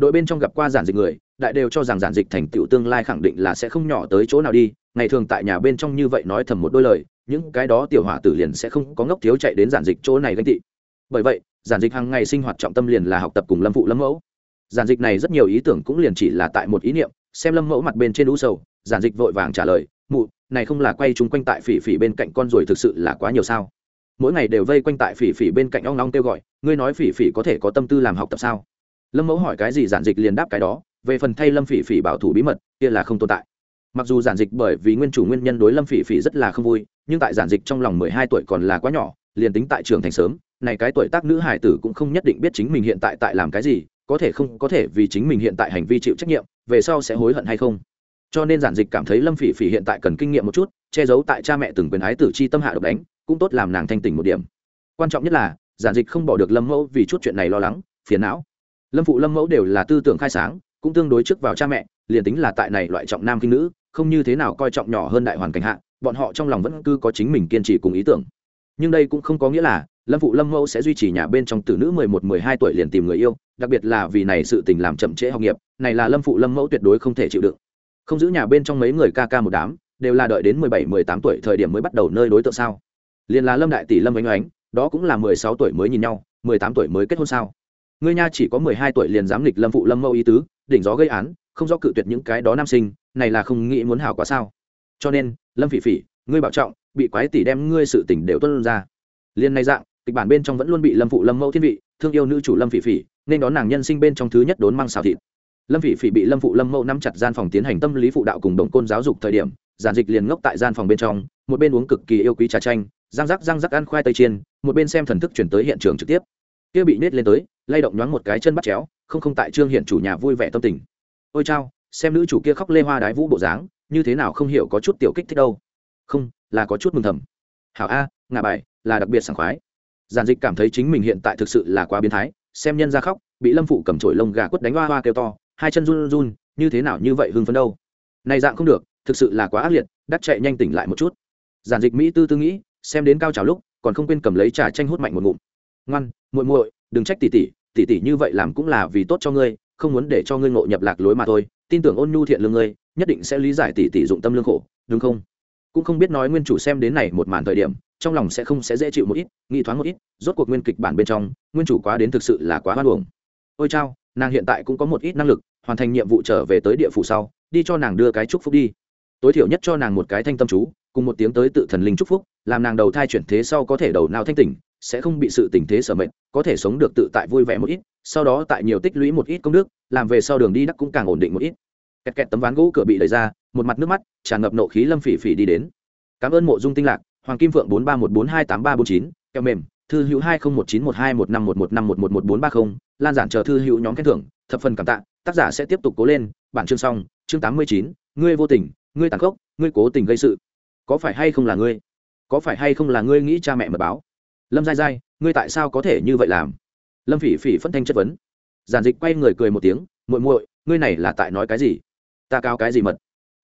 Đội bên trong gặp qua giản dịch người, đại đều cho rằng giản dịch thành tựu tương lai khẳng định là sẽ không nhỏ tới chỗ nào đi, ngày thường tại nhà bên trong như vậy nói thầm một đôi lời, những cái đó tiểu hỏa tử liền sẽ không có ngốc thiếu chạy đến giản dịch chỗ này ganh tị. Bởi vậy, giản dịch hàng ngày sinh hoạt trọng tâm liền là học tập cùng lâm phụ lâm mẫu. Giản dịch này rất nhiều ý tưởng cũng liền chỉ là tại một ý niệm, xem lâm mẫu mặt bên trên đũ sầu, giản dịch vội vàng trả lời mụ, này không là quay chung quanh tại phỉ phỉ bên cạnh con rồi thực sự là quá nhiều sao? Mỗi ngày đều vây quanh tại phỉ phỉ bên cạnh ong ong kêu gọi, ngươi nói phỉ phỉ có thể có tâm tư làm học tập sao? Lâm mẫu hỏi cái gì giản dịch liền đáp cái đó, về phần thay lâm phỉ phỉ bảo thủ bí mật, kia là không tồn tại. Mặc dù giản dịch bởi vì nguyên chủ nguyên nhân đối lâm phỉ phỉ rất là không vui, nhưng tại giản dịch trong lòng mười hai tuổi còn là quá nhỏ, liền tính tại trường thành sớm, này cái tuổi tác nữ hải tử cũng không nhất định biết chính mình hiện tại tại làm cái gì, có thể không, có thể vì chính mình hiện tại hành vi chịu trách nhiệm, về sau sẽ hối hận hay không? Cho nên giản dịch cảm thấy lâm phỉ phỉ hiện tại cần kinh nghiệm một chút, che giấu tại cha mẹ từng quyền ái tử chi tâm hạ độc đánh, cũng tốt làm nàng thanh tỉnh một điểm. Quan trọng nhất là, giản dịch không bỏ được lâm mẫu vì chút chuyện này lo lắng, phiền não. Lâm phụ lâm mẫu đều là tư tưởng khai sáng, cũng tương đối trước vào cha mẹ, liền tính là tại này loại trọng nam kinh nữ, không như thế nào coi trọng nhỏ hơn đại hoàn cảnh hạ, bọn họ trong lòng vẫn cứ có chính mình kiên trì cùng ý tưởng. Nhưng đây cũng không có nghĩa là, lâm phụ lâm mẫu sẽ duy trì nhà bên trong tử nữ mười một, mười hai tuổi liền tìm người yêu, đặc biệt là vì này sự tình làm chậm trễ học nghiệp, này là lâm phụ lâm mẫu tuyệt đối không thể chịu đựng không giữ nhà bên trong mấy người ca ca một đám, đều là đợi đến mười bảy, mười tám tuổi thời điểm mới bắt đầu nơi đối tượng sao? Liền là lâm đại tỷ lâm ánh ánh, đó cũng là mười sáu tuổi mới nhìn nhau, mười tám tuổi mới kết hôn sao? Ngươi nha chỉ có mười hai tuổi liền dám nghịch lâm phụ lâm mẫu ý tứ, đỉnh gió gây án, không do cự tuyệt những cái đó nam sinh, này là không nghĩ muốn hảo quá sao? Cho nên, lâm phỉ phỉ, ngươi bảo trọng, bị quái tỷ đem ngươi sự tình đều tuân ra. Liên này dạng, kịch bản bên trong vẫn luôn bị lâm phụ lâm mẫu thiên vị, thương yêu nữ chủ lâm phỉ phỉ, nên đón nàng nhân sinh bên trong thứ nhất đốn măng xào thịt lâm phỉ phỉ bị lâm phụ lâm mẫu nắm chặt gian phòng tiến hành tâm lý phụ đạo cùng đồng côn giáo dục thời điểm, giản dịch liền ngốc tại gian phòng bên trong, một bên uống cực kỳ yêu quý trà chanh, răng rắc răng rắc ăn khoai tây chiên, một bên xem thần thức chuyển tới hiện trường trực tiếp. Kia bị nết lên tới, lay động nhoáng một cái chân bắt chéo, không không tại trương hiện chủ nhà vui vẻ tâm tình. Ôi chao, xem nữ chủ kia khóc lê hoa đái vũ bộ dáng, như thế nào không hiểu có chút tiểu kích thích đâu. Không, là có chút mừng thầm. Hảo a ngà bài, là đặc biệt sảng khoái. Giản dịch cảm thấy chính mình hiện tại thực sự là quá biến thái, xem nhân ra khóc, bị lâm phụ cầm trổi lông gà quất đánh hoa hoa kêu to hai chân run run, như thế nào như vậy hưng phấn đâu. Này dạng không được, thực sự là quá ác liệt, đắt chạy nhanh tỉnh lại một chút. Giản dịch mỹ tư tư nghĩ, xem đến cao trào lúc, còn không quên cầm lấy trà chanh hút mạnh một ngụm. Ngoan, muội muội, đừng trách tỷ tỷ tỷ tỷ như vậy làm cũng là vì tốt cho ngươi, không muốn để cho ngươi ngộ nhập lạc lối mà thôi. Tin tưởng ôn nhu thiện lương ngươi, nhất định sẽ lý giải tỷ tỷ dụng tâm lương khổ, đúng không? Cũng không biết nói nguyên chủ xem đến này một màn thời điểm, trong lòng sẽ không sẽ dễ chịu một ít nghĩ thoáng một ít, rốt cuộc nguyên kịch bản bên trong, nguyên chủ quá đến thực sự là quá hoan hồng ôi chao nàng hiện tại cũng có một ít năng lực, hoàn thành nhiệm vụ trở về tới địa phủ sau, đi cho nàng đưa cái chúc phúc đi. Tối thiểu nhất cho nàng một cái thanh tâm chú, cùng một tiếng tới tự thần linh chúc phúc, làm nàng đầu thai chuyển thế sau có thể đầu nào thanh tỉnh, sẽ không bị sự tình thế sở mệnh, có thể sống được tự tại vui vẻ một ít, sau đó tại nhiều tích lũy một ít công đức, làm về sau đường đi đắc cũng càng ổn định một ít. Kẹt kẹt tấm ván gỗ cửa bị đẩy ra, một mặt nước mắt, tràn ngập nộ khí lâm phỉ phỉ đi đến. Cảm ơn mộ dung tinh lạc, hoàng kim phượng bốn ba một bốn hai tám ba bốn chín Kẹo mềm thư hữu hai không một chín một hai một năm một một năm một một một bốn ba không, lan giản chờ thư hữu nhóm khen thưởng, thập phần cảm tạ, tác giả sẽ tiếp tục cố lên, bản chương xong, chương tám mươi chín, ngươi vô tình, ngươi tàn khốc, ngươi cố tình gây sự. Có phải hay không là ngươi? Có phải hay không là ngươi nghĩ cha mẹ mật báo? Lâm dai dai ngươi tại sao có thể như vậy làm? Lâm phỉ phỉ phân thanh chất vấn. Giản dịch quay người cười một tiếng, muội muội, ngươi này là tại nói cái gì? Ta cao cái gì mật?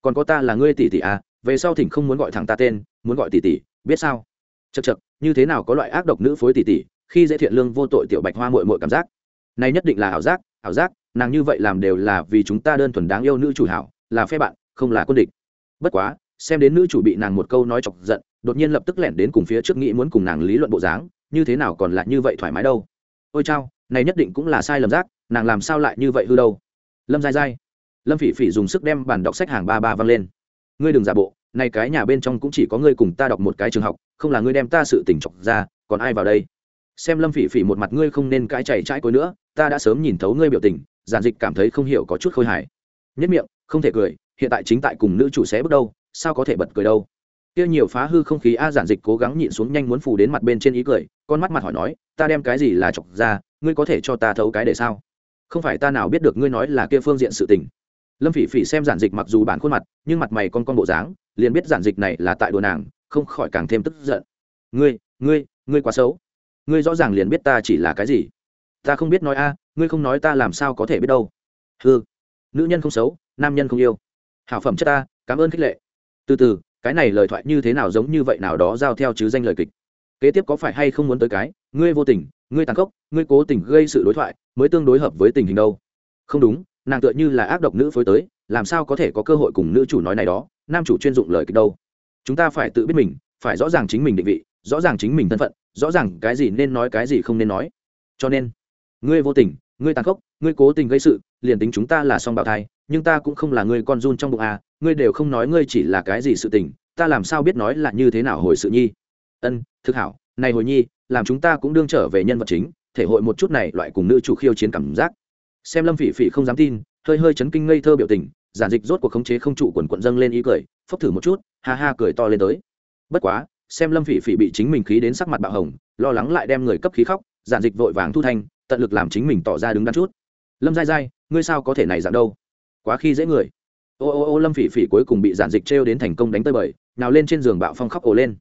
Còn có ta là ngươi tỷ tỷ à về sau thỉnh không muốn gọi thẳng ta tên, muốn gọi tỷ tỷ, biết sao? Chật chật như thế nào có loại ác độc nữ phối tỷ tỷ khi dễ thiện lương vô tội tiểu bạch hoa muội muội cảm giác. Này nhất định là ảo giác ảo giác, nàng như vậy làm đều là vì chúng ta đơn thuần đáng yêu nữ chủ hảo, là phe bạn, không là quân địch. Bất quá, xem đến nữ chủ bị nàng một câu nói chọc giận, đột nhiên lập tức lẻn đến cùng phía trước nghĩ muốn cùng nàng lý luận bộ dáng, như thế nào còn lại như vậy thoải mái đâu. Ôi chao, này nhất định cũng là sai lầm giác, nàng làm sao lại như vậy hư đâu. Lâm dai dai lâm phỉ phỉ dùng sức đem bản đọc sách hàng ba ba văng lên. Ngươi đừng giả bộ này cái nhà bên trong cũng chỉ có ngươi cùng ta đọc một cái trường học, không là ngươi đem ta sự tỉnh chọc ra, còn ai vào đây? Xem lâm phỉ phỉ một mặt ngươi không nên cãi chảy trái cối nữa, ta đã sớm nhìn thấu ngươi biểu tình, giản dịch cảm thấy không hiểu có chút khôi hài. Nhất miệng, không thể cười, hiện tại chính tại cùng nữ chủ xé bước đâu, sao có thể bật cười đâu? Kia nhiều phá hư không khí a giản dịch cố gắng nhịn xuống nhanh muốn phủ đến mặt bên trên ý cười, con mắt mặt hỏi nói, ta đem cái gì là chọc ra, ngươi có thể cho ta thấu cái để sao? Không phải ta nào biết được ngươi nói là kia phương diện sự tình lâm phỉ phỉ xem giản dịch mặc dù bản khuôn mặt, nhưng mặt mày con con bộ dáng, liền biết giản dịch này là tại đùa nàng, không khỏi càng thêm tức giận. Ngươi ngươi ngươi quá xấu. Ngươi rõ ràng liền biết ta chỉ là cái gì. Ta không biết nói a, ngươi không nói ta làm sao có thể biết đâu. Hư nữ nhân không xấu, nam nhân không yêu. Hảo phẩm chất ta, cảm ơn khích lệ. Từ từ, cái này lời thoại như thế nào giống như vậy nào đó giao theo chứ danh lời kịch. Kế tiếp có phải hay không muốn tới cái, ngươi vô tình, ngươi tàn khốc, ngươi cố tình gây sự đối thoại, mới tương đối hợp với tình hình đâu. Không đúng nàng tựa như là ác độc nữ phối tới, làm sao có thể có cơ hội cùng nữ chủ nói này đó, nam chủ chuyên dụng lời kịch đâu. Chúng ta phải tự biết mình, phải rõ ràng chính mình định vị, rõ ràng chính mình thân phận, rõ ràng cái gì nên nói cái gì không nên nói. Cho nên, ngươi vô tình, ngươi tàn khốc, ngươi cố tình gây sự, liền tính chúng ta là song bào thai, nhưng ta cũng không là ngươi con run trong bụng à ngươi đều không nói ngươi chỉ là cái gì sự tình, ta làm sao biết nói là như thế nào hồi sự nhi. Ân, thực hảo, này hồi nhi, làm chúng ta cũng đương trở về nhân vật chính, thể hội một chút này, loại cùng nữ chủ khiêu chiến cảm giác xem lâm phỉ phỉ không dám tin, hơi hơi chấn kinh ngây thơ biểu tình, giản dịch rốt cuộc khống chế không trụ quần quận dâng lên ý cười, phốc thử một chút, ha ha cười to lên tới. Bất quá, xem lâm phỉ phỉ bị chính mình khí đến sắc mặt bạo hồng, lo lắng lại đem người cấp khí khóc, giản dịch vội vàng thu thanh, tận lực làm chính mình tỏ ra đứng đắn chút. Lâm dai dai ngươi sao có thể này dạng đâu? Quá khi dễ người. Ô ô ô, lâm phỉ phỉ cuối cùng bị giản dịch trêu đến thành công đánh tơi bời, nào lên trên giường bạo phong khóc ồ lên.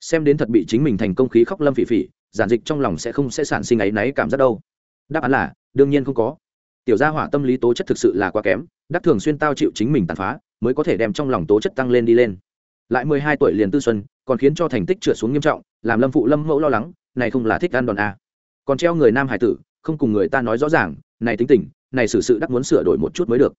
Xem đến thật bị chính mình thành công khí khóc lâm phỉ phỉ, giản dịch trong lòng sẽ không sẽ sản sinh áy náy cảm giác đâu. Đáp án là, đương nhiên không có tiểu gia hỏa tâm lý tố chất thực sự là quá kém, đắc thường xuyên tao chịu chính mình tàn phá, mới có thể đem trong lòng tố chất tăng lên đi lên. Lại mười hai tuổi liền tư xuân, còn khiến cho thành tích trượt xuống nghiêm trọng, làm lâm phụ lâm mẫu lo lắng, này không là thích ăn đòn à. còn treo người nam hải tử, không cùng người ta nói rõ ràng, này tính tình, này xử sự đắc muốn sửa đổi một chút mới được.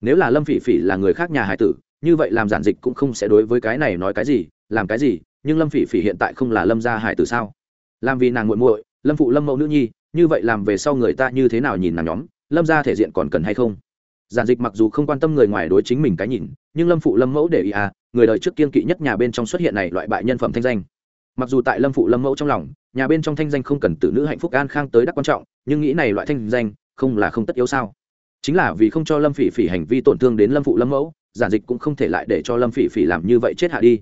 Nếu là lâm phỉ phỉ là người khác nhà hải tử, như vậy làm giản dịch cũng không sẽ đối với cái này nói cái gì, làm cái gì, nhưng lâm phỉ phỉ hiện tại không là lâm gia hải tử sao? Làm vì nàng muội muội, lâm phụ lâm mẫu nữ nhi, như vậy làm về sau người ta như thế nào nhìn nàng nhóm? Lâm gia thể diện còn cần hay không? Giản dịch mặc dù không quan tâm người ngoài đối chính mình cái nhìn, nhưng lâm phụ lâm mẫu để ý à người đời trước kiên kỵ nhất nhà bên trong xuất hiện này loại bại nhân phẩm thanh danh. Mặc dù tại lâm phụ lâm mẫu trong lòng, nhà bên trong thanh danh không cần tử nữ hạnh phúc an khang tới đắc quan trọng, nhưng nghĩ này loại thanh danh, không là không tất yếu sao? Chính là vì không cho lâm phỉ phỉ hành vi tổn thương đến lâm phụ lâm mẫu, giản dịch cũng không thể lại để cho lâm phỉ phỉ làm như vậy chết hạ đi.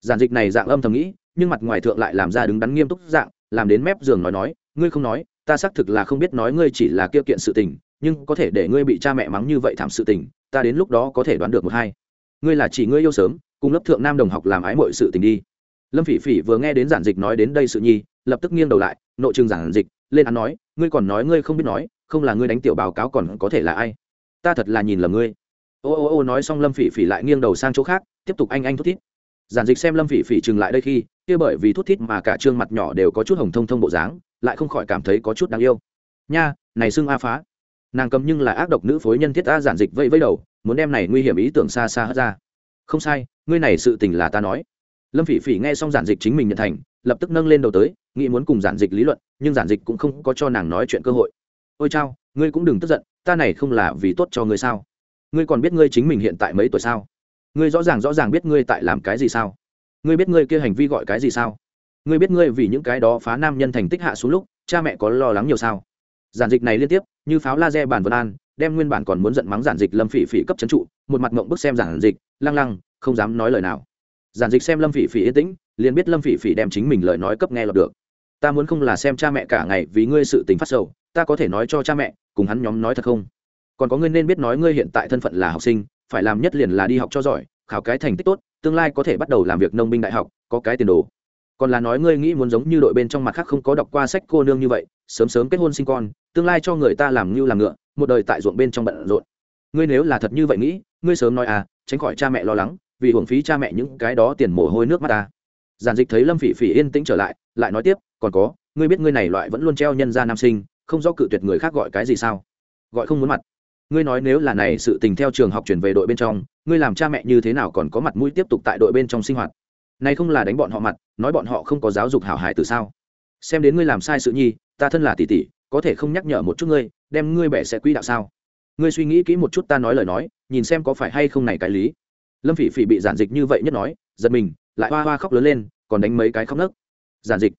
Giản dịch này dạng âm thầm nghĩ, nhưng mặt ngoài thượng lại làm ra đứng đắn nghiêm túc dạng, làm đến mép giường nói nói, ngươi không nói, ta xác thực là không biết nói ngươi chỉ là kia kiện sự tình nhưng có thể để ngươi bị cha mẹ mắng như vậy thảm sự tình, ta đến lúc đó có thể đoán được một hai. Ngươi là chỉ ngươi yêu sớm, cùng lớp thượng nam đồng học làm ái mọi sự tình đi. Lâm phỉ phỉ vừa nghe đến giản dịch nói đến đây sự nhi, lập tức nghiêng đầu lại, nội trường giản dịch, lên án nói, ngươi còn nói ngươi không biết nói, không là ngươi đánh tiểu báo cáo còn có thể là ai. Ta thật là nhìn lầm ngươi. Ô ô ô nói xong lâm phỉ phỉ lại nghiêng đầu sang chỗ khác, tiếp tục anh anh thút thít. Giản dịch xem lâm phỉ phỉ chừng lại đây khi, kia bởi vì thút thít mà cả trương mặt nhỏ đều có chút hồng thông thông bộ dáng, lại không khỏi cảm thấy có chút đáng yêu. Nha, này xưng a phá nàng cầm nhưng là ác độc nữ phối nhân thiết ta giản dịch vây vây đầu, muốn đem này nguy hiểm ý tưởng xa xa hất ra. Không sai, ngươi này sự tình là ta nói. Lâm phỉ phỉ nghe xong giản dịch chính mình nhận thành, lập tức nâng lên đầu tới, nghĩ muốn cùng giản dịch lý luận, nhưng giản dịch cũng không có cho nàng nói chuyện cơ hội. Ôi chao, ngươi cũng đừng tức giận, ta này không là vì tốt cho ngươi sao? Ngươi còn biết ngươi chính mình hiện tại mấy tuổi sao? Ngươi rõ ràng rõ ràng biết ngươi tại làm cái gì sao? Ngươi biết ngươi kia hành vi gọi cái gì sao? Ngươi biết ngươi vì những cái đó phá nam nhân thành tích hạ xuống lúc, cha mẹ có lo lắng nhiều sao? Giản dịch này liên tiếp, như pháo laser bản vân an, đem nguyên bản còn muốn giận mắng giản dịch lâm phỉ phỉ cấp c trụ, một mặt mộng bức xem giản dịch, lăng lăng, không dám nói lời nào. Giản dịch xem lâm phỉ phỉ yên tĩnh, liền biết lâm phỉ phỉ đem chính mình lời nói cấp nghe lọt được. Ta muốn không là xem cha mẹ cả ngày vì ngươi sự tình phát sầu, ta có thể nói cho cha mẹ, cùng hắn nhóm nói thật không? Còn có ngươi nên biết nói ngươi hiện tại thân phận là học sinh, phải làm nhất liền là đi học cho giỏi, khảo cái thành tích tốt, tương lai có thể bắt đầu làm việc nông binh đại học, có cái tiền đồ còn là nói ngươi nghĩ muốn giống như đội bên trong mặt khác không có đọc qua sách cô nương như vậy, sớm sớm kết hôn sinh con, tương lai cho người ta làm như làm ngựa, một đời tại ruộng bên trong bận rộn. Ngươi nếu là thật như vậy nghĩ, ngươi sớm nói à tránh khỏi cha mẹ lo lắng, vì hưởng phí cha mẹ những cái đó tiền mồ hôi nước mắt ta. Giản dịch thấy lâm phỉ phỉ yên tĩnh trở lại lại nói tiếp, còn có, ngươi biết ngươi này loại vẫn luôn treo nhân ra nam sinh, không do cự tuyệt người khác gọi cái gì sao? Gọi không muốn mặt. Ngươi nói nếu là này sự tình theo trường học chuyển về đội bên trong, ngươi làm cha mẹ như thế nào còn có mặt mũi tiếp tục tại đội bên trong sinh hoạt? Này không là đánh bọn họ mặt, nói bọn họ không có giáo dục hảo hải từ sao? Xem đến ngươi làm sai sự nhi, ta thân là tỷ tỷ, có thể không nhắc nhở một chút ngươi, đem ngươi bẻ sẽ quỹ đạo sao? Ngươi suy nghĩ kỹ một chút ta nói lời nói, nhìn xem có phải hay không này cái lý. Lâm phỉ phỉ bị giản dịch như vậy nhất nói, giật mình, lại hoa hoa khóc lớn lên, còn đánh mấy cái khóc nấc. Giản dịch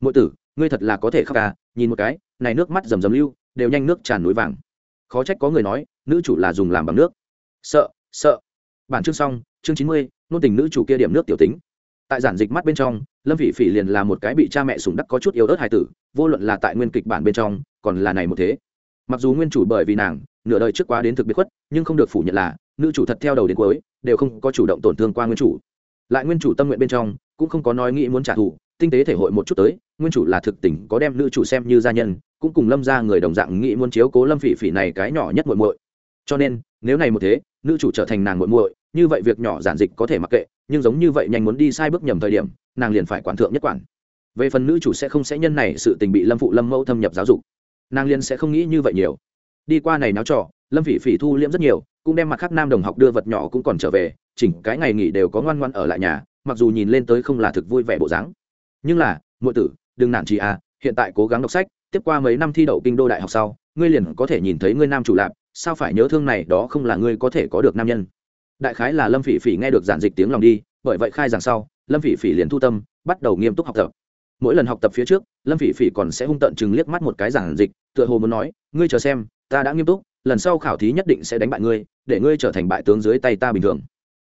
mỗi tử, ngươi thật là có thể khóc à nhìn một cái, này nước mắt rầm rầm lưu, đều nhanh nước tràn núi vàng. Khó trách có người nói, nữ chủ là dùng làm bằng nước. Sợ sợ. Bản chương xong, chương chín mươi, nôn tình nữ chủ kia điểm nước tiểu tính tại giản dịch mắt bên trong, lâm vị phỉ liền là một cái bị cha mẹ sùng đắc có chút yếu ớt hài tử, vô luận là tại nguyên kịch bản bên trong, còn là này một thế. Mặc dù nguyên chủ bởi vì nàng, nửa đời trước quá đến thực biệt khuất, nhưng không được phủ nhận là, nữ chủ thật theo đầu đến cuối, đều không có chủ động tổn thương qua nguyên chủ. Lại nguyên chủ tâm nguyện bên trong, cũng không có nói nghĩ muốn trả thù, tinh tế thể hội một chút tới, nguyên chủ là thực tình có đem nữ chủ xem như gia nhân, cũng cùng lâm ra người đồng dạng nghĩ muốn chiếu cố lâm phỉ phỉ này cái nhỏ nhất muội muội. Cho nên, nếu này một thế, nữ chủ trở thành nàng muội muội, như vậy việc nhỏ giản dịch có thể mặc kệ nhưng giống như vậy nhanh muốn đi sai bước nhầm thời điểm, nàng liền phải quản thượng nhất quản. Về phần nữ chủ sẽ không sẽ nhân này sự tình bị lâm phụ lâm mẫu thâm nhập giáo dục. Nàng liền sẽ không nghĩ như vậy nhiều. Đi qua này náo trò, lâm phỉ phỉ thu liễm rất nhiều, cũng đem mặt khác nam đồng học đưa vật nhỏ cũng còn trở về, chỉnh cái ngày nghỉ đều có ngoan ngoan ở lại nhà, mặc dù nhìn lên tới không là thực vui vẻ bộ dáng. Nhưng là, muội tử, đừng nản chị à hiện tại cố gắng đọc sách, tiếp qua mấy năm thi đậu kinh đô đại học sau, ngươi liền có thể nhìn thấy ngươi nam chủ lạp, sao phải nhớ thương này đó không là ngươi có thể có được nam nhân đại khái là lâm phỉ phỉ nghe được giản dịch tiếng lòng đi, bởi vậy khai rằng sau, lâm phỉ phỉ liền thu tâm, bắt đầu nghiêm túc học tập. Mỗi lần học tập phía trước, lâm phỉ phỉ còn sẽ hung tận chừng liếc mắt một cái giản dịch, tựa hồ muốn nói, ngươi chờ xem, ta đã nghiêm túc, lần sau khảo thí nhất định sẽ đánh bại ngươi, để ngươi trở thành bại tướng dưới tay ta bình thường.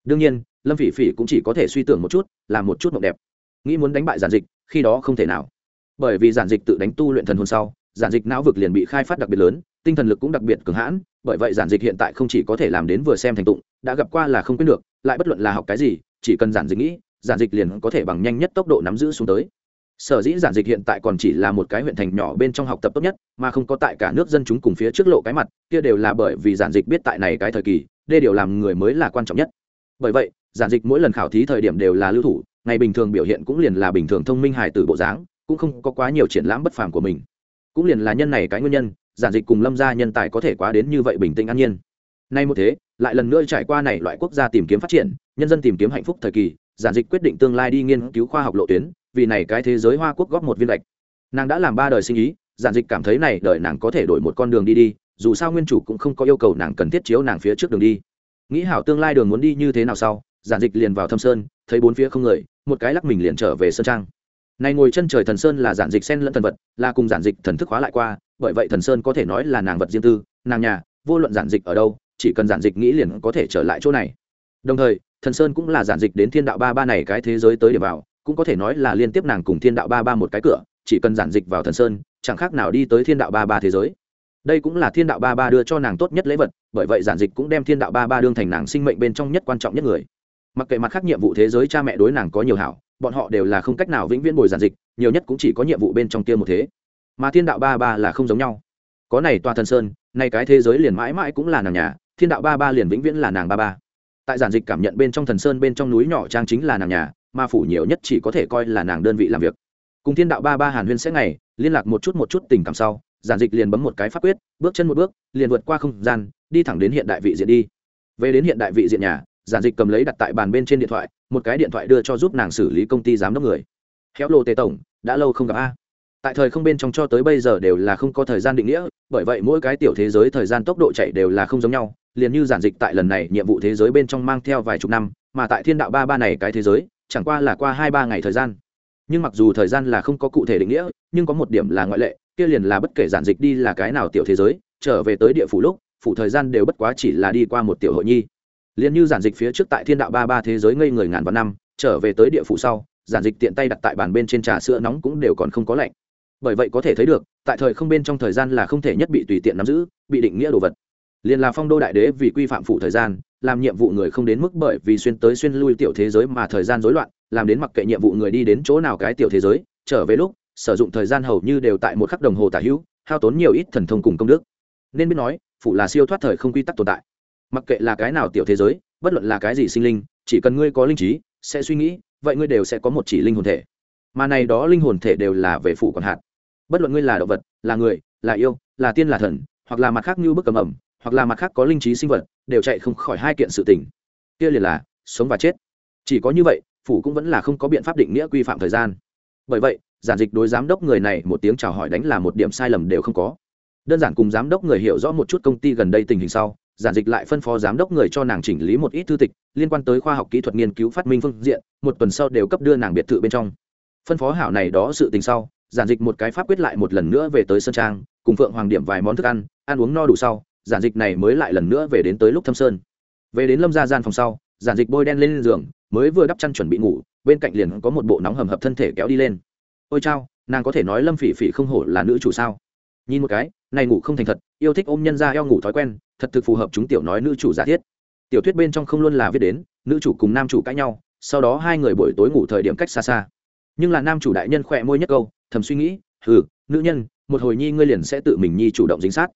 Đương nhiên, lâm phỉ phỉ cũng chỉ có thể suy tưởng một chút, làm một chút mộng đẹp. Nghĩ muốn đánh bại giản dịch, khi đó không thể nào. Bởi vì giản dịch tự đánh tu luyện thần hồn sau, giản dịch não vực liền bị khai phát đặc biệt lớn tinh thần lực cũng đặc biệt cường hãn, bởi vậy giản dịch hiện tại không chỉ có thể làm đến vừa xem thành tụng đã gặp qua là không quyết được, lại bất luận là học cái gì, chỉ cần giản dịch nghĩ, giản dịch liền có thể bằng nhanh nhất tốc độ nắm giữ xuống tới. Sở dĩ giản dịch hiện tại còn chỉ là một cái huyện thành nhỏ bên trong học tập tốt nhất, mà không có tại cả nước dân chúng cùng phía trước lộ cái mặt, kia đều là bởi vì giản dịch biết tại này cái thời kỳ, đê điều làm người mới là quan trọng nhất. Bởi vậy, giản dịch mỗi lần khảo thí thời điểm đều là lưu thủ, ngày bình thường biểu hiện cũng liền là bình thường thông minh hài tử bộ dáng, cũng không có quá nhiều triển lãm bất phàm của mình. Cũng liền là nhân này cái nguyên nhân giản dịch cùng lâm gia nhân tài có thể quá đến như vậy bình tĩnh an nhiên. Nay một thế, lại lần nữa trải qua này loại quốc gia tìm kiếm phát triển, nhân dân tìm kiếm hạnh phúc thời kỳ, giản dịch quyết định tương lai đi nghiên cứu khoa học lộ tuyến, vì này cái thế giới hoa quốc góp một viên lệch. Nàng đã làm ba đời sinh ý, giản dịch cảm thấy này đời nàng có thể đổi một con đường đi đi, dù sao nguyên chủ cũng không có yêu cầu nàng cần thiết chiếu nàng phía trước đường đi. Nghĩ hảo tương lai đường muốn đi như thế nào sau, giản dịch liền vào thâm sơn, thấy bốn phía không người, một cái lắc mình liền trở về sơn trang này ngồi chân trời thần sơn là giản dịch sen lẫn thần vật, là cùng giản dịch thần thức hóa lại qua, bởi vậy thần sơn có thể nói là nàng vật riêng tư, nàng nhà, vô luận giản dịch ở đâu, chỉ cần giản dịch nghĩ liền có thể trở lại chỗ này. Đồng thời, thần sơn cũng là giản dịch đến thiên đạo ba ba này cái thế giới tới để vào, cũng có thể nói là liên tiếp nàng cùng thiên đạo ba ba một cái cửa, chỉ cần giản dịch vào thần sơn, chẳng khác nào đi tới thiên đạo ba ba thế giới. Đây cũng là thiên đạo ba ba đưa cho nàng tốt nhất lễ vật, bởi vậy giản dịch cũng đem thiên đạo ba ba đương thành nàng sinh mệnh bên trong nhất quan trọng nhất người. Mặc kệ mặt khác nhiệm vụ thế giới cha mẹ đối nàng có nhiều hảo bọn họ đều là không cách nào vĩnh viễn bồi giản dịch, nhiều nhất cũng chỉ có nhiệm vụ bên trong kia một thế. Mà thiên đạo ba ba là không giống nhau. Có này toa thần sơn nay cái thế giới liền mãi mãi cũng là nàng nhà, thiên đạo ba ba liền vĩnh viễn là nàng ba ba. Tại giản dịch cảm nhận bên trong thần sơn bên trong núi nhỏ trang chính là nàng nhà, mà phủ nhiều nhất chỉ có thể coi là nàng đơn vị làm việc. Cùng thiên đạo ba ba hàn huyên sẽ ngày, liên lạc một chút một chút tình cảm sau, giản dịch liền bấm một cái pháp quyết, bước chân một bước, liền vượt qua không gian, đi thẳng đến hiện đại vị diện đi. Về đến hiện đại vị diện nhà giản dịch cầm lấy đặt tại bàn bên trên điện thoại, một cái điện thoại đưa cho giúp nàng xử lý công ty giám đốc người. Khéo lô tề tổng, đã lâu không gặp a. Tại thời không bên trong cho tới bây giờ đều là không có thời gian định nghĩa, bởi vậy mỗi cái tiểu thế giới thời gian tốc độ chạy đều là không giống nhau. Liền như giản dịch tại lần này nhiệm vụ thế giới bên trong mang theo vài chục năm, mà tại thiên đạo ba ba này cái thế giới, chẳng qua là qua hai ba ngày thời gian. Nhưng mặc dù thời gian là không có cụ thể định nghĩa, nhưng có một điểm là ngoại lệ, kia liền là bất kể giản dịch đi là cái nào tiểu thế giới, trở về tới địa phủ lúc, phủ thời gian đều bất quá chỉ là đi qua một tiểu hội nhi liền như giản dịch phía trước tại thiên đạo ba ba thế giới ngây người ngàn vạn năm, trở về tới địa phủ sau, giản dịch tiện tay đặt tại bàn bên trên trà sữa nóng cũng đều còn không có lạnh. Bởi vậy có thể thấy được, tại thời không bên trong thời gian là không thể nhất bị tùy tiện nắm giữ, bị định nghĩa đồ vật. Liền là phong đô đại đế vì quy phạm phủ thời gian, làm nhiệm vụ người không đến mức bởi vì xuyên tới xuyên lui tiểu thế giới mà thời gian rối loạn, làm đến mặc kệ nhiệm vụ người đi đến chỗ nào cái tiểu thế giới, trở về lúc, sử dụng thời gian hầu như đều tại một khắc đồng hồ tả hữu, hao tốn nhiều ít thần thông cùng công đức. Nên biết nói, phủ là siêu thoát thời không quy tắc tồn tại mặc kệ là cái nào tiểu thế giới, bất luận là cái gì sinh linh, chỉ cần ngươi có linh trí, sẽ suy nghĩ, vậy ngươi đều sẽ có một chỉ linh hồn thể. Mà này đó linh hồn thể đều là về phụ còn hạt bất luận ngươi là động vật, là người, là yêu, là tiên là thần, hoặc là mặt khác như bức cầm ẩm, hoặc là mặt khác có linh trí sinh vật, đều chạy không khỏi hai kiện sự tình. Kia liền là, sống và chết. Chỉ có như vậy, phủ cũng vẫn là không có biện pháp định nghĩa quy phạm thời gian. Bởi vậy, giản dịch đối giám đốc người này một tiếng chào hỏi đánh là một điểm sai lầm đều không có. Đơn giản cùng giám đốc người hiểu rõ một chút công ty gần đây tình hình sau giản dịch lại phân phó giám đốc người cho nàng chỉnh lý một ít thư tịch liên quan tới khoa học kỹ thuật nghiên cứu phát minh phương diện, một tuần sau đều cấp đưa nàng biệt thự bên trong. Phân phó hảo này đó sự tình sau, giản dịch một cái pháp quyết lại một lần nữa về tới sơn trang, cùng phượng hoàng điểm vài món thức ăn ăn uống no đủ sau, giản dịch này mới lại lần nữa về đến tới lúc thâm sơn. Về đến lâm gia gian phòng sau, giản dịch bôi đen lên giường, mới vừa đắp chăn chuẩn bị ngủ, bên cạnh liền có một bộ nóng hầm hập thân thể kéo đi lên. Ôi chao, nàng có thể nói lâm phỉ phỉ không hổ là nữ chủ sao? Nhìn một cái, này ngủ không thành thật, yêu thích ôm nhân ra eo ngủ thói quen thật thực phù hợp chúng tiểu nói nữ chủ giả thiết. Tiểu thuyết bên trong không luôn là viết đến, nữ chủ cùng nam chủ cãi nhau, sau đó hai người buổi tối ngủ thời điểm cách xa xa. Nhưng là nam chủ đại nhân khỏe môi nhất câu, thầm suy nghĩ ừ nữ nhân, một hồi nhi ngươi liền sẽ tự mình nhi chủ động dính sát.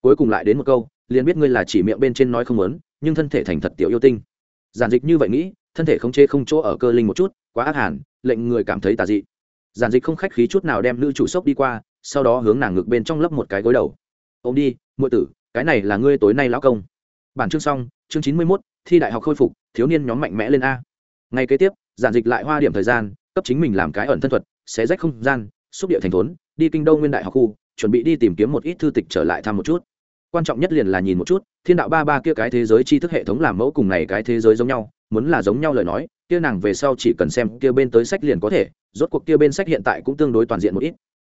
Cuối cùng lại đến một câu, liền biết ngươi là chỉ miệng bên trên nói không muốn, nhưng thân thể thành thật tiểu yêu tinh. Giản dịch như vậy nghĩ, thân thể không chê không chỗ ở cơ linh một chút, quá ác hẳn lệnh người cảm thấy tà dị. Giản dịch không khách khí chút nào đem nữ chủ sốc đi qua, sau đó hướng nàng ngực bên trong lấp một cái gối đầu. Ô m đi ngụy tử cái này là ngươi tối nay lão công. Bản chương xong, chương chín mươi mốt, thi đại học khôi phục, thiếu niên nhóm mạnh mẽ lên a. Ngay kế tiếp, giản dịch lại hoa điểm thời gian, cấp chính mình làm cái ẩn thân thuật, xé rách không gian, xúc địa thành thốn, đi kinh đô nguyên đại học khu, chuẩn bị đi tìm kiếm một ít thư tịch trở lại thăm một chút. Quan trọng nhất liền là nhìn một chút, thiên đạo ba ba kia cái thế giới tri thức hệ thống làm mẫu cùng này cái thế giới giống nhau, muốn là giống nhau lời nói, kia nàng về sau chỉ cần xem kia bên tới sách liền có thể, rốt cuộc kia bên sách hiện tại cũng tương đối toàn diện một ít.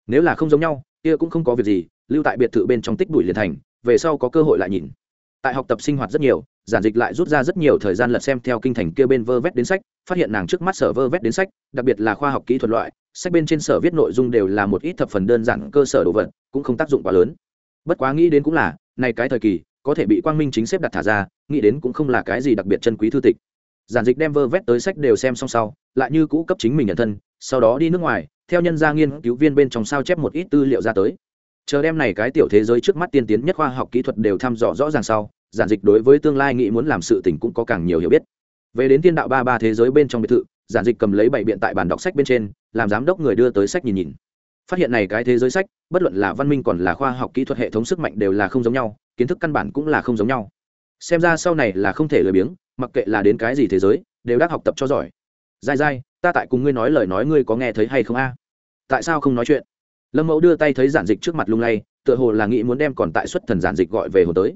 Nếu là không giống nhau, kia cũng không có việc gì, lưu tại biệt thự bên trong tích đuổi liền thành về sau có cơ hội lại nhìn. Tại học tập sinh hoạt rất nhiều, giản dịch lại rút ra rất nhiều thời gian lật xem theo kinh thành kia bên vơ vét đến sách, phát hiện nàng trước mắt sở vơ vét đến sách, đặc biệt là khoa học kỹ thuật loại, sách bên trên sở viết nội dung đều là một ít thập phần đơn giản cơ sở đồ vật, cũng không tác dụng quá lớn. Bất quá nghĩ đến cũng là, nay cái thời kỳ, có thể bị quang minh chính xếp đặt thả ra, nghĩ đến cũng không là cái gì đặc biệt chân quý thư tịch. Giản dịch đem vơ vét tới sách đều xem xong sau, lại như cũ cấp chính mình nhận thân, sau đó đi nước ngoài, theo nhân gia nghiên cứu viên bên trong sao chép một ít tư liệu ra tới chờ đem này cái tiểu thế giới trước mắt tiên tiến nhất khoa học kỹ thuật đều thăm dò rõ ràng sau, giản dịch đối với tương lai nghĩ muốn làm sự tình cũng có càng nhiều hiểu biết. Về đến tiên đạo ba ba thế giới bên trong biệt thự, giản dịch cầm lấy bảy biện tại bàn đọc sách bên trên, làm giám đốc người đưa tới sách nhìn nhìn. Phát hiện này cái thế giới sách, bất luận là văn minh còn là khoa học kỹ thuật hệ thống sức mạnh đều là không giống nhau, kiến thức căn bản cũng là không giống nhau. Xem ra sau này là không thể lười biếng, mặc kệ là đến cái gì thế giới, đều đang học tập cho giỏi. Dai dai, ta tại cùng ngươi nói lời nói ngươi có nghe thấy hay không a? Tại sao không nói chuyện? Lâm mẫu đưa tay thấy giản dịch trước mặt lung lay, tựa hồ là nghĩ muốn đem còn tại xuất thần giản dịch gọi về hồ tới.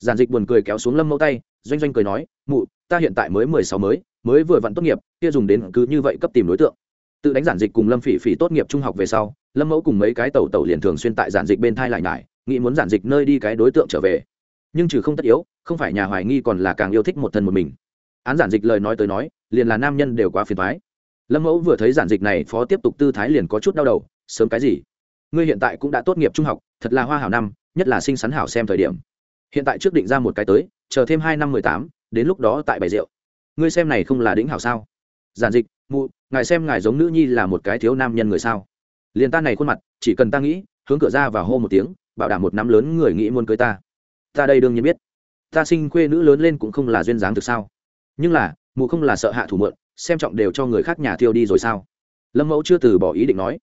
Giản dịch buồn cười kéo xuống lâm mẫu tay, doanh doanh cười nói, mụ, ta hiện tại mới mười sáu mới mới vừa vặn tốt nghiệp, kia dùng đến cứ như vậy cấp tìm đối tượng. Tự đánh giản dịch cùng lâm phỉ phỉ tốt nghiệp trung học về sau, lâm mẫu cùng mấy cái tàu tàu liền thường xuyên tại giản dịch bên thai lại nhải, nghĩ muốn giản dịch nơi đi cái đối tượng trở về. Nhưng trừ không tất yếu, không phải nhà hoài nghi còn là càng yêu thích một thân một mình. Án giản dịch lời nói tới nói, liền là nam nhân đều quá phiền thoái lâm mẫu vừa thấy giản dịch này, phó tiếp tục tư thái liền có chút đau đầu, sớm cái gì? Ngươi hiện tại cũng đã tốt nghiệp trung học, thật là hoa hảo năm, nhất là sinh sắn hảo xem thời điểm. Hiện tại trước định ra một cái tới, chờ thêm hai năm mười tám, đến lúc đó tại bài rượu. Ngươi xem này không là đĩnh hảo sao? Giản dịch, mụ, ngài xem ngài giống nữ nhi là một cái thiếu nam nhân người sao? Liền ta này khuôn mặt, chỉ cần ta nghĩ, hướng cửa ra và hô một tiếng, bảo đảm một năm lớn người nghĩ muốn cưới ta. Ta đây đương nhiên biết. Ta sinh quê nữ lớn lên cũng không là duyên dáng thực sao? Nhưng là, mụ không là sợ hạ thủ mượn xem trọng đều cho người khác nhà thiêu đi rồi sao? Lâm mẫu chưa từ bỏ ý định nói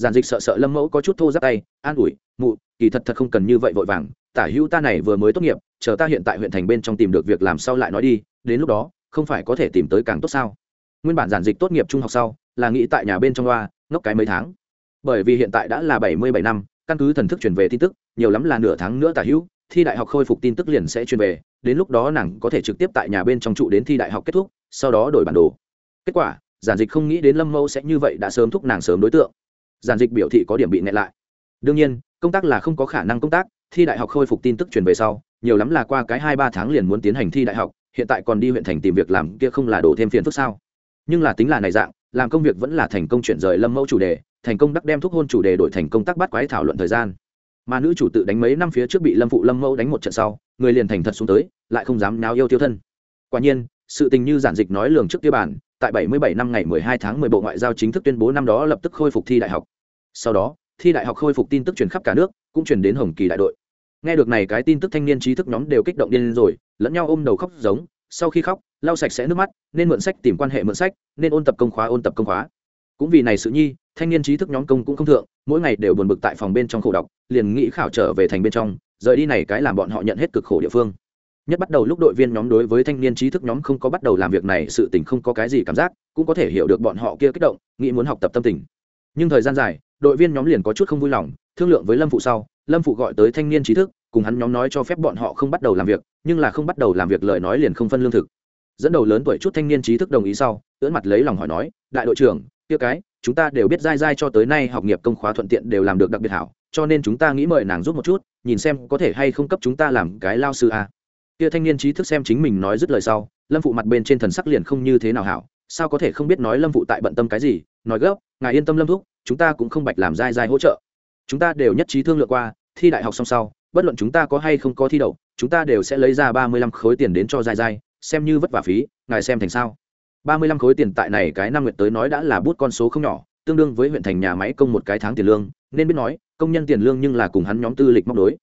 giản dịch sợ sợ lâm mẫu có chút thô giáp tay, an ủi, mụ, kỳ thật thật không cần như vậy vội vàng, tả hữu ta này vừa mới tốt nghiệp, chờ ta hiện tại huyện thành bên trong tìm được việc làm sau lại nói đi, đến lúc đó, không phải có thể tìm tới càng tốt sao? Nguyên bản giản dịch tốt nghiệp trung học sau, là nghĩ tại nhà bên trong loa, ngốc cái mấy tháng. Bởi vì hiện tại đã là bảy mươi bảy năm, căn cứ thần thức truyền về tin tức, nhiều lắm là nửa tháng nữa tả hữu, thi đại học khôi phục tin tức liền sẽ truyền về, đến lúc đó nàng có thể trực tiếp tại nhà bên trong trụ đến thi đại học kết thúc, sau đó đổi bản đồ. Kết quả giản dịch không nghĩ đến lâm mẫu sẽ như vậy đã sớm thúc nàng sớm đối tượng giản dịch biểu thị có điểm bị nghẹn lại. Đương nhiên, công tác là không có khả năng công tác, thi đại học khôi phục tin tức truyền về sau, nhiều lắm là qua cái hai ba tháng liền muốn tiến hành thi đại học, hiện tại còn đi huyện thành tìm việc làm kia không là đổ thêm phiền phức sao? Nhưng là tính là này dạng, làm công việc vẫn là thành công chuyển rời lâm mẫu chủ đề, thành công đắc đem thúc hôn chủ đề đổi thành công tác bắt quái thảo luận thời gian. Mà nữ chủ tự đánh mấy năm phía trước bị lâm phụ lâm mẫu đánh một trận sau, người liền thành thật xuống tới, lại không dám náo yêu tiêu thân. Quả nhiên, sự tình như giản dịch nói lường trước kia bản tại 77 năm ngày 12 tháng 10 bộ ngoại giao chính thức tuyên bố năm đó lập tức khôi phục thi đại học. Sau đó, thi đại học khôi phục tin tức truyền khắp cả nước, cũng truyền đến hồng kỳ đại đội. Nghe được này cái tin tức thanh niên trí thức nhóm đều kích động điên rồi, lẫn nhau ôm đầu khóc giống, sau khi khóc, lau sạch sẽ nước mắt, nên mượn sách tìm quan hệ mượn sách, nên ôn tập công khóa, ôn tập công khóa. Cũng vì này sự nhi, thanh niên trí thức nhóm công cũng không thượng, mỗi ngày đều buồn bực tại phòng bên trong khổ đọc, liền nghĩ khảo trở về thành bên trong, rời đi này cái làm bọn họ nhận hết cực khổ địa phương nhất bắt đầu lúc đội viên nhóm đối với thanh niên trí thức nhóm không có bắt đầu làm việc này, sự tình không có cái gì cảm giác, cũng có thể hiểu được bọn họ kia kích động, nghĩ muốn học tập tâm tình. Nhưng thời gian dài, đội viên nhóm liền có chút không vui lòng, thương lượng với lâm phụ sau, lâm phụ gọi tới thanh niên trí thức, cùng hắn nhóm nói cho phép bọn họ không bắt đầu làm việc, nhưng là không bắt đầu làm việc lời nói liền không phân lương thực. Dẫn đầu lớn tuổi chút thanh niên trí thức đồng ý sau, ưỡn mặt lấy lòng hỏi nói, đại đội trưởng, kia cái, chúng ta đều biết dai dai cho tới nay học nghiệp công khóa thuận tiện đều làm được đặc biệt hảo, cho nên chúng ta nghĩ mời nàng giúp một chút, nhìn xem có thể hay không cấp chúng ta làm cái lao sư a kia thanh niên trí thức xem chính mình nói dứt lời sau, lâm phụ mặt bên trên thần sắc liền không như thế nào hảo. Sao có thể không biết nói lâm phụ tại bận tâm cái gì? Nói gấp, ngài yên tâm lâm thúc, chúng ta cũng không bạch làm dai dai hỗ trợ. Chúng ta đều nhất trí thương lượng qua, thi đại học xong sau, bất luận chúng ta có hay không có thi đậu, chúng ta đều sẽ lấy ra ba mươi lăm khối tiền đến cho dai dai, xem như vất vả phí, ngài xem thành sao. ba mươi lăm khối tiền tại này cái năm nguyệt tới nói đã là bút con số không nhỏ, tương đương với huyện thành nhà máy công một cái tháng tiền lương, nên biết nói, công nhân tiền lương nhưng là cùng hắn nhóm tư lịch móc đối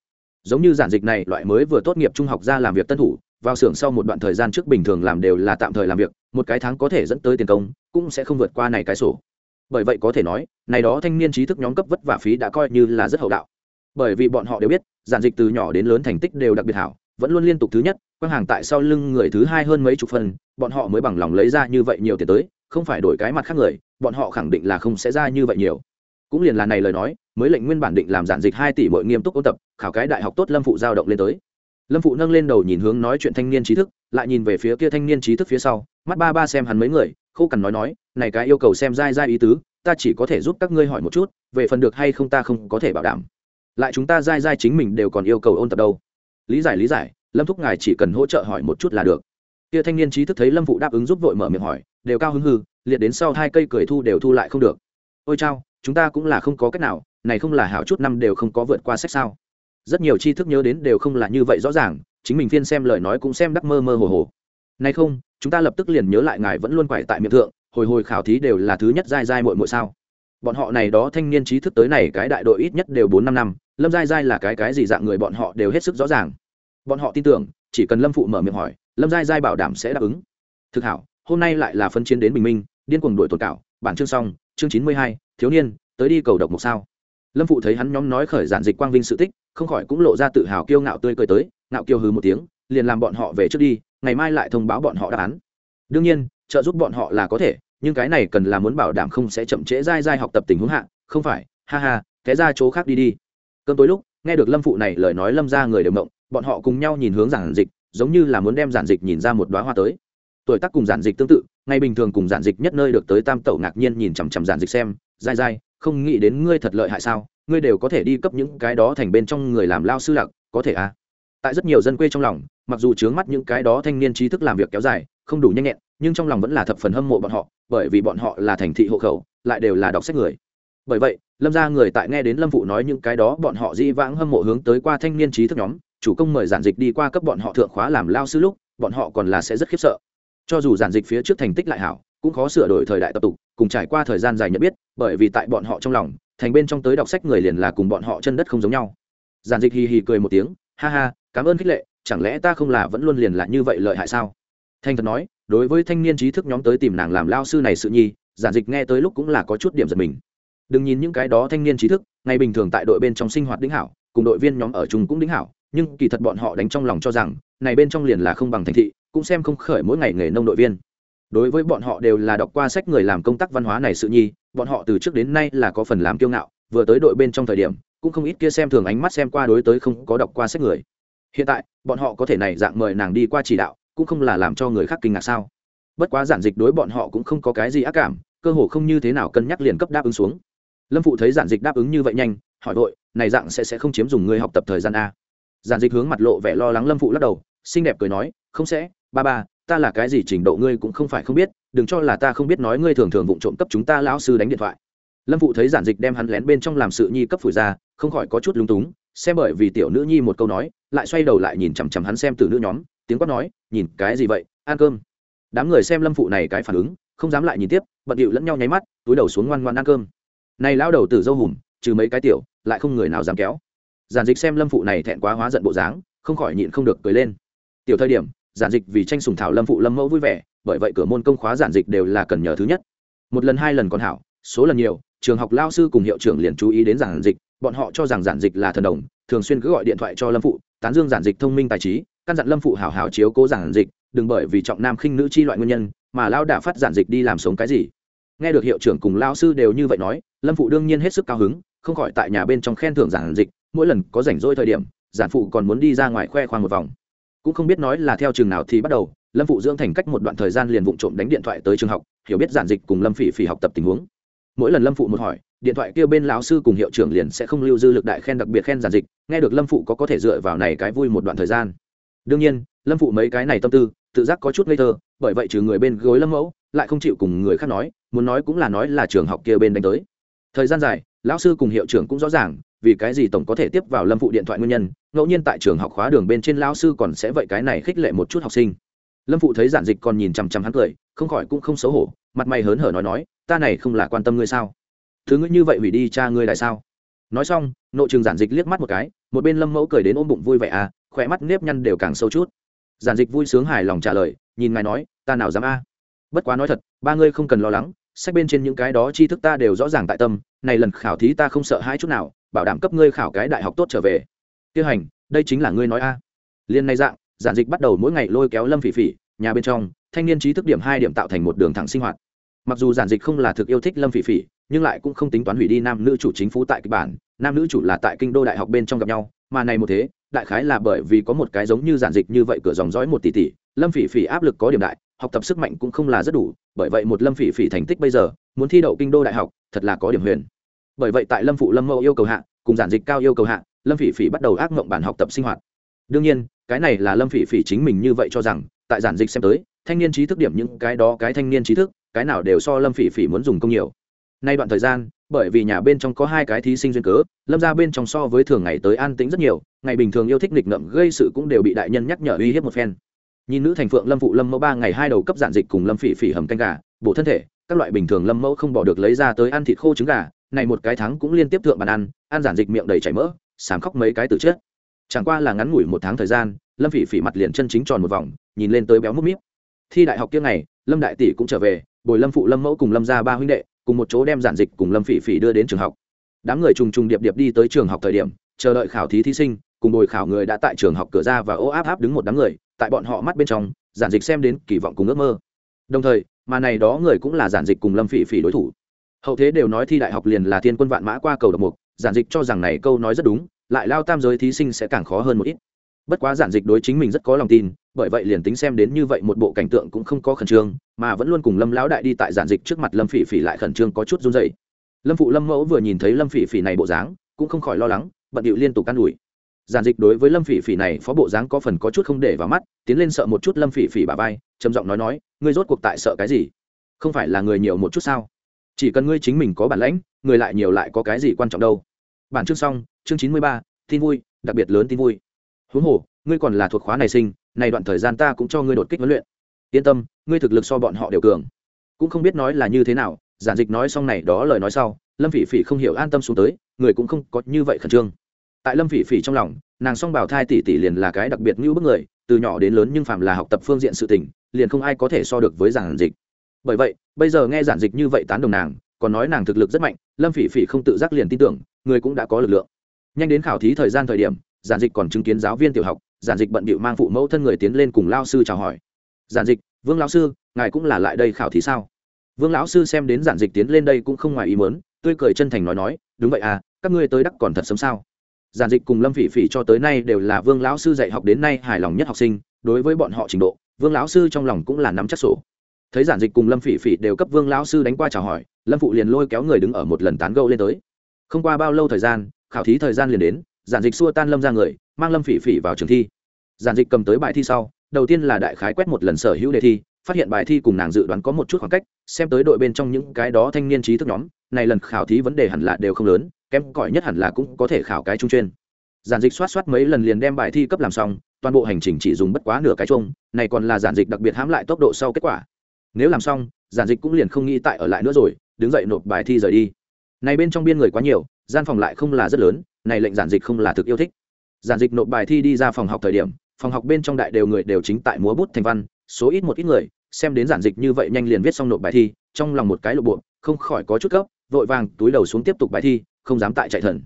giống như giản dịch này, loại mới vừa tốt nghiệp trung học ra làm việc tân thủ, vào xưởng sau một đoạn thời gian trước bình thường làm đều là tạm thời làm việc, một cái tháng có thể dẫn tới tiền công, cũng sẽ không vượt qua này cái sổ. Bởi vậy có thể nói, này đó thanh niên trí thức nhóm cấp vất vả phí đã coi như là rất hậu đạo. Bởi vì bọn họ đều biết, giản dịch từ nhỏ đến lớn thành tích đều đặc biệt hảo, vẫn luôn liên tục thứ nhất quang hàng tại sau lưng người thứ hai hơn mấy chục phần, bọn họ mới bằng lòng lấy ra như vậy nhiều tiền tới, không phải đổi cái mặt khác người, bọn họ khẳng định là không sẽ ra như vậy nhiều cũng liền là này lời nói, mới lệnh nguyên bản định làm giản dịch hai tỷ bội nghiêm túc ôn tập, khảo cái đại học tốt lâm phụ giao động lên tới. Lâm phụ nâng lên đầu nhìn hướng nói chuyện thanh niên trí thức, lại nhìn về phía kia thanh niên trí thức phía sau, mắt ba ba xem hắn mấy người, khô cằn nói nói, này cái yêu cầu xem dai dai ý tứ, ta chỉ có thể giúp các ngươi hỏi một chút, về phần được hay không ta không có thể bảo đảm. Lại chúng ta dai dai chính mình đều còn yêu cầu ôn tập đâu. Lý giải lý giải, lâm thúc ngài chỉ cần hỗ trợ hỏi một chút là được. Kia thanh niên trí thức thấy lâm phụ đáp ứng giúp vội mở miệng hỏi, đều cao hứng hư liệt đến sau hai cây cười thu đều thu lại không được. Ôi chao chúng ta cũng là không có cách nào, này không là hảo chút năm đều không có vượt qua sách sao. Rất nhiều tri thức nhớ đến đều không là như vậy rõ ràng, chính mình phiên xem lời nói cũng xem đắc mơ mơ hồ hồ. Này không, chúng ta lập tức liền nhớ lại ngài vẫn luôn quải tại miệng thượng, hồi hồi khảo thí đều là thứ nhất dai dai muội muội sao. Bọn họ này đó thanh niên trí thức tới này cái đại đội ít nhất đều bốn năm năm, lâm dai dai là cái cái gì dạng người bọn họ đều hết sức rõ ràng. Bọn họ tin tưởng, chỉ cần lâm phụ mở miệng hỏi, lâm dai dai bảo đảm sẽ đáp ứng. Thực hảo, hôm nay lại là phân chiến đến bình minh, điên cuồng đuổi tồn cảo, bản chương xong, chương chín mươi hai thiếu niên, tới đi cầu độc một sao? Lâm phụ thấy hắn nhóm nói khởi giản dịch quang vinh sự tích, không khỏi cũng lộ ra tự hào kiêu ngạo tươi cười tới, ngạo kiêu hứ một tiếng, liền làm bọn họ về trước đi, ngày mai lại thông báo bọn họ đáp án. Đương nhiên, trợ giúp bọn họ là có thể, nhưng cái này cần là muốn bảo đảm không sẽ chậm trễ dai dai học tập tình huống hạ, không phải, ha ha, té ra chỗ khác đi đi. Cơn tối lúc, nghe được lâm phụ này lời nói lâm ra người đều mộng bọn họ cùng nhau nhìn hướng giản dịch, giống như là muốn đem giản dịch nhìn ra một đoá hoa tới tuổi tác cùng giản dịch tương tự, ngay bình thường cùng giản dịch nhất nơi được tới tam tẩu ngạc nhiên nhìn chằm chằm giản dịch xem, dai dai, không nghĩ đến ngươi thật lợi hại sao? Ngươi đều có thể đi cấp những cái đó thành bên trong người làm lao sư lạc có thể à? Tại rất nhiều dân quê trong lòng, mặc dù chướng mắt những cái đó thanh niên trí thức làm việc kéo dài, không đủ nhanh nhẹn, nhưng trong lòng vẫn là thập phần hâm mộ bọn họ, bởi vì bọn họ là thành thị hộ khẩu, lại đều là đọc sách người. Bởi vậy, lâm ra người tại nghe đến lâm phụ nói những cái đó, bọn họ di vãng hâm mộ hướng tới qua thanh niên trí thức nhóm, chủ công mời giản dịch đi qua cấp bọn họ thượng khóa làm lao sư lúc, bọn họ còn là sẽ rất khiếp sợ cho dù giản dịch phía trước thành tích lại hảo, cũng khó sửa đổi thời đại tập tục, cùng trải qua thời gian dài nhận biết, bởi vì tại bọn họ trong lòng, thành bên trong tới đọc sách người liền là cùng bọn họ chân đất không giống nhau. Giản dịch hì hì cười một tiếng, ha ha, cảm ơn khích lệ, chẳng lẽ ta không là vẫn luôn liền là như vậy lợi hại sao? Thanh thật nói, đối với thanh niên trí thức nhóm tới tìm nàng làm lao sư này sự nhi, giản dịch nghe tới lúc cũng là có chút điểm giật mình. Đừng nhìn những cái đó thanh niên trí thức, ngày bình thường tại đội bên trong sinh hoạt đính hảo, cùng đội viên nhóm ở chung cũng đính hảo, nhưng kỳ thật bọn họ đánh trong lòng cho rằng, này bên trong liền là không bằng thành thị cũng xem không khởi mỗi ngày nghề nông đội viên. Đối với bọn họ đều là đọc qua sách người làm công tác văn hóa này sự nhi, bọn họ từ trước đến nay là có phần làm kiêu ngạo, vừa tới đội bên trong thời điểm, cũng không ít kia xem thường ánh mắt xem qua đối tới không có đọc qua sách người. Hiện tại, bọn họ có thể này dạng mời nàng đi qua chỉ đạo, cũng không là làm cho người khác kinh ngạc sao? Bất quá giản dịch đối bọn họ cũng không có cái gì ác cảm, cơ hồ không như thế nào cân nhắc liền cấp đáp ứng xuống. Lâm phụ thấy giản dịch đáp ứng như vậy nhanh, hỏi vội, này dạng sẽ sẽ không chiếm dùng người học tập thời gian a? Giản dịch hướng mặt lộ vẻ lo lắng lâm phụ lắc đầu, xinh đẹp cười nói, không sẽ ba ba, ta là cái gì trình độ ngươi cũng không phải không biết, đừng cho là ta không biết nói ngươi thường thường vụng trộm cấp chúng ta lão sư đánh điện thoại. Lâm phụ thấy giản dịch đem hắn lén bên trong làm sự nhi cấp phủi ra, không khỏi có chút lúng túng, xem bởi vì tiểu nữ nhi một câu nói, lại xoay đầu lại nhìn chằm chằm hắn xem từ nữ nhóm, tiếng quát nói, nhìn cái gì vậy? Ăn cơm. Đám người xem lâm phụ này cái phản ứng, không dám lại nhìn tiếp, bận điệu lẫn nhau nháy mắt, túi đầu xuống ngoan ngoan ăn cơm. Này lão đầu từ dâu hùm, trừ mấy cái tiểu, lại không người nào dám kéo. Giản dịch xem lâm phụ này thẹn quá hóa giận bộ dáng, không khỏi nhịn không được cười lên. Tiểu thời điểm giản dịch vì tranh sùng thảo lâm phụ lâm mẫu vui vẻ, bởi vậy cửa môn công khóa giản dịch đều là cần nhờ thứ nhất. Một lần hai lần còn hảo, số lần nhiều, trường học lao sư cùng hiệu trưởng liền chú ý đến giản dịch, bọn họ cho rằng giản dịch là thần đồng, thường xuyên cứ gọi điện thoại cho lâm phụ, tán dương giản dịch thông minh tài trí, căn dặn lâm phụ hảo hảo chiếu cố giản dịch, đừng bởi vì trọng nam khinh nữ chi loại nguyên nhân mà lao đả phát giản dịch đi làm sống cái gì. Nghe được hiệu trưởng cùng lao sư đều như vậy nói, lâm phụ đương nhiên hết sức cao hứng, không khỏi tại nhà bên trong khen thưởng giản dịch, mỗi lần có rảnh rỗi thời điểm, giản phụ còn muốn đi ra ngoài khoe khoang một vòng cũng không biết nói là theo trường nào thì bắt đầu, lâm phụ dưỡng thành cách một đoạn thời gian liền vụng trộm đánh điện thoại tới trường học, hiểu biết giản dịch cùng lâm phỉ phỉ học tập tình huống. Mỗi lần lâm phụ một hỏi, điện thoại kia bên lão sư cùng hiệu trưởng liền sẽ không lưu dư lực đại khen đặc biệt khen giản dịch, nghe được lâm phụ có có thể dựa vào này cái vui một đoạn thời gian. Đương nhiên, lâm phụ mấy cái này tâm tư, tự giác có chút ngây thơ, bởi vậy trừ người bên gối lâm mẫu, lại không chịu cùng người khác nói, muốn nói cũng là nói là trường học kia bên đánh tới. Thời gian dài, lão sư cùng hiệu trưởng cũng rõ ràng vì cái gì tổng có thể tiếp vào lâm phụ điện thoại nguyên nhân, ngẫu nhiên tại trường học khóa đường bên trên lao sư còn sẽ vậy cái này khích lệ một chút học sinh. Lâm phụ thấy giản dịch còn nhìn chằm chằm hắn cười, không khỏi cũng không xấu hổ, mặt mày hớn hở nói nói, ta này không là quan tâm ngươi sao? Thứ ngươi như vậy hủy đi cha ngươi lại sao? Nói xong nội trường giản dịch liếc mắt một cái, một bên lâm mẫu cười đến ôm bụng vui vẻ à khỏe mắt nếp nhăn đều càng sâu chút. Giản dịch vui sướng hài lòng trả lời, nhìn ngài nói, ta nào dám a? Bất quá nói thật, ba ngươi không cần lo lắng, sách bên trên những cái đó tri thức ta đều rõ ràng tại tâm, này lần khảo thí ta không sợ hai chút nào bảo đảm cấp ngươi khảo cái đại học tốt trở về. Tiêu hành, đây chính là ngươi nói a. Liên này dạng, giản dịch bắt đầu mỗi ngày lôi kéo lâm phỉ phỉ, nhà bên trong, thanh niên trí thức điểm hai điểm tạo thành một đường thẳng sinh hoạt. Mặc dù giản dịch không là thực yêu thích lâm phỉ phỉ, nhưng lại cũng không tính toán hủy đi nam nữ chủ chính phủ tại kịch bản, nam nữ chủ là tại kinh đô đại học bên trong gặp nhau, mà này một thế, đại khái là bởi vì có một cái giống như giản dịch như vậy cửa dòng dõi một tỷ tỷ, lâm phỉ phỉ áp lực có điểm đại, học tập sức mạnh cũng không là rất đủ, bởi vậy một lâm phỉ phỉ thành tích bây giờ, muốn thi đậu kinh đô đại học, thật là có điểm huyền bởi vậy tại lâm phụ lâm mẫu yêu cầu hạ, cùng giản dịch cao yêu cầu hạ, lâm phỉ phỉ bắt đầu ác mộng bản học tập sinh hoạt. Đương nhiên, cái này là lâm phỉ phỉ chính mình như vậy cho rằng, tại giản dịch xem tới, thanh niên trí thức điểm những cái đó cái thanh niên trí thức, cái nào đều so lâm phỉ phỉ muốn dùng công nhiều. Nay đoạn thời gian, bởi vì nhà bên trong có hai cái thí sinh duyên cớ, lâm ra bên trong so với thường ngày tới an tĩnh rất nhiều, ngày bình thường yêu thích nghịch ngợm gây sự cũng đều bị đại nhân nhắc nhở uy hiếp một phen. Nhìn nữ thành phượng lâm phụ lâm mẫu ba ngày hai đầu cấp giản dịch cùng lâm phỉ phỉ hầm canh gà, bổ thân thể, các loại bình thường lâm mẫu không bỏ được lấy ra tới ăn thịt khô trứng gà này một cái tháng cũng liên tiếp thượng bàn ăn ăn giản dịch miệng đầy chảy mỡ, sám khóc mấy cái từ chết. Chẳng qua là ngắn ngủi một tháng thời gian, lâm phỉ phỉ mặt liền chân chính tròn một vòng, nhìn lên tới béo múc míp. Thi đại học kia ngày, lâm đại tỷ cũng trở về, bồi lâm phụ lâm mẫu cùng lâm ra ba huynh đệ, cùng một chỗ đem giản dịch cùng lâm phỉ phỉ đưa đến trường học. Đám người trùng trùng điệp điệp đi tới trường học thời điểm, chờ đợi khảo thí thí sinh, cùng bồi khảo người đã tại trường học cửa ra và ô áp áp đứng một đám người, tại bọn họ mắt bên trong, giản dịch xem đến kỳ vọng cùng ước mơ. Đồng thời, mà này đó người cũng là giản dịch cùng lâm phỉ phỉ đối thủ hậu thế đều nói thi đại học liền là thiên quân vạn mã qua cầu độc mục, giản dịch cho rằng này câu nói rất đúng, lại lao tam giới thí sinh sẽ càng khó hơn một ít. Bất quá giản dịch đối chính mình rất có lòng tin, bởi vậy liền tính xem đến như vậy một bộ cảnh tượng cũng không có khẩn trương, mà vẫn luôn cùng lâm lão đại đi tại giản dịch trước mặt lâm phỉ phỉ lại khẩn trương có chút run dày lâm phụ lâm mẫu vừa nhìn thấy lâm phỉ phỉ này bộ dáng, cũng không khỏi lo lắng, bận điệu liên tục can ủi. Giản dịch đối với lâm phỉ phỉ này phó bộ dáng có phần có chút không để vào mắt, tiến lên sợ một chút lâm phỉ phỉ bà vai, trầm giọng nói nói, ngươi rốt cuộc tại sợ cái gì? Không phải là người nhiều một chút sao? Chỉ cần ngươi chính mình có bản lãnh, người lại nhiều lại có cái gì quan trọng đâu. Bản chương xong, chương chín mươi ba, tin vui, đặc biệt lớn tin vui. Huống hồ, ngươi còn là thuộc khóa này sinh, này đoạn thời gian ta cũng cho ngươi đột kích huấn luyện. Yên tâm, ngươi thực lực so bọn họ đều cường. Cũng không biết nói là như thế nào, giản dịch nói xong này đó lời nói sau, lâm phỉ phỉ không hiểu an tâm xuống tới, người cũng không có như vậy khẩn trương. Tại lâm phỉ phỉ trong lòng, nàng song bảo thai tỷ tỷ liền là cái đặc biệt như bức người, từ nhỏ đến lớn nhưng phạm là học tập phương diện sự tình, liền không ai có thể so được với giản dịch bởi vậy, bây giờ nghe giản dịch như vậy tán đồng nàng, còn nói nàng thực lực rất mạnh, lâm phỉ phỉ không tự giác liền tin tưởng, người cũng đã có lực lượng. Nhanh đến khảo thí thời gian thời điểm, giản dịch còn chứng kiến giáo viên tiểu học, giản dịch bận bịu mang phụ mẫu thân người tiến lên cùng lao sư chào hỏi. Giản dịch, vương lão sư, ngài cũng là lại đây khảo thí sao? Vương lão sư xem đến giản dịch tiến lên đây cũng không ngoài ý mớn tươi cười chân thành nói nói, đúng vậy à các ngươi tới đắc còn thật sớm sao? Giản dịch cùng lâm phỉ phỉ cho tới nay đều là vương lão sư dạy học đến nay hài lòng nhất học sinh, đối với bọn họ trình độ, vương lão sư trong lòng cũng là nắm chắc sổ thấy giản dịch cùng lâm phỉ phỉ đều cấp vương lão sư đánh qua chào hỏi, lâm phụ liền lôi kéo người đứng ở một lần tán gâu lên tới. Không qua bao lâu thời gian, khảo thí thời gian liền đến, giản dịch xua tan lâm ra người, mang lâm phỉ phỉ vào trường thi. Giản dịch cầm tới bài thi sau, đầu tiên là đại khái quét một lần sở hữu đề thi, phát hiện bài thi cùng nàng dự đoán có một chút khoảng cách, xem tới đội bên trong những cái đó thanh niên trí thức nhóm, này lần khảo thí vấn đề hẳn là đều không lớn, kém cỏi nhất hẳn là cũng có thể khảo cái trung chuyên. Giản dịch soát soát mấy lần liền đem bài thi cấp làm xong, toàn bộ hành trình chỉ dùng bất quá nửa cái chung, này còn là giản dịch đặc biệt hãm lại tốc độ sau kết quả nếu làm xong, giản dịch cũng liền không nghĩ tại ở lại nữa rồi, đứng dậy nộp bài thi rời đi. Này bên trong biên người quá nhiều, gian phòng lại không là rất lớn, này lệnh giản dịch không là thực yêu thích. Giản dịch nộp bài thi đi ra phòng học thời điểm, phòng học bên trong đại đều người đều chính tại múa bút thành văn, số ít một ít người, xem đến giản dịch như vậy nhanh liền viết xong nộp bài thi, trong lòng một cái lộ bộ, không khỏi có chút cấp, vội vàng túi đầu xuống tiếp tục bài thi, không dám tại chạy thần.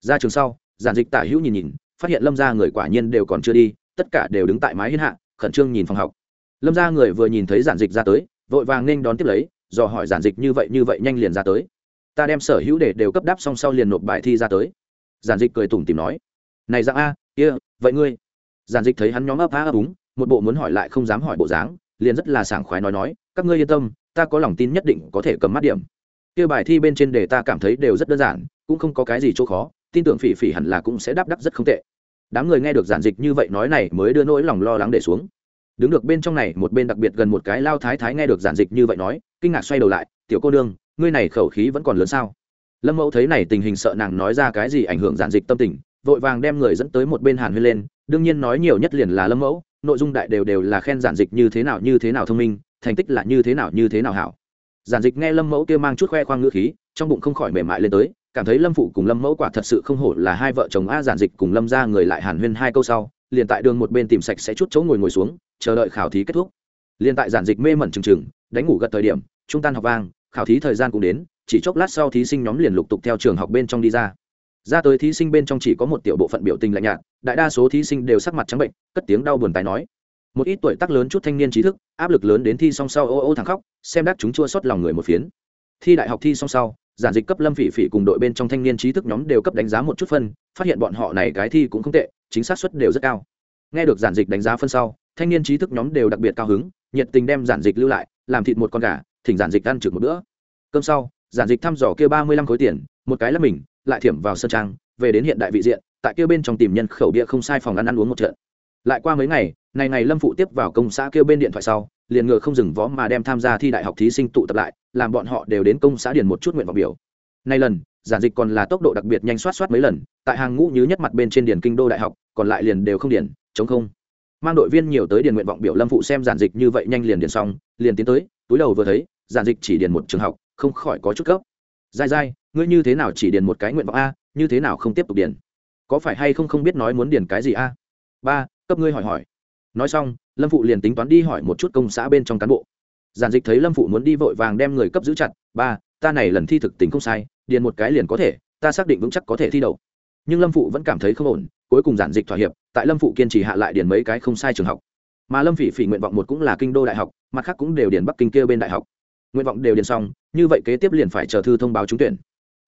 Ra trường sau, giản dịch tả hữu nhìn nhìn, phát hiện lâm ra người quả nhiên đều còn chưa đi, tất cả đều đứng tại mái hiên hạ, khẩn trương nhìn phòng học. Lâm ra người vừa nhìn thấy giản dịch ra tới vội vàng nên đón tiếp lấy do hỏi giản dịch như vậy như vậy nhanh liền ra tới. Ta đem sở hữu để đều cấp đáp xong sau liền nộp bài thi ra tới. Giản dịch cười tủm tìm nói. Này dạng a kia、yeah, vậy ngươi? Giản dịch thấy hắn nhóm ấp á ấp úng một bộ muốn hỏi lại không dám hỏi bộ dáng liền rất là sảng khoái nói nói các ngươi yên tâm ta có lòng tin nhất định có thể cầm mắt điểm. Kia bài thi bên trên đề ta cảm thấy đều rất đơn giản cũng không có cái gì chỗ khó tin tưởng phỉ phỉ hẳn là cũng sẽ đáp đáp rất không tệ. Đám người nghe được giản dịch như vậy nói này mới đưa nỗi lòng lo lắng để xuống đứng được bên trong này, một bên đặc biệt gần một cái lao thái thái nghe được giản dịch như vậy nói, kinh ngạc xoay đầu lại, tiểu cô đương ngươi này khẩu khí vẫn còn lớn sao? Lâm mẫu thấy này tình hình sợ nàng nói ra cái gì ảnh hưởng giản dịch tâm tình, vội vàng đem người dẫn tới một bên hàn huyên lên, đương nhiên nói nhiều nhất liền là lâm mẫu, nội dung đại đều đều là khen giản dịch như thế nào như thế nào thông minh, thành tích là như thế nào như thế nào hảo. Giản dịch nghe lâm mẫu kia mang chút khoe khoang ngữ khí, trong bụng không khỏi mềm mại lên tới, cảm thấy lâm phụ cùng lâm mẫu quả thật sự không hổ là hai vợ chồng a giản dịch cùng lâm ra người lại hàn huyên hai câu sau liền tại đường một bên tìm sạch sẽ chút chỗ ngồi ngồi xuống, chờ đợi khảo thí kết thúc. Liền tại giản dịch mê mẩn trừng trừng đánh ngủ gật thời điểm, trung tan học vang, khảo thí thời gian cũng đến, chỉ chốc lát sau thí sinh nhóm liền lục tục theo trường học bên trong đi ra. Ra tới thí sinh bên trong chỉ có một tiểu bộ phận biểu tình lạnh nhạt, đại đa số thí sinh đều sắc mặt trắng bệnh, cất tiếng đau buồn tài nói. Một ít tuổi tác lớn chút thanh niên trí thức, áp lực lớn đến thi song sau ô ô thẳng khóc, xem đắc chúng chua xót lòng người một phiến. Thi đại học thi song sau, giản dịch cấp lâm phỉ phỉ cùng đội bên trong thanh niên trí thức nhóm đều cấp đánh giá một chút phân phát hiện bọn họ này cái thi cũng không tệ, chính xác suất đều rất cao. Nghe được giản dịch đánh giá phân sau, thanh niên trí thức nhóm đều đặc biệt cao hứng, nhiệt tình đem giản dịch lưu lại, làm thịt một con gà, thỉnh giản dịch ăn trực một bữa. Cơm sau, giản dịch thăm dò kia ba mươi lăm khối tiền, một cái là mình, lại thiểm vào sân trang, về đến hiện đại vị diện, tại kia bên trong tìm nhân khẩu địa không sai phòng ăn ăn uống một trận. Lại qua mấy ngày, này ngày lâm phụ tiếp vào công xã kêu bên điện thoại sau, liền ngựa không dừng võ mà đem tham gia thi đại học thí sinh tụ tập lại, làm bọn họ đều đến công xã điền một chút nguyện vọng biểu. Nay lần giản dịch còn là tốc độ đặc biệt nhanh soát soát mấy lần, tại hàng ngũ nhứ nhất mặt bên trên điền kinh đô đại học, còn lại liền đều không điền, chống không. Mang đội viên nhiều tới điền nguyện vọng biểu lâm phụ xem giản dịch như vậy nhanh liền điền xong, liền tiến tới, túi đầu vừa thấy, giản dịch chỉ điền một trường học, không khỏi có chút cấp. Dai dai, ngươi như thế nào chỉ điền một cái nguyện vọng a, như thế nào không tiếp tục điền? Có phải hay không không biết nói muốn điền cái gì a? Ba, cấp ngươi hỏi hỏi. Nói xong, lâm phụ liền tính toán đi hỏi một chút công xã bên trong cán bộ. Giản dịch thấy lâm phụ muốn đi vội vàng đem người cấp giữ chặt, ba, ta này lần thi thực tình không sai điền một cái liền có thể, ta xác định vững chắc có thể thi đậu. Nhưng lâm phụ vẫn cảm thấy không ổn, cuối cùng giản dịch thỏa hiệp, tại lâm phụ kiên trì hạ lại điền mấy cái không sai trường học. Mà lâm phỉ phỉ nguyện vọng một cũng là kinh đô đại học, mặt khác cũng đều điền bắc kinh kia bên đại học. Nguyện vọng đều điền xong, như vậy kế tiếp liền phải chờ thư thông báo trúng tuyển.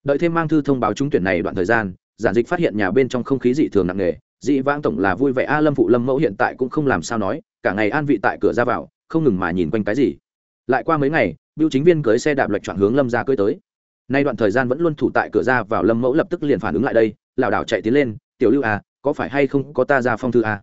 Đợi thêm mang thư thông báo trúng tuyển này đoạn thời gian, giản dịch phát hiện nhà bên trong không khí dị thường nặng nề, dị vãng tổng là vui vẻ. A, lâm phụ lâm mẫu hiện tại cũng không làm sao nói, cả ngày an vị tại cửa ra vào, không ngừng mà nhìn quanh cái gì. Lại qua mấy ngày, biêu chính viên cưới xe đạp lệch chọn hướng lâm ra cưới tới nay đoạn thời gian vẫn luôn thủ tại cửa ra vào lâm mẫu lập tức liền phản ứng lại đây, lảo đảo chạy tiến lên, tiểu lưu à có phải hay không có ta ra phong thư à?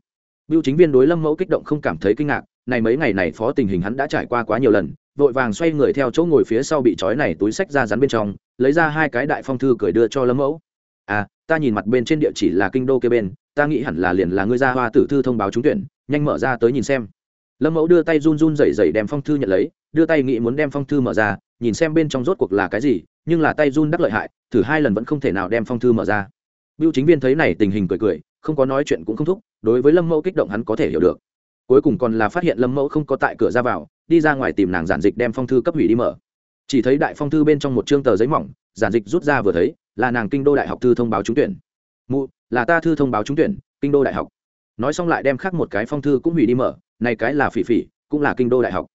Biêu chính viên đối lâm mẫu kích động không cảm thấy kinh ngạc, này mấy ngày này phó tình hình hắn đã trải qua quá nhiều lần, vội vàng xoay người theo chỗ ngồi phía sau bị trói này túi sách ra rắn bên trong, lấy ra hai cái đại phong thư cười đưa cho lâm mẫu. À ta nhìn mặt bên trên địa chỉ là kinh đô kia bên, ta nghĩ hẳn là liền là ngươi ra hoa tử thư thông báo trúng tuyển, nhanh mở ra tới nhìn xem. Lâm mẫu đưa tay run run rẩy rẩy đem phong thư nhận lấy, đưa tay nghĩ muốn đem phong thư mở ra, nhìn xem bên trong rốt cuộc là cái gì nhưng là tay run đắc lợi hại, thử hai lần vẫn không thể nào đem phong thư mở ra. Biêu chính viên thấy này tình hình cười cười, không có nói chuyện cũng không thúc, đối với lâm mẫu kích động hắn có thể hiểu được. Cuối cùng còn là phát hiện lâm mẫu không có tại cửa ra vào, đi ra ngoài tìm nàng giản dịch đem phong thư cấp hủy đi mở. Chỉ thấy đại phong thư bên trong một chương tờ giấy mỏng, giản dịch rút ra vừa thấy, là nàng kinh đô đại học thư thông báo trúng tuyển. Mụ, là ta thư thông báo trúng tuyển, kinh đô đại học. Nói xong lại đem khác một cái phong thư cũng hủy đi mở, này cái là phỉ phỉ, cũng là kinh đô đại học.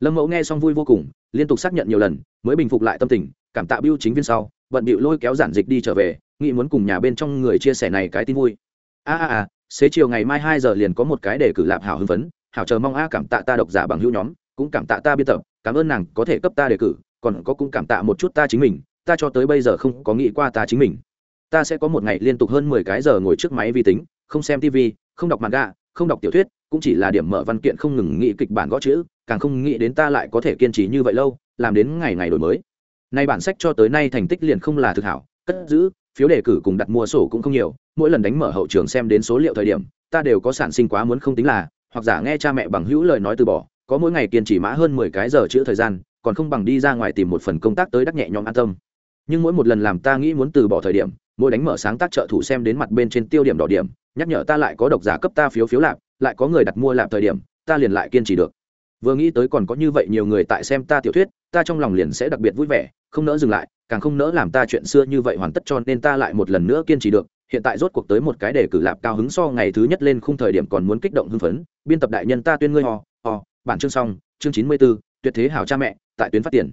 Lâm mẫu nghe xong vui vô cùng, liên tục xác nhận nhiều lần, mới bình phục lại tâm tình cảm tạ biêu chính viên sau vận bịu lôi kéo giản dịch đi trở về, nghĩ muốn cùng nhà bên trong người chia sẻ này cái tin vui. A a a, xế chiều ngày mai hai giờ liền có một cái để cử lạp hảo hưng phấn, hảo chờ mong a cảm tạ ta độc giả bằng hữu nhóm, cũng cảm tạ ta biên tập, cảm ơn nàng có thể cấp ta đề cử, còn có cũng cảm tạ một chút ta chính mình, ta cho tới bây giờ không có nghĩ qua ta chính mình. Ta sẽ có một ngày liên tục hơn mười cái giờ ngồi trước máy vi tính, không xem tv không đọc manga, không đọc tiểu thuyết, cũng chỉ là điểm mở văn kiện không ngừng nghĩ kịch bản gõ chữ, càng không nghĩ đến ta lại có thể kiên trì như vậy lâu, làm đến ngày ngày đổi mới nay bản sách cho tới nay thành tích liền không là thực hảo, cất giữ, phiếu đề cử cùng đặt mua sổ cũng không nhiều, mỗi lần đánh mở hậu trường xem đến số liệu thời điểm, ta đều có sản sinh quá muốn không tính là, hoặc giả nghe cha mẹ bằng hữu lời nói từ bỏ, có mỗi ngày kiên trì mã hơn mười cái giờ chữ thời gian, còn không bằng đi ra ngoài tìm một phần công tác tới đắc nhẹ nhõm an tâm. Nhưng mỗi một lần làm ta nghĩ muốn từ bỏ thời điểm, mỗi đánh mở sáng tác trợ thủ xem đến mặt bên trên tiêu điểm đỏ điểm, nhắc nhở ta lại có độc giả cấp ta phiếu phiếu lạp, lại có người đặt mua lạp thời điểm, ta liền lại kiên trì được. Vừa nghĩ tới còn có như vậy nhiều người tại xem ta tiểu thuyết, ta trong lòng liền sẽ đặc biệt vui vẻ không nỡ dừng lại càng không nỡ làm ta chuyện xưa như vậy hoàn tất cho nên ta lại một lần nữa kiên trì được. Hiện tại rốt cuộc tới một cái để cử lạp cao hứng so ngày thứ nhất lên khung thời điểm còn muốn kích động hưng phấn. Biên tập đại nhân ta tuyên ngươi ho ho bản chương xong chương chín mươi 94, tuyệt thế hảo cha mẹ tại tuyến phát tiền.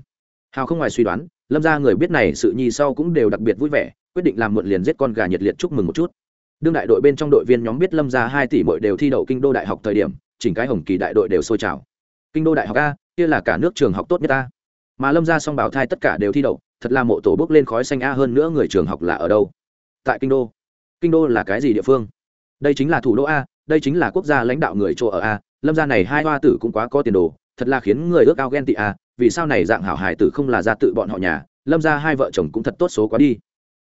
Hào không ngoài suy đoán lâm ra người biết này sự nhi sau cũng đều đặc biệt vui vẻ quyết định làm muộn liền giết con gà nhiệt liệt chúc mừng một chút. Đương đại đội bên trong đội viên nhóm biết lâm ra hai tỷ mỗi đều thi đậu kinh đô đại học thời điểm chỉnh cái hồng kỳ đại đội đều sôi trào. Kinh đô đại học a kia là cả nước trường học tốt nhất ta mà lâm ra song bảo thai tất cả đều thi đậu, thật là mộ tổ bước lên khói xanh a hơn nữa người trường học là ở đâu? Tại kinh đô. Kinh đô là cái gì địa phương? Đây chính là thủ đô a, đây chính là quốc gia lãnh đạo người chỗ ở a, lâm gia này hai hoa tử cũng quá có tiền đồ, thật là khiến người ước ao ghen tị a, vì sao này dạng hảo hải tử không là ra tự bọn họ nhà, lâm ra hai vợ chồng cũng thật tốt số quá đi.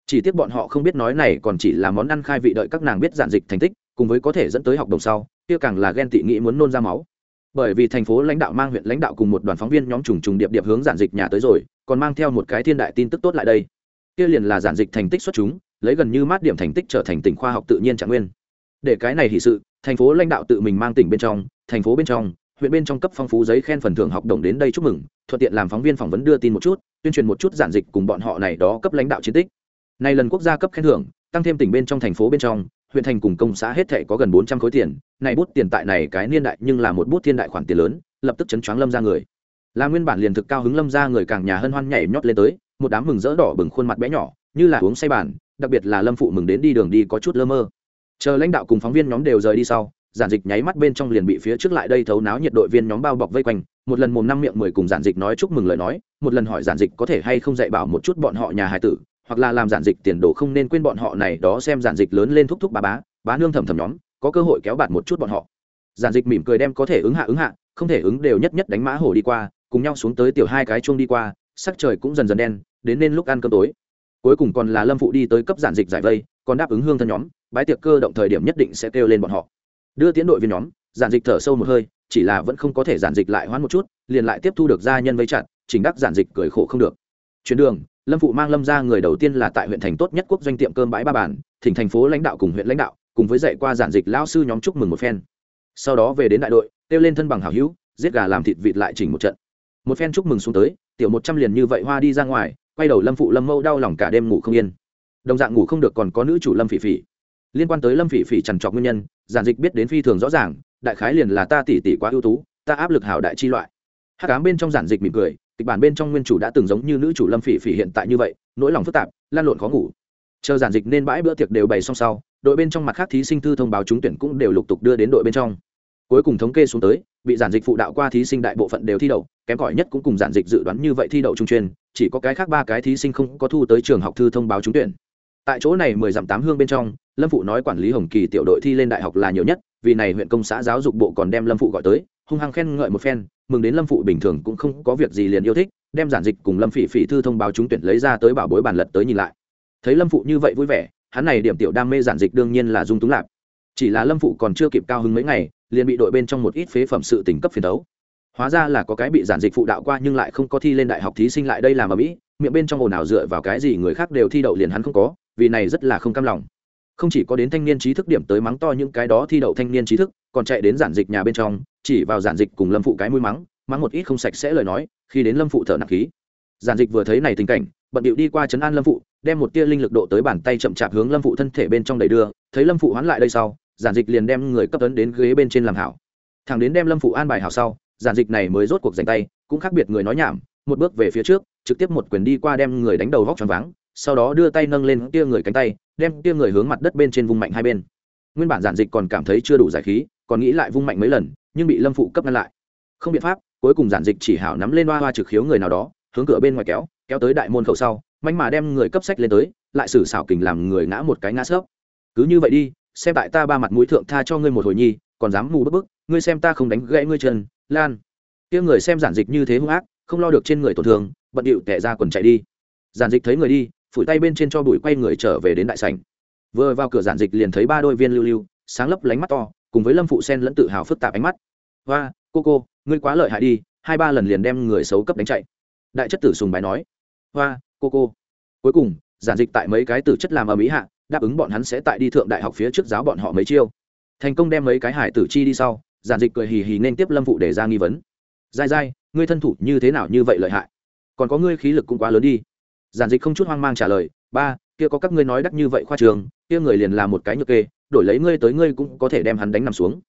Chỉ tiếc bọn họ không biết nói này còn chỉ là món ăn khai vị đợi các nàng biết giản dịch thành tích, cùng với có thể dẫn tới học đồng sau, kia càng là ghen tị nghĩ muốn nôn ra máu bởi vì thành phố lãnh đạo mang huyện lãnh đạo cùng một đoàn phóng viên nhóm trùng trùng điệp điệp hướng giản dịch nhà tới rồi, còn mang theo một cái thiên đại tin tức tốt lại đây. Kia liền là giản dịch thành tích xuất chúng, lấy gần như mát điểm thành tích trở thành tỉnh khoa học tự nhiên trạng nguyên. Để cái này thì sự, thành phố lãnh đạo tự mình mang tỉnh bên trong, thành phố bên trong, huyện bên trong cấp phong phú giấy khen phần thưởng học đồng đến đây chúc mừng, thuận tiện làm phóng viên phỏng vấn đưa tin một chút, tuyên truyền một chút giản dịch cùng bọn họ này đó cấp lãnh đạo chiến tích. Này lần quốc gia cấp khen thưởng, tăng thêm tỉnh bên trong thành phố bên trong huyện thành cùng công xã hết thệ có gần bốn trăm khối tiền, này bút tiền tại này cái niên đại nhưng là một bút thiên đại khoản tiền lớn, lập tức chấn choáng lâm ra người là nguyên bản liền thực cao hứng lâm ra người càng nhà hân hoan nhảy nhót lên tới, một đám mừng rỡ đỏ bừng khuôn mặt bé nhỏ, như là uống say bản. đặc biệt là lâm phụ mừng đến đi đường đi có chút lơ mơ chờ lãnh đạo cùng phóng viên nhóm đều rời đi sau, giản dịch nháy mắt bên trong liền bị phía trước lại đây thấu náo nhiệt đội viên nhóm bao bọc vây quanh, một lần mồm năm miệng mười cùng giản dịch nói chúc mừng lời nói, một lần hỏi giản dịch có thể hay không dạy bảo một chút bọn họ nhà hài tử hoặc là làm giản dịch tiền đồ không nên quên bọn họ này, đó xem giản dịch lớn lên thúc thúc bà bá bá nương thầm thầm nhóm, có cơ hội kéo bạt một chút bọn họ. Giản dịch mỉm cười đem có thể ứng hạ ứng hạ, không thể ứng đều nhất nhất đánh mã hổ đi qua, cùng nhau xuống tới tiểu hai cái chuông đi qua, sắc trời cũng dần dần đen, đến nên lúc ăn cơm tối. Cuối cùng còn là lâm phụ đi tới cấp giản dịch giải vây, còn đáp ứng hương thân nhóm bãi tiệc cơ động thời điểm nhất định sẽ kêu lên bọn họ. Đưa tiến đội viên nhóm, giản dịch thở sâu một hơi, chỉ là vẫn không có thể giản dịch lại hoãn một chút, liền lại tiếp thu được gia nhân vây chặt chính đắc giản dịch cười khổ không được. Chuyến đường lâm phụ mang lâm ra người đầu tiên là tại huyện thành tốt nhất quốc doanh tiệm cơm bãi ba bản thỉnh thành phố lãnh đạo cùng huyện lãnh đạo, cùng với dạy qua giản dịch lao sư nhóm chúc mừng một phen. Sau đó về đến đại đội, kêu lên thân bằng hảo hữu, giết gà làm thịt vịt lại chỉnh một trận. Một phen chúc mừng xuống tới, tiểu một trăm liền như vậy hoa đi ra ngoài, quay đầu lâm phụ lâm mâu đau lòng cả đêm ngủ không yên. Đồng dạng ngủ không được còn có nữ chủ lâm phỉ phỉ. Liên quan tới lâm phỉ phỉ trằn trọc nguyên nhân, giản dịch biết đến phi thường rõ ràng, đại khái liền là ta tỉ tỉ quá ưu tú, ta áp lực hảo đại chi loại. Hát cám bên trong giản dịch mỉm cười kịch bản bên trong nguyên chủ đã từng giống như nữ chủ lâm phỉ phỉ hiện tại như vậy, nỗi lòng phức tạp, lan lộn khó ngủ. Chờ giản dịch nên bãi bữa tiệc đều bày xong sau, đội bên trong mặt khác thí sinh thư thông báo trúng tuyển cũng đều lục tục đưa đến đội bên trong. Cuối cùng thống kê xuống tới, bị giản dịch phụ đạo qua thí sinh đại bộ phận đều thi đậu, kém cỏi nhất cũng cùng giản dịch dự đoán như vậy thi đậu trung chuyên, chỉ có cái khác ba cái thí sinh không có thu tới trường học thư thông báo trúng tuyển. Tại chỗ này mười dặm tám hương bên trong, lâm phụ nói quản lý hồng kỳ tiểu đội thi lên đại học là nhiều nhất, vì này huyện công xã giáo dục bộ còn đem lâm phụ gọi tới, hung hăng khen ngợi một phen mừng đến lâm phụ bình thường cũng không có việc gì liền yêu thích, đem giản dịch cùng lâm phỉ phỉ thư thông báo trúng tuyển lấy ra tới bảo bối bàn lật tới nhìn lại. Thấy lâm phụ như vậy vui vẻ, hắn này điểm tiểu đam mê giản dịch đương nhiên là dung túng lạc. Chỉ là lâm phụ còn chưa kịp cao hứng mấy ngày, liền bị đội bên trong một ít phế phẩm sự tỉnh cấp phiền đấu. Hóa ra là có cái bị giản dịch phụ đạo qua nhưng lại không có thi lên đại học thí sinh lại đây làm ở mỹ, miệng bên trong ồn ào dựa vào cái gì người khác đều thi đậu liền hắn không có, vì này rất là không cam lòng không chỉ có đến thanh niên trí thức điểm tới mắng to những cái đó thi đậu thanh niên trí thức, còn chạy đến giản dịch nhà bên trong, chỉ vào giản dịch cùng lâm phụ cái mũi mắng mắng một ít không sạch sẽ lời nói, khi đến lâm phụ thở nặng khí. Giản dịch vừa thấy này tình cảnh, bận điệu đi qua trấn an lâm phụ, đem một tia linh lực độ tới bàn tay chậm chạp hướng lâm phụ thân thể bên trong đầy đưa, thấy lâm phụ hoán lại đây sau, giản dịch liền đem người cấp tấn đến ghế bên trên làm hảo. Thằng đến đem lâm phụ an bài hảo sau, giản dịch này mới rốt cuộc giành tay, cũng khác biệt người nói nhảm, một bước về phía trước, trực tiếp một quyền đi qua đem người đánh đầu vóc tròn váng sau đó đưa tay nâng lên tia người cánh tay, đem tia người hướng mặt đất bên trên vùng mạnh hai bên. Nguyên bản giản dịch còn cảm thấy chưa đủ giải khí, còn nghĩ lại vung mạnh mấy lần, nhưng bị lâm phụ cấp ngăn lại. Không biện pháp, cuối cùng giản dịch chỉ hảo nắm lên hoa hoa trực khiếu người nào đó, hướng cửa bên ngoài kéo kéo tới đại môn khẩu sau, manh mà đem người cấp sách lên tới, lại xử xảo kình làm người ngã một cái ngã sớp cứ như vậy đi, xem tại ta ba mặt mũi thượng tha cho ngươi một hồi nhi, còn dám mù bức bức, ngươi xem ta không đánh gãy ngươi chân, lan. Kia người xem giản dịch như thế hung ác, không lo được trên người tổn thương, bận điệu tẻ ra quần chạy đi. Giản dịch thấy người đi phủi tay bên trên cho bụi quay người trở về đến đại sảnh. Vừa vào cửa giản dịch liền thấy ba đôi viên lưu lưu, sáng lấp lánh mắt to, cùng với lâm phụ sen lẫn tự hào phức tạp ánh mắt. Hoa, cô cô, ngươi quá lợi hại đi, hai ba lần liền đem người xấu cấp đánh chạy. Đại chất tử sùng bài nói. Hoa, cô cô. Cuối cùng, giản dịch tại mấy cái tử chất làm ở mỹ hạ, đáp ứng bọn hắn sẽ tại đi thượng đại học phía trước giáo bọn họ mấy chiêu. Thành công đem mấy cái hải tử chi đi sau, giản dịch cười hì hì nên tiếp lâm phụ để ra nghi vấn. Dai dai, ngươi thân thủ như thế nào như vậy lợi hại? Còn có ngươi khí lực cũng quá lớn đi giản dịch không chút hoang mang trả lời, ba, kia có các ngươi nói đắc như vậy khoa trường, kia người liền là một cái nhược kê, đổi lấy ngươi tới ngươi cũng có thể đem hắn đánh nằm xuống.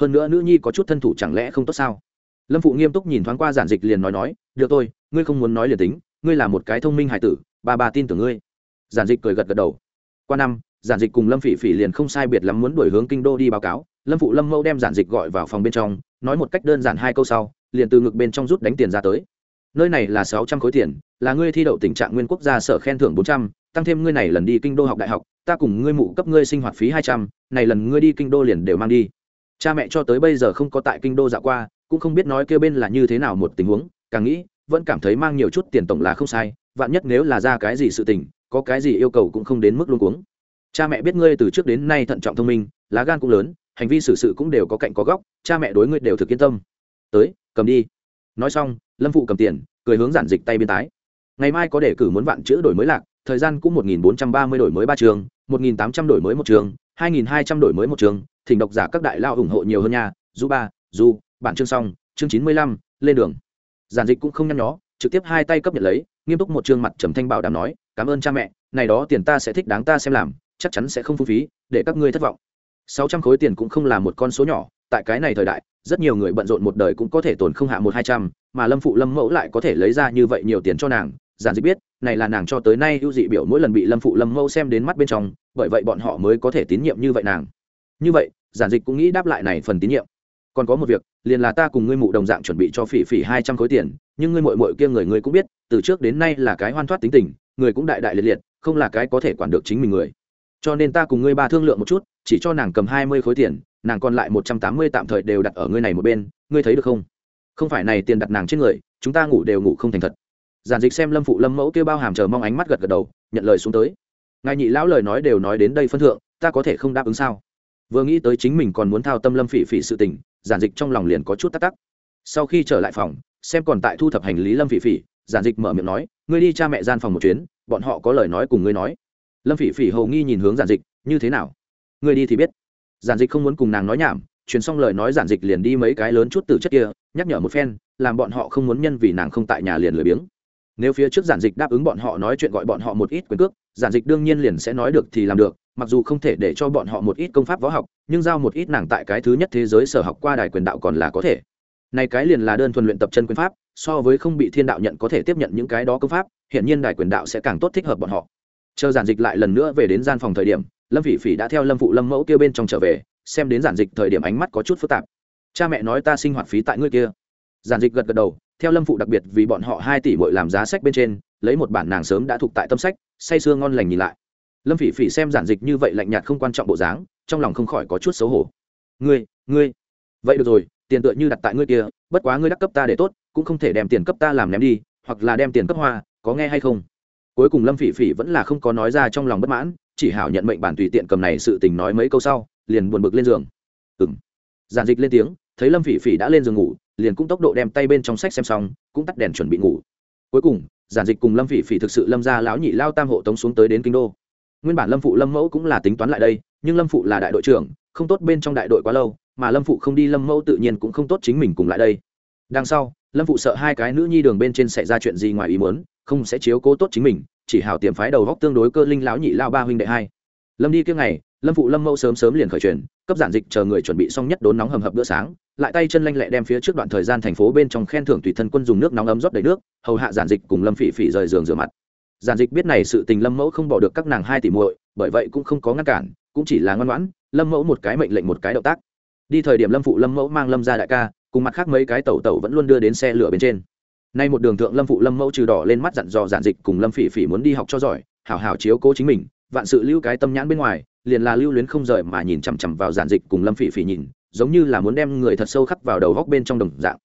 Hơn nữa nữ nhi có chút thân thủ chẳng lẽ không tốt sao? Lâm phụ nghiêm túc nhìn thoáng qua giản dịch liền nói nói, được tôi ngươi không muốn nói liền tính, ngươi là một cái thông minh hải tử, ba bà tin tưởng ngươi. Giản dịch cười gật gật đầu. Qua năm, giản dịch cùng lâm phỉ phỉ liền không sai biệt lắm muốn đổi hướng kinh đô đi báo cáo. Lâm phụ lâm mẫu đem giản dịch gọi vào phòng bên trong, nói một cách đơn giản hai câu sau, liền từ ngực bên trong rút đánh tiền ra tới. Nơi này là sáu trăm khối tiền là ngươi thi đậu tình trạng nguyên quốc gia sở khen thưởng bốn trăm, tăng thêm ngươi này lần đi kinh đô học đại học, ta cùng ngươi mụ cấp ngươi sinh hoạt phí hai trăm, này lần ngươi đi kinh đô liền đều mang đi. Cha mẹ cho tới bây giờ không có tại kinh đô dạo qua, cũng không biết nói kêu bên là như thế nào một tình huống, càng nghĩ, vẫn cảm thấy mang nhiều chút tiền tổng là không sai, vạn nhất nếu là ra cái gì sự tình, có cái gì yêu cầu cũng không đến mức luôn cuống. Cha mẹ biết ngươi từ trước đến nay thận trọng thông minh, lá gan cũng lớn, hành vi xử sự cũng đều có cạnh có góc, cha mẹ đối ngươi đều thực yên tâm. Tới, cầm đi. Nói xong, lâm phụ cầm tiền, cười hướng giản dịch tay bên tái ngày mai có đề cử muốn vạn chữ đổi mới lạc, thời gian cũng một nghìn bốn trăm ba mươi đổi mới ba trường, một nghìn tám trăm đổi mới một trường, hai nghìn hai trăm đổi mới một trường, thỉnh độc giả các đại lao ủng hộ nhiều hơn nha du ba du bản chương xong, chương chín mươi lăm, lên đường. Giản dịch cũng không nhăn nhó, trực tiếp hai tay cấp nhận lấy, nghiêm túc một chương mặt trầm thanh bảo đảm nói, cảm ơn cha mẹ, này đó tiền ta sẽ thích đáng ta xem làm, chắc chắn sẽ không phung phí, để các ngươi thất vọng. Sáu trăm khối tiền cũng không là một con số nhỏ, tại cái này thời đại, rất nhiều người bận rộn một đời cũng có thể tồn không hạ một hai trăm, mà lâm phụ lâm mẫu lại có thể lấy ra như vậy nhiều tiền cho nàng giản dịch biết, này là nàng cho tới nay ưu dị biểu mỗi lần bị lâm phụ lâm mâu xem đến mắt bên trong, bởi vậy bọn họ mới có thể tín nhiệm như vậy nàng. Như vậy, giản dịch cũng nghĩ đáp lại này phần tín nhiệm. Còn có một việc, liền là ta cùng ngươi mụ đồng dạng chuẩn bị cho phỉ phỉ hai trăm khối tiền, nhưng ngươi mội mội kia người ngươi cũng biết, từ trước đến nay là cái hoan thoát tính tình, người cũng đại đại liệt liệt, không là cái có thể quản được chính mình người. Cho nên ta cùng ngươi ba thương lượng một chút, chỉ cho nàng cầm hai mươi khối tiền, nàng còn lại một trăm tám mươi tạm thời đều đặt ở ngươi này một bên, ngươi thấy được không? Không phải này tiền đặt nàng trên người, chúng ta ngủ đều ngủ không thành thật giản dịch xem lâm phụ lâm mẫu kêu bao hàm chờ mong ánh mắt gật gật đầu, nhận lời xuống tới. Ngài nhị lão lời nói đều nói đến đây phân thượng, ta có thể không đáp ứng sao? Vừa nghĩ tới chính mình còn muốn thao tâm lâm phỉ phỉ sự tình, giản dịch trong lòng liền có chút tắc tắc. Sau khi trở lại phòng, xem còn tại thu thập hành lý lâm phỉ phỉ, giản dịch mở miệng nói, ngươi đi cha mẹ gian phòng một chuyến, bọn họ có lời nói cùng ngươi nói. Lâm phỉ phỉ hầu nghi nhìn hướng giản dịch, như thế nào? Ngươi đi thì biết. Giản dịch không muốn cùng nàng nói nhảm, truyền xong lời nói giản dịch liền đi mấy cái lớn chút từ chất kia, nhắc nhở một phen, làm bọn họ không muốn nhân vì nàng không tại nhà liền lười biếng nếu phía trước giản dịch đáp ứng bọn họ nói chuyện gọi bọn họ một ít quyền cước, giản dịch đương nhiên liền sẽ nói được thì làm được, mặc dù không thể để cho bọn họ một ít công pháp võ học, nhưng giao một ít nàng tại cái thứ nhất thế giới sở học qua đài quyền đạo còn là có thể. Này cái liền là đơn thuần luyện tập chân quyền pháp, so với không bị thiên đạo nhận có thể tiếp nhận những cái đó công pháp hiện nhiên đài quyền đạo sẽ càng tốt thích hợp bọn họ. Chờ giản dịch lại lần nữa về đến gian phòng thời điểm, lâm phỉ phỉ đã theo lâm phụ lâm mẫu kia bên trong trở về, xem đến giản dịch thời điểm ánh mắt có chút phức tạp. Cha mẹ nói ta sinh hoạt phí tại ngươi kia. Giản dịch gật gật đầu theo lâm phụ đặc biệt vì bọn họ hai tỷ bội làm giá sách bên trên, lấy một bản nàng sớm đã thuộc tại tâm sách, say sưa ngon lành nhìn lại. Lâm phỉ phỉ xem giản dịch như vậy lạnh nhạt không quan trọng bộ dáng, trong lòng không khỏi có chút xấu hổ. Ngươi ngươi, vậy được rồi, tiền tựa như đặt tại ngươi kia, bất quá ngươi đắc cấp ta để tốt, cũng không thể đem tiền cấp ta làm ném đi, hoặc là đem tiền cấp hoa, có nghe hay không? Cuối cùng lâm phỉ phỉ vẫn là không có nói ra trong lòng bất mãn, chỉ hảo nhận mệnh bản tùy tiện cầm này sự tình nói mấy câu sau, liền buồn bực lên giường. Ừng giản dịch lên tiếng, thấy lâm phỉ phỉ đã lên giường ngủ liền cũng tốc độ đem tay bên trong sách xem xong, cũng tắt đèn chuẩn bị ngủ. Cuối cùng, giản dịch cùng lâm phỉ phỉ thực sự lâm ra lão nhị lao tam hộ tống xuống tới đến kinh đô. Nguyên bản lâm phụ lâm mẫu cũng là tính toán lại đây, nhưng lâm phụ là đại đội trưởng, không tốt bên trong đại đội quá lâu, mà lâm phụ không đi, lâm mẫu tự nhiên cũng không tốt chính mình cùng lại đây. Đằng sau, lâm phụ sợ hai cái nữ nhi đường bên trên xảy ra chuyện gì ngoài ý muốn, không sẽ chiếu cố tốt chính mình, chỉ hào tiềm phái đầu góc tương đối cơ linh lão nhị lao ba huynh đệ hai. Lâm đi kia ngày lâm phụ lâm mẫu sớm sớm liền khởi truyền cấp giản dịch chờ người chuẩn bị xong nhất đốn nóng hầm hập bữa sáng, lại tay chân lanh lẹ đem phía trước đoạn thời gian thành phố bên trong khen thưởng tùy thân quân dùng nước nóng ấm rót đầy nước, hầu hạ giản dịch cùng lâm phỉ phỉ rời giường rửa mặt. Giản dịch biết này sự tình lâm mẫu không bỏ được các nàng hai tỷ muội, bởi vậy cũng không có ngăn cản, cũng chỉ là ngoan ngoãn, lâm mẫu một cái mệnh lệnh một cái động tác. Đi thời điểm lâm phụ lâm mẫu mang lâm ra đại ca, cùng mặt khác mấy cái tẩu tẩu vẫn luôn đưa đến xe lửa bên trên. Nay một đường thượng lâm phụ lâm mẫu trừ đỏ lên mắt dặn dò giản dịch cùng lâm phỉ phỉ muốn đi học cho giỏi, hảo hảo chiếu cố chính mình, vạn sự lưu cái tâm nhãn bên ngoài liền là lưu luyến không rời mà nhìn chằm chằm vào giản dịch cùng lâm phỉ phỉ nhìn, giống như là muốn đem người thật sâu khắc vào đầu góc bên trong đồng dạng.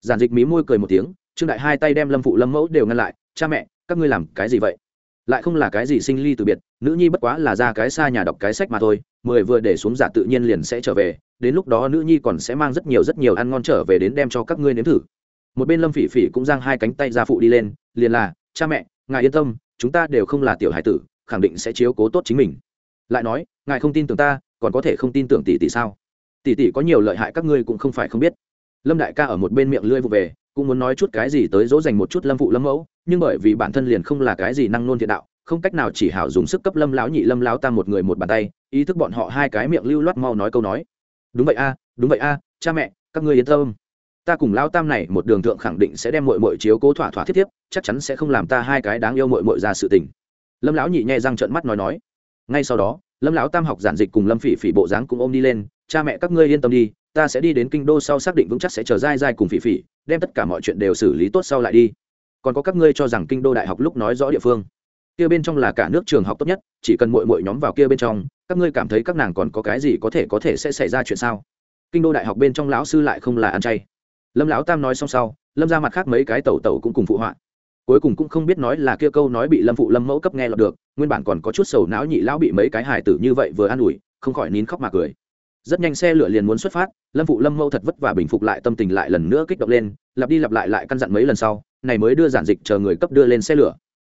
Giản dịch mí môi cười một tiếng, trương đại hai tay đem lâm phụ lâm mẫu đều ngăn lại, cha mẹ, các ngươi làm cái gì vậy? Lại không là cái gì sinh ly từ biệt, nữ nhi bất quá là ra cái xa nhà đọc cái sách mà thôi, mười vừa để xuống giả tự nhiên liền sẽ trở về, đến lúc đó nữ nhi còn sẽ mang rất nhiều rất nhiều ăn ngon trở về đến đem cho các ngươi nếm thử. Một bên lâm phỉ phỉ cũng giang hai cánh tay ra phụ đi lên, liền là, cha mẹ, ngài yên tâm, chúng ta đều không là tiểu hải tử, khẳng định sẽ chiếu cố tốt chính mình lại nói, ngài không tin tưởng ta, còn có thể không tin tưởng tỷ tỷ sao? Tỷ tỷ có nhiều lợi hại các ngươi cũng không phải không biết. Lâm đại ca ở một bên miệng lưỡi vụ về, cũng muốn nói chút cái gì tới dỗ dành một chút lâm phụ lâm mẫu, nhưng bởi vì bản thân liền không là cái gì năng nôn thiện đạo, không cách nào chỉ hảo dùng sức cấp lâm lão nhị lâm lão tam một người một bàn tay, ý thức bọn họ hai cái miệng lưu loát mau nói câu nói. Đúng vậy a, đúng vậy a, cha mẹ, các ngươi yên tâm. Ta cùng lão tam này một đường thượng khẳng định sẽ đem mội mội chiếu cố thỏa thỏa thiết thiếp chắc chắn sẽ không làm ta hai cái đáng yêu mội mội ra sự tình. Lâm lão nhị nhẹ răng trợn mắt nói nói ngay sau đó, lâm lão tam học giản dịch cùng lâm phỉ phỉ bộ dáng cũng ôm đi lên, cha mẹ các ngươi yên tâm đi, ta sẽ đi đến kinh đô sau xác định vững chắc sẽ chờ dai dai cùng phỉ phỉ, đem tất cả mọi chuyện đều xử lý tốt sau lại đi. Còn có các ngươi cho rằng kinh đô đại học lúc nói rõ địa phương. Kia bên trong là cả nước trường học tốt nhất, chỉ cần mỗi mỗi nhóm vào kia bên trong, các ngươi cảm thấy các nàng còn có cái gì có thể có thể sẽ xảy ra chuyện sao? Kinh đô đại học bên trong lão sư lại không là ăn chay. Lâm lão tam nói xong sau, lâm ra mặt khác mấy cái tẩu tẩu cũng cùng phụ họa cuối cùng cũng không biết nói là kia câu nói bị lâm phụ lâm mẫu cấp nghe lọt được, nguyên bản còn có chút sầu não nhị lão bị mấy cái hài tử như vậy vừa an ủi, không khỏi nín khóc mà cười. Rất nhanh xe lửa liền muốn xuất phát, lâm phụ lâm mẫu thật vất vả bình phục lại tâm tình lại lần nữa kích động lên, lặp đi lặp lại lại căn dặn mấy lần sau, này mới đưa giản dịch chờ người cấp đưa lên xe lửa.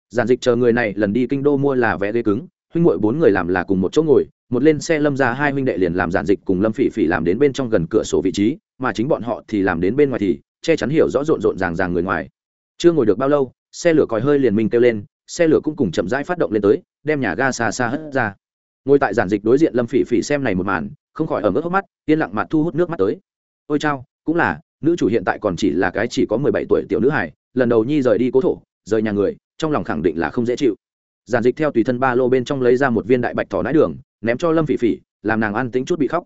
Giản dịch chờ người này lần đi kinh đô mua là vé ghế cứng, huynh ngội bốn người làm là cùng một chỗ ngồi, một lên xe lâm ra hai huynh đệ liền làm giản dịch cùng lâm phỉ phỉ làm đến bên trong gần cửa sổ vị trí, mà chính bọn họ thì làm đến bên ngoài thì che chắn hiểu rõ rộn rộn ràng ràng người ngoài. Chưa ngồi được bao lâu xe lửa còi hơi liền mình kêu lên, xe lửa cũng cùng chậm rãi phát động lên tới, đem nhà ga xa xa hất ra. Ngồi tại giản dịch đối diện lâm phỉ phỉ xem này một màn, không khỏi ở mức hốc mắt, yên lặng mặt thu hút nước mắt tới. Ôi chao, cũng là, nữ chủ hiện tại còn chỉ là cái chỉ có mười bảy tuổi tiểu nữ hải lần đầu nhi rời đi cố thổ, rời nhà người, trong lòng khẳng định là không dễ chịu. Giản dịch theo tùy thân ba lô bên trong lấy ra một viên đại bạch thỏ nái đường, ném cho lâm phỉ phỉ, làm nàng ăn tính chút bị khóc.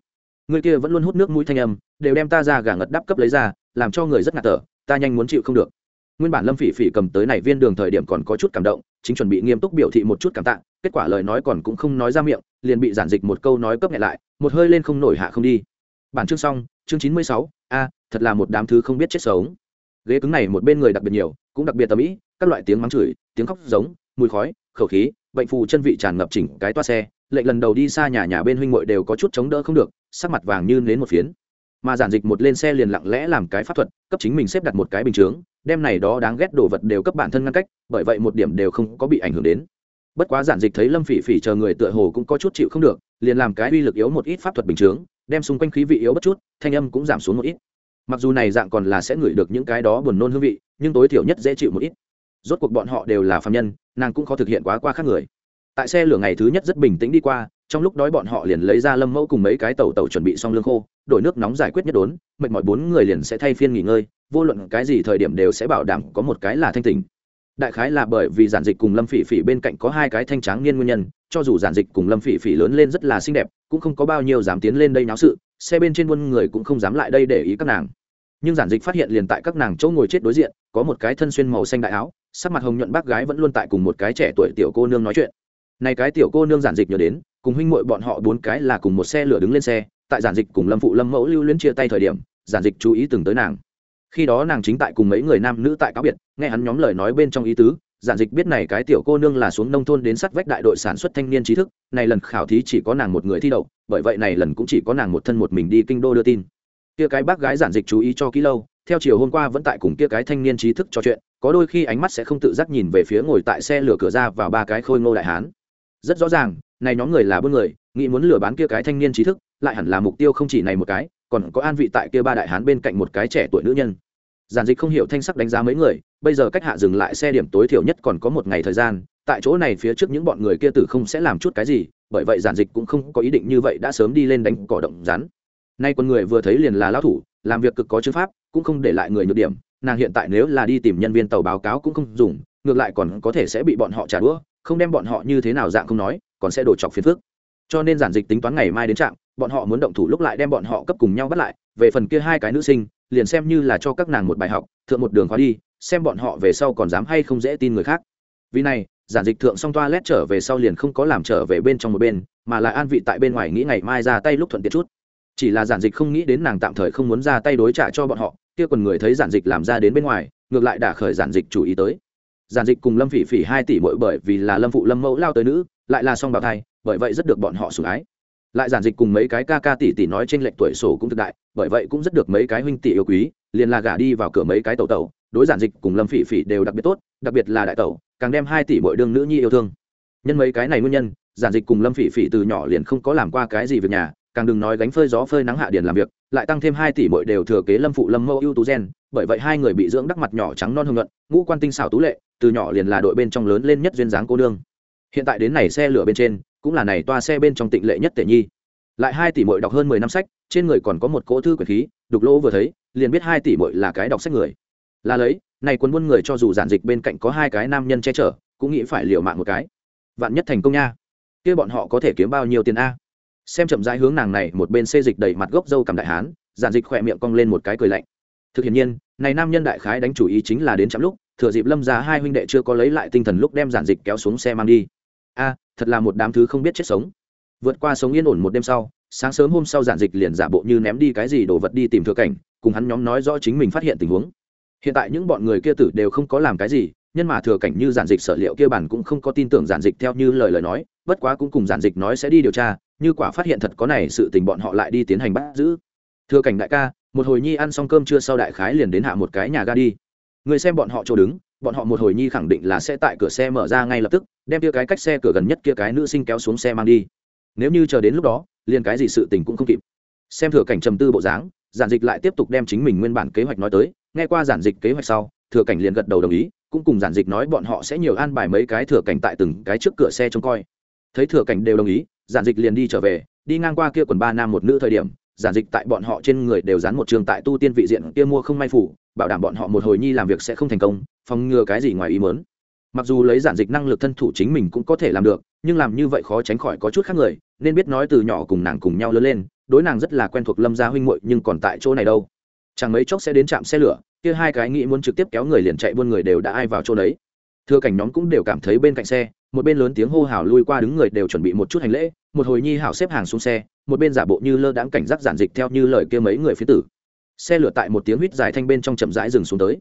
Người kia vẫn luôn hút nước mũi thanh âm, đều đem ta ra gà ngật đắp cấp lấy ra, làm cho người rất ngạt thở, ta nhanh muốn chịu không được nguyên bản lâm phỉ phỉ cầm tới này viên đường thời điểm còn có chút cảm động, chính chuẩn bị nghiêm túc biểu thị một chút cảm tạ, kết quả lời nói còn cũng không nói ra miệng, liền bị giản dịch một câu nói cấp nhẹ lại, một hơi lên không nổi hạ không đi. Bản chương xong, chương chín mươi sáu, a, thật là một đám thứ không biết chết sống. Ghế cứng này một bên người đặc biệt nhiều, cũng đặc biệt tầm ĩ các loại tiếng mắng chửi, tiếng khóc giống, mùi khói, khẩu khí, bệnh phù chân vị tràn ngập chỉnh cái toa xe, lệnh lần đầu đi xa nhà nhà bên huynh muội đều có chút chống đỡ không được, sắc mặt vàng như nến một phiến. Mà giản dịch một lên xe liền lặng lẽ làm cái pháp thuật, cấp chính mình xếp đặt một cái bình chướng đem này đó đáng ghét đồ vật đều cấp bản thân ngăn cách, bởi vậy một điểm đều không có bị ảnh hưởng đến. Bất quá giản dịch thấy lâm phỉ phỉ chờ người tựa hồ cũng có chút chịu không được, liền làm cái uy lực yếu một ít pháp thuật bình chướng, đem xung quanh khí vị yếu bất chút, thanh âm cũng giảm xuống một ít. Mặc dù này dạng còn là sẽ ngửi được những cái đó buồn nôn hương vị, nhưng tối thiểu nhất dễ chịu một ít. Rốt cuộc bọn họ đều là phạm nhân, nàng cũng khó thực hiện quá qua khác người. Tại xe lửa ngày thứ nhất rất bình tĩnh đi qua trong lúc đói bọn họ liền lấy ra lâm mẫu cùng mấy cái tàu tàu chuẩn bị xong lương khô, đổi nước nóng giải quyết nhất đốn, mệt mỏi bốn người liền sẽ thay phiên nghỉ ngơi, vô luận cái gì thời điểm đều sẽ bảo đảm có một cái là thanh tình đại khái là bởi vì giản dịch cùng lâm phỉ phỉ bên cạnh có hai cái thanh tráng niên nguyên nhân, cho dù giản dịch cùng lâm phỉ phỉ lớn lên rất là xinh đẹp, cũng không có bao nhiêu dám tiến lên đây náo sự, xe bên trên buôn người cũng không dám lại đây để ý các nàng. Nhưng giản dịch phát hiện liền tại các nàng chỗ ngồi chết đối diện, có một cái thân xuyên màu xanh đại áo, sắc mặt hồng nhuận bác gái vẫn luôn tại cùng một cái trẻ tuổi tiểu cô nương nói chuyện này cái tiểu cô nương giản dịch nhớ đến, cùng huynh muội bọn họ bốn cái là cùng một xe lửa đứng lên xe, tại giản dịch cùng lâm phụ lâm mẫu lưu luyến chia tay thời điểm, giản dịch chú ý từng tới nàng. Khi đó nàng chính tại cùng mấy người nam nữ tại cáo biệt, nghe hắn nhóm lời nói bên trong ý tứ, giản dịch biết này cái tiểu cô nương là xuống nông thôn đến sắt vách đại đội sản xuất thanh niên trí thức, này lần khảo thí chỉ có nàng một người thi đậu, bởi vậy này lần cũng chỉ có nàng một thân một mình đi kinh đô đưa tin. Kia cái bác gái giản dịch chú ý cho kỹ lâu, theo chiều hôm qua vẫn tại cùng kia cái thanh niên trí thức trò chuyện, có đôi khi ánh mắt sẽ không tự giác nhìn về phía ngồi tại xe lửa cửa ra vào ba cái khôi ngô đại hán rất rõ ràng, này nhóm người là buôn người, nghĩ muốn lừa bán kia cái thanh niên trí thức, lại hẳn là mục tiêu không chỉ này một cái, còn có an vị tại kia ba đại hán bên cạnh một cái trẻ tuổi nữ nhân. Giản dịch không hiểu thanh sắc đánh giá mấy người, bây giờ cách hạ dừng lại xe điểm tối thiểu nhất còn có một ngày thời gian, tại chỗ này phía trước những bọn người kia tử không sẽ làm chút cái gì, bởi vậy giản dịch cũng không có ý định như vậy đã sớm đi lên đánh cỏ động rắn. Nay con người vừa thấy liền là lão thủ, làm việc cực có chữ pháp, cũng không để lại người nhược điểm, nàng hiện tại nếu là đi tìm nhân viên tàu báo cáo cũng không dùng, ngược lại còn có thể sẽ bị bọn họ trả đũa không đem bọn họ như thế nào dạng không nói, còn sẽ đổ chọc phiền phức. Cho nên giản dịch tính toán ngày mai đến trạm, bọn họ muốn động thủ lúc lại đem bọn họ cấp cùng nhau bắt lại, về phần kia hai cái nữ sinh, liền xem như là cho các nàng một bài học, thượng một đường khóa đi, xem bọn họ về sau còn dám hay không dễ tin người khác. Vì này, giản dịch thượng xong toa lét trở về sau liền không có làm trở về bên trong một bên, mà lại an vị tại bên ngoài nghĩ ngày mai ra tay lúc thuận tiện chút. Chỉ là giản dịch không nghĩ đến nàng tạm thời không muốn ra tay đối trả cho bọn họ, kia quần người thấy giản dịch làm ra đến bên ngoài, ngược lại đả khởi giản dịch chủ ý tới giản dịch cùng lâm phỉ phỉ hai tỷ bội bởi vì là lâm phụ lâm mẫu lao tới nữ, lại là song bào thai, bởi vậy rất được bọn họ sủng ái. Lại giản dịch cùng mấy cái ca ca tỷ tỷ nói trên lệnh tuổi sổ cũng thực đại, bởi vậy cũng rất được mấy cái huynh tỷ yêu quý, liền là gả đi vào cửa mấy cái tàu tàu đối giản dịch cùng lâm phỉ phỉ đều đặc biệt tốt, đặc biệt là đại tàu càng đem hai tỷ bội đương nữ nhi yêu thương. Nhân mấy cái này nguyên nhân, giản dịch cùng lâm phỉ phỉ từ nhỏ liền không có làm qua cái gì việc nhà, càng đừng nói gánh phơi gió phơi nắng hạ điền làm việc, lại tăng thêm hai tỷ bội đều thừa kế lâm phụ lâm mẫu ưu tú gen, bởi vậy hai người bị dưỡng đắc mặt nhỏ trắng non hồng luận ngũ quan tinh xảo tú lệ từ nhỏ liền là đội bên trong lớn lên nhất duyên dáng cô nương. Hiện tại đến này xe lửa bên trên, cũng là này toa xe bên trong tịnh lệ nhất tể nhi. Lại hai tỷ mội đọc hơn mười năm sách, trên người còn có một cỗ thư quyền khí, đục lỗ vừa thấy, liền biết hai tỷ mội là cái đọc sách người. Là lấy, này quân buôn người cho dù giản dịch bên cạnh có hai cái nam nhân che chở, cũng nghĩ phải liều mạng một cái. Vạn nhất thành công nha. Kia bọn họ có thể kiếm bao nhiêu tiền a? Xem chậm rãi hướng nàng này một bên xê dịch đầy mặt gốc dâu cầm đại hán, giản dịch khỏe miệng cong lên một cái cười lạnh. Thực hiện nhiên, này nam nhân đại khái đánh chủ ý chính là đến chậm lúc thừa dịp lâm ra hai huynh đệ chưa có lấy lại tinh thần lúc đem giản dịch kéo xuống xe mang đi. A, thật là một đám thứ không biết chết sống. Vượt qua sống yên ổn một đêm sau, sáng sớm hôm sau giản dịch liền giả bộ như ném đi cái gì đồ vật đi tìm thừa cảnh, cùng hắn nhóm nói rõ chính mình phát hiện tình huống. Hiện tại những bọn người kia tử đều không có làm cái gì nhưng mà thừa cảnh như giản dịch sở liệu kia bản cũng không có tin tưởng giản dịch theo như lời lời nói, bất quá cũng cùng giản dịch nói sẽ đi điều tra, như quả phát hiện thật có này sự tình bọn họ lại đi tiến hành bắt giữ. Thừa cảnh đại ca, một hồi nhi ăn xong cơm trưa sau đại khái liền đến hạ một cái nhà ga đi người xem bọn họ chỗ đứng, bọn họ một hồi nhi khẳng định là sẽ tại cửa xe mở ra ngay lập tức, đem kia cái cách xe cửa gần nhất kia cái nữ sinh kéo xuống xe mang đi. Nếu như chờ đến lúc đó, liền cái gì sự tình cũng không kịp. Xem thừa cảnh trầm tư bộ dáng, giản dịch lại tiếp tục đem chính mình nguyên bản kế hoạch nói tới, nghe qua giản dịch kế hoạch sau, thừa cảnh liền gật đầu đồng ý, cũng cùng giản dịch nói bọn họ sẽ nhiều an bài mấy cái thừa cảnh tại từng cái trước cửa xe trông coi. Thấy thừa cảnh đều đồng ý, giản dịch liền đi trở về, đi ngang qua kia quần ba nam một nữ thời điểm, giản dịch tại bọn họ trên người đều dán một trường tại tu tiên vị diện kia mua không may phủ bảo đảm bọn họ một hồi nhi làm việc sẽ không thành công, phòng ngừa cái gì ngoài ý mớn mặc dù lấy giản dịch năng lực thân thủ chính mình cũng có thể làm được, nhưng làm như vậy khó tránh khỏi có chút khác người, nên biết nói từ nhỏ cùng nàng cùng nhau lớn lên, đối nàng rất là quen thuộc lâm gia huynh muội nhưng còn tại chỗ này đâu. Chẳng mấy chốc sẽ đến trạm xe lửa, kia hai cái nghĩ muốn trực tiếp kéo người liền chạy buôn người đều đã ai vào chỗ đấy. Thưa cảnh nhóm cũng đều cảm thấy bên cạnh xe, một bên lớn tiếng hô hào lui qua đứng người đều chuẩn bị một chút hành lễ, một hồi nhi hảo xếp hàng xuống xe, một bên giả bộ như lơ đãng cảnh giác giản dịch theo như lời kia mấy người phía tử xe lửa tại một tiếng huýt dài thanh bên trong chậm rãi dừng xuống tới.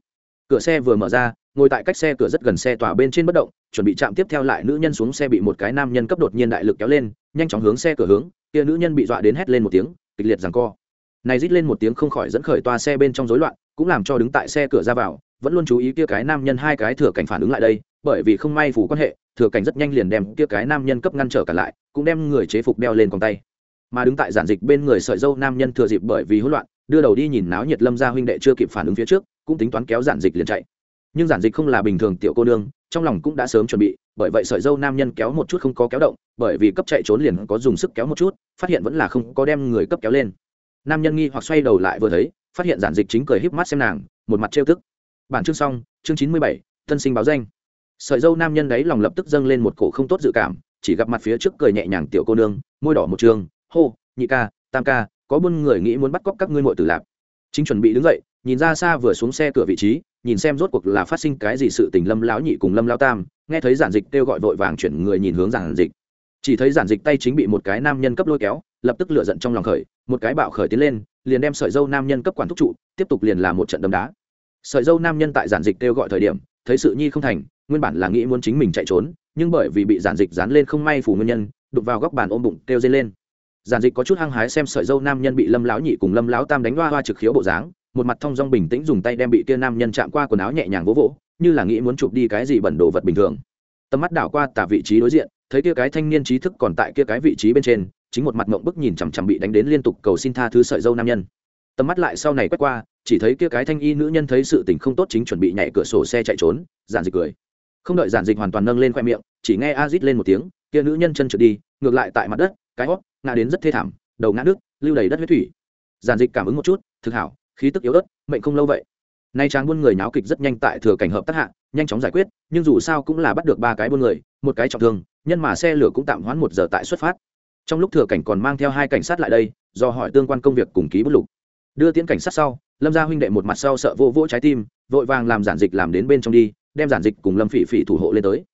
Cửa xe vừa mở ra, ngồi tại cách xe cửa rất gần xe tỏa bên trên bất động, chuẩn bị chạm tiếp theo lại nữ nhân xuống xe bị một cái nam nhân cấp đột nhiên đại lực kéo lên, nhanh chóng hướng xe cửa hướng, kia nữ nhân bị dọa đến hét lên một tiếng, kịch liệt rằng co. Này rít lên một tiếng không khỏi dẫn khởi toa xe bên trong rối loạn, cũng làm cho đứng tại xe cửa ra vào, vẫn luôn chú ý kia cái nam nhân hai cái thừa cảnh phản ứng lại đây, bởi vì không may phủ quan hệ, thừa cảnh rất nhanh liền đem kia cái nam nhân cấp ngăn trở cả lại, cũng đem người chế phục đeo lên con tay. Mà đứng tại giản dịch bên người sợi dâu nam nhân thừa dịp bởi vì hỗn loạn đưa đầu đi nhìn náo nhiệt lâm gia huynh đệ chưa kịp phản ứng phía trước, cũng tính toán kéo giản dịch liền chạy. Nhưng giản dịch không là bình thường tiểu cô nương, trong lòng cũng đã sớm chuẩn bị, bởi vậy sợi dâu nam nhân kéo một chút không có kéo động, bởi vì cấp chạy trốn liền có dùng sức kéo một chút, phát hiện vẫn là không có đem người cấp kéo lên. Nam nhân nghi hoặc xoay đầu lại vừa thấy, phát hiện giản dịch chính cười híp mắt xem nàng, một mặt trêu tức. Bản chương xong, chương chín mươi bảy, thân sinh báo danh. Sợi dâu nam nhân đấy lòng lập tức dâng lên một cổ không tốt dự cảm, chỉ gặp mặt phía trước cười nhẹ nhàng tiểu cô nương, môi đỏ một trường, hô, nhị ca, tam ca có buôn người nghĩ muốn bắt cóc các ngươi muội tử lạp chính chuẩn bị đứng dậy, nhìn ra xa vừa xuống xe cửa vị trí, nhìn xem rốt cuộc là phát sinh cái gì sự tình lâm lão nhị cùng lâm lão tam, nghe thấy giản dịch kêu gọi vội vàng chuyển người nhìn hướng giản dịch. Chỉ thấy giản dịch tay chính bị một cái nam nhân cấp lôi kéo, lập tức lựa giận trong lòng khởi, một cái bạo khởi tiến lên, liền đem sợi dâu nam nhân cấp quản thúc trụ, tiếp tục liền là một trận đấm đá. Sợi dâu nam nhân tại giản dịch kêu gọi thời điểm, thấy sự nhi không thành, nguyên bản là nghĩ muốn chính mình chạy trốn, nhưng bởi vì bị giản dịch dán lên không may phủ nguyên nhân đục vào góc bàn ôm bụng kêu dây lên giản dịch có chút hăng hái xem sợi dâu nam nhân bị lâm lão nhị cùng lâm lão tam đánh hoa hoa trực khiếu bộ dáng, một mặt thong dong bình tĩnh dùng tay đem bị kia nam nhân chạm qua quần áo nhẹ nhàng vỗ vỗ, như là nghĩ muốn chụp đi cái gì bẩn đồ vật bình thường. Tầm mắt đảo qua tả vị trí đối diện, thấy kia cái thanh niên trí thức còn tại kia cái vị trí bên trên, chính một mặt mộng bức nhìn chằm chằm bị đánh đến liên tục cầu xin tha thứ sợi dâu nam nhân. Tầm mắt lại sau này quét qua, chỉ thấy kia cái thanh y nữ nhân thấy sự tình không tốt chính chuẩn bị nhảy cửa sổ xe chạy trốn, giản dịch cười. Không đợi giản dịch hoàn toàn nâng lên khoe miệng, chỉ nghe a rít lên một tiếng, kia nữ nhân chân trượt đi, ngược lại tại mặt đất cái hót, ngã đến rất thê thảm, đầu ngã nước lưu đầy đất huyết thủy. Giản dịch cảm ứng một chút, thực hảo, khí tức yếu ớt, mệnh không lâu vậy. Nay tráng buôn người náo kịch rất nhanh tại thừa cảnh hợp tác hạ, nhanh chóng giải quyết, nhưng dù sao cũng là bắt được ba cái buôn người, một cái trọng thương, nhân mà xe lửa cũng tạm hoãn một giờ tại xuất phát. Trong lúc thừa cảnh còn mang theo hai cảnh sát lại đây, do hỏi tương quan công việc cùng ký bút lục. Đưa tiến cảnh sát sau, lâm gia huynh đệ một mặt sau sợ vô vỗ trái tim, vội vàng làm giản dịch làm đến bên trong đi, đem giản dịch cùng lâm phỉ phỉ thủ hộ lên tới.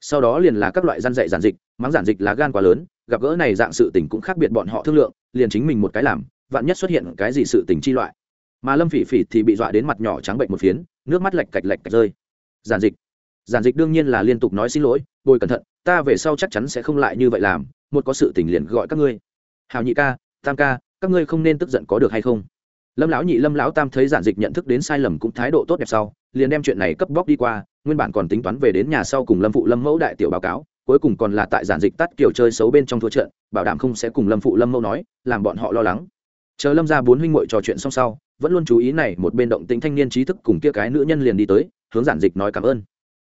Sau đó liền là các loại gian dạy giản dịch, mắng giản dịch là gan quá lớn gặp gỡ này dạng sự tình cũng khác biệt bọn họ thương lượng, liền chính mình một cái làm, vạn nhất xuất hiện cái gì sự tình chi loại. Mà lâm phỉ phỉ thì bị dọa đến mặt nhỏ trắng bệnh một phiến, nước mắt lạch cạch lạch cạch rơi. Giản dịch. Giản dịch đương nhiên là liên tục nói xin lỗi, bồi cẩn thận, ta về sau chắc chắn sẽ không lại như vậy làm, một có sự tình liền gọi các ngươi. Hào nhị ca, tam ca, các ngươi không nên tức giận có được hay không? Lâm lão nhị, lâm lão tam thấy giản dịch nhận thức đến sai lầm cũng thái độ tốt đẹp sau, liền đem chuyện này cấp bóc đi qua, nguyên bản còn tính toán về đến nhà sau cùng lâm phụ lâm mẫu đại tiểu báo cáo cuối cùng còn là tại giản dịch tắt kiểu chơi xấu bên trong thua trận, bảo đảm không sẽ cùng lâm phụ lâm mẫu nói, làm bọn họ lo lắng. Chờ lâm ra bốn huynh muội trò chuyện xong sau, vẫn luôn chú ý này một bên động tính thanh niên trí thức cùng kia cái nữ nhân liền đi tới, hướng giản dịch nói cảm ơn.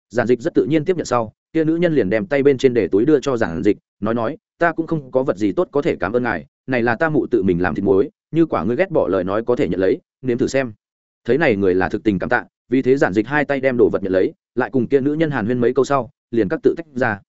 Giản dịch rất tự nhiên tiếp nhận sau, kia nữ nhân liền đem tay bên trên để túi đưa cho giản dịch, nói nói, ta cũng không có vật gì tốt có thể cảm ơn ngài, này là ta mụ tự mình làm thịt muối, như quả ngươi ghét bỏ lời nói có thể nhận lấy, nếm thử xem. Thấy này người là thực tình cảm tạ, vì thế giản dịch hai tay đem đồ vật nhận lấy, lại cùng kia nữ nhân hàn huyên mấy câu sau, liền các tự tách ra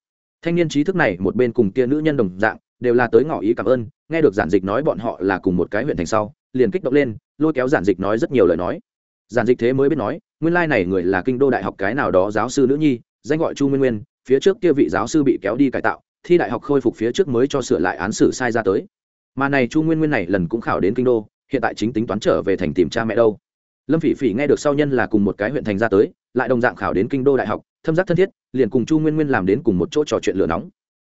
thanh niên trí thức này một bên cùng kia nữ nhân đồng dạng, đều là tới ngỏ ý cảm ơn, nghe được giản dịch nói bọn họ là cùng một cái huyện thành sau, liền kích động lên, lôi kéo giản dịch nói rất nhiều lời nói. Giản dịch thế mới biết nói, nguyên lai này người là kinh đô đại học cái nào đó giáo sư nữ nhi, danh gọi chu nguyên nguyên, phía trước kia vị giáo sư bị kéo đi cải tạo, thi đại học khôi phục phía trước mới cho sửa lại án xử sai ra tới. Mà này chu nguyên nguyên này lần cũng khảo đến kinh đô, hiện tại chính tính toán trở về thành tìm cha mẹ đâu. Lâm phỉ phỉ nghe được sau nhân là cùng một cái huyện thành ra tới, lại đồng dạng khảo đến kinh đô đại học thâm giác thân thiết, liền cùng chu nguyên nguyên làm đến cùng một chỗ trò chuyện lửa nóng.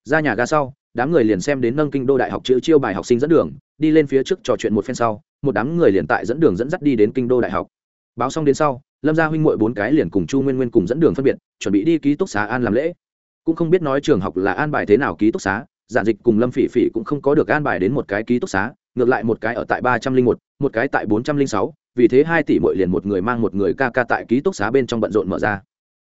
Ra nhà ga sau, đám người liền xem đến nâng kinh đô đại học chữ chiêu bài học sinh dẫn đường, đi lên phía trước trò chuyện một phen sau, một đám người liền tại dẫn đường dẫn dắt đi đến kinh đô đại học. Báo xong đến sau, lâm gia huynh muội bốn cái liền cùng chu nguyên nguyên cùng dẫn đường phân biệt, chuẩn bị đi ký túc xá an làm lễ. Cũng không biết nói trường học là an bài thế nào ký túc xá, giản dịch cùng lâm phỉ phỉ cũng không có được an bài đến một cái ký túc xá, ngược lại một cái ở tại ba trăm linh một một cái tại bốn trăm linh sáu, vì thế hai tỷ mỗi liền một người mang một người ca ca tại ký túc xá bên trong bận rộn mở ra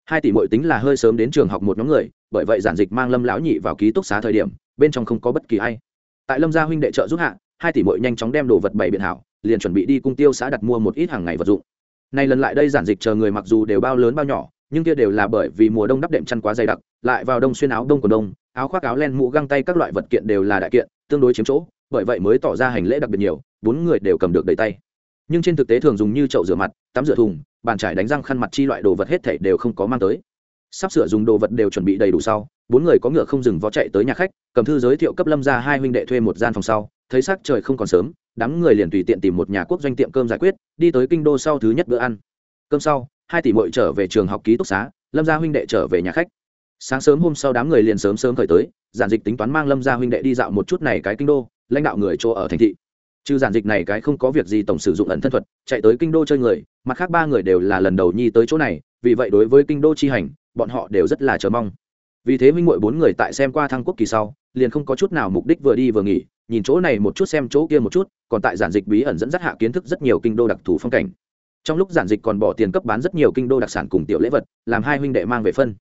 hai tỷ mội tính là hơi sớm đến trường học một nhóm người, bởi vậy giản dịch mang lâm lão nhị vào ký túc xá thời điểm, bên trong không có bất kỳ ai. Tại lâm gia huynh đệ trợ giúp hạ, hai tỷ mội nhanh chóng đem đồ vật bày biện hảo, liền chuẩn bị đi cung tiêu xã đặt mua một ít hàng ngày vật dụng. Nay lần lại đây giản dịch chờ người mặc dù đều bao lớn bao nhỏ, nhưng kia đều là bởi vì mùa đông đắp đệm chăn quá dày đặc, lại vào đông xuyên áo đông của đông, áo khoác áo len mũ găng tay các loại vật kiện đều là đại kiện, tương đối chiếm chỗ, bởi vậy mới tỏ ra hành lễ đặc biệt nhiều, bốn người đều cầm được đầy tay. Nhưng trên thực tế thường dùng như chậu rửa mặt, tắm rửa thùng bàn trải đánh răng khăn mặt chi loại đồ vật hết thảy đều không có mang tới. Sắp sửa dùng đồ vật đều chuẩn bị đầy đủ sau, bốn người có ngựa không dừng vó chạy tới nhà khách, cầm thư giới thiệu cấp lâm ra hai huynh đệ thuê một gian phòng sau, thấy sắc trời không còn sớm, đám người liền tùy tiện tìm một nhà quốc doanh tiệm cơm giải quyết, đi tới kinh đô sau thứ nhất bữa ăn. Cơm sau, hai tỷ mội trở về trường học ký túc xá, lâm gia huynh đệ trở về nhà khách. Sáng sớm hôm sau đám người liền sớm sớm khởi tới, giản dịch tính toán mang lâm gia huynh đệ đi dạo một chút này cái kinh đô, lãnh đạo người chỗ ở thành thị trừ giản dịch này cái không có việc gì tổng sử dụng ẩn thân thuật, chạy tới kinh đô chơi người, mặt khác ba người đều là lần đầu nhi tới chỗ này, vì vậy đối với kinh đô chi hành, bọn họ đều rất là chờ mong. Vì thế minh mội bốn người tại xem qua thăng quốc kỳ sau, liền không có chút nào mục đích vừa đi vừa nghỉ, nhìn chỗ này một chút xem chỗ kia một chút, còn tại giản dịch bí ẩn dẫn dắt hạ kiến thức rất nhiều kinh đô đặc thù phong cảnh. Trong lúc giản dịch còn bỏ tiền cấp bán rất nhiều kinh đô đặc sản cùng tiểu lễ vật, làm hai huynh đệ mang về phân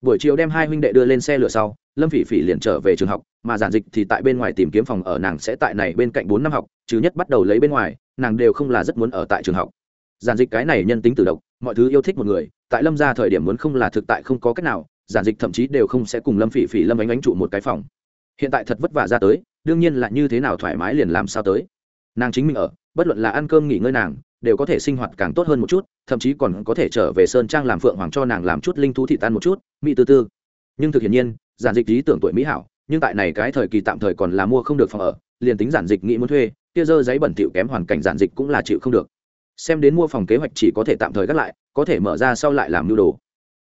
buổi chiều đem hai huynh đệ đưa lên xe lửa sau, lâm phỉ phỉ liền trở về trường học, mà giản dịch thì tại bên ngoài tìm kiếm phòng ở, nàng sẽ tại này bên cạnh bốn năm học, chứ nhất bắt đầu lấy bên ngoài, nàng đều không là rất muốn ở tại trường học. Giản dịch cái này nhân tính tự động mọi thứ yêu thích một người, tại lâm ra thời điểm muốn không là thực tại không có cách nào, giản dịch thậm chí đều không sẽ cùng lâm phỉ phỉ, lâm ánh ánh trụ một cái phòng. Hiện tại thật vất vả ra tới, đương nhiên là như thế nào thoải mái liền làm sao tới. Nàng chính mình ở, bất luận là ăn cơm nghỉ ngơi nàng đều có thể sinh hoạt càng tốt hơn một chút, thậm chí còn có thể trở về sơn trang làm phượng hoàng cho nàng làm chút linh thú thị tan một chút, mỹ tư tư. Nhưng thực hiện nhiên, giản dịch lý tưởng tuổi mỹ hảo, nhưng tại này cái thời kỳ tạm thời còn là mua không được phòng ở, liền tính giản dịch nghĩ muốn thuê, kia dơ giấy bẩn thỉu kém hoàn cảnh giản dịch cũng là chịu không được. Xem đến mua phòng kế hoạch chỉ có thể tạm thời gác lại, có thể mở ra sau lại làm nhu đồ.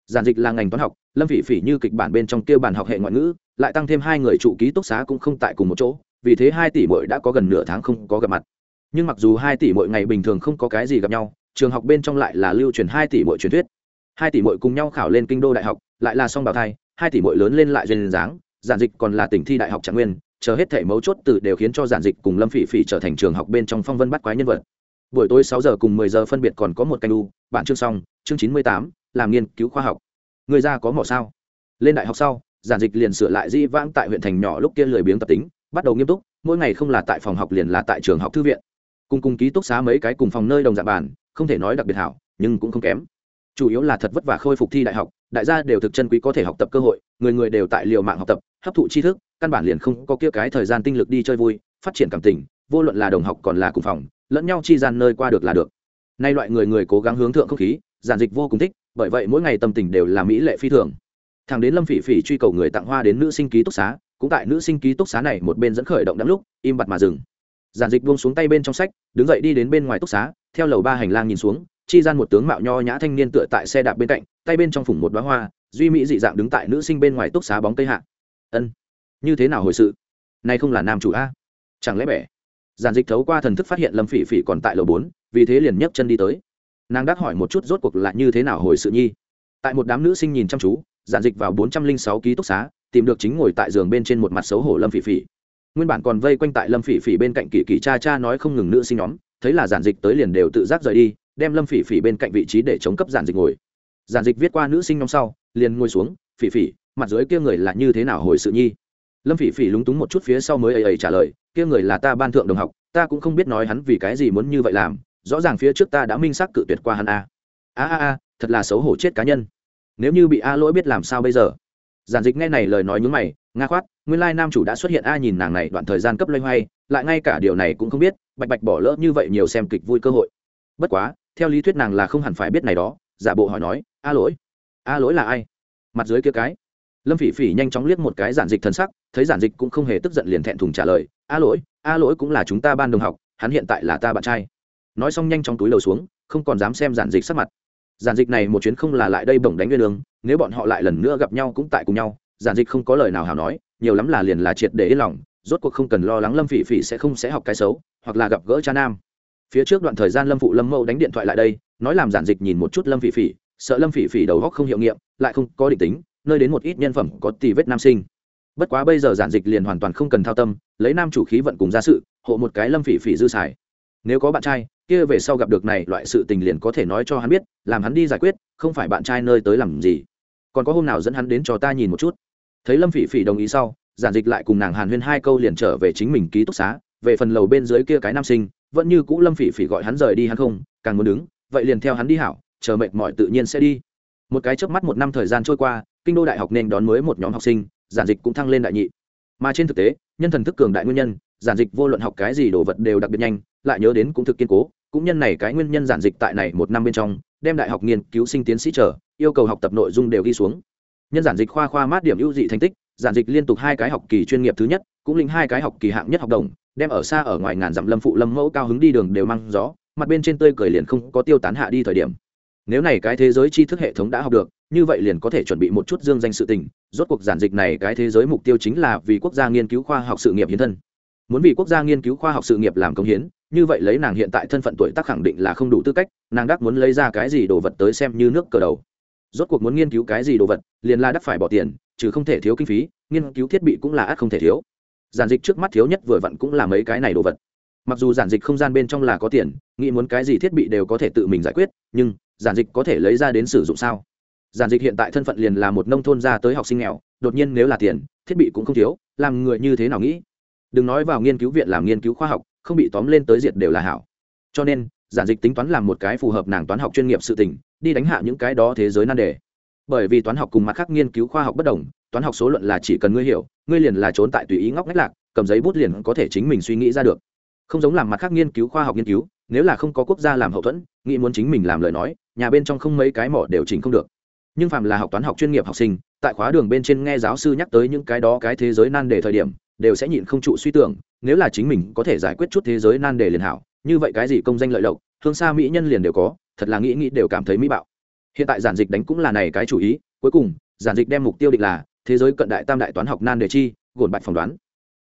Giản dịch là ngành toán học, lâm vị phỉ như kịch bản bên trong kia bản học hệ ngoại ngữ, lại tăng thêm hai người trụ ký túc xá cũng không tại cùng một chỗ, vì thế hai tỷ mỗi đã có gần nửa tháng không có gặp mặt nhưng mặc dù hai tỷ mỗi ngày bình thường không có cái gì gặp nhau, trường học bên trong lại là lưu truyền hai tỷ mỗi truyền thuyết. Hai tỷ mỗi cùng nhau khảo lên kinh đô đại học, lại là song bào thai, hai tỷ mỗi lớn lên lại duyên dáng, giản dịch còn là tỉnh thi đại học trạng nguyên, chờ hết thể mấu chốt từ đều khiến cho giản dịch cùng lâm phỉ phỉ trở thành trường học bên trong phong vân bắt quái nhân vật. Buổi tối sáu giờ cùng mười giờ phân biệt còn có một canh u bản chương xong, chương chín mươi tám, làm nghiên cứu khoa học. Người ra có mỏ sao? Lên đại học sau, giản dịch liền sửa lại di vãng tại huyện thành nhỏ lúc kia lười biếng tập tính, bắt đầu nghiêm túc, mỗi ngày không là tại phòng học liền là tại trường học thư viện cùng cùng ký túc xá mấy cái cùng phòng nơi đồng dạng bản, không thể nói đặc biệt hảo, nhưng cũng không kém. Chủ yếu là thật vất vả khôi phục thi đại học, đại gia đều thực chân quý có thể học tập cơ hội, người người đều tại liều mạng học tập, hấp thụ tri thức, căn bản liền không có kia cái thời gian tinh lực đi chơi vui, phát triển cảm tình, vô luận là đồng học còn là cùng phòng, lẫn nhau chi gian nơi qua được là được. Nay loại người người cố gắng hướng thượng không khí, giản dịch vô cùng thích, bởi vậy mỗi ngày tâm tình đều là mỹ lệ phi thường. Thằng đến lâm phỉ phỉ truy cầu người tặng hoa đến nữ sinh ký túc xá, cũng tại nữ sinh ký túc xá này một bên dẫn khởi động đắm lúc, im bặt mà dừng giản dịch buông xuống tay bên trong sách, đứng dậy đi đến bên ngoài túc xá, theo lầu ba hành lang nhìn xuống, chi gian một tướng mạo nho nhã thanh niên tựa tại xe đạp bên cạnh, tay bên trong phủng một đoá hoa, duy mỹ dị dạng đứng tại nữ sinh bên ngoài túc xá bóng cây hạ. Ân, như thế nào hồi sự? Nay không là nam chủ a? Chẳng lẽ bẻ? Giản dịch thấu qua thần thức phát hiện lâm phỉ phỉ còn tại lầu bốn, vì thế liền nhấc chân đi tới. Nàng đắc hỏi một chút rốt cuộc là như thế nào hồi sự nhi? Tại một đám nữ sinh nhìn chăm chú, giản dịch vào bốn trăm linh sáu ký túc xá, tìm được chính ngồi tại giường bên trên một mặt xấu hổ lâm phỉ phỉ nguyên bản còn vây quanh tại lâm phỉ phỉ bên cạnh kỳ kỳ cha cha nói không ngừng nữ sinh nhóm, thấy là giản dịch tới liền đều tự giác rời đi, đem lâm phỉ phỉ bên cạnh vị trí để chống cấp giản dịch ngồi. Giản dịch viết qua nữ sinh nhóm sau, liền ngồi xuống, phỉ phỉ, mặt dưới kia người là như thế nào hồi sự nhi? Lâm phỉ phỉ lúng túng một chút phía sau mới ầy ầy trả lời, kia người là ta ban thượng đồng học, ta cũng không biết nói hắn vì cái gì muốn như vậy làm, rõ ràng phía trước ta đã minh xác cự tuyệt qua hắn a. A a a, thật là xấu hổ chết cá nhân. Nếu như bị a lỗi biết làm sao bây giờ? Giản dịch nghe này lời nói nhúng mày, nga khoát nguyên lai nam chủ đã xuất hiện a nhìn nàng này đoạn thời gian cấp loay hoay lại ngay cả điều này cũng không biết bạch bạch bỏ lỡ như vậy nhiều xem kịch vui cơ hội. Bất quá theo lý thuyết nàng là không hẳn phải biết này đó giả bộ hỏi nói a lỗi a lỗi là ai? Mặt dưới kia cái lâm phỉ phỉ nhanh chóng liếc một cái giản dịch thân sắc thấy giản dịch cũng không hề tức giận liền thẹn thùng trả lời a lỗi a lỗi cũng là chúng ta ban đồng học hắn hiện tại là ta bạn trai. Nói xong nhanh chóng túi lầu xuống không còn dám xem giản dịch sắc mặt. Giản dịch này một chuyến không là lại đây bổng đánh nguyên Đường, nếu bọn họ lại lần nữa gặp nhau cũng tại cùng nhau giản dịch không có lời nào hào nói nhiều lắm là liền là triệt để yên lòng, rốt cuộc không cần lo lắng lâm phỉ phỉ sẽ không sẽ học cái xấu, hoặc là gặp gỡ cha nam. Phía trước đoạn thời gian lâm phụ lâm mẫu đánh điện thoại lại đây, nói làm giản dịch nhìn một chút lâm phỉ phỉ, sợ lâm phỉ phỉ đầu góc không hiệu nghiệm, lại không có định tính, nơi đến một ít nhân phẩm có tì vết nam sinh. Bất quá bây giờ giản dịch liền hoàn toàn không cần thao tâm, lấy nam chủ khí vận cùng ra sự, hộ một cái lâm phỉ phỉ dư xài. Nếu có bạn trai, kia về sau gặp được này loại sự tình liền có thể nói cho hắn biết, làm hắn đi giải quyết, không phải bạn trai nơi tới làm gì. Còn có hôm nào dẫn hắn đến cho ta nhìn một chút? Thấy lâm phỉ phỉ đồng ý sau, giản dịch lại cùng nàng hàn huyên hai câu liền trở về chính mình ký túc xá, về phần lầu bên dưới kia cái nam sinh, vẫn như cũ lâm phỉ phỉ gọi hắn rời đi hắn không, càng muốn đứng, vậy liền theo hắn đi hảo, chờ mệt mỏi tự nhiên sẽ đi. Một cái chớp mắt một năm thời gian trôi qua, kinh đô đại học nên đón mới một nhóm học sinh, giản dịch cũng thăng lên đại nhị. Mà trên thực tế, nhân thần thức cường đại nguyên nhân, giản dịch vô luận học cái gì đồ vật đều đặc biệt nhanh, lại nhớ đến cũng thực kiên cố, cũng nhân này cái nguyên nhân giản dịch tại này một năm bên trong, đem đại học nghiên cứu sinh tiến sĩ trở yêu cầu học tập nội dung đều ghi xuống nhân giản dịch khoa khoa mát điểm ưu dị thành tích, giản dịch liên tục hai cái học kỳ chuyên nghiệp thứ nhất, cũng lĩnh hai cái học kỳ hạng nhất học đồng, đem ở xa ở ngoài ngàn dặm lâm phụ lâm mẫu cao hứng đi đường đều mang gió, mặt bên trên tươi cười liền không có tiêu tán hạ đi thời điểm. Nếu này cái thế giới tri thức hệ thống đã học được, như vậy liền có thể chuẩn bị một chút dương danh sự tình, rốt cuộc giản dịch này cái thế giới mục tiêu chính là vì quốc gia nghiên cứu khoa học sự nghiệp hiến thân. Muốn vì quốc gia nghiên cứu khoa học sự nghiệp làm công hiến, như vậy lấy nàng hiện tại thân phận tuổi tác khẳng định là không đủ tư cách, nàng đắc muốn lấy ra cái gì đồ vật tới xem như nước cờ đầu rốt cuộc muốn nghiên cứu cái gì đồ vật, liền là đắc phải bỏ tiền chứ không thể thiếu kinh phí, nghiên cứu thiết bị cũng là ắt không thể thiếu. Giản dịch trước mắt thiếu nhất vừa vặn cũng là mấy cái này đồ vật. Mặc dù giản dịch không gian bên trong là có tiền, nghĩ muốn cái gì thiết bị đều có thể tự mình giải quyết, nhưng giản dịch có thể lấy ra đến sử dụng sao? Giản dịch hiện tại thân phận liền là một nông thôn ra tới học sinh nghèo, đột nhiên nếu là tiền, thiết bị cũng không thiếu, làm người như thế nào nghĩ? Đừng nói vào nghiên cứu viện làm nghiên cứu khoa học, không bị tóm lên tới diệt đều là hảo. Cho nên, giản dịch tính toán làm một cái phù hợp nàng toán học chuyên nghiệp sự tình đi đánh hạ những cái đó thế giới nan đề. Bởi vì toán học cùng mặt khác nghiên cứu khoa học bất đồng, toán học số luận là chỉ cần ngươi hiểu, ngươi liền là trốn tại tùy ý ngóc ngách lạc, cầm giấy bút liền có thể chính mình suy nghĩ ra được. Không giống làm mặt khác nghiên cứu khoa học nghiên cứu, nếu là không có quốc gia làm hậu thuẫn, nghĩ muốn chính mình làm lời nói, nhà bên trong không mấy cái mỏ đều chỉnh không được. Nhưng phạm là học toán học chuyên nghiệp học sinh, tại khóa đường bên trên nghe giáo sư nhắc tới những cái đó cái thế giới nan đề thời điểm, đều sẽ nhịn không trụ suy tưởng, nếu là chính mình có thể giải quyết chút thế giới nan đề liền hảo, như vậy cái gì công danh lợi lộc thương xa mỹ nhân liền đều có thật là nghĩ nghĩ đều cảm thấy mỹ bạo. Hiện tại giản dịch đánh cũng là này cái chủ ý cuối cùng giản dịch đem mục tiêu định là thế giới cận đại tam đại toán học nan đề chi gồn bạch phỏng đoán.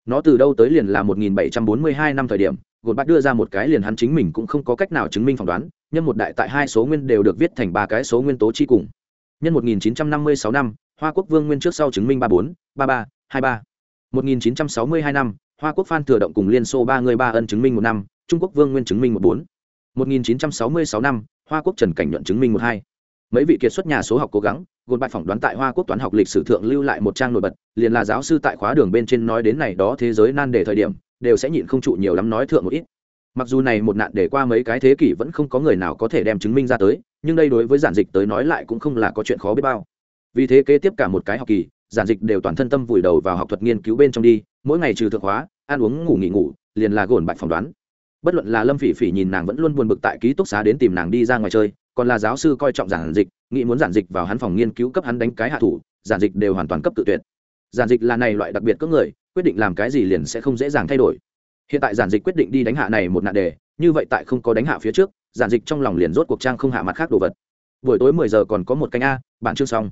Nó từ đâu tới liền là 1742 năm thời điểm gồn bạch đưa ra một cái liền hắn chính mình cũng không có cách nào chứng minh phỏng đoán nhân một đại tại hai số nguyên đều được viết thành ba cái số nguyên tố chi cùng. Nhân 1956 năm hoa quốc vương nguyên trước sau chứng minh 34, 33, 23. 1962 năm hoa quốc phan thừa động cùng liên xô ba người ba ân chứng minh một năm trung quốc vương nguyên chứng minh một bốn. 1966 năm hoa quốc trần cảnh nhuận chứng minh một hai. Mấy vị kiệt xuất nhà số học cố gắng gồm bài phỏng đoán tại hoa quốc toán học lịch sử thượng lưu lại một trang nổi bật, liền là giáo sư tại khóa đường bên trên nói đến này đó thế giới nan đề thời điểm, đều sẽ nhịn không trụ nhiều lắm nói thượng một ít. Mặc dù này một nạn để qua mấy cái thế kỷ vẫn không có người nào có thể đem chứng minh ra tới, nhưng đây đối với giản dịch tới nói lại cũng không là có chuyện khó biết bao. Vì thế kế tiếp cả một cái học kỳ, giản dịch đều toàn thân tâm vùi đầu vào học thuật nghiên cứu bên trong đi, mỗi ngày trừ thượng hóa ăn uống, ngủ nghỉ ngủ, liền là gồn bạch phỏng đoán bất luận là lâm phỉ phỉ nhìn nàng vẫn luôn buồn bực tại ký túc xá đến tìm nàng đi ra ngoài chơi, còn là giáo sư coi trọng giản dịch, nghĩ muốn giản dịch vào hắn phòng nghiên cứu cấp hắn đánh cái hạ thủ, giản dịch đều hoàn toàn cấp tự tuyệt. Giản dịch là này loại đặc biệt các người, quyết định làm cái gì liền sẽ không dễ dàng thay đổi. Hiện tại giản dịch quyết định đi đánh hạ này một nạn đề, như vậy tại không có đánh hạ phía trước, giản dịch trong lòng liền rốt cuộc trang không hạ mặt khác đồ vật. Buổi tối mười giờ còn có một canh a bản chương xong.